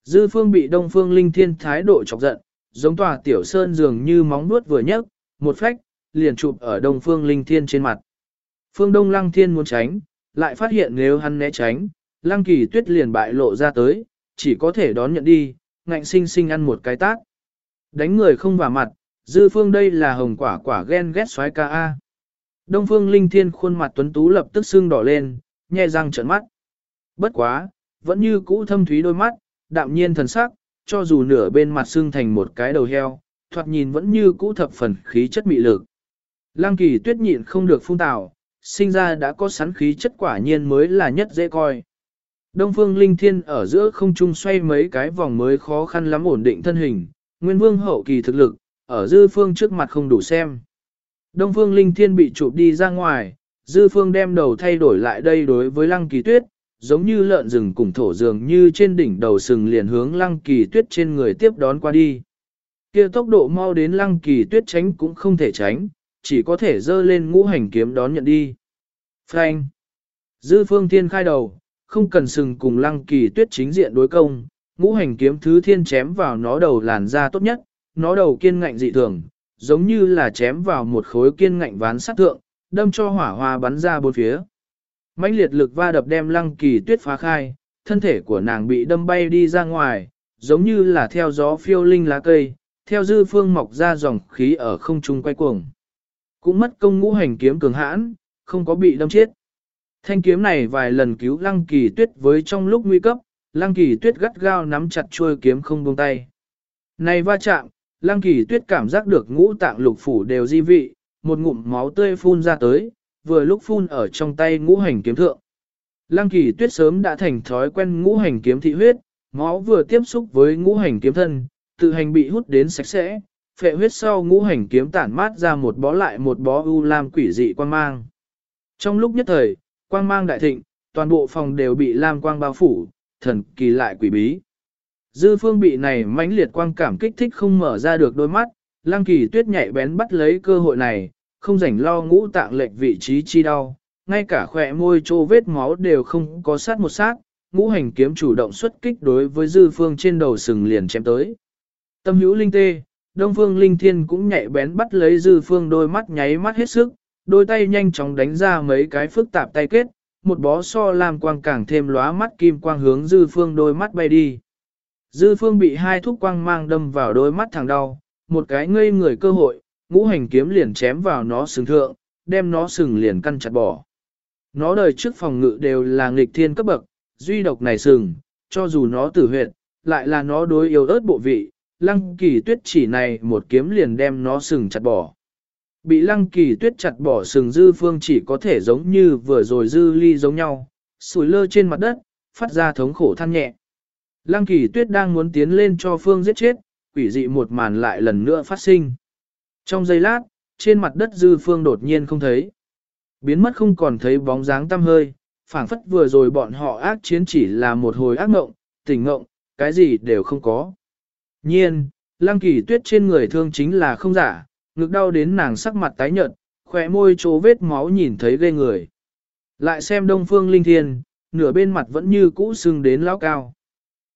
Dư phương bị đông phương linh thiên thái độ chọc giận, giống tòa tiểu sơn dường như móng nuốt vừa nhấc, một phách, liền chụp ở đông phương linh thiên trên mặt. Phương đông lăng thiên muốn tránh, lại phát hiện nếu hắn né tránh, lăng kỳ tuyết liền bại lộ ra tới, chỉ có thể đón nhận đi, ngạnh sinh sinh ăn một cái tác. Đánh người không vào mặt, dư phương đây là hồng quả quả ghen ghét xoái ca A. Đông phương linh thiên khuôn mặt tuấn tú lập tức sưng đỏ lên, nhe răng trợn mắt. Bất quá, vẫn như cũ thâm thúy đôi mắt, đạm nhiên thần sắc, cho dù nửa bên mặt sưng thành một cái đầu heo, thoạt nhìn vẫn như cũ thập phần khí chất mị lực. Lăng kỳ tuyết nhịn không được phun tào, sinh ra đã có sắn khí chất quả nhiên mới là nhất dễ coi. Đông phương linh thiên ở giữa không trung xoay mấy cái vòng mới khó khăn lắm ổn định thân hình, nguyên vương hậu kỳ thực lực, ở dư phương trước mặt không đủ xem. Đông phương linh thiên bị chụp đi ra ngoài, dư phương đem đầu thay đổi lại đây đối với lăng kỳ tuyết, giống như lợn rừng cùng thổ dường như trên đỉnh đầu sừng liền hướng lăng kỳ tuyết trên người tiếp đón qua đi. kia tốc độ mau đến lăng kỳ tuyết tránh cũng không thể tránh, chỉ có thể dơ lên ngũ hành kiếm đón nhận đi. Frank! Dư phương thiên khai đầu, không cần sừng cùng lăng kỳ tuyết chính diện đối công, ngũ hành kiếm thứ thiên chém vào nó đầu làn da tốt nhất, nó đầu kiên ngạnh dị thường, giống như là chém vào một khối kiên ngạnh ván sắt thượng, đâm cho hỏa hoa bắn ra bốn phía mãnh liệt lực va đập đem lăng kỳ tuyết phá khai, thân thể của nàng bị đâm bay đi ra ngoài, giống như là theo gió phiêu linh lá cây, theo dư phương mọc ra dòng khí ở không trung quay cuồng. Cũng mất công ngũ hành kiếm cường hãn, không có bị đâm chết. Thanh kiếm này vài lần cứu lăng kỳ tuyết với trong lúc nguy cấp, lăng kỳ tuyết gắt gao nắm chặt chuôi kiếm không buông tay. Này va chạm, lăng kỳ tuyết cảm giác được ngũ tạng lục phủ đều di vị, một ngụm máu tươi phun ra tới, vừa lúc phun ở trong tay ngũ hành kiếm thượng. Lăng kỳ tuyết sớm đã thành thói quen ngũ hành kiếm thị huyết, máu vừa tiếp xúc với ngũ hành kiếm thân, tự hành bị hút đến sạch sẽ, phệ huyết sau ngũ hành kiếm tản mát ra một bó lại một bó u lam quỷ dị quang mang. Trong lúc nhất thời, quang mang đại thịnh, toàn bộ phòng đều bị lam quang bao phủ, thần kỳ lại quỷ bí. Dư phương bị này mãnh liệt quang cảm kích thích không mở ra được đôi mắt, lăng kỳ tuyết nhạy bén bắt lấy cơ hội này, không rảnh lo ngũ tạng lệch vị trí chi đau, ngay cả khỏe môi trô vết máu đều không có sát một sát, ngũ hành kiếm chủ động xuất kích đối với dư phương trên đầu sừng liền chém tới. Tâm hữu linh tê, đông phương linh thiên cũng nhạy bén bắt lấy dư phương đôi mắt nháy mắt hết sức, đôi tay nhanh chóng đánh ra mấy cái phức tạp tay kết, một bó so làm quang càng thêm lóa mắt kim quang hướng dư phương đôi mắt bay đi. Dư phương bị hai thúc quang mang đâm vào đôi mắt thằng đau, một cái ngây người cơ hội, ngũ hành kiếm liền chém vào nó sừng thượng, đem nó sừng liền căn chặt bỏ. Nó đời trước phòng ngự đều là nghịch thiên cấp bậc, duy độc này sừng, cho dù nó tử huyệt, lại là nó đối yêu ớt bộ vị, lăng kỳ tuyết chỉ này một kiếm liền đem nó sừng chặt bỏ. Bị lăng kỳ tuyết chặt bỏ sừng dư phương chỉ có thể giống như vừa rồi dư ly giống nhau, sủi lơ trên mặt đất, phát ra thống khổ than nhẹ. Lăng kỳ tuyết đang muốn tiến lên cho phương giết chết, quỷ dị một màn lại lần nữa phát sinh. Trong giây lát, trên mặt đất dư phương đột nhiên không thấy. Biến mất không còn thấy bóng dáng tăm hơi, phảng phất vừa rồi bọn họ ác chiến chỉ là một hồi ác mộng, tỉnh mộng, cái gì đều không có. Nhiên, lăng kỳ tuyết trên người thương chính là không giả, ngực đau đến nàng sắc mặt tái nhợt, khỏe môi chỗ vết máu nhìn thấy ghê người. Lại xem đông phương linh thiên, nửa bên mặt vẫn như cũ sưng đến lão cao.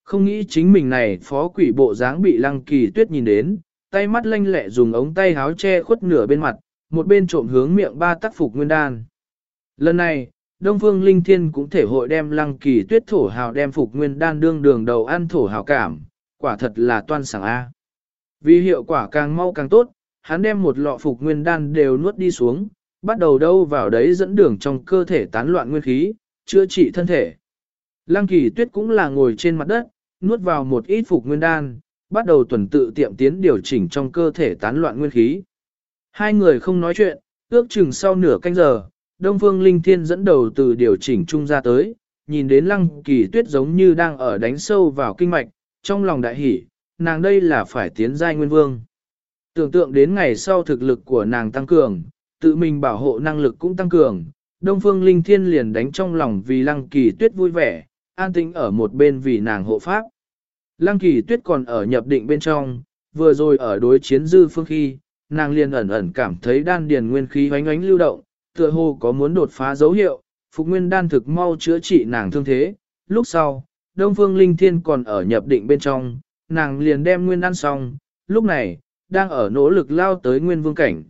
Không nghĩ chính mình này phó quỷ bộ dáng bị lăng kỳ tuyết nhìn đến, tay mắt lanh lẹ dùng ống tay háo che khuất nửa bên mặt, một bên trộm hướng miệng ba tác phục nguyên đan. Lần này, Đông Phương Linh Thiên cũng thể hội đem lăng kỳ tuyết thổ hào đem phục nguyên đan đương đường đầu ăn thổ hào cảm, quả thật là toan sảng A. Vì hiệu quả càng mau càng tốt, hắn đem một lọ phục nguyên đan đều nuốt đi xuống, bắt đầu đâu vào đấy dẫn đường trong cơ thể tán loạn nguyên khí, chữa trị thân thể. Lăng kỳ tuyết cũng là ngồi trên mặt đất, nuốt vào một ít phục nguyên đan, bắt đầu tuần tự tiệm tiến điều chỉnh trong cơ thể tán loạn nguyên khí. Hai người không nói chuyện, ước chừng sau nửa canh giờ, Đông Phương Linh Thiên dẫn đầu từ điều chỉnh trung ra tới, nhìn đến lăng kỳ tuyết giống như đang ở đánh sâu vào kinh mạch, trong lòng đại hỉ, nàng đây là phải tiến giai nguyên vương. Tưởng tượng đến ngày sau thực lực của nàng tăng cường, tự mình bảo hộ năng lực cũng tăng cường, Đông Phương Linh Thiên liền đánh trong lòng vì lăng kỳ tuyết vui vẻ, an tĩnh ở một bên vì nàng hộ pháp. Lăng kỳ tuyết còn ở nhập định bên trong, vừa rồi ở đối chiến dư phương khi, nàng liền ẩn ẩn cảm thấy đan điền nguyên khí oánh oánh lưu động, tựa hồ có muốn đột phá dấu hiệu, phục nguyên đan thực mau chữa trị nàng thương thế. Lúc sau, Đông Phương Linh Thiên còn ở nhập định bên trong, nàng liền đem nguyên đan xong, lúc này, đang ở nỗ lực lao tới nguyên vương cảnh.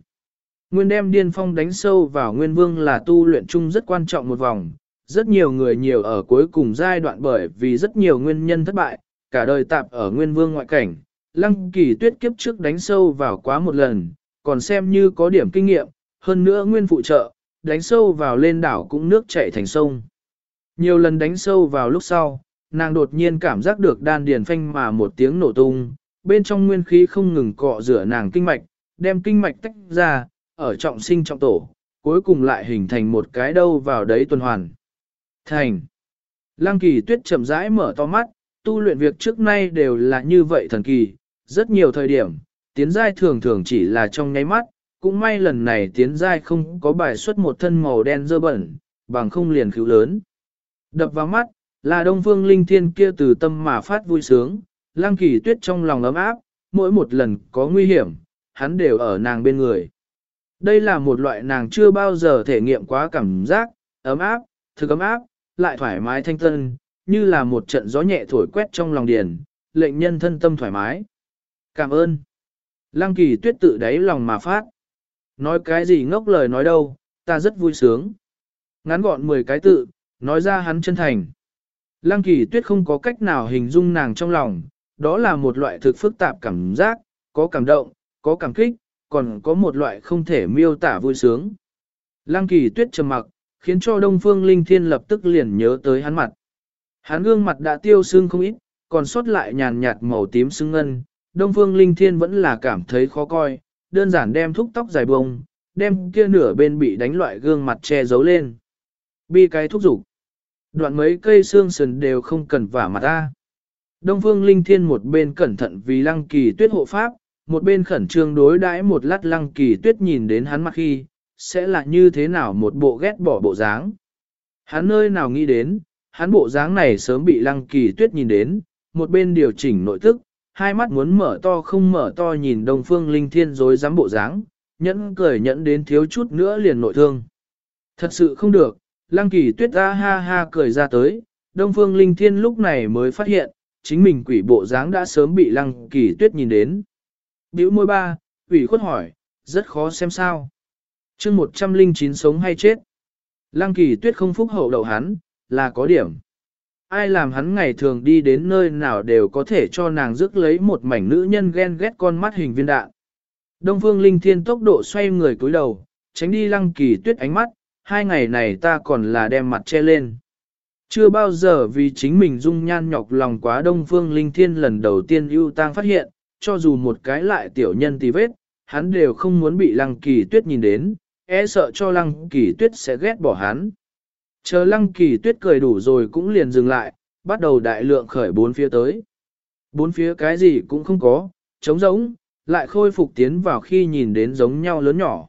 Nguyên đem điên phong đánh sâu vào nguyên vương là tu luyện chung rất quan trọng một vòng, rất nhiều người nhiều ở cuối cùng giai đoạn bởi vì rất nhiều nguyên nhân thất bại, cả đời tạp ở nguyên vương ngoại cảnh, lăng kỳ tuyết kiếp trước đánh sâu vào quá một lần, còn xem như có điểm kinh nghiệm, hơn nữa nguyên phụ trợ, đánh sâu vào lên đảo cũng nước chảy thành sông. Nhiều lần đánh sâu vào lúc sau, nàng đột nhiên cảm giác được đan điền phanh mà một tiếng nổ tung, bên trong nguyên khí không ngừng cọ rửa nàng kinh mạch, đem kinh mạch tách ra, ở trọng sinh trọng tổ, cuối cùng lại hình thành một cái đâu vào đấy tuần hoàn. Thành. Lăng kỳ tuyết chậm rãi mở to mắt, tu luyện việc trước nay đều là như vậy thần kỳ, rất nhiều thời điểm, tiến giai thường thường chỉ là trong nháy mắt, cũng may lần này tiến giai không có bài xuất một thân màu đen dơ bẩn, bằng không liền cứu lớn. Đập vào mắt, là đông phương linh thiên kia từ tâm mà phát vui sướng, Lang kỳ tuyết trong lòng ấm áp, mỗi một lần có nguy hiểm, hắn đều ở nàng bên người. Đây là một loại nàng chưa bao giờ thể nghiệm quá cảm giác, ấm áp, thực ấm áp, lại thoải mái thanh tân, như là một trận gió nhẹ thổi quét trong lòng điền, lệnh nhân thân tâm thoải mái. Cảm ơn. Lăng kỳ tuyết tự đáy lòng mà phát. Nói cái gì ngốc lời nói đâu, ta rất vui sướng. Ngắn gọn 10 cái tự, nói ra hắn chân thành. Lăng kỳ tuyết không có cách nào hình dung nàng trong lòng, đó là một loại thực phức tạp cảm giác, có cảm động, có cảm kích, còn có một loại không thể miêu tả vui sướng. Lăng kỳ tuyết trầm mặc, khiến cho Đông Phương Linh Thiên lập tức liền nhớ tới hắn mặt. Hắn gương mặt đã tiêu sưng không ít, còn sót lại nhàn nhạt màu tím sưng ngân, Đông Phương Linh Thiên vẫn là cảm thấy khó coi, đơn giản đem thúc tóc dài bông, đem kia nửa bên bị đánh loại gương mặt che giấu lên. Bi cái thúc dục Đoạn mấy cây xương sườn đều không cần vả mặt ta. Đông Phương Linh Thiên một bên cẩn thận vì lăng kỳ tuyết hộ pháp, một bên khẩn trương đối đãi một lát lăng kỳ tuyết nhìn đến hắn mặt khi, sẽ là như thế nào một bộ ghét bỏ bộ dáng. Hắn nơi nào nghĩ đến, hắn bộ dáng này sớm bị lăng kỳ tuyết nhìn đến, một bên điều chỉnh nội tức, hai mắt muốn mở to không mở to nhìn Đông Phương Linh Thiên dối dám bộ dáng, nhẫn cười nhẫn đến thiếu chút nữa liền nội thương. Thật sự không được, Lăng Kỳ Tuyết ra ha ha cười ra tới, Đông Phương Linh Thiên lúc này mới phát hiện, chính mình quỷ bộ dáng đã sớm bị Lăng Kỳ Tuyết nhìn đến. Biểu môi ba, quỷ khuất hỏi, rất khó xem sao. chương 109 sống hay chết. Lăng Kỳ Tuyết không phúc hậu đậu hắn, là có điểm ai làm hắn ngày thường đi đến nơi nào đều có thể cho nàng rước lấy một mảnh nữ nhân ghen ghét con mắt hình viên đạn. Đông Phương Linh Thiên tốc độ xoay người cúi đầu, tránh đi lăng kỳ tuyết ánh mắt, hai ngày này ta còn là đem mặt che lên. Chưa bao giờ vì chính mình dung nhan nhọc lòng quá đông phương linh thiên lần đầu tiên ưu tang phát hiện, cho dù một cái lại tiểu nhân tì vết, hắn đều không muốn bị lăng kỳ tuyết nhìn đến, e sợ cho lăng kỳ tuyết sẽ ghét bỏ hắn. Chờ lăng kỳ tuyết cười đủ rồi cũng liền dừng lại, bắt đầu đại lượng khởi bốn phía tới. Bốn phía cái gì cũng không có, trống rỗng, lại khôi phục tiến vào khi nhìn đến giống nhau lớn nhỏ.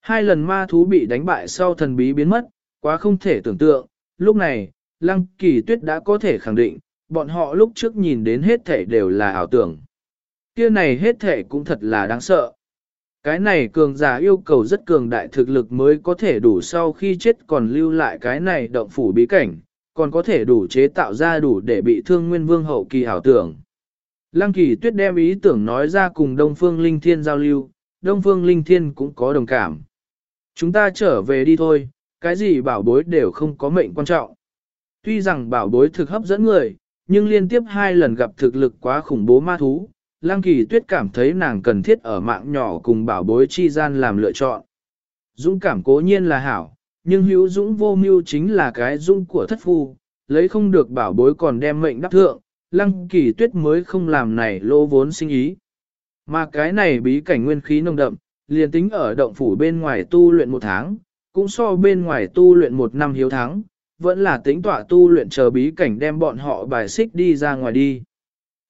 Hai lần ma thú bị đánh bại sau thần bí biến mất, quá không thể tưởng tượng, lúc này, lăng kỳ tuyết đã có thể khẳng định, bọn họ lúc trước nhìn đến hết thể đều là ảo tưởng. Kia này hết thể cũng thật là đáng sợ. Cái này cường giả yêu cầu rất cường đại thực lực mới có thể đủ sau khi chết còn lưu lại cái này động phủ bí cảnh, còn có thể đủ chế tạo ra đủ để bị thương nguyên vương hậu kỳ ảo tưởng. Lăng kỳ tuyết đem ý tưởng nói ra cùng Đông Phương Linh Thiên giao lưu, Đông Phương Linh Thiên cũng có đồng cảm. Chúng ta trở về đi thôi, cái gì bảo bối đều không có mệnh quan trọng. Tuy rằng bảo bối thực hấp dẫn người, nhưng liên tiếp hai lần gặp thực lực quá khủng bố ma thú, Lăng Kỳ Tuyết cảm thấy nàng cần thiết ở mạng nhỏ cùng bảo bối chi gian làm lựa chọn. Dũng cảm cố nhiên là hảo, nhưng hữu dũng vô mưu chính là cái dũng của thất phu, lấy không được bảo bối còn đem mệnh đắc thượng, Lăng Kỳ Tuyết mới không làm này lô vốn sinh ý. Mà cái này bí cảnh nguyên khí nồng đậm, liền tính ở động phủ bên ngoài tu luyện một tháng, cũng so bên ngoài tu luyện một năm hiếu tháng, vẫn là tính tọa tu luyện chờ bí cảnh đem bọn họ bài xích đi ra ngoài đi.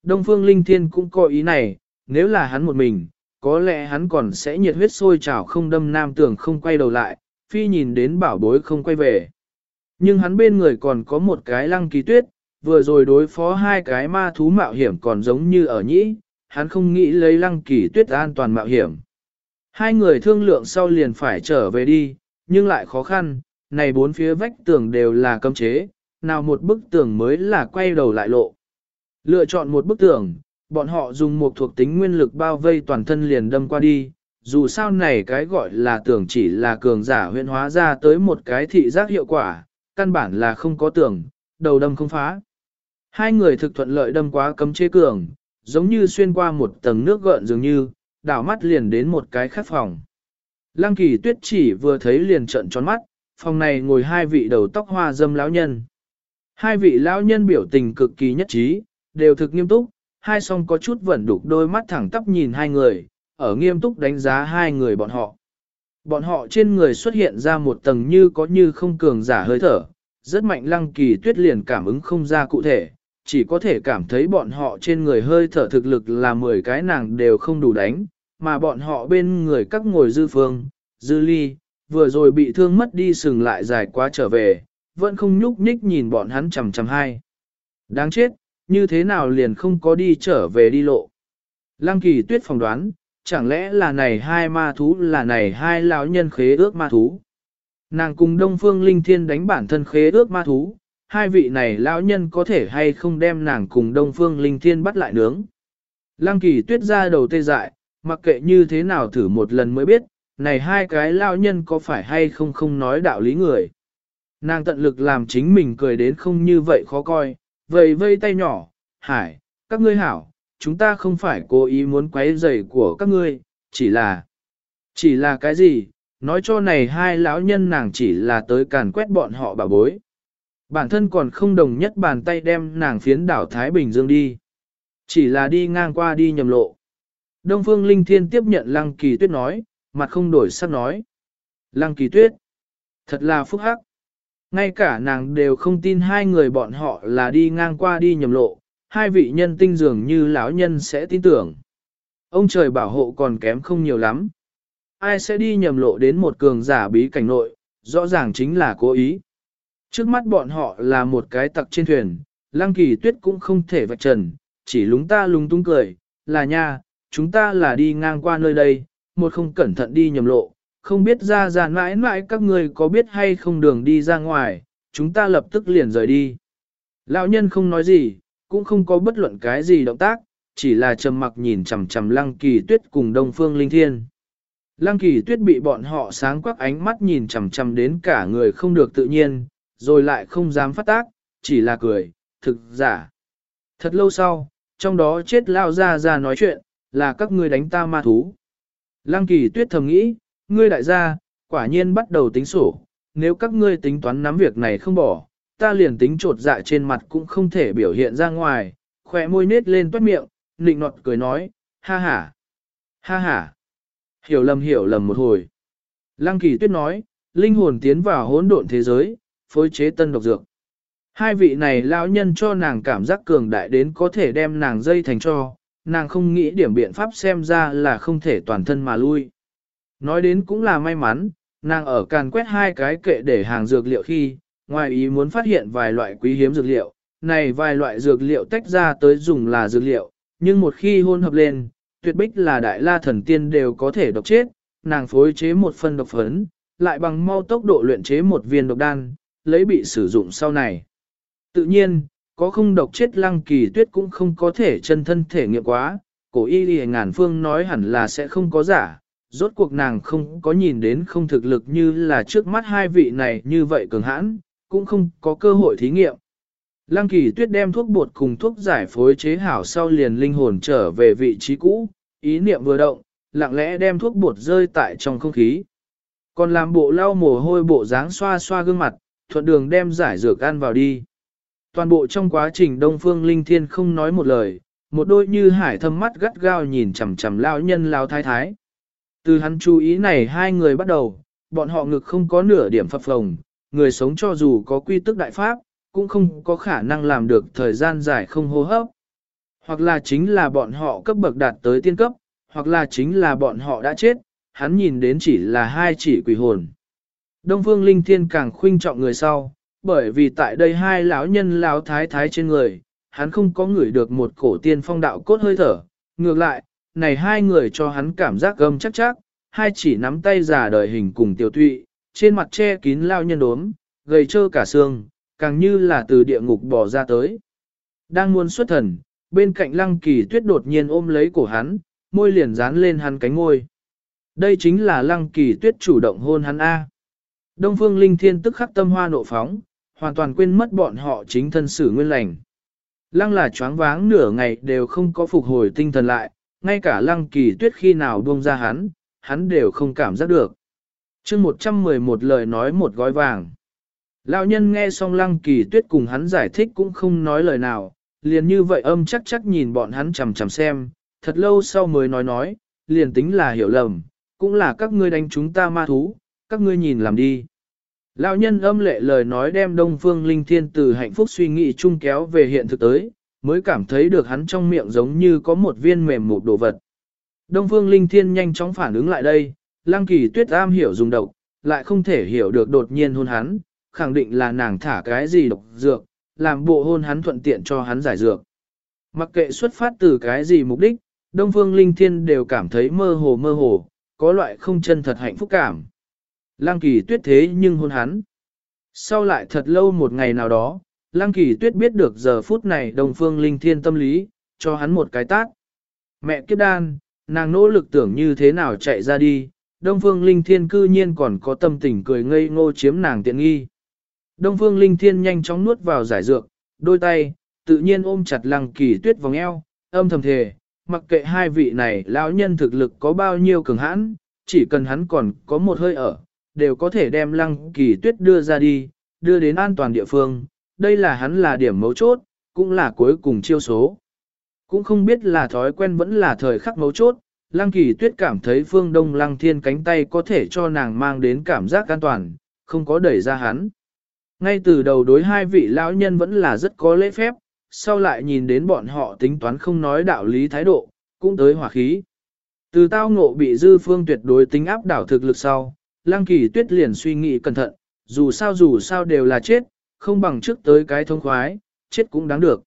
Đông Phương Linh Thiên cũng có ý này, nếu là hắn một mình, có lẽ hắn còn sẽ nhiệt huyết sôi trào không đâm nam tưởng không quay đầu lại, phi nhìn đến bảo bối không quay về. Nhưng hắn bên người còn có một cái lăng kỳ tuyết, vừa rồi đối phó hai cái ma thú mạo hiểm còn giống như ở nhĩ, hắn không nghĩ lấy lăng kỳ tuyết an toàn mạo hiểm. Hai người thương lượng sau liền phải trở về đi, nhưng lại khó khăn, này bốn phía vách tường đều là cấm chế, nào một bức tường mới là quay đầu lại lộ. Lựa chọn một bức tường, bọn họ dùng một thuộc tính nguyên lực bao vây toàn thân liền đâm qua đi, dù sao này cái gọi là tường chỉ là cường giả huyện hóa ra tới một cái thị giác hiệu quả, căn bản là không có tường, đầu đâm không phá. Hai người thực thuận lợi đâm quá cấm chế cường, giống như xuyên qua một tầng nước gợn dường như, đảo mắt liền đến một cái khắc phòng. Lăng kỳ tuyết chỉ vừa thấy liền trận tròn mắt, phòng này ngồi hai vị đầu tóc hoa dâm lão nhân. Hai vị lão nhân biểu tình cực kỳ nhất trí, đều thực nghiêm túc, hai song có chút vẫn đục đôi mắt thẳng tắp nhìn hai người, ở nghiêm túc đánh giá hai người bọn họ. Bọn họ trên người xuất hiện ra một tầng như có như không cường giả hơi thở, rất mạnh lăng kỳ tuyết liền cảm ứng không ra cụ thể, chỉ có thể cảm thấy bọn họ trên người hơi thở thực lực là 10 cái nàng đều không đủ đánh, mà bọn họ bên người các ngồi dư phương, dư ly, vừa rồi bị thương mất đi sừng lại dài quá trở về, vẫn không nhúc nhích nhìn bọn hắn chầm chầm hai. Đáng chết, như thế nào liền không có đi trở về đi lộ. Lăng kỳ tuyết phỏng đoán, chẳng lẽ là này hai ma thú là này hai lão nhân khế ước ma thú. Nàng cùng Đông Phương Linh Thiên đánh bản thân khế ước ma thú, hai vị này lão nhân có thể hay không đem nàng cùng Đông Phương Linh Thiên bắt lại nướng. Lăng kỳ tuyết ra đầu tê dại, mặc kệ như thế nào thử một lần mới biết, này hai cái lão nhân có phải hay không không nói đạo lý người. Nàng tận lực làm chính mình cười đến không như vậy khó coi, vầy vây tay nhỏ, hải, các ngươi hảo, chúng ta không phải cố ý muốn quấy rầy của các ngươi, chỉ là, chỉ là cái gì, nói cho này hai lão nhân nàng chỉ là tới càn quét bọn họ bà bối. Bản thân còn không đồng nhất bàn tay đem nàng phiến đảo Thái Bình Dương đi. Chỉ là đi ngang qua đi nhầm lộ. Đông Phương Linh Thiên tiếp nhận Lăng Kỳ Tuyết nói, mặt không đổi sắc nói. Lăng Kỳ Tuyết, thật là phúc hắc. Ngay cả nàng đều không tin hai người bọn họ là đi ngang qua đi nhầm lộ, hai vị nhân tinh dường như lão nhân sẽ tin tưởng. Ông trời bảo hộ còn kém không nhiều lắm. Ai sẽ đi nhầm lộ đến một cường giả bí cảnh nội, rõ ràng chính là cố ý. Trước mắt bọn họ là một cái tặc trên thuyền, lăng kỳ tuyết cũng không thể vạch trần, chỉ lúng ta lúng tung cười, là nha, chúng ta là đi ngang qua nơi đây, một không cẩn thận đi nhầm lộ, không biết ra ra mãi mãi các người có biết hay không đường đi ra ngoài, chúng ta lập tức liền rời đi. Lão nhân không nói gì, cũng không có bất luận cái gì động tác, chỉ là trầm mặc nhìn chằm chằm lăng kỳ tuyết cùng đông phương linh thiên. Lăng kỳ tuyết bị bọn họ sáng quắc ánh mắt nhìn chằm chằm đến cả người không được tự nhiên, rồi lại không dám phát tác, chỉ là cười, thực giả. Thật lâu sau, trong đó chết lao ra ra nói chuyện, là các ngươi đánh ta ma thú. Lăng kỳ tuyết thầm nghĩ, ngươi đại gia, quả nhiên bắt đầu tính sổ, nếu các ngươi tính toán nắm việc này không bỏ, ta liền tính trột dạ trên mặt cũng không thể biểu hiện ra ngoài, khỏe môi nết lên toát miệng, nịnh nọt cười nói, ha ha, ha ha, hiểu lầm hiểu lầm một hồi. Lăng kỳ tuyết nói, linh hồn tiến vào hỗn độn thế giới, phối chế tân độc dược. Hai vị này lão nhân cho nàng cảm giác cường đại đến có thể đem nàng dây thành cho, nàng không nghĩ điểm biện pháp xem ra là không thể toàn thân mà lui. Nói đến cũng là may mắn, nàng ở càn quét hai cái kệ để hàng dược liệu khi, ngoài ý muốn phát hiện vài loại quý hiếm dược liệu, này vài loại dược liệu tách ra tới dùng là dược liệu, nhưng một khi hôn hợp lên, tuyệt bích là đại la thần tiên đều có thể độc chết, nàng phối chế một phân độc phấn, lại bằng mau tốc độ luyện chế một viên độc đan, lấy bị sử dụng sau này. Tự nhiên, có không độc chết lăng kỳ tuyết cũng không có thể chân thân thể nghiệm quá, cổ y lì ngàn phương nói hẳn là sẽ không có giả, rốt cuộc nàng không có nhìn đến không thực lực như là trước mắt hai vị này như vậy cường hãn, cũng không có cơ hội thí nghiệm. Lăng kỳ tuyết đem thuốc bột cùng thuốc giải phối chế hảo sau liền linh hồn trở về vị trí cũ, ý niệm vừa động, lặng lẽ đem thuốc bột rơi tại trong không khí. Còn làm bộ lau mồ hôi bộ dáng xoa xoa gương mặt, thuận đường đem giải dược ăn vào đi. Toàn bộ trong quá trình Đông Phương Linh Thiên không nói một lời, một đôi như hải thâm mắt gắt gao nhìn chằm chằm lao nhân lao thái thái. Từ hắn chú ý này hai người bắt đầu, bọn họ ngực không có nửa điểm phập phồng, người sống cho dù có quy tức đại pháp, cũng không có khả năng làm được thời gian dài không hô hấp. Hoặc là chính là bọn họ cấp bậc đạt tới tiên cấp, hoặc là chính là bọn họ đã chết, hắn nhìn đến chỉ là hai chỉ quỷ hồn. Đông Phương Linh Thiên càng khuynh trọng người sau, bởi vì tại đây hai lão nhân lão thái thái trên người, hắn không có ngửi được một cổ tiên phong đạo cốt hơi thở. Ngược lại, này hai người cho hắn cảm giác gâm chắc chắc, hai chỉ nắm tay già đời hình cùng tiểu tụy, trên mặt che kín lao nhân đốm, gầy trơ cả xương, càng như là từ địa ngục bỏ ra tới. Đang muốn xuất thần, bên cạnh lăng kỳ tuyết đột nhiên ôm lấy cổ hắn, môi liền dán lên hắn cánh ngôi. Đây chính là lăng kỳ tuyết chủ động hôn hắn A. Đông phương linh thiên tức khắc tâm hoa nộ phóng, hoàn toàn quên mất bọn họ chính thân xử nguyên lành. Lăng là choáng váng nửa ngày đều không có phục hồi tinh thần lại, ngay cả lăng kỳ tuyết khi nào buông ra hắn, hắn đều không cảm giác được. chương 111 lời nói một gói vàng. Lão nhân nghe xong lăng kỳ tuyết cùng hắn giải thích cũng không nói lời nào, liền như vậy âm chắc chắc nhìn bọn hắn chằm chằm xem, thật lâu sau mới nói nói, liền tính là hiểu lầm, cũng là các ngươi đánh chúng ta ma thú, các ngươi nhìn làm đi. Lão nhân âm lệ lời nói đem Đông Phương Linh Thiên từ hạnh phúc suy nghĩ chung kéo về hiện thực tới, mới cảm thấy được hắn trong miệng giống như có một viên mềm một đồ vật. Đông Phương Linh Thiên nhanh chóng phản ứng lại đây, Lăng Kỳ Tuyết am hiểu dùng độc, lại không thể hiểu được đột nhiên hôn hắn, khẳng định là nàng thả cái gì độc dược, làm bộ hôn hắn thuận tiện cho hắn giải dược. Mặc kệ xuất phát từ cái gì mục đích, Đông Phương Linh Thiên đều cảm thấy mơ hồ mơ hồ, có loại không chân thật hạnh phúc cảm. Lăng kỳ tuyết thế nhưng hôn hắn. Sau lại thật lâu một ngày nào đó, Lăng kỳ tuyết biết được giờ phút này Đông Phương Linh Thiên tâm lý, cho hắn một cái tát. Mẹ kiếp đan, nàng nỗ lực tưởng như thế nào chạy ra đi, Đông Phương Linh Thiên cư nhiên còn có tâm tình cười ngây ngô chiếm nàng tiện nghi. Đông Phương Linh Thiên nhanh chóng nuốt vào giải dược, đôi tay, tự nhiên ôm chặt lăng kỳ tuyết vòng eo, âm thầm thề, mặc kệ hai vị này lão nhân thực lực có bao nhiêu cường hãn, chỉ cần hắn còn có một hơi ở, đều có thể đem lăng kỳ tuyết đưa ra đi, đưa đến an toàn địa phương, đây là hắn là điểm mấu chốt, cũng là cuối cùng chiêu số. Cũng không biết là thói quen vẫn là thời khắc mấu chốt, lăng kỳ tuyết cảm thấy phương đông lăng thiên cánh tay có thể cho nàng mang đến cảm giác an toàn, không có đẩy ra hắn. Ngay từ đầu đối hai vị lão nhân vẫn là rất có lễ phép, sau lại nhìn đến bọn họ tính toán không nói đạo lý thái độ, cũng tới hỏa khí. Từ tao ngộ bị dư phương tuyệt đối tính áp đảo thực lực sau, Lăng Kỳ Tuyết liền suy nghĩ cẩn thận, dù sao dù sao đều là chết, không bằng trước tới cái thông khoái, chết cũng đáng được.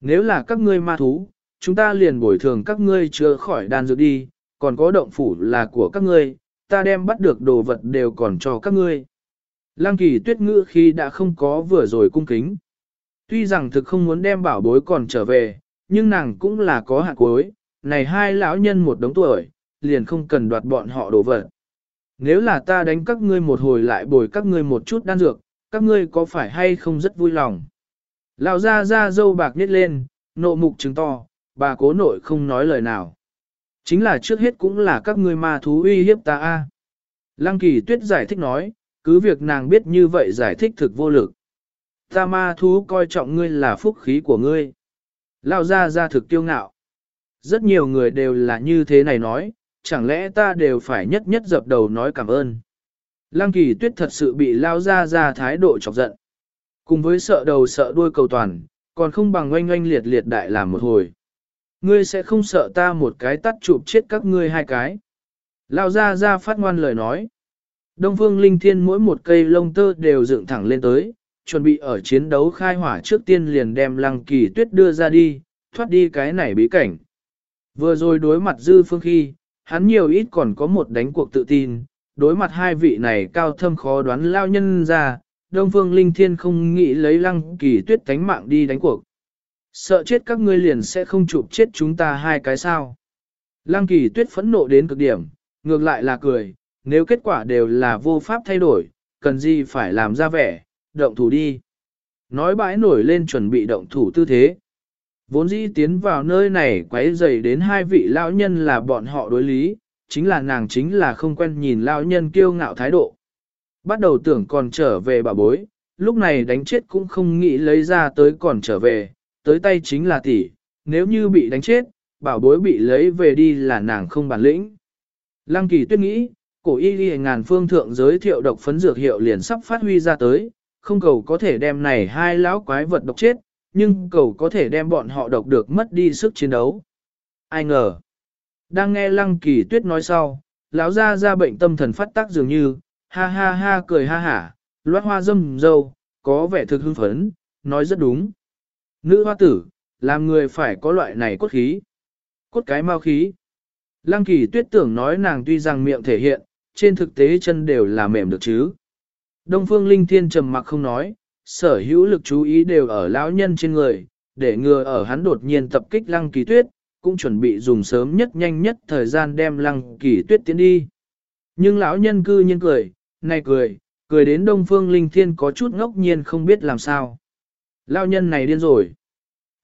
Nếu là các ngươi ma thú, chúng ta liền bồi thường các ngươi chưa khỏi đan dược đi, còn có động phủ là của các ngươi, ta đem bắt được đồ vật đều còn cho các ngươi. Lăng kỳ tuyết ngữ khi đã không có vừa rồi cung kính. Tuy rằng thực không muốn đem bảo bối còn trở về, nhưng nàng cũng là có hạt cuối, này hai lão nhân một đống tuổi, liền không cần đoạt bọn họ đồ vật. Nếu là ta đánh các ngươi một hồi lại bồi các ngươi một chút đan dược, các ngươi có phải hay không rất vui lòng? Lão ra ra dâu bạc nít lên, nộ mục trứng to, bà cố nội không nói lời nào. Chính là trước hết cũng là các ngươi ma thú uy hiếp ta a. Lăng kỳ tuyết giải thích nói, cứ việc nàng biết như vậy giải thích thực vô lực. Ta ma thú coi trọng ngươi là phúc khí của ngươi. Lao ra ra thực tiêu ngạo. Rất nhiều người đều là như thế này nói, chẳng lẽ ta đều phải nhất nhất dập đầu nói cảm ơn. Lăng kỳ tuyết thật sự bị lao ra ra thái độ chọc giận. Cùng với sợ đầu sợ đuôi cầu toàn, còn không bằng oanh oanh liệt liệt đại làm một hồi. Ngươi sẽ không sợ ta một cái tắt chụp chết các ngươi hai cái. Lao ra ra phát ngoan lời nói. Đông phương linh thiên mỗi một cây lông tơ đều dựng thẳng lên tới, chuẩn bị ở chiến đấu khai hỏa trước tiên liền đem lăng kỳ tuyết đưa ra đi, thoát đi cái này bí cảnh. Vừa rồi đối mặt dư phương khi, hắn nhiều ít còn có một đánh cuộc tự tin, đối mặt hai vị này cao thâm khó đoán lao nhân ra, Đông Phương Linh Thiên không nghĩ lấy lăng kỳ tuyết tánh mạng đi đánh cuộc. Sợ chết các ngươi liền sẽ không chụp chết chúng ta hai cái sao. Lăng kỳ tuyết phẫn nộ đến cực điểm, ngược lại là cười, nếu kết quả đều là vô pháp thay đổi, cần gì phải làm ra vẻ, động thủ đi. Nói bãi nổi lên chuẩn bị động thủ tư thế. Vốn dĩ tiến vào nơi này quấy rầy đến hai vị lão nhân là bọn họ đối lý, chính là nàng chính là không quen nhìn lão nhân kiêu ngạo thái độ. Bắt đầu tưởng còn trở về bà bối, lúc này đánh chết cũng không nghĩ lấy ra tới còn trở về, tới tay chính là tỷ, nếu như bị đánh chết, bảo bối bị lấy về đi là nàng không bản lĩnh. Lăng kỳ tuyết nghĩ, cổ y ghi ngàn phương thượng giới thiệu độc phấn dược hiệu liền sắp phát huy ra tới, không cầu có thể đem này hai lão quái vật độc chết, nhưng cầu có thể đem bọn họ độc được mất đi sức chiến đấu. Ai ngờ, đang nghe lăng kỳ tuyết nói sau, lão ra ra bệnh tâm thần phát tác dường như, ha ha ha cười ha hả, loát hoa dâm dâu, có vẻ thực hưng phấn, nói rất đúng. Nữ hoa tử, làm người phải có loại này cốt khí. Cốt cái mau khí. Lăng kỳ tuyết tưởng nói nàng tuy rằng miệng thể hiện, trên thực tế chân đều là mềm được chứ. Đông phương linh thiên trầm mặc không nói, sở hữu lực chú ý đều ở lão nhân trên người, để ngừa ở hắn đột nhiên tập kích lăng kỳ tuyết, cũng chuẩn bị dùng sớm nhất nhanh nhất thời gian đem lăng kỳ tuyết tiến đi. Nhưng lão nhân cư nhiên cười, này cười, cười đến đông phương linh thiên có chút ngốc nhiên không biết làm sao. Lão nhân này điên rồi.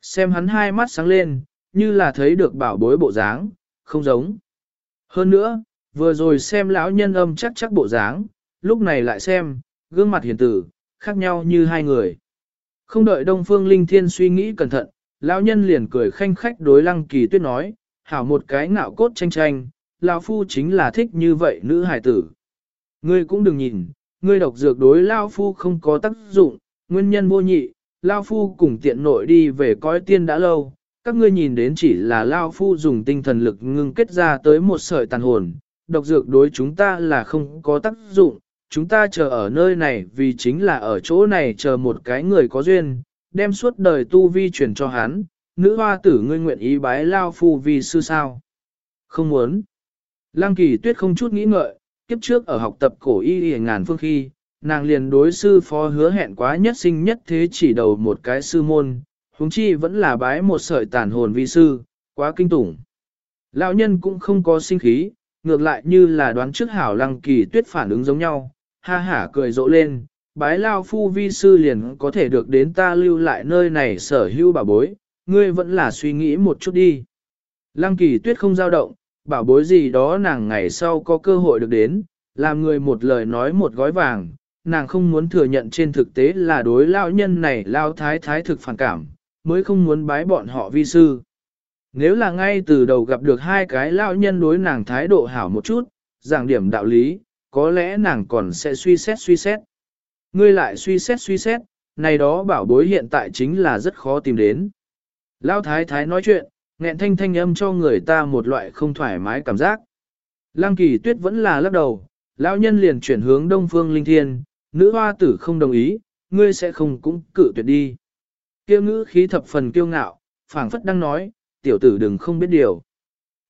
Xem hắn hai mắt sáng lên, như là thấy được bảo bối bộ dáng, không giống. Hơn nữa, vừa rồi xem lão nhân âm chắc chắc bộ dáng, lúc này lại xem, gương mặt hiền tử, khác nhau như hai người. Không đợi Đông Phương Linh Thiên suy nghĩ cẩn thận, lão nhân liền cười khanh khách đối Lăng Kỳ Tuyết nói, hảo một cái ngạo cốt tranh tranh, lão phu chính là thích như vậy nữ hải tử. Ngươi cũng đừng nhìn, ngươi độc dược đối lão phu không có tác dụng, nguyên nhân vô nhị, lão phu cùng tiện nội đi về coi tiên đã lâu, các ngươi nhìn đến chỉ là lão phu dùng tinh thần lực ngưng kết ra tới một sợi tàn hồn, độc dược đối chúng ta là không có tác dụng, chúng ta chờ ở nơi này vì chính là ở chỗ này chờ một cái người có duyên, đem suốt đời tu vi truyền cho hắn, nữ hoa tử ngươi nguyện ý bái lao phu vì sư sao. Không muốn. Lăng kỳ tuyết không chút nghĩ ngợi, kiếp trước ở học tập cổ y y ngàn phương khi, nàng liền đối sư phó hứa hẹn quá nhất sinh nhất thế chỉ đầu một cái sư môn, huống chi vẫn là bái một sợi tàn hồn vi sư, quá kinh tủng. Lão nhân cũng không có sinh khí, ngược lại như là đoán trước hảo lăng kỳ tuyết phản ứng giống nhau, ha hả cười rộ lên, bái lao phu vi sư liền có thể được đến ta lưu lại nơi này sở hữu bảo bối, ngươi vẫn là suy nghĩ một chút đi. Lăng kỳ tuyết không dao động, bảo bối gì đó nàng ngày sau có cơ hội được đến, làm người một lời nói một gói vàng, nàng không muốn thừa nhận trên thực tế là đối lao nhân này lao thái thái thực phản cảm, mới không muốn bái bọn họ vi sư. Nếu là ngay từ đầu gặp được hai cái lao nhân đối nàng thái độ hảo một chút, giảng điểm đạo lý, có lẽ nàng còn sẽ suy xét suy xét. Ngươi lại suy xét suy xét, này đó bảo bối hiện tại chính là rất khó tìm đến. Lão thái thái nói chuyện, nghẹn thanh thanh âm cho người ta một loại không thoải mái cảm giác. Lăng kỳ tuyết vẫn là lắc đầu, lão nhân liền chuyển hướng đông phương linh thiên, nữ hoa tử không đồng ý, ngươi sẽ không cũng cử tuyệt đi. Kiêu ngữ khí thập phần kiêu ngạo, phảng phất đang nói, tiểu tử đừng không biết điều.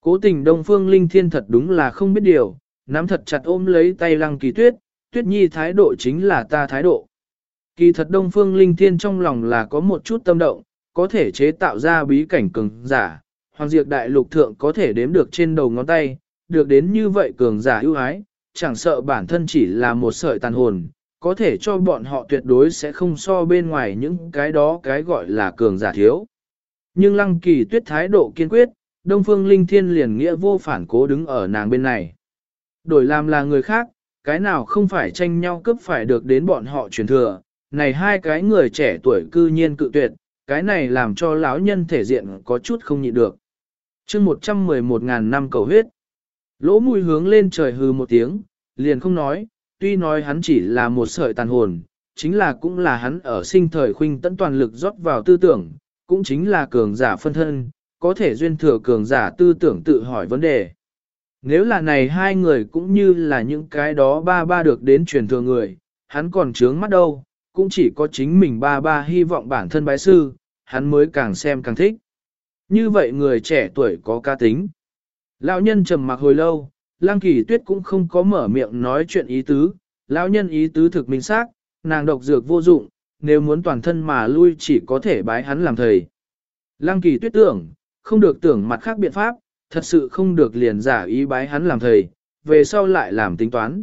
Cố tình đông phương linh thiên thật đúng là không biết điều, nắm thật chặt ôm lấy tay lăng kỳ tuyết, tuyết nhi thái độ chính là ta thái độ. Kỳ thật đông phương linh thiên trong lòng là có một chút tâm động, có thể chế tạo ra bí cảnh cường giả, hoàng diệt đại lục thượng có thể đếm được trên đầu ngón tay, được đến như vậy cường giả ưu ái, chẳng sợ bản thân chỉ là một sợi tàn hồn, có thể cho bọn họ tuyệt đối sẽ không so bên ngoài những cái đó cái gọi là cường giả thiếu. Nhưng lăng kỳ tuyết thái độ kiên quyết, Đông Phương Linh Thiên liền nghĩa vô phản cố đứng ở nàng bên này. Đổi làm là người khác, cái nào không phải tranh nhau cướp phải được đến bọn họ truyền thừa, này hai cái người trẻ tuổi cư nhiên cự tuyệt, cái này làm cho lão nhân thể diện có chút không nhịn được. chương 111 ngàn năm cầu huyết, lỗ mùi hướng lên trời hư một tiếng, liền không nói, tuy nói hắn chỉ là một sợi tàn hồn, chính là cũng là hắn ở sinh thời khuynh tận toàn lực rót vào tư tưởng, cũng chính là cường giả phân thân, có thể duyên thừa cường giả tư tưởng tự hỏi vấn đề. Nếu là này hai người cũng như là những cái đó ba ba được đến truyền thừa người, hắn còn trướng mắt đâu, cũng chỉ có chính mình ba ba hy vọng bản thân bái sư, hắn mới càng xem càng thích. Như vậy người trẻ tuổi có ca tính. Lão nhân trầm mặc hồi lâu, Lang Kỳ Tuyết cũng không có mở miệng nói chuyện ý tứ, lão nhân ý tứ thực minh xác, nàng độc dược vô dụng, nếu muốn toàn thân mà lui chỉ có thể bái hắn làm thầy. Lăng Kỳ Tuyết tưởng, không được tưởng mặt khác biện pháp, thật sự không được liền giả ý bái hắn làm thầy, về sau lại làm tính toán.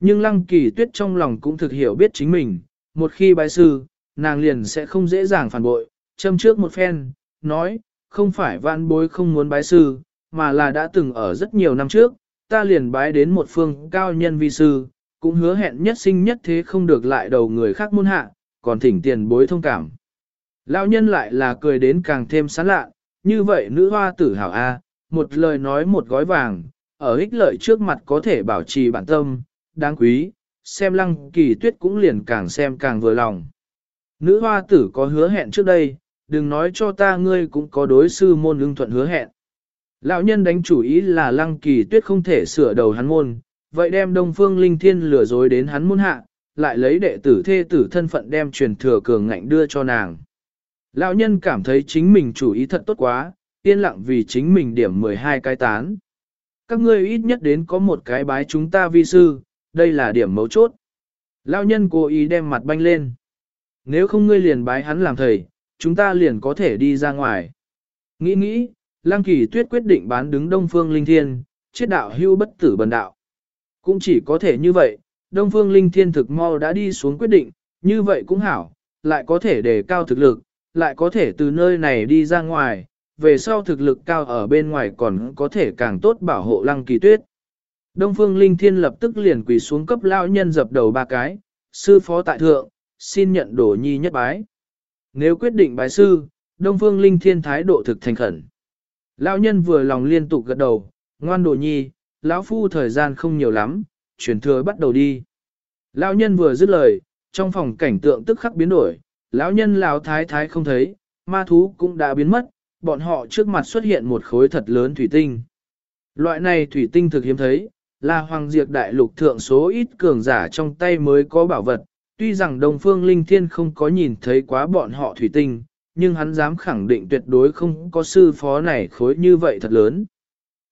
Nhưng Lăng Kỳ Tuyết trong lòng cũng thực hiểu biết chính mình, một khi bái sư, nàng liền sẽ không dễ dàng phản bội, châm trước một phen, nói, không phải vạn bối không muốn bái sư, mà là đã từng ở rất nhiều năm trước, ta liền bái đến một phương cao nhân vi sư, cũng hứa hẹn nhất sinh nhất thế không được lại đầu người khác môn hạ, còn thỉnh tiền bối thông cảm. Lão nhân lại là cười đến càng thêm sán lạ, như vậy nữ hoa tử hảo A, một lời nói một gói vàng, ở ích lợi trước mặt có thể bảo trì bản tâm, đáng quý, xem lăng kỳ tuyết cũng liền càng xem càng vừa lòng. Nữ hoa tử có hứa hẹn trước đây, đừng nói cho ta ngươi cũng có đối sư môn ưng thuận hứa hẹn. Lão nhân đánh chủ ý là lăng kỳ tuyết không thể sửa đầu hắn môn, vậy đem đông phương linh thiên lừa dối đến hắn môn hạ, lại lấy đệ tử thê tử thân phận đem truyền thừa cường ngạnh đưa cho nàng. Lão nhân cảm thấy chính mình chủ ý thật tốt quá, yên lặng vì chính mình điểm 12 cái tán. Các ngươi ít nhất đến có một cái bái chúng ta vi sư, đây là điểm mấu chốt. Lao nhân cố ý đem mặt banh lên. Nếu không ngươi liền bái hắn làm thầy, chúng ta liền có thể đi ra ngoài. Nghĩ nghĩ, Lăng Kỳ Tuyết quyết định bán đứng Đông Phương Linh Thiên, chết đạo hưu bất tử bần đạo. Cũng chỉ có thể như vậy, Đông Phương Linh Thiên thực mau đã đi xuống quyết định, như vậy cũng hảo, lại có thể đề cao thực lực, lại có thể từ nơi này đi ra ngoài, về sau thực lực cao ở bên ngoài còn có thể càng tốt bảo hộ Lăng Kỳ Tuyết. Đông Phương Linh Thiên lập tức liền quỳ xuống cấp lao nhân dập đầu ba cái, sư phó tại thượng, xin nhận đồ nhi nhất bái. Nếu quyết định bái sư, Đông Phương Linh Thiên thái độ thực thành khẩn. Lão nhân vừa lòng liên tục gật đầu, ngoan đồ nhi, lão phu thời gian không nhiều lắm, truyền thừa bắt đầu đi. Lão nhân vừa dứt lời, trong phòng cảnh tượng tức khắc biến đổi, lão nhân lão thái thái không thấy, ma thú cũng đã biến mất, bọn họ trước mặt xuất hiện một khối thật lớn thủy tinh. Loại này thủy tinh thực hiếm thấy, là hoàng diệt đại lục thượng số ít cường giả trong tay mới có bảo vật, tuy rằng Đông Phương Linh Thiên không có nhìn thấy quá bọn họ thủy tinh, nhưng hắn dám khẳng định tuyệt đối không có sư phó này khối như vậy thật lớn.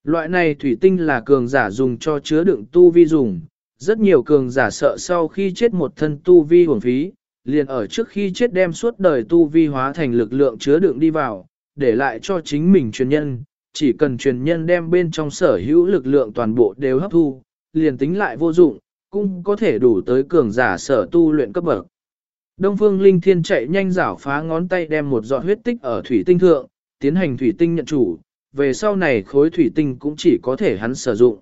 Loại này thủy tinh là cường giả dùng cho chứa đựng tu vi dùng, rất nhiều cường giả sợ sau khi chết một thân tu vi hưởng phí, liền ở trước khi chết đem suốt đời tu vi hóa thành lực lượng chứa đựng đi vào, để lại cho chính mình truyền nhân, chỉ cần truyền nhân đem bên trong sở hữu lực lượng toàn bộ đều hấp thu, liền tính lại vô dụng, cũng có thể đủ tới cường giả sở tu luyện cấp bậc. Đông Phương Linh Thiên chạy nhanh rảo phá ngón tay đem một giọt huyết tích ở thủy tinh thượng, tiến hành thủy tinh nhận chủ, về sau này khối thủy tinh cũng chỉ có thể hắn sử dụng.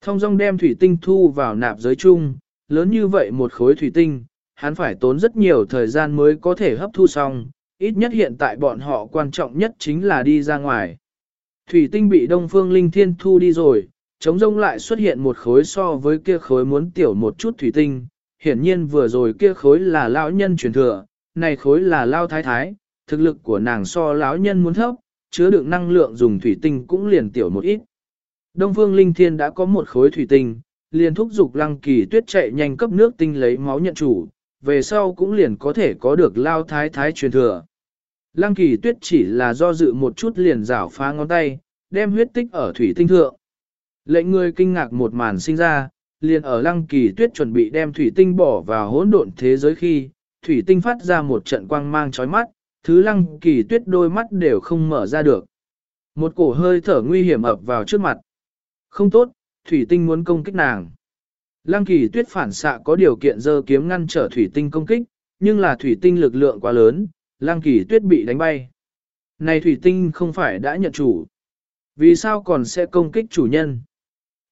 Thông dong đem thủy tinh thu vào nạp giới chung, lớn như vậy một khối thủy tinh, hắn phải tốn rất nhiều thời gian mới có thể hấp thu xong, ít nhất hiện tại bọn họ quan trọng nhất chính là đi ra ngoài. Thủy tinh bị Đông Phương Linh Thiên thu đi rồi, chống rông lại xuất hiện một khối so với kia khối muốn tiểu một chút thủy tinh, hiển nhiên vừa rồi kia khối là lão nhân truyền thừa, này khối là lao thái thái, thực lực của nàng so lão nhân muốn thấp, chứa đựng năng lượng dùng thủy tinh cũng liền tiểu một ít. Đông Phương Linh Thiên đã có một khối thủy tinh, liền thúc giục Lăng Kỳ Tuyết chạy nhanh cấp nước tinh lấy máu nhận chủ, về sau cũng liền có thể có được lao thái thái truyền thừa. Lăng Kỳ Tuyết chỉ là do dự một chút liền rảo phá ngón tay, đem huyết tích ở thủy tinh thượng. Lệnh người kinh ngạc một màn sinh ra, liền ở Lăng Kỳ Tuyết chuẩn bị đem thủy tinh bỏ vào hỗn độn thế giới khi, thủy tinh phát ra một trận quang mang chói mắt, thứ lăng kỳ tuyết đôi mắt đều không mở ra được. Một cổ hơi thở nguy hiểm ập vào trước mặt. Không tốt, thủy tinh muốn công kích nàng. Lăng kỳ tuyết phản xạ có điều kiện dơ kiếm ngăn trở thủy tinh công kích, nhưng là thủy tinh lực lượng quá lớn, lăng kỳ tuyết bị đánh bay. Này thủy tinh không phải đã nhận chủ. Vì sao còn sẽ công kích chủ nhân?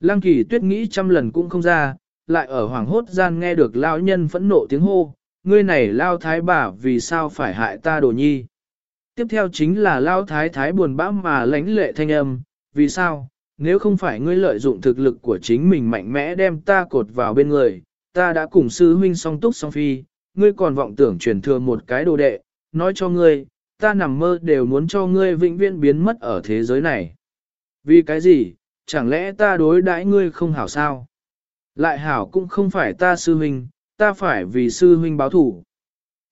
Lăng kỳ tuyết nghĩ trăm lần cũng không ra, lại ở hoàng hốt gian nghe được lão nhân phẫn nộ tiếng hô, ngươi này lao thái bà vì sao phải hại ta đồ nhi. Tiếp theo chính là lao thái thái buồn bã mà lãnh lệ thanh âm, vì sao, nếu không phải ngươi lợi dụng thực lực của chính mình mạnh mẽ đem ta cột vào bên người, ta đã cùng sư huynh song túc song phi, ngươi còn vọng tưởng truyền thừa một cái đồ đệ, nói cho ngươi, ta nằm mơ đều muốn cho ngươi vĩnh viễn biến mất ở thế giới này. Vì cái gì, chẳng lẽ ta đối đãi ngươi không hảo sao? Lại hảo cũng không phải ta sư huynh, ta phải vì sư huynh báo thủ.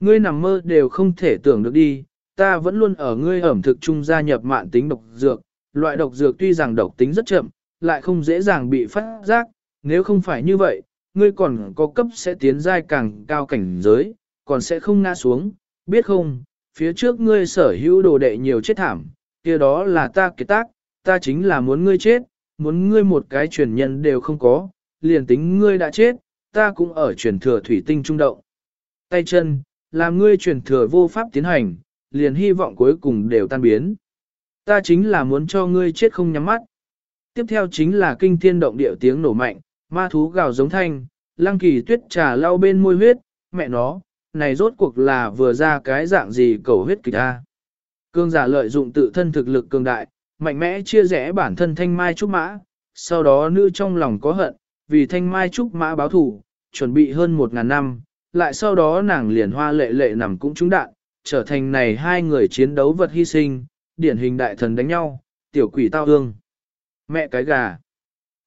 Ngươi nằm mơ đều không thể tưởng được đi, ta vẫn luôn ở ngươi ẩm thực trung gia nhập mạn tính độc dược, loại độc dược tuy rằng độc tính rất chậm, lại không dễ dàng bị phát giác, nếu không phải như vậy, ngươi còn có cấp sẽ tiến giai càng cao cảnh giới, còn sẽ không ngã xuống, biết không, phía trước ngươi sở hữu đồ đệ nhiều chết thảm, kia đó là ta kế tác, ta chính là muốn ngươi chết, muốn ngươi một cái truyền nhân đều không có, liền tính ngươi đã chết, ta cũng ở truyền thừa thủy tinh trung động. Tay chân, làm ngươi truyền thừa vô pháp tiến hành, liền hy vọng cuối cùng đều tan biến. Ta chính là muốn cho ngươi chết không nhắm mắt. Tiếp theo chính là kinh thiên động địa tiếng nổ mạnh, ma thú gào giống thanh, lăng kỳ tuyết trà lau bên môi huyết, mẹ nó, này rốt cuộc là vừa ra cái dạng gì cầu huyết kịch ta. Cương giả lợi dụng tự thân thực lực cường đại, mạnh mẽ chia rẽ bản thân thanh mai trúc mã, sau đó nữ trong lòng có hận, vì thanh mai trúc mã báo thủ, chuẩn bị hơn một ngàn năm, lại sau đó nàng liền hoa lệ lệ nằm cũng trúng đạn, trở thành này hai người chiến đấu vật hy sinh, điển hình đại thần đánh nhau, tiểu quỷ tao hương. Mẹ cái gà!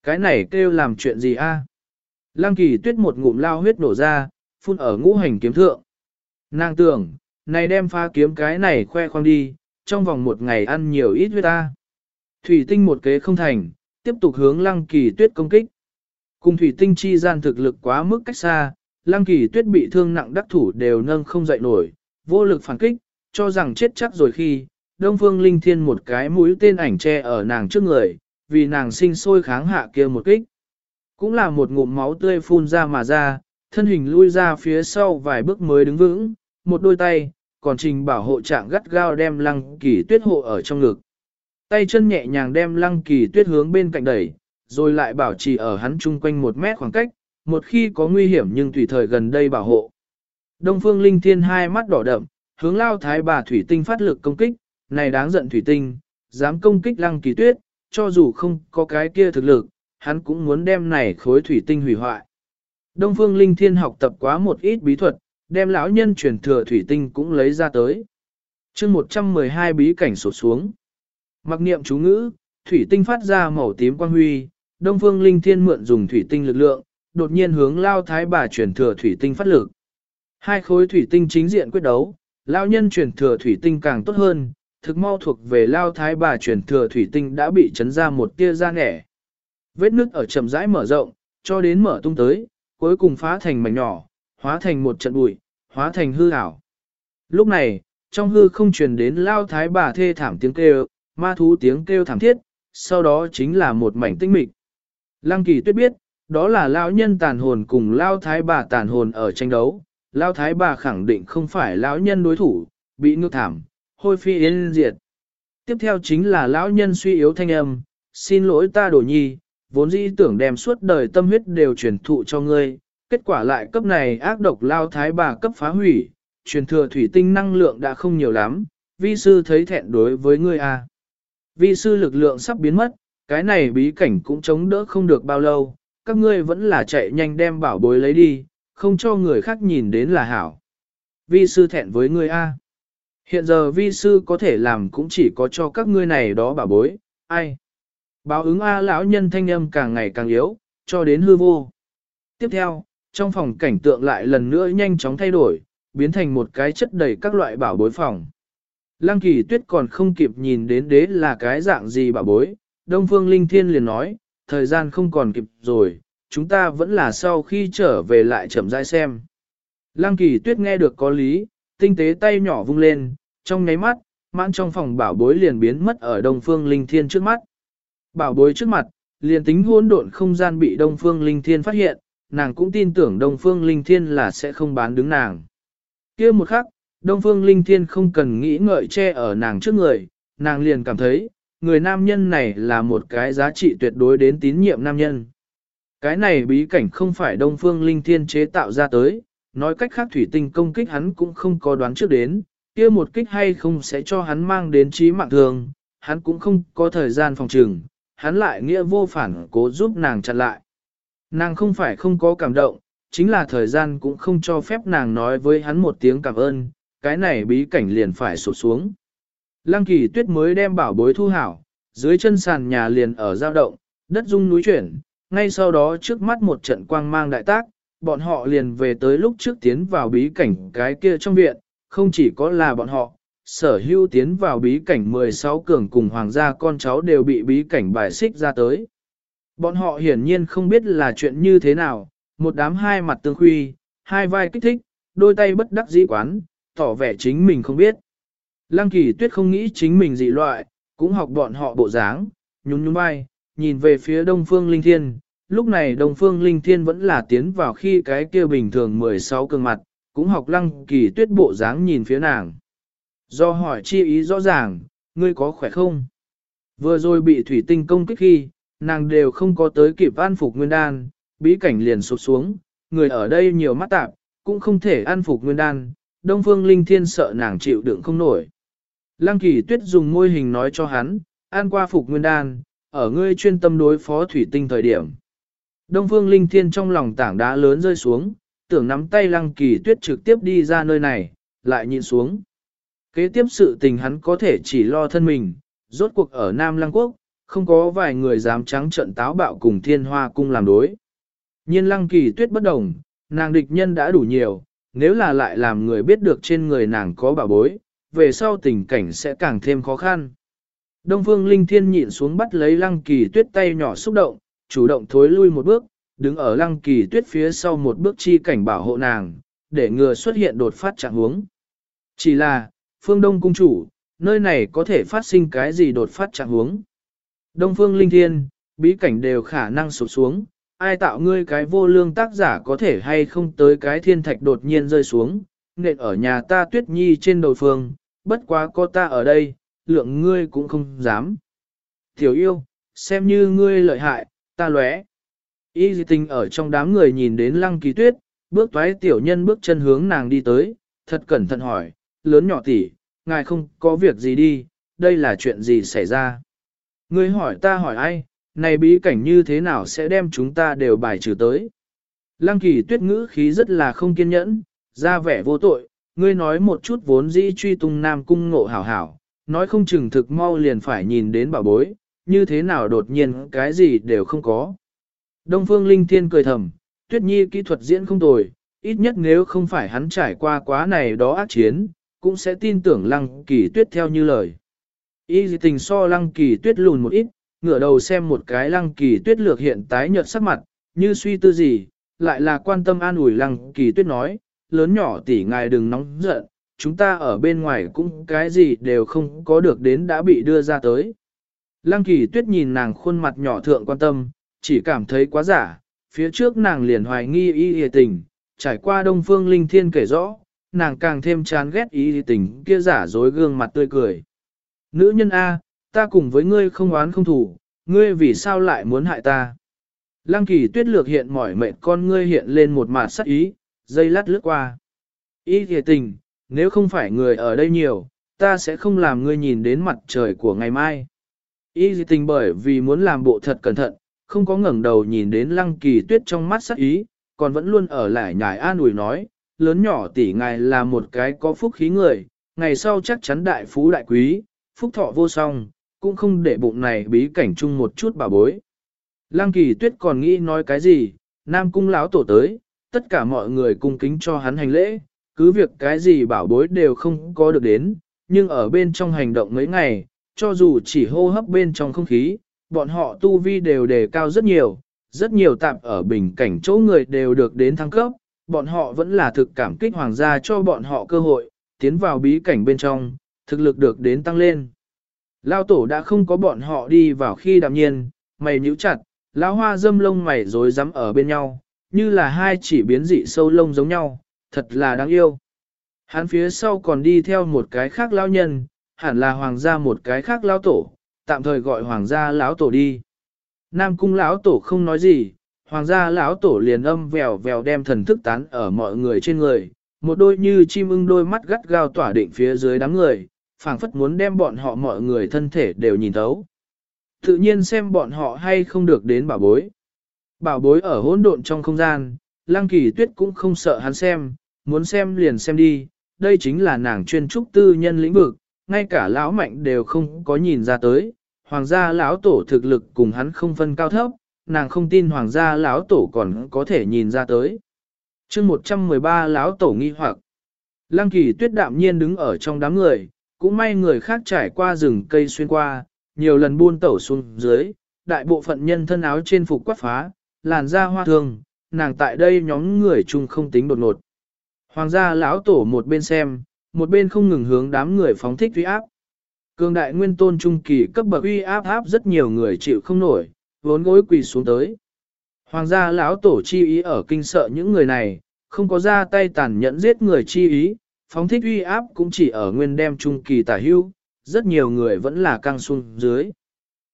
Cái này kêu làm chuyện gì a? Lăng kỳ tuyết một ngụm lao huyết nổ ra, phun ở ngũ hành kiếm thượng. Nàng tưởng, này đem pha kiếm cái này khoe khoang đi, trong vòng một ngày ăn nhiều ít huyết ta. Thủy tinh một kế không thành, tiếp tục hướng lăng kỳ tuyết công kích. Cùng thủy tinh chi gian thực lực quá mức cách xa, lăng kỳ tuyết bị thương nặng đắc thủ đều nâng không dậy nổi, vô lực phản kích, cho rằng chết chắc rồi khi, Đông Phương Linh Thiên một cái mũi tên ảnh che ở nàng trước người, vì nàng sinh sôi kháng hạ kia một kích. Cũng là một ngụm máu tươi phun ra mà ra, thân hình lui ra phía sau vài bước mới đứng vững, một đôi tay, còn trình bảo hộ trạng gắt gao đem lăng kỳ tuyết hộ ở trong ngực. Tay chân nhẹ nhàng đem lăng kỳ tuyết hướng bên cạnh đẩy, rồi lại bảo trì ở hắn chung quanh một mét khoảng cách, một khi có nguy hiểm nhưng tùy thời gần đây bảo hộ. Đông phương linh thiên hai mắt đỏ đậm, hướng lao thái bà thủy tinh phát lực công kích, này đáng giận thủy tinh, dám công kích lăng kỳ tuyết, cho dù không có cái kia thực lực, hắn cũng muốn đem này khối thủy tinh hủy hoại. Đông phương linh thiên học tập quá một ít bí thuật, đem lão nhân truyền thừa thủy tinh cũng lấy ra tới. chương 112 bí cảnh sổ xuống. Mặc niệm chú ngữ, thủy tinh phát ra màu tím quang huy, Đông Phương Linh Thiên mượn dùng thủy tinh lực lượng, đột nhiên hướng Lao Thái bà truyền thừa thủy tinh phát lực. Hai khối thủy tinh chính diện quyết đấu, Lao nhân truyền thừa thủy tinh càng tốt hơn, thực mau thuộc về Lao Thái bà truyền thừa thủy tinh đã bị chấn ra một tia ra nẻ. Vết nứt ở chậm rãi mở rộng, cho đến mở tung tới, cuối cùng phá thành mảnh nhỏ, hóa thành một trận bụi, hóa thành hư ảo. Lúc này, trong hư không truyền đến Lao Thái bà thê thảm tiếng kêu, ma thú tiếng kêu thảm thiết, sau đó chính là một mảnh tinh mịch. Lăng kỳ tuyết biết, đó là lão nhân tàn hồn cùng lao thái bà tàn hồn ở tranh đấu. Lao thái bà khẳng định không phải lão nhân đối thủ, bị ngược thảm, hôi phi yên diệt. Tiếp theo chính là lão nhân suy yếu thanh âm, xin lỗi ta đổ nhi, vốn dĩ tưởng đem suốt đời tâm huyết đều truyền thụ cho ngươi, kết quả lại cấp này ác độc lao thái bà cấp phá hủy, truyền thừa thủy tinh năng lượng đã không nhiều lắm, vi sư thấy thẹn đối với ngươi a. À. Vi sư lực lượng sắp biến mất, cái này bí cảnh cũng chống đỡ không được bao lâu, các ngươi vẫn là chạy nhanh đem bảo bối lấy đi, không cho người khác nhìn đến là hảo. Vi sư thẹn với ngươi A. Hiện giờ vi sư có thể làm cũng chỉ có cho các ngươi này đó bảo bối, ai. Báo ứng A lão nhân thanh âm càng ngày càng yếu, cho đến hư vô. Tiếp theo, trong phòng cảnh tượng lại lần nữa nhanh chóng thay đổi, biến thành một cái chất đầy các loại bảo bối phòng. Lăng kỳ tuyết còn không kịp nhìn đến đế là cái dạng gì bảo bối, Đông Phương Linh Thiên liền nói, thời gian không còn kịp rồi, chúng ta vẫn là sau khi trở về lại chậm rãi xem. Lăng kỳ tuyết nghe được có lý, tinh tế tay nhỏ vung lên, trong nháy mắt, mãn trong phòng bảo bối liền biến mất ở Đông Phương Linh Thiên trước mắt. Bảo bối trước mặt, liền tính hỗn độn không gian bị Đông Phương Linh Thiên phát hiện, nàng cũng tin tưởng Đông Phương Linh Thiên là sẽ không bán đứng nàng. kia một khắc, Đông Phương Linh Thiên không cần nghĩ ngợi che ở nàng trước người, nàng liền cảm thấy, người nam nhân này là một cái giá trị tuyệt đối đến tín nhiệm nam nhân. Cái này bí cảnh không phải Đông Phương Linh Thiên chế tạo ra tới, nói cách khác thủy tinh công kích hắn cũng không có đoán trước đến, kia một kích hay không sẽ cho hắn mang đến trí mạng thường, hắn cũng không có thời gian phòng trừng, hắn lại nghĩa vô phản cố giúp nàng chặn lại. Nàng không phải không có cảm động, chính là thời gian cũng không cho phép nàng nói với hắn một tiếng cảm ơn, cái này bí cảnh liền phải sụt xuống. Lăng kỳ tuyết mới đem bảo bối thu hảo, dưới chân sàn nhà liền ở dao động, đất rung núi chuyển, ngay sau đó trước mắt một trận quang mang đại tác, bọn họ liền về tới lúc trước tiến vào bí cảnh cái kia trong viện, không chỉ có là bọn họ, sở hưu tiến vào bí cảnh 16 cường cùng hoàng gia con cháu đều bị bí cảnh bài xích ra tới. Bọn họ hiển nhiên không biết là chuyện như thế nào, một đám hai mặt tương khuy, hai vai kích thích, đôi tay bất đắc dĩ quán, tỏ vẻ chính mình không biết. Lăng kỳ tuyết không nghĩ chính mình dị loại, cũng học bọn họ bộ dáng, nhún nhún vai, nhìn về phía đông phương linh thiên. Lúc này đông phương linh thiên vẫn là tiến vào khi cái kia bình thường 16 cường mặt, cũng học lăng kỳ tuyết bộ dáng nhìn phía nàng. Do hỏi chi ý rõ ràng, ngươi có khỏe không? Vừa rồi bị thủy tinh công kích khi, nàng đều không có tới kịp an phục nguyên đan, bí cảnh liền sụp xuống, người ở đây nhiều mắt tạp, cũng không thể an phục nguyên đan, Đông Phương Linh Thiên sợ nàng chịu đựng không nổi. Lăng kỳ tuyết dùng môi hình nói cho hắn, an qua phục nguyên đan, ở ngươi chuyên tâm đối phó thủy tinh thời điểm. Đông Phương Linh Thiên trong lòng tảng đá lớn rơi xuống, tưởng nắm tay lăng kỳ tuyết trực tiếp đi ra nơi này, lại nhìn xuống. Kế tiếp sự tình hắn có thể chỉ lo thân mình, rốt cuộc ở Nam Lăng Quốc, không có vài người dám trắng trận táo bạo cùng thiên hoa cung làm đối. Nhiên lăng kỳ tuyết bất đồng, nàng địch nhân đã đủ nhiều, nếu là lại làm người biết được trên người nàng có bảo bối, về sau tình cảnh sẽ càng thêm khó khăn. Đông Phương Linh Thiên nhịn xuống bắt lấy lăng kỳ tuyết tay nhỏ xúc động, chủ động thối lui một bước, đứng ở lăng kỳ tuyết phía sau một bước chi cảnh bảo hộ nàng, để ngừa xuất hiện đột phát trạng huống. Chỉ là, phương Đông Cung Chủ, nơi này có thể phát sinh cái gì đột phát trạng huống. Đông Phương Linh Thiên, bí cảnh đều khả năng sụp xuống, ai tạo ngươi cái vô lương tác giả có thể hay không tới cái thiên thạch đột nhiên rơi xuống, nện ở nhà ta tuyết nhi trên đầu phương, bất quá có ta ở đây, lượng ngươi cũng không dám. Tiểu yêu, xem như ngươi lợi hại, ta lóe. Y dị tình ở trong đám người nhìn đến lăng kỳ tuyết, bước toái tiểu nhân bước chân hướng nàng đi tới, thật cẩn thận hỏi, lớn nhỏ tỷ, ngài không có việc gì đi, đây là chuyện gì xảy ra. Ngươi hỏi ta hỏi ai, này bí cảnh như thế nào sẽ đem chúng ta đều bài trừ tới. Lăng kỳ tuyết ngữ khí rất là không kiên nhẫn, ra vẻ vô tội, ngươi nói một chút vốn dĩ truy tung nam cung ngộ hảo hảo, nói không chừng thực mau liền phải nhìn đến bảo bối, như thế nào đột nhiên cái gì đều không có. Đông phương linh thiên cười thầm, tuyết nhi kỹ thuật diễn không tồi, ít nhất nếu không phải hắn trải qua quá này đó ác chiến, cũng sẽ tin tưởng lăng kỳ tuyết theo như lời. Y Dị tình so lăng kỳ tuyết lùn một ít, ngửa đầu xem một cái lăng kỳ tuyết lược hiện tái nhợt sắc mặt, như suy tư gì, lại là quan tâm an ủi lăng kỳ tuyết nói, lớn nhỏ tỷ ngài đừng nóng giận, chúng ta ở bên ngoài cũng cái gì đều không có được đến đã bị đưa ra tới. Lăng kỳ tuyết nhìn nàng khuôn mặt nhỏ thượng quan tâm, chỉ cảm thấy quá giả, phía trước nàng liền hoài nghi y y tình, trải qua đông phương linh thiên kể rõ, nàng càng thêm chán ghét y y tình kia giả dối gương mặt tươi cười. Nữ nhân A, ta cùng với ngươi không oán không thủ, ngươi vì sao lại muốn hại ta? Lăng kỳ tuyết lược hiện mỏi mệt con ngươi hiện lên một mặt sắc ý, dây lát lướt qua. Ý thề tình, nếu không phải người ở đây nhiều, ta sẽ không làm ngươi nhìn đến mặt trời của ngày mai. Ý tình bởi vì muốn làm bộ thật cẩn thận, không có ngẩng đầu nhìn đến lăng kỳ tuyết trong mắt sắc ý, còn vẫn luôn ở lại nhải an ủi nói, lớn nhỏ tỷ ngài là một cái có phúc khí người, ngày sau chắc chắn đại phú đại quý, phúc thọ vô song, cũng không để bụng này bí cảnh chung một chút bà bối. Lăng kỳ tuyết còn nghĩ nói cái gì, nam cung lão tổ tới, tất cả mọi người cung kính cho hắn hành lễ, cứ việc cái gì bảo bối đều không có được đến, nhưng ở bên trong hành động mấy ngày, cho dù chỉ hô hấp bên trong không khí, bọn họ tu vi đều đề cao rất nhiều, rất nhiều tạm ở bình cảnh chỗ người đều được đến thăng cấp, bọn họ vẫn là thực cảm kích hoàng gia cho bọn họ cơ hội, tiến vào bí cảnh bên trong, thực lực được đến tăng lên. Lao tổ đã không có bọn họ đi vào khi đạm nhiên, mày nhíu chặt, lão hoa dâm lông mày rối rắm ở bên nhau, như là hai chỉ biến dị sâu lông giống nhau, thật là đáng yêu. Hắn phía sau còn đi theo một cái khác lão nhân, hẳn là hoàng gia một cái khác lão tổ, tạm thời gọi hoàng gia lão tổ đi. Nam cung lão tổ không nói gì, hoàng gia lão tổ liền âm vèo vèo đem thần thức tán ở mọi người trên người, một đôi như chim ưng đôi mắt gắt gao tỏa định phía dưới đám người, phảng phất muốn đem bọn họ mọi người thân thể đều nhìn thấu. Tự nhiên xem bọn họ hay không được đến bảo bối. Bảo bối ở hỗn độn trong không gian, Lăng Kỳ Tuyết cũng không sợ hắn xem, muốn xem liền xem đi, đây chính là nàng chuyên trúc tư nhân lĩnh vực, ngay cả lão mạnh đều không có nhìn ra tới, hoàng gia lão tổ thực lực cùng hắn không phân cao thấp, nàng không tin hoàng gia lão tổ còn có thể nhìn ra tới. chương 113 lão tổ nghi hoặc, Lăng kỳ tuyết đạm nhiên đứng ở trong đám người, cũng may người khác trải qua rừng cây xuyên qua, nhiều lần buôn tẩu xuống dưới, đại bộ phận nhân thân áo trên phục quát phá, làn da hoa thường, nàng tại đây nhóm người chung không tính đột ngột. Hoàng gia lão tổ một bên xem, một bên không ngừng hướng đám người phóng thích uy áp. Cường đại nguyên tôn trung kỳ cấp bậc uy áp áp rất nhiều người chịu không nổi, vốn gối quỳ xuống tới. Hoàng gia lão tổ chi ý ở kinh sợ những người này, không có ra tay tàn nhẫn giết người chi ý, phóng thích uy áp cũng chỉ ở nguyên đem trung kỳ tả hưu, rất nhiều người vẫn là căng xuống dưới.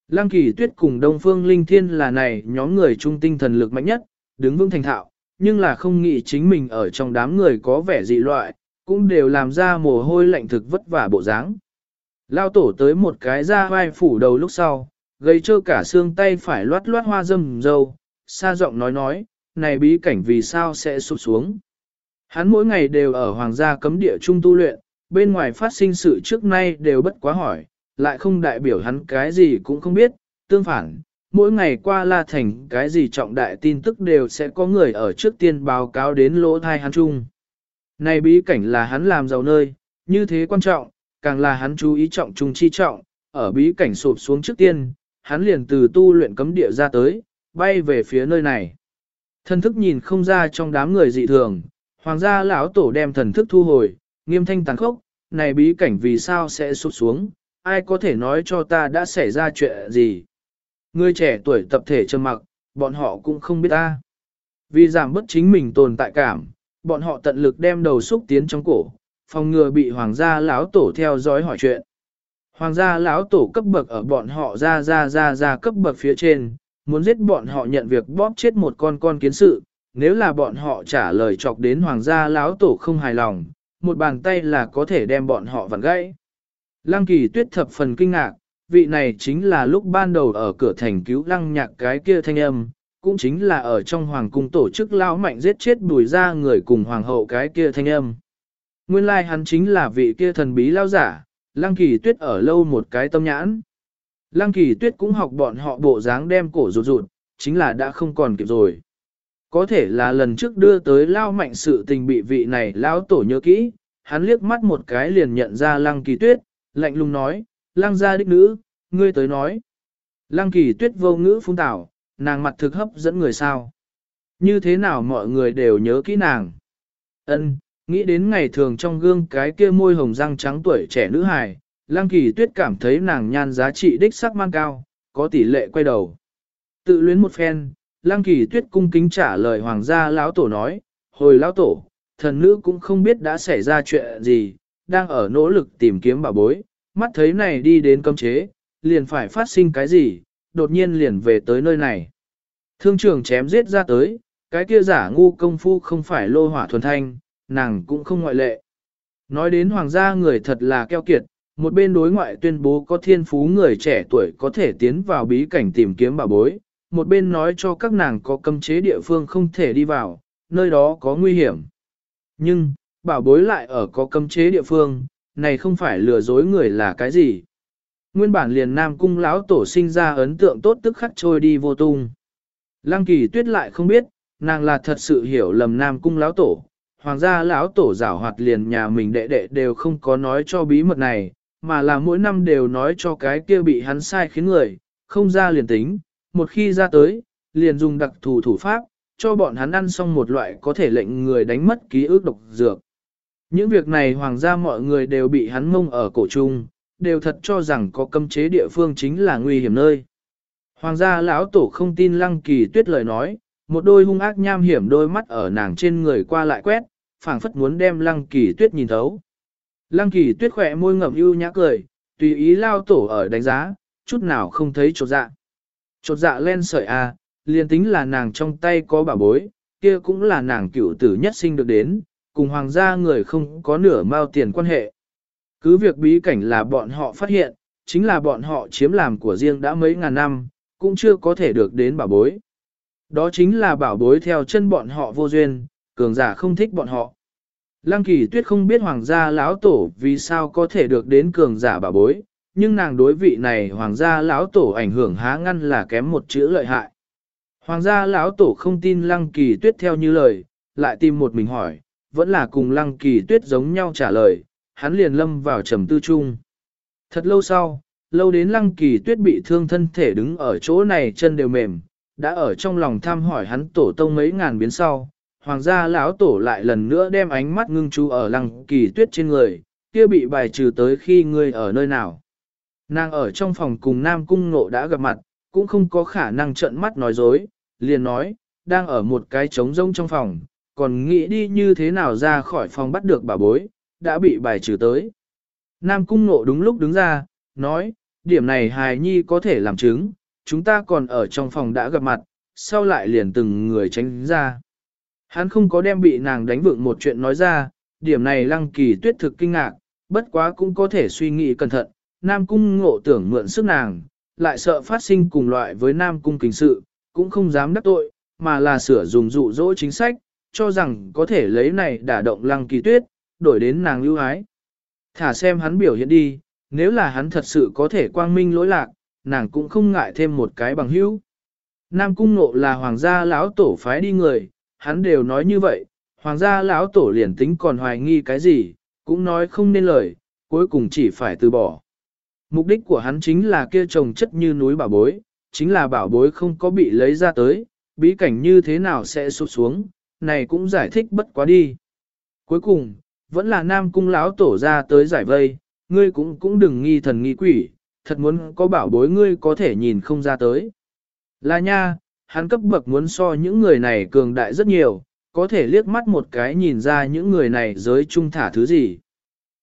Lăng kỳ tuyết cùng Đông Phương Linh Thiên là này nhóm người trung tinh thần lực mạnh nhất, đứng vững thành thạo, nhưng là không nghĩ chính mình ở trong đám người có vẻ dị loại, cũng đều làm ra mồ hôi lạnh thực vất vả bộ dáng. Lao tổ tới một cái ra vai phủ đầu lúc sau, gây cho cả xương tay phải loát loát hoa dâm dâu, xa giọng nói nói, này bí cảnh vì sao sẽ sụp xuống. Hắn mỗi ngày đều ở hoàng gia cấm địa trung tu luyện, bên ngoài phát sinh sự trước nay đều bất quá hỏi, lại không đại biểu hắn cái gì cũng không biết, tương phản, mỗi ngày qua La Thành cái gì trọng đại tin tức đều sẽ có người ở trước tiên báo cáo đến lỗ thai hắn chung. Này bí cảnh là hắn làm giàu nơi, như thế quan trọng, càng là hắn chú ý trọng trung chi trọng, ở bí cảnh sụp xuống trước tiên, hắn liền từ tu luyện cấm địa ra tới, bay về phía nơi này. Thần thức nhìn không ra trong đám người dị thường, hoàng gia lão tổ đem thần thức thu hồi, nghiêm thanh tàn khốc, này bí cảnh vì sao sẽ sụp xuống, ai có thể nói cho ta đã xảy ra chuyện gì. Người trẻ tuổi tập thể trầm mặc, bọn họ cũng không biết ta. Vì giảm bất chính mình tồn tại cảm, bọn họ tận lực đem đầu xúc tiến trong cổ, phòng ngừa bị hoàng gia lão tổ theo dõi hỏi chuyện. Hoàng gia lão tổ cấp bậc ở bọn họ ra ra ra ra cấp bậc phía trên, muốn giết bọn họ nhận việc bóp chết một con con kiến sự, nếu là bọn họ trả lời chọc đến hoàng gia lão tổ không hài lòng, một bàn tay là có thể đem bọn họ vặn gãy. Lăng kỳ tuyết thập phần kinh ngạc, vị này chính là lúc ban đầu ở cửa thành cứu lăng nhạc cái kia thanh âm, cũng chính là ở trong hoàng cung tổ chức lão mạnh giết chết đuổi ra người cùng hoàng hậu cái kia thanh âm. Nguyên lai like hắn chính là vị kia thần bí lao giả, lăng kỳ tuyết ở lâu một cái tâm nhãn. Lăng kỳ tuyết cũng học bọn họ bộ dáng đem cổ rụt rụt, chính là đã không còn kịp rồi. Có thể là lần trước đưa tới lao mạnh sự tình bị vị này lao tổ nhớ kỹ, hắn liếc mắt một cái liền nhận ra lăng kỳ tuyết, lạnh lùng nói, lăng gia đích nữ, ngươi tới nói. Lăng kỳ tuyết vô ngữ phung tảo, nàng mặt thực hấp dẫn người sao. Như thế nào mọi người đều nhớ kỹ nàng. Ân, nghĩ đến ngày thường trong gương cái kia môi hồng răng trắng tuổi trẻ nữ hài, Lăng kỳ tuyết cảm thấy nàng nhan giá trị đích sắc mang cao, có tỷ lệ quay đầu. Tự luyến một phen, Lăng kỳ tuyết cung kính trả lời hoàng gia lão tổ nói, hồi lão tổ, thần nữ cũng không biết đã xảy ra chuyện gì, đang ở nỗ lực tìm kiếm bà bối, mắt thấy này đi đến cấm chế, liền phải phát sinh cái gì, đột nhiên liền về tới nơi này. Thương trường chém giết ra tới, cái kia giả ngu công phu không phải lô hỏa thuần thanh, nàng cũng không ngoại lệ. Nói đến hoàng gia người thật là keo kiệt, một bên đối ngoại tuyên bố có thiên phú người trẻ tuổi có thể tiến vào bí cảnh tìm kiếm bà bối, một bên nói cho các nàng có cấm chế địa phương không thể đi vào, nơi đó có nguy hiểm. Nhưng, bảo bối lại ở có cấm chế địa phương, này không phải lừa dối người là cái gì. Nguyên bản liền Nam Cung lão tổ sinh ra ấn tượng tốt tức khắc trôi đi vô tung. Lăng kỳ tuyết lại không biết, nàng là thật sự hiểu lầm Nam Cung lão tổ. Hoàng gia lão tổ giảo hoạt liền nhà mình đệ đệ đều không có nói cho bí mật này, mà là mỗi năm đều nói cho cái kia bị hắn sai khiến người, không ra liền tính, một khi ra tới, liền dùng đặc thù thủ pháp, cho bọn hắn ăn xong một loại có thể lệnh người đánh mất ký ức độc dược. Những việc này hoàng gia mọi người đều bị hắn mông ở cổ trung, đều thật cho rằng có cấm chế địa phương chính là nguy hiểm nơi. Hoàng gia lão tổ không tin lăng kỳ tuyết lời nói, một đôi hung ác nham hiểm đôi mắt ở nàng trên người qua lại quét, phảng phất muốn đem lăng kỳ tuyết nhìn thấu. Lăng kỳ tuyết khỏe môi ngậm ưu nhã cười, tùy ý lao tổ ở đánh giá, chút nào không thấy chột dạ. Chột dạ len sợi a, à, liền tính là nàng trong tay có bảo bối, kia cũng là nàng cựu tử nhất sinh được đến, cùng hoàng gia người không có nửa mao tiền quan hệ. Cứ việc bí cảnh là bọn họ phát hiện, chính là bọn họ chiếm làm của riêng đã mấy ngàn năm, cũng chưa có thể được đến bảo bối. Đó chính là bảo bối theo chân bọn họ vô duyên, cường giả không thích bọn họ. Lăng kỳ tuyết không biết hoàng gia lão tổ vì sao có thể được đến cường giả bảo bối, nhưng nàng đối vị này hoàng gia lão tổ ảnh hưởng há ngăn là kém một chữ lợi hại. Hoàng gia lão tổ không tin lăng kỳ tuyết theo như lời, lại tìm một mình hỏi, vẫn là cùng lăng kỳ tuyết giống nhau trả lời, hắn liền lâm vào trầm tư chung. Thật lâu sau, lâu đến lăng kỳ tuyết bị thương thân thể đứng ở chỗ này chân đều mềm, đã ở trong lòng thăm hỏi hắn tổ tông mấy ngàn biến sau, hoàng gia lão tổ lại lần nữa đem ánh mắt ngưng chú ở lăng kỳ tuyết trên người, kia bị bài trừ tới khi ngươi ở nơi nào. Nàng ở trong phòng cùng Nam Cung Ngộ đã gặp mặt, cũng không có khả năng trợn mắt nói dối, liền nói, đang ở một cái trống rông trong phòng, còn nghĩ đi như thế nào ra khỏi phòng bắt được bà bối, đã bị bài trừ tới. Nam Cung Ngộ đúng lúc đứng ra, nói, điểm này hài nhi có thể làm chứng, chúng ta còn ở trong phòng đã gặp mặt, sau lại liền từng người tránh ra. Hắn không có đem bị nàng đánh vượng một chuyện nói ra, điểm này lăng kỳ tuyết thực kinh ngạc, bất quá cũng có thể suy nghĩ cẩn thận, Nam Cung ngộ tưởng mượn sức nàng, lại sợ phát sinh cùng loại với Nam Cung kính sự, cũng không dám đắc tội, mà là sửa dùng dụ dỗ chính sách, cho rằng có thể lấy này đả động lăng kỳ tuyết, đổi đến nàng lưu ái. Thả xem hắn biểu hiện đi, nếu là hắn thật sự có thể quang minh lỗi lạc, nàng cũng không ngại thêm một cái bằng hữu. Nam cung nộ là hoàng gia lão tổ phái đi người, hắn đều nói như vậy, hoàng gia lão tổ liền tính còn hoài nghi cái gì, cũng nói không nên lời, cuối cùng chỉ phải từ bỏ. Mục đích của hắn chính là kia trồng chất như núi bảo bối, chính là bảo bối không có bị lấy ra tới, bí cảnh như thế nào sẽ sụt xuống, này cũng giải thích bất quá đi. Cuối cùng, vẫn là nam cung lão tổ ra tới giải vây, ngươi cũng cũng đừng nghi thần nghi quỷ, thật muốn có bảo bối ngươi có thể nhìn không ra tới. Là nha, hắn cấp bậc muốn so những người này cường đại rất nhiều, có thể liếc mắt một cái nhìn ra những người này giới trung thả thứ gì.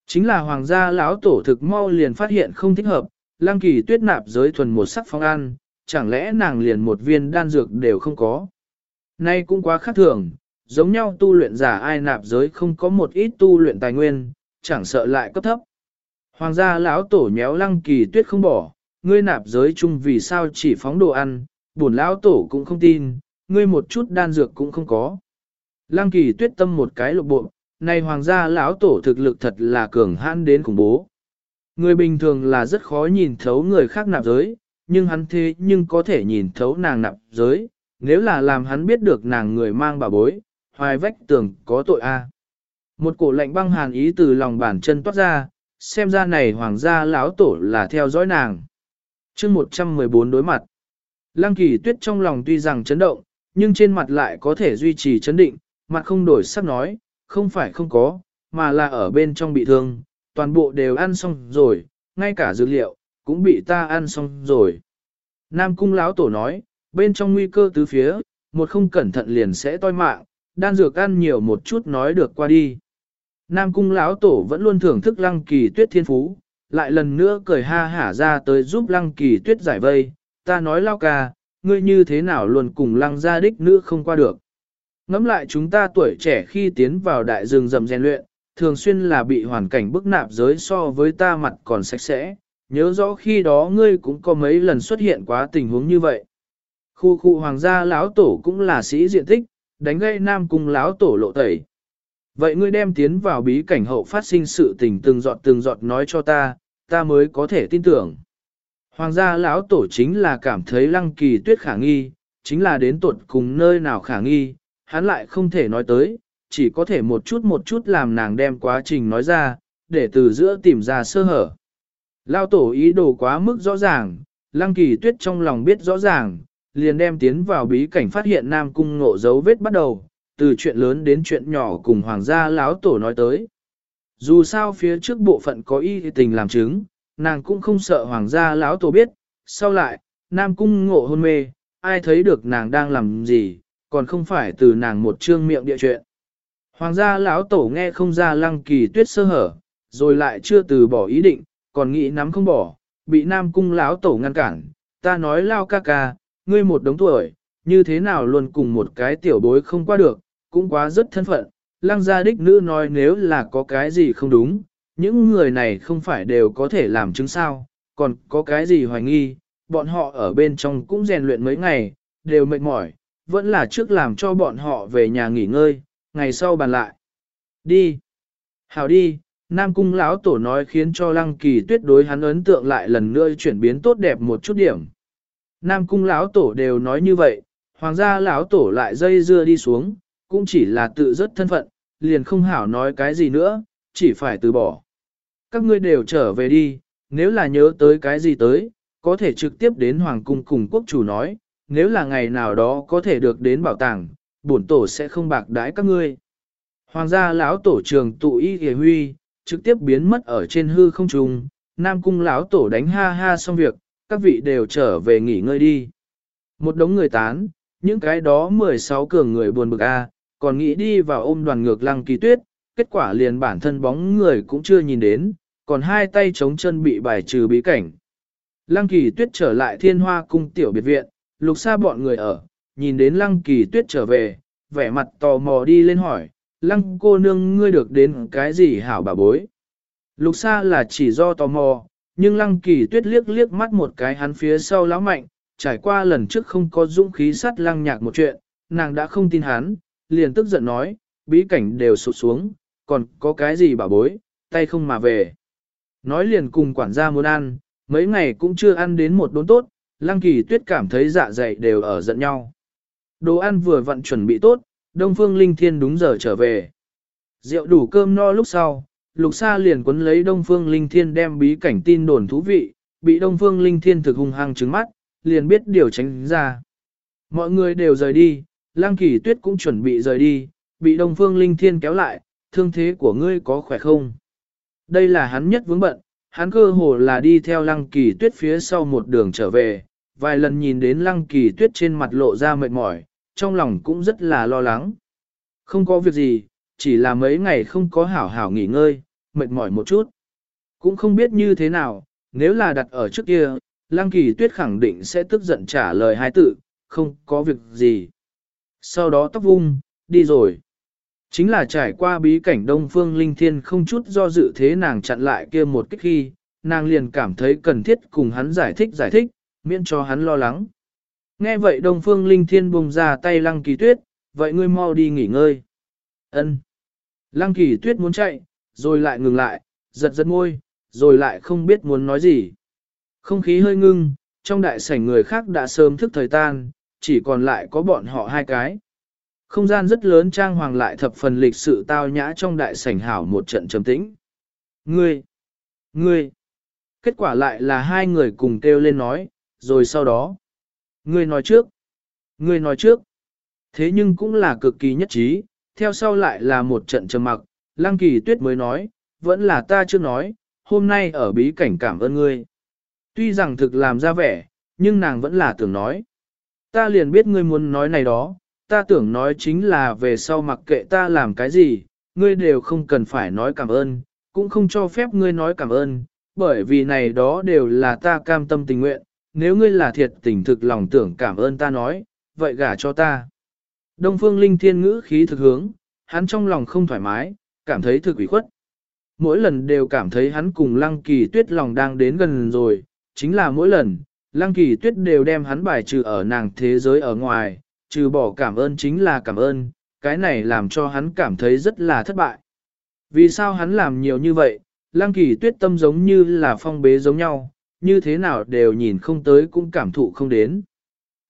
Chính là hoàng gia lão tổ thực mau liền phát hiện không thích hợp, lang kỳ tuyết nạp giới thuần một sắc phong ăn, chẳng lẽ nàng liền một viên đan dược đều không có. Nay cũng quá khác thường, giống nhau tu luyện giả ai nạp giới không có một ít tu luyện tài nguyên, chẳng sợ lại cấp thấp. Hoàng gia lão tổ nhéo lăng kỳ tuyết không bỏ, ngươi nạp giới chung vì sao chỉ phóng đồ ăn, buồn lão tổ cũng không tin, ngươi một chút đan dược cũng không có. Lăng kỳ tuyết tâm một cái lộ bộ, này hoàng gia lão tổ thực lực thật là cường hãn đến khủng bố. Người bình thường là rất khó nhìn thấu người khác nạp giới, nhưng hắn thế nhưng có thể nhìn thấu nàng nạp giới, nếu là làm hắn biết được nàng người mang bà bối, hoài vách tường có tội a. Một cổ lạnh băng hàn ý từ lòng bàn chân toát ra, xem ra này hoàng gia lão tổ là theo dõi nàng. chương 114 đối mặt. Lăng kỳ tuyết trong lòng tuy rằng chấn động, nhưng trên mặt lại có thể duy trì chấn định, mặt không đổi sắc nói, không phải không có, mà là ở bên trong bị thương, toàn bộ đều ăn xong rồi, ngay cả dữ liệu, cũng bị ta ăn xong rồi. Nam cung lão tổ nói, bên trong nguy cơ tứ phía, một không cẩn thận liền sẽ toi mạng, đan dược ăn nhiều một chút nói được qua đi. Nam cung lão tổ vẫn luôn thưởng thức lăng kỳ tuyết thiên phú, lại lần nữa cười ha hả ra tới giúp lăng kỳ tuyết giải vây, ta nói lao ca, ngươi như thế nào luôn cùng lăng gia đích nữ không qua được. Ngắm lại chúng ta tuổi trẻ khi tiến vào đại rừng rầm rèn luyện, thường xuyên là bị hoàn cảnh bức nạp giới so với ta mặt còn sạch sẽ, nhớ rõ khi đó ngươi cũng có mấy lần xuất hiện quá tình huống như vậy. Khu khu hoàng gia lão tổ cũng là sĩ diện tích, đánh gây nam cung lão tổ lộ tẩy. Vậy ngươi đem tiến vào bí cảnh hậu phát sinh sự tình từng giọt từng giọt nói cho ta, ta mới có thể tin tưởng. Hoàng gia lão tổ chính là cảm thấy lăng kỳ tuyết khả nghi, chính là đến tuột cùng nơi nào khả nghi, hắn lại không thể nói tới, chỉ có thể một chút một chút làm nàng đem quá trình nói ra, để từ giữa tìm ra sơ hở. Lao tổ ý đồ quá mức rõ ràng, lăng kỳ tuyết trong lòng biết rõ ràng, liền đem tiến vào bí cảnh phát hiện Nam Cung ngộ dấu vết bắt đầu, từ chuyện lớn đến chuyện nhỏ cùng hoàng gia lão tổ nói tới. Dù sao phía trước bộ phận có y tình làm chứng, nàng cũng không sợ hoàng gia lão tổ biết, sau lại, Nam Cung ngộ hôn mê, ai thấy được nàng đang làm gì, còn không phải từ nàng một trương miệng địa chuyện. Hoàng gia lão tổ nghe không ra lăng kỳ tuyết sơ hở, rồi lại chưa từ bỏ ý định, còn nghĩ nắm không bỏ, bị Nam Cung lão tổ ngăn cản, ta nói lao ca ca, ngươi một đống tuổi, như thế nào luôn cùng một cái tiểu bối không qua được, cũng quá rất thân phận. Lăng gia đích nữ nói nếu là có cái gì không đúng, những người này không phải đều có thể làm chứng sao, còn có cái gì hoài nghi, bọn họ ở bên trong cũng rèn luyện mấy ngày, đều mệt mỏi, vẫn là trước làm cho bọn họ về nhà nghỉ ngơi, ngày sau bàn lại. Đi. Hảo đi, Nam Cung lão tổ nói khiến cho Lăng Kỳ Tuyết đối hắn ấn tượng lại lần nữa chuyển biến tốt đẹp một chút điểm. Nam Cung lão tổ đều nói như vậy, hoàng gia lão tổ lại dây dưa đi xuống, cũng chỉ là tự rất thân phận, liền không hảo nói cái gì nữa, chỉ phải từ bỏ. Các ngươi đều trở về đi, nếu là nhớ tới cái gì tới, có thể trực tiếp đến hoàng cung cùng quốc chủ nói, nếu là ngày nào đó có thể được đến bảo tàng, bổn tổ sẽ không bạc đãi các ngươi. Hoàng gia lão tổ trường tụ y hề huy, trực tiếp biến mất ở trên hư không trung, Nam cung lão tổ đánh ha ha xong việc, các vị đều trở về nghỉ ngơi đi. Một đống người tán, những cái đó 16 cường người buồn bực a, còn nghĩ đi vào ôm đoàn ngược lăng kỳ tuyết, kết quả liền bản thân bóng người cũng chưa nhìn đến, còn hai tay chống chân bị bài trừ bí cảnh. Lăng kỳ tuyết trở lại thiên hoa cung tiểu biệt viện, lục xa bọn người ở, nhìn đến lăng kỳ tuyết trở về, vẻ mặt tò mò đi lên hỏi, lăng cô nương ngươi được đến cái gì hảo bà bối. Lục xa là chỉ do tò mò, nhưng lăng kỳ tuyết liếc liếc mắt một cái hắn phía sau lão mạnh, trải qua lần trước không có dũng khí sắt lăng nhạc một chuyện, nàng đã không tin hắn, liền tức giận nói, bí cảnh đều sụt xuống, còn có cái gì bảo bối, tay không mà về. Nói liền cùng quản gia muốn ăn, mấy ngày cũng chưa ăn đến một đốn tốt, lăng kỳ tuyết cảm thấy dạ dày đều ở giận nhau. Đồ ăn vừa vặn chuẩn bị tốt, Đông Phương Linh Thiên đúng giờ trở về. Rượu đủ cơm no lúc sau, Lục Sa liền quấn lấy Đông Phương Linh Thiên đem bí cảnh tin đồn thú vị, bị Đông Phương Linh Thiên thực hung hăng trứng mắt, liền biết điều tránh ra. Mọi người đều rời đi, Lăng Kỳ Tuyết cũng chuẩn bị rời đi, bị Đông Phương Linh Thiên kéo lại, thương thế của ngươi có khỏe không? Đây là hắn nhất vướng bận, hắn cơ hồ là đi theo Lăng Kỳ Tuyết phía sau một đường trở về, vài lần nhìn đến Lăng Kỳ Tuyết trên mặt lộ ra mệt mỏi, trong lòng cũng rất là lo lắng. Không có việc gì, chỉ là mấy ngày không có hảo hảo nghỉ ngơi, mệt mỏi một chút. Cũng không biết như thế nào, nếu là đặt ở trước kia, Lăng Kỳ Tuyết khẳng định sẽ tức giận trả lời hai tự, không có việc gì. Sau đó tóc vung, đi rồi. Chính là trải qua bí cảnh Đông Phương Linh Thiên không chút do dự thế nàng chặn lại kia một cách khi, nàng liền cảm thấy cần thiết cùng hắn giải thích giải thích, miễn cho hắn lo lắng. Nghe vậy Đông Phương Linh Thiên bùng ra tay Lăng Kỳ Tuyết, vậy ngươi mau đi nghỉ ngơi. Ân. Lăng Kỳ Tuyết muốn chạy, rồi lại ngừng lại, giật giật môi, rồi lại không biết muốn nói gì. Không khí hơi ngưng, trong đại sảnh người khác đã sớm thức thời tan, chỉ còn lại có bọn họ hai cái. Không gian rất lớn trang hoàng lại thập phần lịch sự tao nhã trong đại sảnh hảo một trận trầm tĩnh. Ngươi! Ngươi! Kết quả lại là hai người cùng kêu lên nói, rồi sau đó. Ngươi nói trước! Ngươi nói trước! Thế nhưng cũng là cực kỳ nhất trí, theo sau lại là một trận trầm mặc, lăng kỳ tuyết mới nói, vẫn là ta chưa nói, hôm nay ở bí cảnh cảm ơn ngươi. Tuy rằng thực làm ra vẻ, nhưng nàng vẫn là tưởng nói. Ta liền biết ngươi muốn nói này đó, ta tưởng nói chính là về sau mặc kệ ta làm cái gì, ngươi đều không cần phải nói cảm ơn, cũng không cho phép ngươi nói cảm ơn, bởi vì này đó đều là ta cam tâm tình nguyện, nếu ngươi là thiệt tình thực lòng tưởng cảm ơn ta nói, vậy gả cho ta. Đông phương linh thiên ngữ khí thực hướng, hắn trong lòng không thoải mái, cảm thấy thực ủy khuất. Mỗi lần đều cảm thấy hắn cùng lăng kỳ tuyết lòng đang đến gần rồi, chính là mỗi lần, lăng kỳ tuyết đều đem hắn bài trừ ở nàng thế giới ở ngoài, trừ bỏ cảm ơn chính là cảm ơn, cái này làm cho hắn cảm thấy rất là thất bại. Vì sao hắn làm nhiều như vậy, lăng kỳ tuyết tâm giống như là phong bế giống nhau, như thế nào đều nhìn không tới cũng cảm thụ không đến.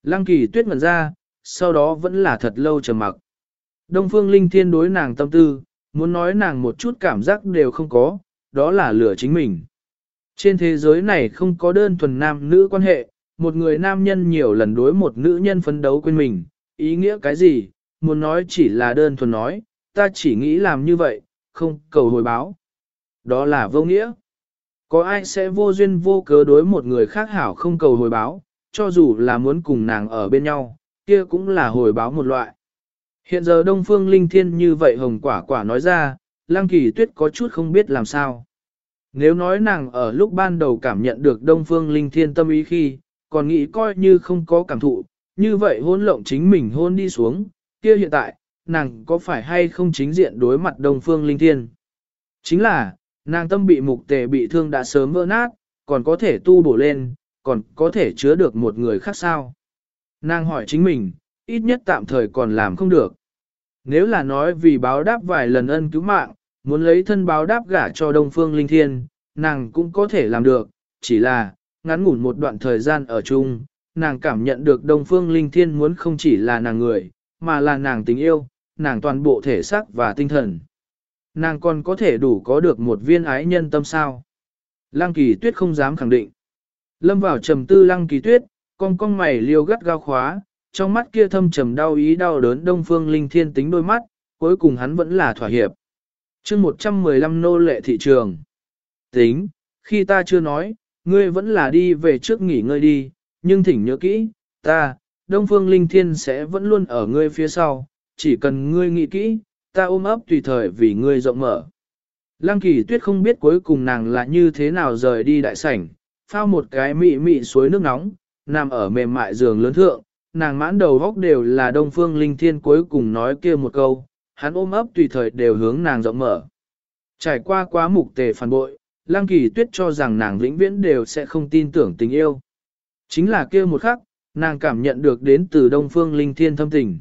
Lăng kỳ tuyết ngẩn ra, sau đó vẫn là thật lâu trầm mặc. Đông phương linh thiên đối nàng tâm tư, muốn nói nàng một chút cảm giác đều không có, đó là lửa chính mình. Trên thế giới này không có đơn thuần nam nữ quan hệ, một người nam nhân nhiều lần đối một nữ nhân phấn đấu quên mình, ý nghĩa cái gì, muốn nói chỉ là đơn thuần nói, ta chỉ nghĩ làm như vậy, không cầu hồi báo. Đó là vô nghĩa. Có ai sẽ vô duyên vô cớ đối một người khác hảo không cầu hồi báo, cho dù là muốn cùng nàng ở bên nhau, kia cũng là hồi báo một loại. Hiện giờ Đông Phương Linh Thiên như vậy hồng quả quả nói ra, Lăng Kỳ Tuyết có chút không biết làm sao. Nếu nói nàng ở lúc ban đầu cảm nhận được Đông Phương Linh Thiên tâm ý khi, còn nghĩ coi như không có cảm thụ, như vậy hôn lộng chính mình hôn đi xuống, kia hiện tại, nàng có phải hay không chính diện đối mặt Đông Phương Linh Thiên? Chính là, nàng tâm bị mục tề bị thương đã sớm vỡ nát, còn có thể tu bổ lên, còn có thể chứa được một người khác sao? Nàng hỏi chính mình, ít nhất tạm thời còn làm không được. Nếu là nói vì báo đáp vài lần ân cứu mạng, muốn lấy thân báo đáp gả cho Đông Phương Linh Thiên, nàng cũng có thể làm được, chỉ là, ngắn ngủn một đoạn thời gian ở chung, nàng cảm nhận được Đông Phương Linh Thiên muốn không chỉ là nàng người, mà là nàng tình yêu, nàng toàn bộ thể xác và tinh thần. Nàng còn có thể đủ có được một viên ái nhân tâm sao. Lăng kỳ tuyết không dám khẳng định. Lâm vào trầm tư lăng kỳ tuyết, con con mày liêu gắt gao khóa, trong mắt kia thâm trầm đau ý đau đớn đông phương linh thiên tính đôi mắt, cuối cùng hắn vẫn là thỏa hiệp. chương 115 nô lệ thị trường. Tính, khi ta chưa nói, ngươi vẫn là đi về trước nghỉ ngơi đi, nhưng thỉnh nhớ kỹ, ta, Đông Phương Linh Thiên sẽ vẫn luôn ở ngươi phía sau, chỉ cần ngươi nghĩ kỹ, ta ôm ấp tùy thời vì ngươi rộng mở. Lăng kỳ tuyết không biết cuối cùng nàng là như thế nào rời đi đại sảnh, phao một cái mị mị suối nước nóng, nằm ở mềm mại giường lớn thượng, nàng mãn đầu góc đều là Đông Phương Linh Thiên cuối cùng nói kia một câu, hắn ôm ấp tùy thời đều hướng nàng rộng mở. Trải qua quá mục tề phản bội, Lăng Kỳ Tuyết cho rằng nàng vĩnh viễn đều sẽ không tin tưởng tình yêu. Chính là kia một khắc, nàng cảm nhận được đến từ Đông Phương Linh Thiên thâm tình.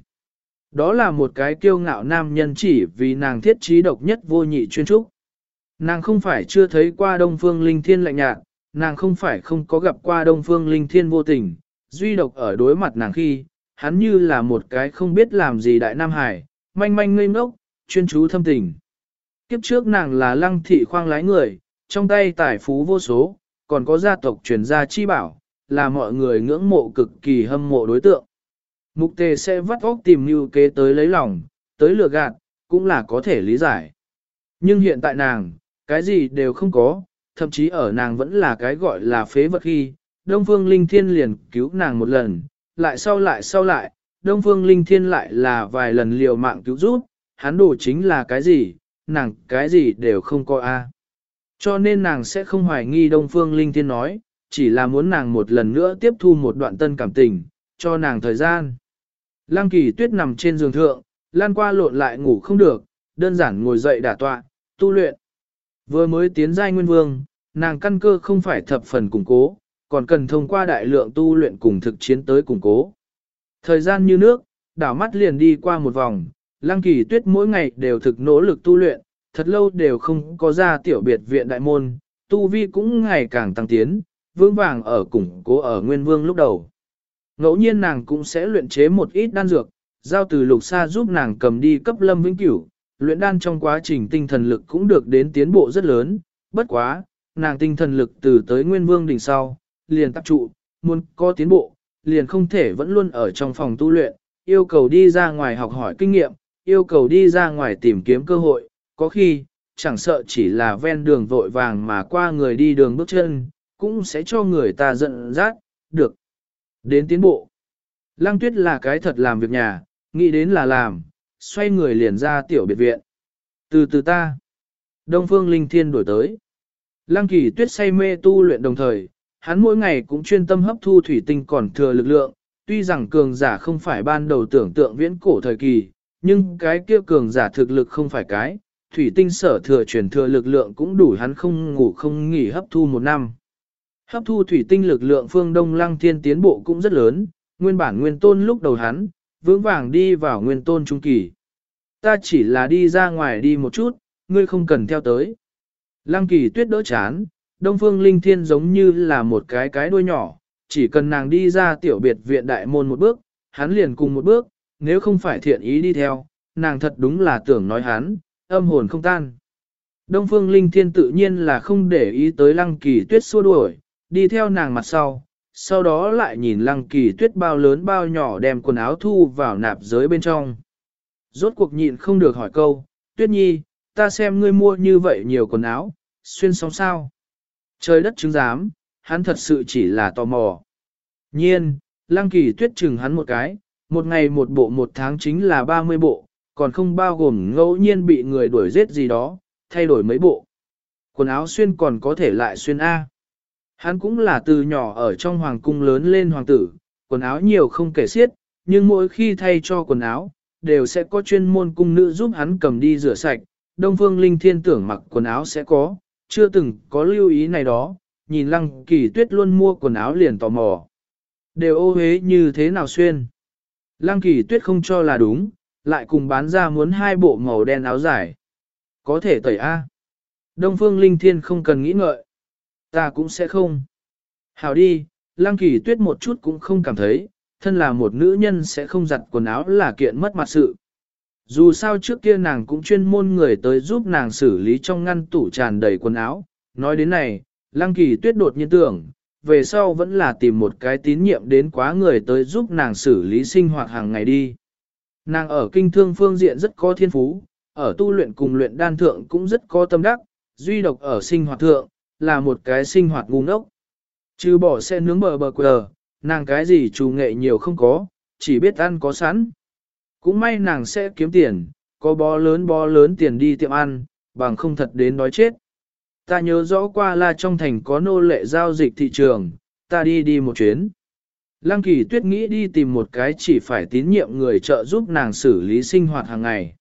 Đó là một cái kiêu ngạo nam nhân chỉ vì nàng thiết trí độc nhất vô nhị chuyên trúc. Nàng không phải chưa thấy qua Đông Phương Linh Thiên lạnh nhạt, nàng không phải không có gặp qua Đông Phương Linh Thiên vô tình, duy độc ở đối mặt nàng khi, hắn như là một cái không biết làm gì đại Nam Hải, manh manh ngây ngốc, chuyên chú thâm tình. Kiếp trước nàng là lăng thị khoang lái người, trong tay tài phú vô số, còn có gia tộc truyền gia chi bảo, là mọi người ngưỡng mộ cực kỳ hâm mộ đối tượng. Mục tề sẽ vắt óc tìm như kế tới lấy lòng, tới lừa gạt, cũng là có thể lý giải. Nhưng hiện tại nàng, cái gì đều không có, thậm chí ở nàng vẫn là cái gọi là phế vật khi, Đông Phương Linh Thiên liền cứu nàng một lần, lại sau lại sau lại, Đông Phương Linh Thiên lại là vài lần liều mạng cứu giúp, hắn đồ chính là cái gì, nàng cái gì đều không có a. Cho nên nàng sẽ không hoài nghi Đông Phương Linh Thiên nói, chỉ là muốn nàng một lần nữa tiếp thu một đoạn tân cảm tình, cho nàng thời gian. Lăng kỳ tuyết nằm trên giường thượng, lan qua lộn lại ngủ không được, đơn giản ngồi dậy đả tọa, tu luyện. Vừa mới tiến giai nguyên vương, nàng căn cơ không phải thập phần củng cố, còn cần thông qua đại lượng tu luyện cùng thực chiến tới củng cố. Thời gian như nước, đảo mắt liền đi qua một vòng, lăng kỳ tuyết mỗi ngày đều thực nỗ lực tu luyện, thật lâu đều không có ra tiểu biệt viện đại môn, tu vi cũng ngày càng tăng tiến, vững vàng ở củng cố ở nguyên vương lúc đầu. Ngẫu nhiên nàng cũng sẽ luyện chế một ít đan dược, giao từ lục xa giúp nàng cầm đi cấp lâm vĩnh cửu, luyện đan trong quá trình tinh thần lực cũng được đến tiến bộ rất lớn, bất quá, nàng tinh thần lực từ tới nguyên vương đỉnh sau, liền tập trụ, muốn có tiến bộ, liền không thể vẫn luôn ở trong phòng tu luyện, yêu cầu đi ra ngoài học hỏi kinh nghiệm, yêu cầu đi ra ngoài tìm kiếm cơ hội, có khi, chẳng sợ chỉ là ven đường vội vàng mà qua người đi đường bước chân, cũng sẽ cho người ta giận dắt, được. Đến tiến bộ. Lăng tuyết là cái thật làm việc nhà, nghĩ đến là làm, xoay người liền ra tiểu biệt viện. Từ từ ta. Đông phương linh thiên đổi tới. Lăng kỳ tuyết say mê tu luyện đồng thời, hắn mỗi ngày cũng chuyên tâm hấp thu thủy tinh còn thừa lực lượng, tuy rằng cường giả không phải ban đầu tưởng tượng viễn cổ thời kỳ, nhưng cái kia cường giả thực lực không phải cái, thủy tinh sở thừa truyền thừa lực lượng cũng đủ hắn không ngủ không nghỉ hấp thu một năm. Hấp thu thủy tinh lực lượng phương Đông Lăng Thiên tiến bộ cũng rất lớn, nguyên bản nguyên tôn lúc đầu hắn, vững vàng đi vào nguyên tôn trung kỳ. Ta chỉ là đi ra ngoài đi một chút, ngươi không cần theo tới. Lăng kỳ tuyết đỡ chán, Đông Phương Linh Thiên giống như là một cái cái đuôi nhỏ, chỉ cần nàng đi ra tiểu biệt viện đại môn một bước, hắn liền cùng một bước, nếu không phải thiện ý đi theo, nàng thật đúng là tưởng nói hắn, âm hồn không tan. Đông Phương Linh Thiên tự nhiên là không để ý tới lăng kỳ tuyết xua đuổi, đi theo nàng mặt sau, sau đó lại nhìn lăng kỳ tuyết bao lớn bao nhỏ đem quần áo thu vào nạp giới bên trong. Rốt cuộc nhịn không được hỏi câu, tuyết nhi, ta xem ngươi mua như vậy nhiều quần áo, xuyên xong sao? Trời đất chứng giám, hắn thật sự chỉ là tò mò. Nhiên, lăng kỳ tuyết chừng hắn một cái, một ngày một bộ một tháng chính là 30 bộ, còn không bao gồm ngẫu nhiên bị người đuổi giết gì đó, thay đổi mấy bộ. Quần áo xuyên còn có thể lại xuyên A. Hắn cũng là từ nhỏ ở trong hoàng cung lớn lên hoàng tử, quần áo nhiều không kể xiết, nhưng mỗi khi thay cho quần áo, đều sẽ có chuyên môn cung nữ giúp hắn cầm đi rửa sạch. Đông Phương Linh Thiên tưởng mặc quần áo sẽ có, chưa từng có lưu ý này đó, nhìn lăng kỳ tuyết luôn mua quần áo liền tò mò. Đều ô hế như thế nào xuyên. Lăng kỳ tuyết không cho là đúng, lại cùng bán ra muốn hai bộ màu đen áo dài. Có thể tẩy A. Đông Phương Linh Thiên không cần nghĩ ngợi. Ta cũng sẽ không. Hảo đi, Lăng Kỳ Tuyết một chút cũng không cảm thấy, thân là một nữ nhân sẽ không giặt quần áo là kiện mất mặt sự. Dù sao trước kia nàng cũng chuyên môn người tới giúp nàng xử lý trong ngăn tủ tràn đầy quần áo. Nói đến này, Lăng Kỳ Tuyết đột nhiên tưởng, về sau vẫn là tìm một cái tín nhiệm đến quá người tới giúp nàng xử lý sinh hoạt hàng ngày đi. Nàng ở kinh thương phương diện rất có thiên phú, ở tu luyện cùng luyện đan thượng cũng rất có tâm đắc, duy độc ở sinh hoạt thượng, là một cái sinh hoạt ngu ngốc. Trừ bỏ xe nướng bờ bờ quờ, nàng cái gì chủ nghệ nhiều không có, chỉ biết ăn có sẵn. Cũng may nàng sẽ kiếm tiền, có bó lớn bó lớn tiền đi tiệm ăn, bằng không thật đến đói chết. Ta nhớ rõ qua là trong thành có nô lệ giao dịch thị trường, ta đi đi một chuyến. Lăng kỳ tuyết nghĩ đi tìm một cái chỉ phải tín nhiệm người trợ giúp nàng xử lý sinh hoạt hàng ngày.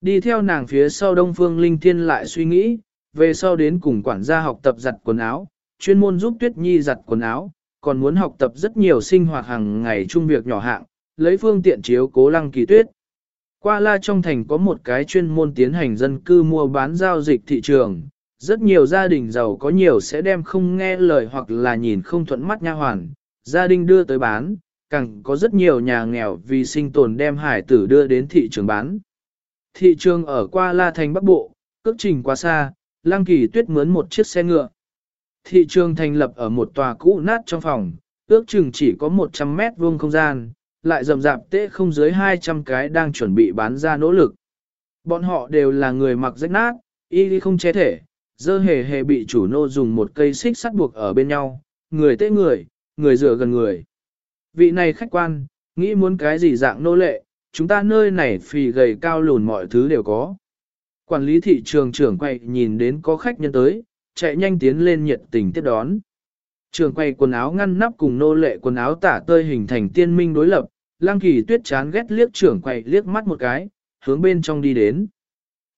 Đi theo nàng phía sau Đông Phương Linh Thiên lại suy nghĩ, về sau đến cùng quản gia học tập giặt quần áo, chuyên môn giúp Tuyết Nhi giặt quần áo, còn muốn học tập rất nhiều sinh hoạt hàng ngày chung việc nhỏ hạng, lấy phương tiện chiếu cố lăng kỳ tuyết. Qua la trong thành có một cái chuyên môn tiến hành dân cư mua bán giao dịch thị trường, rất nhiều gia đình giàu có nhiều sẽ đem không nghe lời hoặc là nhìn không thuận mắt nha hoàn, gia đình đưa tới bán, càng có rất nhiều nhà nghèo vì sinh tồn đem hải tử đưa đến thị trường bán. Thị trường ở qua la thành bắc bộ, cước trình quá xa, lăng kỳ tuyết mướn một chiếc xe ngựa. Thị trường thành lập ở một tòa cũ nát trong phòng, ước chừng chỉ có 100 mét vuông không gian, lại rầm rạp tế không dưới 200 cái đang chuẩn bị bán ra nỗ lực. Bọn họ đều là người mặc rách nát, y không che thể, dơ hề hề bị chủ nô dùng một cây xích sắt buộc ở bên nhau, người tế người, người rửa gần người. Vị này khách quan, nghĩ muốn cái gì dạng nô lệ, chúng ta nơi này phì gầy cao lùn mọi thứ đều có. Quản lý thị trường trưởng quay nhìn đến có khách nhân tới, chạy nhanh tiến lên nhiệt tình tiếp đón. Trường quay quần áo ngăn nắp cùng nô lệ quần áo tả tơi hình thành tiên minh đối lập, lang kỳ tuyết chán ghét liếc trưởng quậy liếc mắt một cái, hướng bên trong đi đến.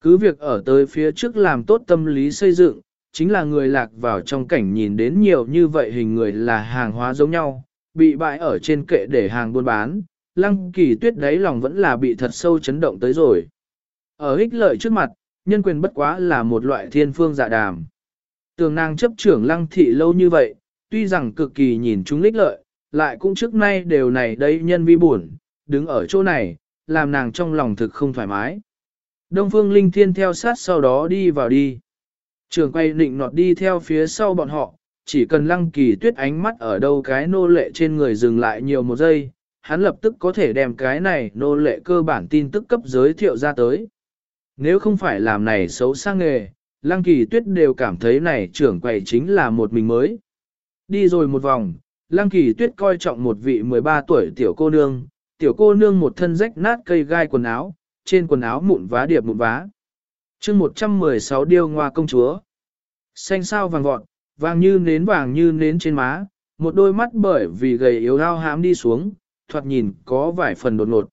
Cứ việc ở tới phía trước làm tốt tâm lý xây dựng, chính là người lạc vào trong cảnh nhìn đến nhiều như vậy hình người là hàng hóa giống nhau, bị bại ở trên kệ để hàng buôn bán, lăng kỳ tuyết đáy lòng vẫn là bị thật sâu chấn động tới rồi. Ở ích lợi trước mặt, nhân quyền bất quá là một loại thiên phương dạ đàm. Tường nàng chấp trưởng lăng thị lâu như vậy, tuy rằng cực kỳ nhìn chúng ích lợi, lại cũng trước nay đều này đây nhân vi buồn, đứng ở chỗ này, làm nàng trong lòng thực không thoải mái. Đông phương linh thiên theo sát sau đó đi vào đi. Trường quay định nọt đi theo phía sau bọn họ, chỉ cần lăng kỳ tuyết ánh mắt ở đâu cái nô lệ trên người dừng lại nhiều một giây, hắn lập tức có thể đem cái này nô lệ cơ bản tin tức cấp giới thiệu ra tới. Nếu không phải làm này xấu sang nghề, lăng kỳ tuyết đều cảm thấy này trưởng quầy chính là một mình mới. Đi rồi một vòng, lăng kỳ tuyết coi trọng một vị 13 tuổi tiểu cô nương, tiểu cô nương một thân rách nát cây gai quần áo, trên quần áo mụn vá điệp mụn vá. chương 116 điêu ngoa công chúa. Xanh sao vàng vọt, vàng như nến vàng như nến trên má, một đôi mắt bởi vì gầy yếu ao hám đi xuống, thoạt nhìn có vài phần đột ngột.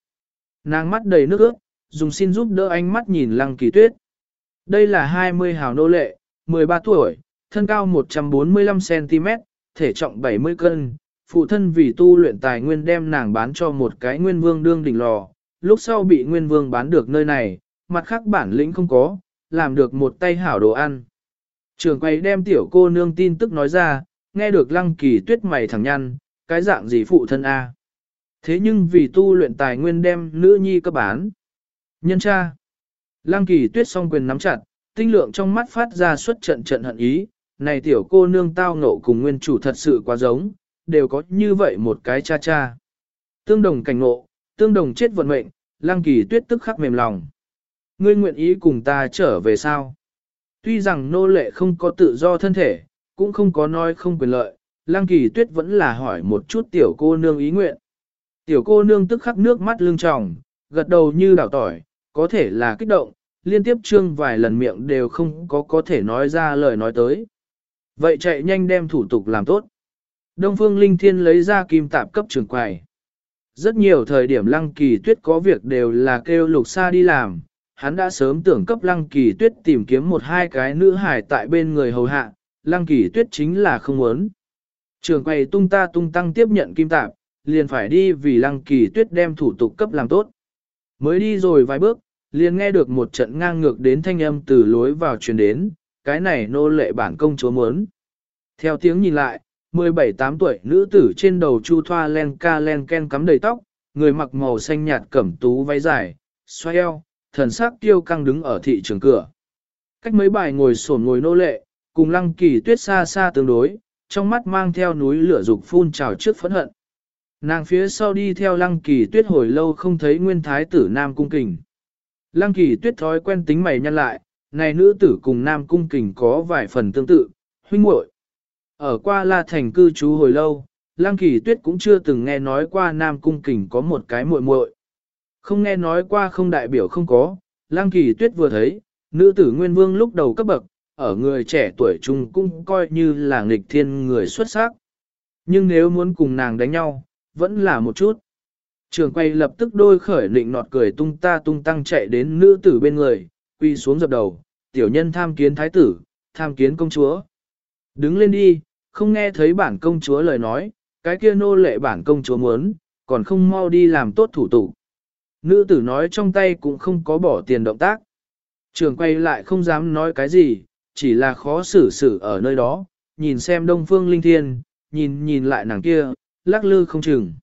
Nàng mắt đầy nước ướt, dùng xin giúp đỡ ánh mắt nhìn lăng kỳ tuyết. Đây là 20 hào nô lệ, 13 tuổi, thân cao 145cm, thể trọng 70 cân, phụ thân vì tu luyện tài nguyên đem nàng bán cho một cái nguyên vương đương đỉnh lò, lúc sau bị nguyên vương bán được nơi này, mặt khác bản lĩnh không có, làm được một tay hảo đồ ăn. Trường quay đem tiểu cô nương tin tức nói ra, nghe được lăng kỳ tuyết mày thẳng nhăn, cái dạng gì phụ thân A. Thế nhưng vì tu luyện tài nguyên đem nữ nhi cấp bán. Nhân cha. Lăng kỳ tuyết song quyền nắm chặt, tinh lượng trong mắt phát ra suốt trận trận hận ý, này tiểu cô nương tao ngộ cùng nguyên chủ thật sự quá giống, đều có như vậy một cái cha cha. Tương đồng cảnh ngộ, tương đồng chết vận mệnh, lăng kỳ tuyết tức khắc mềm lòng. Ngươi nguyện ý cùng ta trở về sao? Tuy rằng nô lệ không có tự do thân thể, cũng không có nói không quyền lợi, lăng kỳ tuyết vẫn là hỏi một chút tiểu cô nương ý nguyện. Tiểu cô nương tức khắc nước mắt lưng tròng, gật đầu như đảo tỏi, có thể là kích động, liên tiếp trương vài lần miệng đều không có có thể nói ra lời nói tới. Vậy chạy nhanh đem thủ tục làm tốt. Đông Phương Linh Thiên lấy ra kim tạp cấp trường quầy. Rất nhiều thời điểm lăng kỳ tuyết có việc đều là kêu lục Sa đi làm, hắn đã sớm tưởng cấp lăng kỳ tuyết tìm kiếm một hai cái nữ hải tại bên người hầu hạ, lăng kỳ tuyết chính là không muốn. Trường quầy tung ta tung tăng tiếp nhận kim tạp, liền phải đi vì lăng kỳ tuyết đem thủ tục cấp làm tốt. Mới đi rồi vài bước, liền nghe được một trận ngang ngược đến thanh âm từ lối vào truyền đến, cái này nô lệ bản công chúa muốn. Theo tiếng nhìn lại, 17-8 tuổi nữ tử trên đầu chu thoa len ca len ken cắm đầy tóc, người mặc màu xanh nhạt cẩm tú váy dài, xoay eo, thần sắc tiêu căng đứng ở thị trường cửa. Cách mấy bài ngồi sổn ngồi nô lệ, cùng lăng kỳ tuyết xa xa tương đối, trong mắt mang theo núi lửa dục phun trào trước phẫn hận. Nàng phía sau đi theo lăng kỳ tuyết hồi lâu không thấy nguyên thái tử nam cung kình. Lăng kỳ tuyết thói quen tính mày nhăn lại, này nữ tử cùng nam cung kình có vài phần tương tự, huynh muội. Ở qua la thành cư trú hồi lâu, lăng kỳ tuyết cũng chưa từng nghe nói qua nam cung kình có một cái muội muội. Không nghe nói qua không đại biểu không có, lăng kỳ tuyết vừa thấy, nữ tử nguyên vương lúc đầu cấp bậc, ở người trẻ tuổi trung cũng coi như là nghịch thiên người xuất sắc. Nhưng nếu muốn cùng nàng đánh nhau, vẫn là một chút. Trường quay lập tức đôi khởi lịnh nọt cười tung ta tung tăng chạy đến nữ tử bên người, quy xuống dập đầu, tiểu nhân tham kiến thái tử, tham kiến công chúa. Đứng lên đi, không nghe thấy bản công chúa lời nói, cái kia nô lệ bản công chúa muốn, còn không mau đi làm tốt thủ tục. Nữ tử nói trong tay cũng không có bỏ tiền động tác. Trường quay lại không dám nói cái gì, chỉ là khó xử xử ở nơi đó, nhìn xem đông phương linh thiên, nhìn nhìn lại nàng kia, lắc lư không chừng.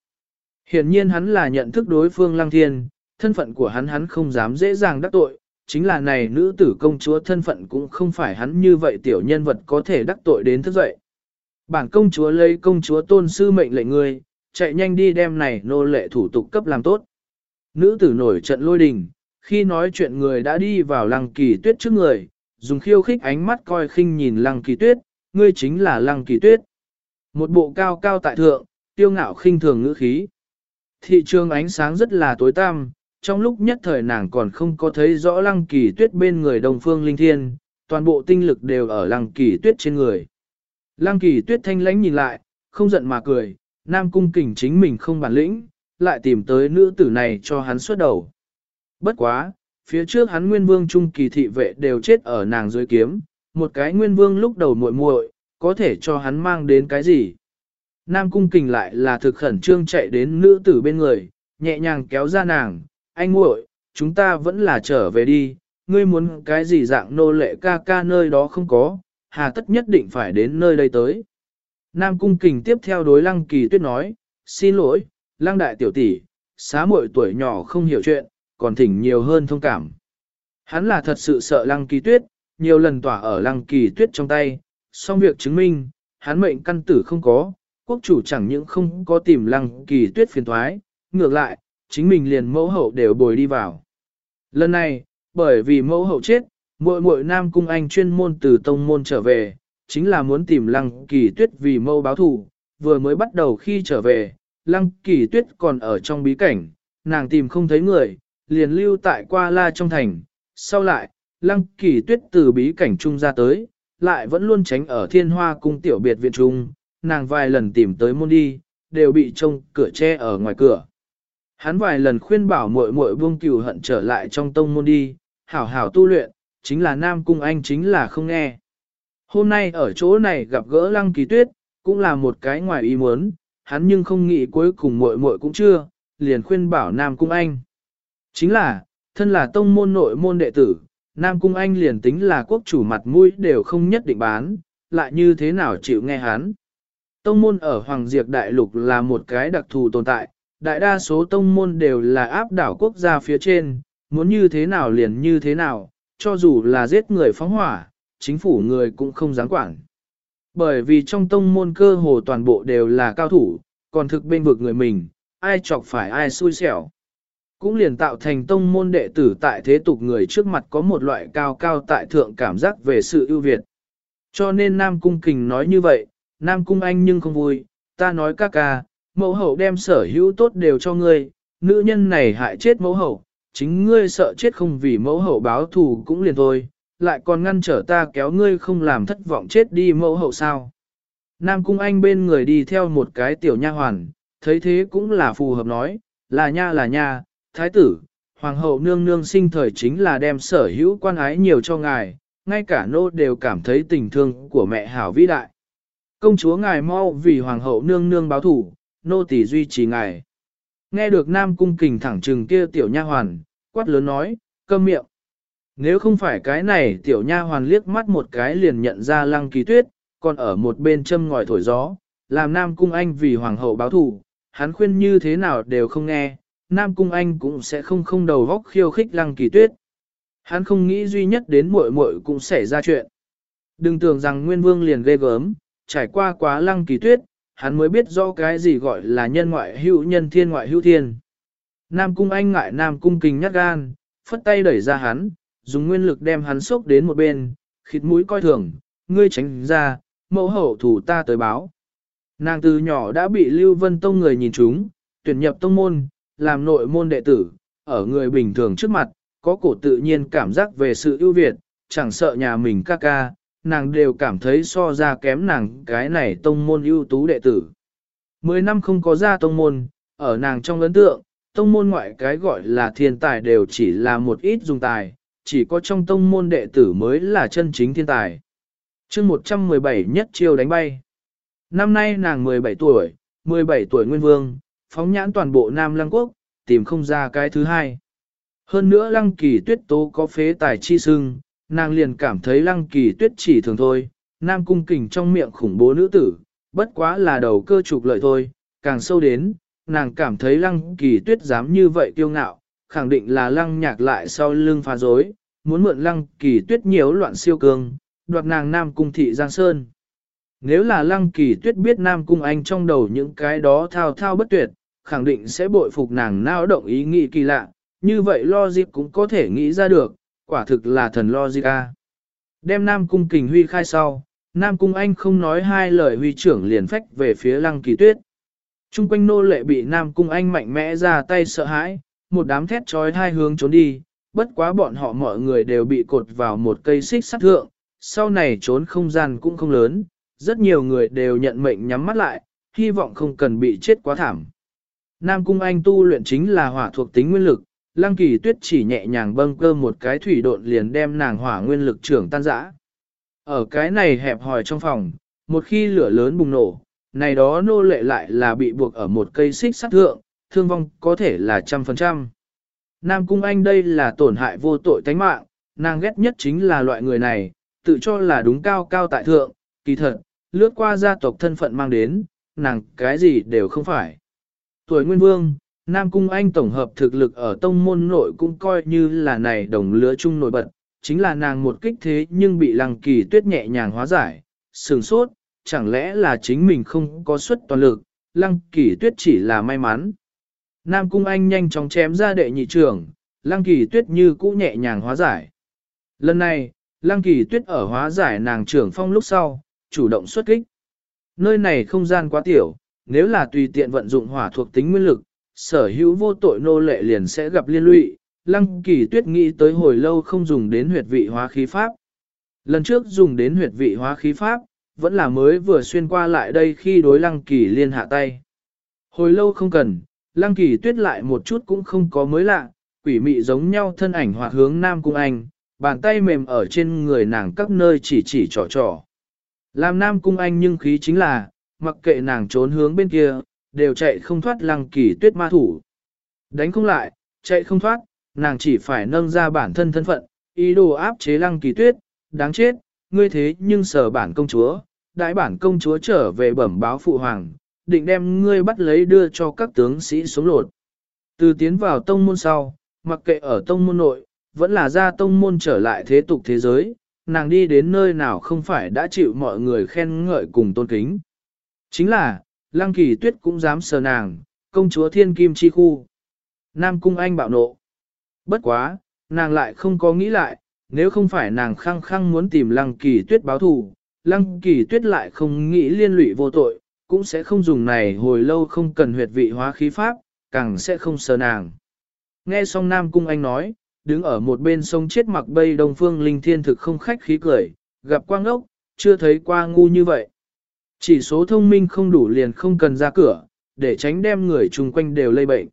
Hiển nhiên hắn là nhận thức đối phương lăng thiên, thân phận của hắn hắn không dám dễ dàng đắc tội, chính là này nữ tử công chúa thân phận cũng không phải hắn như vậy tiểu nhân vật có thể đắc tội đến thức dậy. Bản công chúa lấy công chúa tôn sư mệnh lệnh người, chạy nhanh đi đem này nô lệ thủ tục cấp làm tốt. Nữ tử nổi trận lôi đình, khi nói chuyện người đã đi vào lăng kỳ tuyết trước người, dùng khiêu khích ánh mắt coi khinh nhìn lăng kỳ tuyết, ngươi chính là lăng kỳ tuyết. Một bộ cao cao tại thượng, tiêu ngạo khinh thường ngữ khí. Thị trường ánh sáng rất là tối tăm, trong lúc nhất thời nàng còn không có thấy rõ lăng kỳ tuyết bên người đồng phương linh thiên, toàn bộ tinh lực đều ở lăng kỳ tuyết trên người. Lăng kỳ tuyết thanh lãnh nhìn lại, không giận mà cười, nam cung kình chính mình không bản lĩnh, lại tìm tới nữ tử này cho hắn xuất đầu. Bất quá, phía trước hắn nguyên vương trung kỳ thị vệ đều chết ở nàng dưới kiếm, một cái nguyên vương lúc đầu muội muội, có thể cho hắn mang đến cái gì. Nam cung kình lại là thực khẩn trương chạy đến nữ tử bên người, nhẹ nhàng kéo ra nàng, anh muội, chúng ta vẫn là trở về đi, ngươi muốn cái gì dạng nô lệ ca ca nơi đó không có, hà tất nhất định phải đến nơi đây tới. Nam cung kình tiếp theo đối lăng kỳ tuyết nói, xin lỗi, lăng đại tiểu tỷ, xá muội tuổi nhỏ không hiểu chuyện, còn thỉnh nhiều hơn thông cảm. Hắn là thật sự sợ lăng kỳ tuyết, nhiều lần tỏa ở lăng kỳ tuyết trong tay, song việc chứng minh, hắn mệnh căn tử không có, quốc chủ chẳng những không có tìm lăng kỳ tuyết phiền thoái, ngược lại, chính mình liền mẫu hậu đều bồi đi vào. Lần này, bởi vì mẫu hậu chết, muội muội nam cung anh chuyên môn từ tông môn trở về, chính là muốn tìm lăng kỳ tuyết vì mẫu báo thù, vừa mới bắt đầu khi trở về, lăng kỳ tuyết còn ở trong bí cảnh, nàng tìm không thấy người, liền lưu tại qua la trong thành, sau lại, lăng kỳ tuyết từ bí cảnh trung ra tới, lại vẫn luôn tránh ở thiên hoa cung tiểu biệt viện trung, nàng vài lần tìm tới môn đi, đều bị trông cửa che ở ngoài cửa. Hắn vài lần khuyên bảo muội muội buông cừu hận trở lại trong tông môn đi, hảo hảo tu luyện, chính là Nam Cung Anh chính là không nghe. Hôm nay ở chỗ này gặp gỡ Lăng Kỳ Tuyết, cũng là một cái ngoài ý muốn, hắn nhưng không nghĩ cuối cùng muội muội cũng chưa, liền khuyên bảo Nam Cung Anh. Chính là, thân là tông môn nội môn đệ tử, Nam Cung Anh liền tính là quốc chủ mặt mũi đều không nhất định bán, lại như thế nào chịu nghe hắn. Tông môn ở Hoàng Diệp Đại Lục là một cái đặc thù tồn tại, đại đa số tông môn đều là áp đảo quốc gia phía trên, muốn như thế nào liền như thế nào, cho dù là giết người phóng hỏa, chính phủ người cũng không dám quản. Bởi vì trong tông môn cơ hồ toàn bộ đều là cao thủ, còn thực bên vực người mình, ai chọc phải ai xui xẻo. Cũng liền tạo thành tông môn đệ tử tại thế tục người trước mặt có một loại cao cao tại thượng cảm giác về sự ưu việt. Cho nên Nam Cung Kình nói như vậy, Nam Cung Anh nhưng không vui, ta nói ca ca, mẫu hậu đem sở hữu tốt đều cho ngươi, nữ nhân này hại chết mẫu hậu, chính ngươi sợ chết không vì mẫu hậu báo thù cũng liền thôi, lại còn ngăn trở ta kéo ngươi không làm thất vọng chết đi mẫu hậu sao. Nam Cung Anh bên người đi theo một cái tiểu nha hoàn, thấy thế cũng là phù hợp nói, là nha là nha, thái tử, hoàng hậu nương nương sinh thời chính là đem sở hữu quan ái nhiều cho ngài, ngay cả nô đều cảm thấy tình thương của mẹ hảo vĩ đại. Công chúa ngài mau vì hoàng hậu nương nương báo thủ, nô tỳ duy trì ngài. Nghe được Nam Cung kình thẳng trừng kia tiểu nha hoàn, quát lớn nói, câm miệng. Nếu không phải cái này tiểu nha hoàn liếc mắt một cái liền nhận ra lăng kỳ tuyết, còn ở một bên châm ngòi thổi gió, làm Nam Cung Anh vì hoàng hậu báo thù, hắn khuyên như thế nào đều không nghe, Nam Cung Anh cũng sẽ không không đầu vóc khiêu khích lăng kỳ tuyết. Hắn không nghĩ duy nhất đến muội muội cũng xảy ra chuyện. Đừng tưởng rằng Nguyên Vương liền ghê gớm, trải qua quá lăng kỳ tuyết, hắn mới biết rõ cái gì gọi là nhân ngoại hữu nhân thiên ngoại hữu thiên. Nam Cung Anh ngại Nam Cung Kình nhát gan, phất tay đẩy ra hắn, dùng nguyên lực đem hắn sốc đến một bên, khịt mũi coi thường, ngươi tránh ra, mẫu hậu thủ ta tới báo. Nàng từ nhỏ đã bị Lưu Vân Tông người nhìn chúng, tuyển nhập tông môn, làm nội môn đệ tử, ở người bình thường trước mặt, có cổ tự nhiên cảm giác về sự ưu việt, chẳng sợ nhà mình ca ca, nàng đều cảm thấy so ra kém nàng cái này tông môn ưu tú đệ tử. Mười năm không có ra tông môn, ở nàng trong ấn tượng, tông môn ngoại cái gọi là thiên tài đều chỉ là một ít dùng tài, chỉ có trong tông môn đệ tử mới là chân chính thiên tài. chương 117 nhất chiêu đánh bay. Năm nay nàng 17 tuổi, 17 tuổi nguyên vương, phóng nhãn toàn bộ Nam Lăng Quốc, tìm không ra cái thứ hai. Hơn nữa Lăng Kỳ Tuyết Tố có phế tài chi sưng, nàng liền cảm thấy Lăng Kỳ Tuyết chỉ thường thôi, Nam Cung Kình trong miệng khủng bố nữ tử, bất quá là đầu cơ trục lợi thôi, càng sâu đến, nàng cảm thấy Lăng Kỳ Tuyết dám như vậy kiêu ngạo, khẳng định là Lăng nhạc lại sau lưng phá dối, muốn mượn Lăng Kỳ Tuyết nhiễu loạn siêu cường, đoạt nàng Nam Cung Thị Giang Sơn. Nếu là Lăng Kỳ Tuyết biết Nam Cung Anh trong đầu những cái đó thao thao bất tuyệt, khẳng định sẽ bội phục nàng nao động ý nghĩ kỳ lạ, như vậy lo dịp cũng có thể nghĩ ra được, quả thực là thần logic a. Đem Nam Cung Kình Huy khai sau, Nam Cung Anh không nói hai lời huy trưởng liền phách về phía Lăng Kỳ Tuyết. Trung quanh nô lệ bị Nam Cung Anh mạnh mẽ ra tay sợ hãi, một đám thét trói hai hướng trốn đi, bất quá bọn họ mọi người đều bị cột vào một cây xích sắt thượng, sau này trốn không gian cũng không lớn, rất nhiều người đều nhận mệnh nhắm mắt lại, hy vọng không cần bị chết quá thảm. Nam Cung Anh tu luyện chính là hỏa thuộc tính nguyên lực, Lăng Kỳ Tuyết chỉ nhẹ nhàng bâng cơ một cái thủy độn liền đem nàng hỏa nguyên lực trưởng tan rã. Ở cái này hẹp hòi trong phòng, một khi lửa lớn bùng nổ, này đó nô lệ lại là bị buộc ở một cây xích sắt thượng, thương vong có thể là trăm phần trăm. Nam Cung Anh đây là tổn hại vô tội tánh mạng, nàng ghét nhất chính là loại người này, tự cho là đúng cao cao tại thượng, kỳ thật, lướt qua gia tộc thân phận mang đến, nàng cái gì đều không phải. Tuổi Nguyên Vương, Nam Cung Anh tổng hợp thực lực ở tông môn nội cũng coi như là này đồng lứa chung nổi bật, chính là nàng một kích thế nhưng bị lăng kỳ tuyết nhẹ nhàng hóa giải, sừng sốt, chẳng lẽ là chính mình không có suất toàn lực, lăng kỳ tuyết chỉ là may mắn. Nam Cung Anh nhanh chóng chém ra đệ nhị trưởng, lăng kỳ tuyết như cũ nhẹ nhàng hóa giải. Lần này, lăng kỳ tuyết ở hóa giải nàng trưởng phong lúc sau, chủ động xuất kích. Nơi này không gian quá tiểu, nếu là tùy tiện vận dụng hỏa thuộc tính nguyên lực, sở hữu vô tội nô lệ liền sẽ gặp liên lụy. Lăng kỳ tuyết nghĩ tới hồi lâu không dùng đến huyệt vị hóa khí pháp. Lần trước dùng đến huyệt vị hóa khí pháp, vẫn là mới vừa xuyên qua lại đây khi đối lăng kỳ liên hạ tay. Hồi lâu không cần, lăng kỳ tuyết lại một chút cũng không có mới lạ, quỷ mị giống nhau thân ảnh hoạt hướng Nam Cung Anh, bàn tay mềm ở trên người nàng các nơi chỉ chỉ trò trò. Làm Nam Cung Anh nhưng khí chính là, mặc kệ nàng trốn hướng bên kia, đều chạy không thoát lăng kỳ tuyết ma thủ. Đánh không lại, chạy không thoát, nàng chỉ phải nâng ra bản thân thân phận, ý đồ áp chế lăng kỳ tuyết, đáng chết, ngươi thế nhưng sở bản công chúa, đại bản công chúa trở về bẩm báo phụ hoàng, định đem ngươi bắt lấy đưa cho các tướng sĩ xuống lột. Từ tiến vào tông môn sau, mặc kệ ở tông môn nội, vẫn là ra tông môn trở lại thế tục thế giới, nàng đi đến nơi nào không phải đã chịu mọi người khen ngợi cùng tôn kính. Chính là, Lăng Kỳ Tuyết cũng dám sờ nàng, công chúa thiên kim chi khu. Nam Cung Anh bạo nộ. Bất quá, nàng lại không có nghĩ lại, nếu không phải nàng khăng khăng muốn tìm Lăng Kỳ Tuyết báo thù, Lăng Kỳ Tuyết lại không nghĩ liên lụy vô tội, cũng sẽ không dùng này hồi lâu không cần huyệt vị hóa khí pháp, càng sẽ không sờ nàng. Nghe xong Nam Cung Anh nói, đứng ở một bên sông chết mặc bay đông phương linh thiên thực không khách khí cười, gặp quang ốc, chưa thấy qua ngu như vậy. Chỉ số thông minh không đủ liền không cần ra cửa, để tránh đem người chung quanh đều lây bệnh.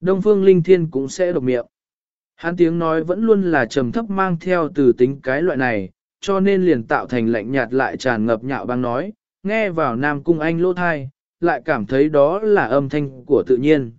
Đông Phương Linh Thiên cũng sẽ độc miệng. Hắn tiếng nói vẫn luôn là trầm thấp mang theo từ tính cái loại này, cho nên liền tạo thành lạnh nhạt lại tràn ngập nhạo băng nói, nghe vào Nam Cung Anh lỗ thai, lại cảm thấy đó là âm thanh của tự nhiên.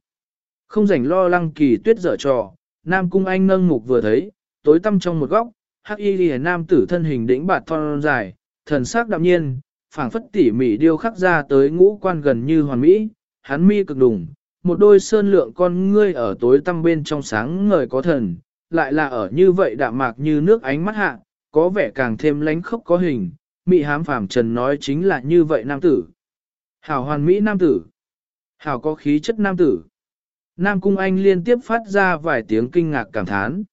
Không rảnh lo lăng kỳ tuyết dở trò, Nam Cung Anh nâng mục vừa thấy, tối tăm trong một góc, hắc y lìa nam tử thân hình đĩnh bạt thon dài, thần sắc đạm nhiên, phảng phất tỉ mỉ điêu khắc ra tới ngũ quan gần như hoàn mỹ, hắn mi cực đùng, một đôi sơn lượng con ngươi ở tối tăm bên trong sáng ngời có thần, lại là ở như vậy đạm mạc như nước ánh mắt hạ, có vẻ càng thêm lánh khốc có hình, mị hám phàm trần nói chính là như vậy nam tử. Hảo hoàn mỹ nam tử. Hảo có khí chất nam tử. Nam Cung Anh liên tiếp phát ra vài tiếng kinh ngạc cảm thán.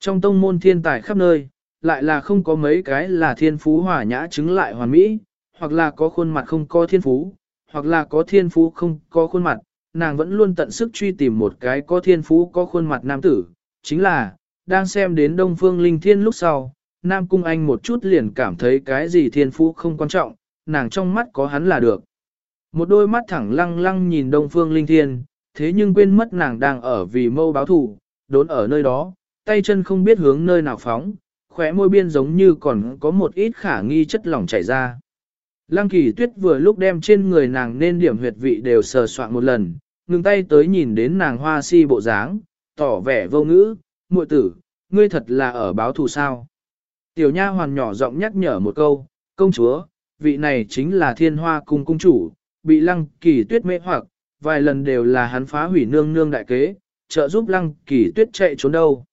Trong tông môn thiên tài khắp nơi, lại là không có mấy cái là thiên phú hòa nhã chứng lại hoàn mỹ, hoặc là có khuôn mặt không có thiên phú, hoặc là có thiên phú không có khuôn mặt, nàng vẫn luôn tận sức truy tìm một cái có thiên phú có khuôn mặt nam tử, chính là, đang xem đến Đông Phương Linh Thiên lúc sau, Nam Cung Anh một chút liền cảm thấy cái gì thiên phú không quan trọng, nàng trong mắt có hắn là được. Một đôi mắt thẳng lăng lăng nhìn Đông Phương Linh Thiên, thế nhưng quên mất nàng đang ở vì mâu báo thủ, đốn ở nơi đó, tay chân không biết hướng nơi nào phóng, khóe môi biên giống như còn có một ít khả nghi chất lỏng chảy ra. Lăng kỳ tuyết vừa lúc đem trên người nàng nên điểm huyệt vị đều sờ soạn một lần, ngừng tay tới nhìn đến nàng hoa si bộ dáng, tỏ vẻ vô ngữ, muội tử, ngươi thật là ở báo thù sao. Tiểu nha hoàn nhỏ giọng nhắc nhở một câu, công chúa, vị này chính là thiên hoa cung cung chủ, bị lăng kỳ tuyết mê hoặc, vài lần đều là hắn phá hủy nương nương đại kế, trợ giúp lăng kỳ tuyết chạy trốn đâu.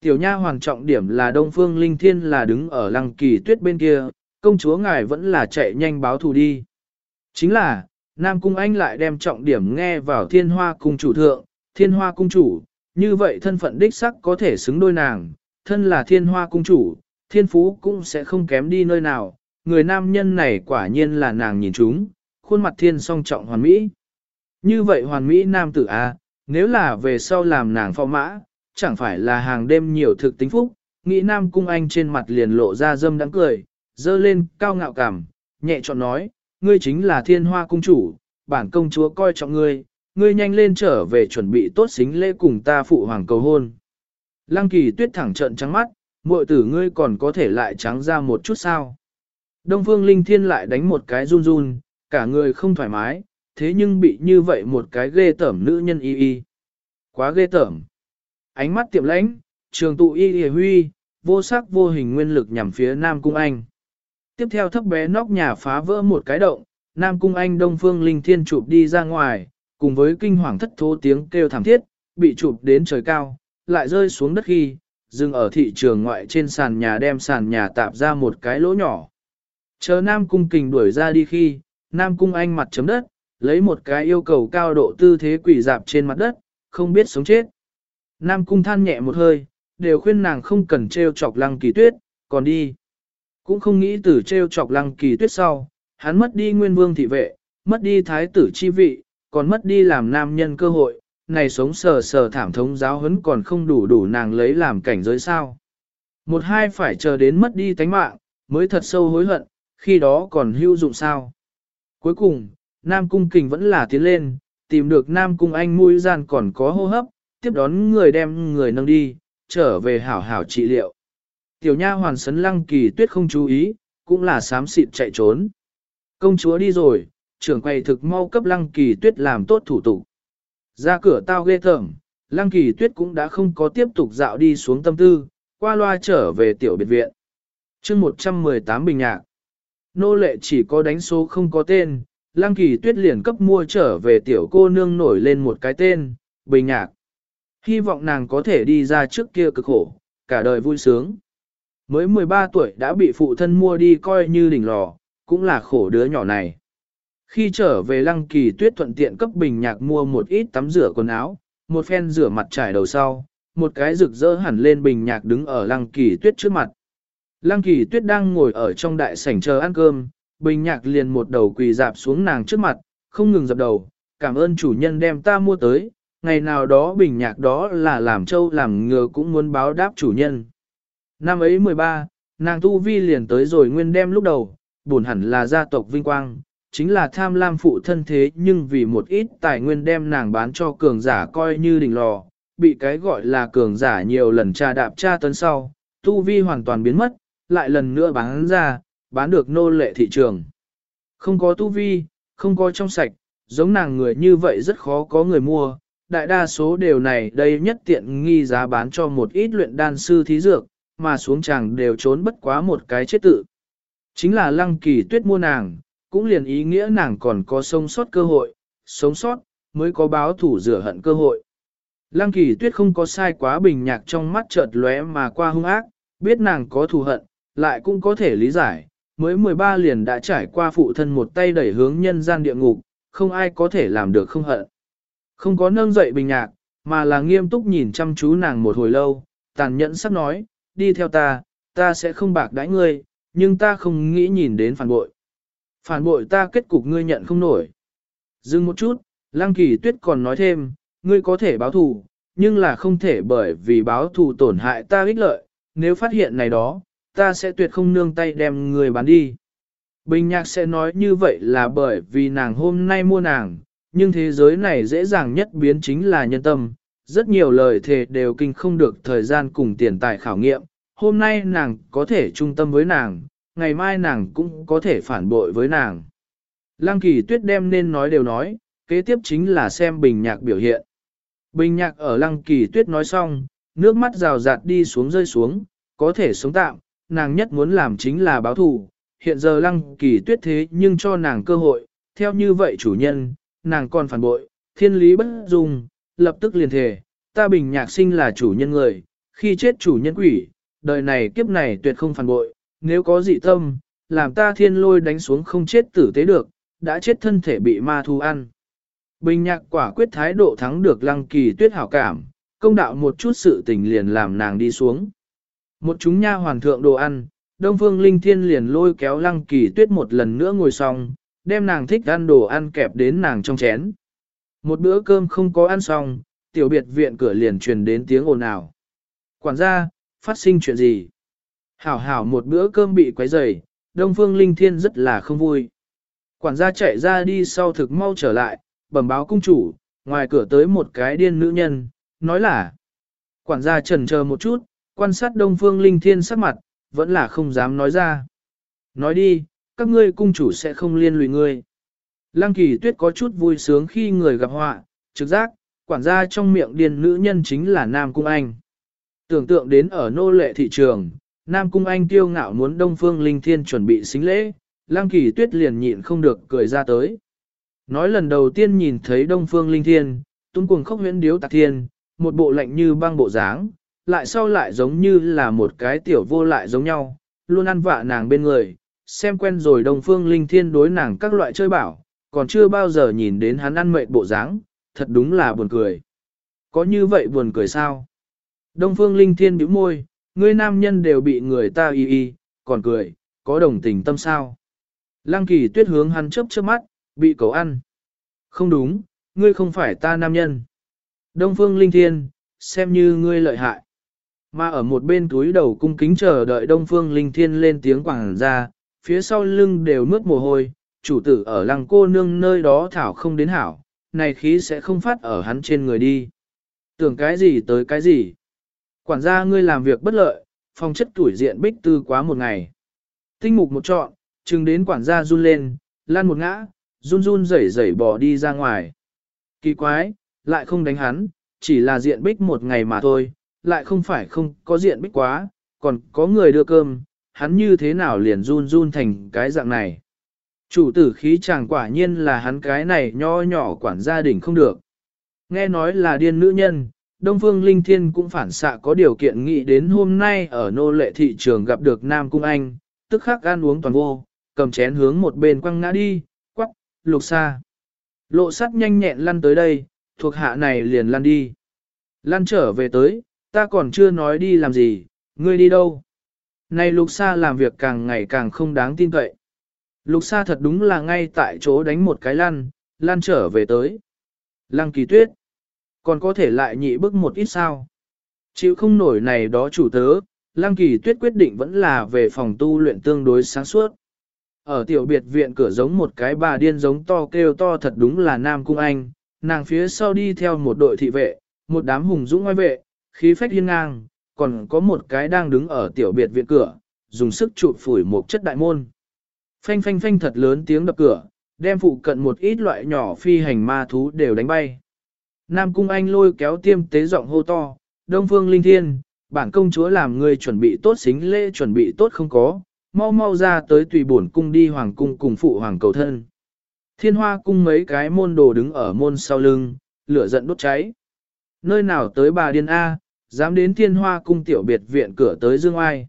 Tiểu nha hoàng trọng điểm là Đông Phương Linh Thiên là đứng ở lăng kỳ tuyết bên kia, công chúa ngài vẫn là chạy nhanh báo thù đi. Chính là, Nam Cung Anh lại đem trọng điểm nghe vào thiên hoa cung chủ thượng, thiên hoa cung chủ, như vậy thân phận đích sắc có thể xứng đôi nàng, thân là thiên hoa cung chủ, thiên phú cũng sẽ không kém đi nơi nào, người nam nhân này quả nhiên là nàng nhìn chúng, khuôn mặt thiên song trọng hoàn mỹ. Như vậy hoàn mỹ nam tử A, nếu là về sau làm nàng phò mã, chẳng phải là hàng đêm nhiều thực tính phúc, nghĩ nam cung anh trên mặt liền lộ ra dâm đắng cười, dơ lên cao ngạo cảm, nhẹ chọn nói, ngươi chính là thiên hoa cung chủ, bản công chúa coi trọng ngươi, ngươi nhanh lên trở về chuẩn bị tốt xính lễ cùng ta phụ hoàng cầu hôn. Lăng kỳ tuyết thẳng trận trắng mắt, muội tử ngươi còn có thể lại trắng ra một chút sao. Đông phương linh thiên lại đánh một cái run run, cả người không thoải mái, thế nhưng bị như vậy một cái ghê tởm nữ nhân y y. Quá ghê tởm. Ánh mắt tiệm lãnh, trường tụ y y huy, vô sắc vô hình nguyên lực nhằm phía Nam Cung Anh. Tiếp theo thấp bé nóc nhà phá vỡ một cái động, Nam Cung Anh Đông Phương Linh Thiên chụp đi ra ngoài, cùng với kinh hoàng thất thố tiếng kêu thảm thiết, bị chụp đến trời cao, lại rơi xuống đất khi, dừng ở thị trường ngoại trên sàn nhà đem sàn nhà tạp ra một cái lỗ nhỏ. Chờ Nam Cung Kình đuổi ra đi khi, Nam Cung Anh mặt chấm đất, lấy một cái yêu cầu cao độ tư thế quỷ dạp trên mặt đất, không biết sống chết. Nam Cung than nhẹ một hơi, đều khuyên nàng không cần treo chọc lăng kỳ tuyết, còn đi. Cũng không nghĩ từ treo chọc lăng kỳ tuyết sau, hắn mất đi nguyên vương thị vệ, mất đi thái tử chi vị, còn mất đi làm nam nhân cơ hội, này sống sờ sờ thảm thống giáo huấn còn không đủ đủ nàng lấy làm cảnh giới sao. Một hai phải chờ đến mất đi tánh mạng, mới thật sâu hối hận, khi đó còn hữu dụng sao. Cuối cùng, Nam Cung Kình vẫn là tiến lên, tìm được Nam Cung Anh mũi gian còn có hô hấp, tiếp đón người đem người nâng đi, trở về hảo hảo trị liệu. Tiểu nha hoàn sấn lăng kỳ tuyết không chú ý, cũng là sám xịt chạy trốn. Công chúa đi rồi, trưởng quầy thực mau cấp lăng kỳ tuyết làm tốt thủ tục. Ra cửa tao ghê tởm, lăng kỳ tuyết cũng đã không có tiếp tục dạo đi xuống tâm tư, qua loa trở về tiểu biệt viện. chương 118 bình nhạc. Nô lệ chỉ có đánh số không có tên, lăng kỳ tuyết liền cấp mua trở về tiểu cô nương nổi lên một cái tên, bình nhạc. Hy vọng nàng có thể đi ra trước kia cực khổ, cả đời vui sướng. Mới 13 tuổi đã bị phụ thân mua đi coi như đỉnh lò, cũng là khổ đứa nhỏ này. Khi trở về lăng kỳ tuyết thuận tiện cấp bình nhạc mua một ít tắm rửa quần áo, một phen rửa mặt trải đầu sau, một cái rực rỡ hẳn lên bình nhạc đứng ở lăng kỳ tuyết trước mặt. Lăng kỳ tuyết đang ngồi ở trong đại sảnh chờ ăn cơm, bình nhạc liền một đầu quỳ dạp xuống nàng trước mặt, không ngừng dập đầu, cảm ơn chủ nhân đem ta mua tới, ngày nào đó bình nhạc đó là làm trâu làm ngựa cũng muốn báo đáp chủ nhân. Năm ấy 13, nàng tu vi liền tới rồi nguyên đem lúc đầu, buồn hẳn là gia tộc vinh quang, chính là tham lam phụ thân thế nhưng vì một ít tài nguyên đem nàng bán cho cường giả coi như đỉnh lò, bị cái gọi là cường giả nhiều lần tra đạp tra tấn sau, tu vi hoàn toàn biến mất, lại lần nữa bán ra, bán được nô lệ thị trường. Không có tu vi, không có trong sạch, giống nàng người như vậy rất khó có người mua, đại đa số đều này đây nhất tiện nghi giá bán cho một ít luyện đan sư thí dược, mà xuống chàng đều trốn bất quá một cái chết tự. Chính là lăng kỳ tuyết mua nàng, cũng liền ý nghĩa nàng còn có sống sót cơ hội, sống sót, mới có báo thủ rửa hận cơ hội. Lăng kỳ tuyết không có sai quá bình nhạc trong mắt chợt lóe mà qua hung ác, biết nàng có thù hận, lại cũng có thể lý giải, mới 13 liền đã trải qua phụ thân một tay đẩy hướng nhân gian địa ngục, không ai có thể làm được không hận. Không có nâng dậy bình nhạc, mà là nghiêm túc nhìn chăm chú nàng một hồi lâu, tàn nhẫn sắp nói, đi theo ta, ta sẽ không bạc đãi ngươi, nhưng ta không nghĩ nhìn đến phản bội. Phản bội ta kết cục ngươi nhận không nổi. Dừng một chút, Lăng Kỳ Tuyết còn nói thêm, ngươi có thể báo thù, nhưng là không thể bởi vì báo thù tổn hại ta ích lợi, nếu phát hiện này đó, ta sẽ tuyệt không nương tay đem người bán đi. Bình nhạc sẽ nói như vậy là bởi vì nàng hôm nay mua nàng, nhưng thế giới này dễ dàng nhất biến chính là nhân tâm. Rất nhiều lời thề đều kinh không được thời gian cùng tiền tài khảo nghiệm. Hôm nay nàng có thể trung tâm với nàng, ngày mai nàng cũng có thể phản bội với nàng. Lăng kỳ tuyết đem nên nói đều nói, kế tiếp chính là xem bình nhạc biểu hiện. Bình nhạc ở lăng kỳ tuyết nói xong, nước mắt rào rạt đi xuống rơi xuống, có thể sống tạm, nàng nhất muốn làm chính là báo thù. Hiện giờ lăng kỳ tuyết thế nhưng cho nàng cơ hội, theo như vậy chủ nhân, nàng còn phản bội, thiên lý bất dung, lập tức liền thề, ta bình nhạc sinh là chủ nhân người, khi chết chủ nhân quỷ, đời này kiếp này tuyệt không phản bội, nếu có dị tâm, làm ta thiên lôi đánh xuống không chết tử tế được, đã chết thân thể bị ma thu ăn. Bình nhạc quả quyết thái độ thắng được lăng kỳ tuyết hảo cảm, công đạo một chút sự tình liền làm nàng đi xuống. Một chúng nha hoàn thượng đồ ăn, Đông Phương Linh Thiên liền lôi kéo lăng kỳ tuyết một lần nữa ngồi xong, đem nàng thích ăn đồ ăn kẹp đến nàng trong chén. Một bữa cơm không có ăn xong, tiểu biệt viện cửa liền truyền đến tiếng ồn ào. Quản gia, phát sinh chuyện gì? Hảo hảo một bữa cơm bị quấy rầy, Đông Phương Linh Thiên rất là không vui. Quản gia chạy ra đi sau thực mau trở lại, bẩm báo cung chủ, ngoài cửa tới một cái điên nữ nhân, nói là. Quản gia trần chờ một chút, quan sát Đông Phương Linh Thiên sắc mặt, vẫn là không dám nói ra. Nói đi, các ngươi cung chủ sẽ không liên lụy ngươi. Lăng kỳ tuyết có chút vui sướng khi người gặp họa, trực giác, quản gia trong miệng điền nữ nhân chính là Nam Cung Anh. Tưởng tượng đến ở nô lệ thị trường, Nam Cung Anh tiêu ngạo muốn Đông Phương Linh Thiên chuẩn bị xính lễ, Lăng kỳ tuyết liền nhịn không được cười ra tới. Nói lần đầu tiên nhìn thấy Đông Phương Linh Thiên, tung cuồng khóc huyễn điếu tạc thiên, một bộ lạnh như băng bộ dáng, lại sau lại giống như là một cái tiểu vô lại giống nhau, luôn ăn vạ nàng bên người, xem quen rồi Đông Phương Linh Thiên đối nàng các loại chơi bảo, còn chưa bao giờ nhìn đến hắn ăn mệt bộ dáng, thật đúng là buồn cười. Có như vậy buồn cười sao? Đông Phương Linh Thiên bĩu môi, ngươi nam nhân đều bị người ta y y, còn cười, có đồng tình tâm sao? Lăng kỳ tuyết hướng hắn chớp chớp mắt, bị cậu ăn. Không đúng, ngươi không phải ta nam nhân. Đông Phương Linh Thiên, xem như ngươi lợi hại. Mà ở một bên túi đầu cung kính chờ đợi Đông Phương Linh Thiên lên tiếng quảng ra, phía sau lưng đều mướt mồ hôi, chủ tử ở lăng cô nương nơi đó thảo không đến hảo, này khí sẽ không phát ở hắn trên người đi. Tưởng cái gì tới cái gì. Quản gia ngươi làm việc bất lợi, phong chất tuổi diện bích tư quá một ngày. Tinh mục một trọn, chừng đến quản gia run lên, lan một ngã, run run rẩy rẩy bỏ đi ra ngoài. Kỳ quái, lại không đánh hắn, chỉ là diện bích một ngày mà thôi, lại không phải không có diện bích quá, còn có người đưa cơm, hắn như thế nào liền run run thành cái dạng này. Chủ tử khí chàng quả nhiên là hắn cái này nho nhỏ quản gia đình không được. Nghe nói là điên nữ nhân, Đông Phương Linh Thiên cũng phản xạ có điều kiện nghĩ đến hôm nay ở nô lệ thị trường gặp được Nam Cung Anh, tức khắc ăn uống toàn vô, cầm chén hướng một bên quăng ngã đi, quắc, lục xa. Lộ sắt nhanh nhẹn lăn tới đây, thuộc hạ này liền lăn đi. Lăn trở về tới, ta còn chưa nói đi làm gì, ngươi đi đâu? Này lục xa làm việc càng ngày càng không đáng tin cậy. Lục Sa thật đúng là ngay tại chỗ đánh một cái lăn, lăn trở về tới. Lăng kỳ tuyết. Còn có thể lại nhị bức một ít sao. Chịu không nổi này đó chủ tớ, lăng kỳ tuyết quyết định vẫn là về phòng tu luyện tương đối sáng suốt. Ở tiểu biệt viện cửa giống một cái bà điên giống to kêu to thật đúng là Nam Cung Anh, nàng phía sau đi theo một đội thị vệ, một đám hùng dũng ngoài vệ, khí phách hiên ngang, còn có một cái đang đứng ở tiểu biệt viện cửa, dùng sức chụp phủi một chất đại môn. Phanh phanh phanh thật lớn tiếng đập cửa, đem phụ cận một ít loại nhỏ phi hành ma thú đều đánh bay. Nam Cung Anh lôi kéo tiêm tế giọng hô to, Đông Phương Linh Thiên, bản công chúa làm người chuẩn bị tốt xính lễ chuẩn bị tốt không có, mau mau ra tới tùy bổn cung đi hoàng cung cùng phụ hoàng cầu thân. Thiên hoa cung mấy cái môn đồ đứng ở môn sau lưng, lửa giận đốt cháy. Nơi nào tới bà điên A, dám đến thiên hoa cung tiểu biệt viện cửa tới dương ai.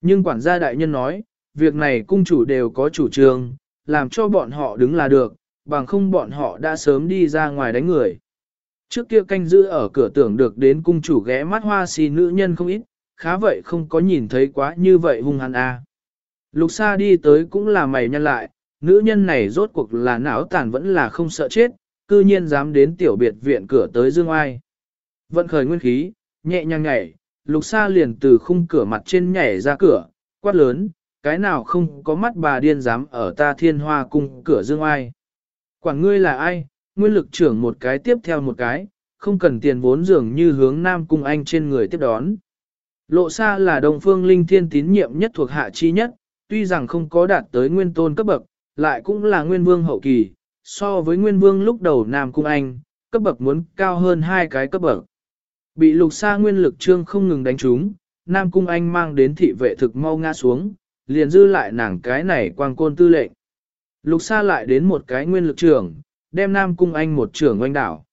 Nhưng quản gia đại nhân nói, việc này cung chủ đều có chủ trương, làm cho bọn họ đứng là được, bằng không bọn họ đã sớm đi ra ngoài đánh người. Trước kia canh giữ ở cửa tưởng được đến cung chủ ghé mắt hoa xì nữ nhân không ít, khá vậy không có nhìn thấy quá như vậy hung hăng a. Lục Sa đi tới cũng là mày nhăn lại, nữ nhân này rốt cuộc là não tàn vẫn là không sợ chết, cư nhiên dám đến tiểu biệt viện cửa tới dương ai. Vận khởi nguyên khí, nhẹ nhàng nhảy, Lục Sa liền từ khung cửa mặt trên nhảy ra cửa, quát lớn, cái nào không có mắt bà điên dám ở ta thiên hoa cung cửa dương ai. Quản ngươi là ai, nguyên lực trưởng một cái tiếp theo một cái, không cần tiền vốn dường như hướng Nam Cung Anh trên người tiếp đón. Lộ xa là đồng phương linh thiên tín nhiệm nhất thuộc hạ chi nhất, tuy rằng không có đạt tới nguyên tôn cấp bậc, lại cũng là nguyên vương hậu kỳ, so với nguyên vương lúc đầu Nam Cung Anh, cấp bậc muốn cao hơn hai cái cấp bậc. Bị lục xa nguyên lực trương không ngừng đánh trúng, Nam Cung Anh mang đến thị vệ thực mau ngã xuống, liền dư lại nàng cái này quang côn tư lệnh. Lục xa lại đến một cái nguyên lực trưởng, đem Nam Cung Anh một trưởng oanh đảo.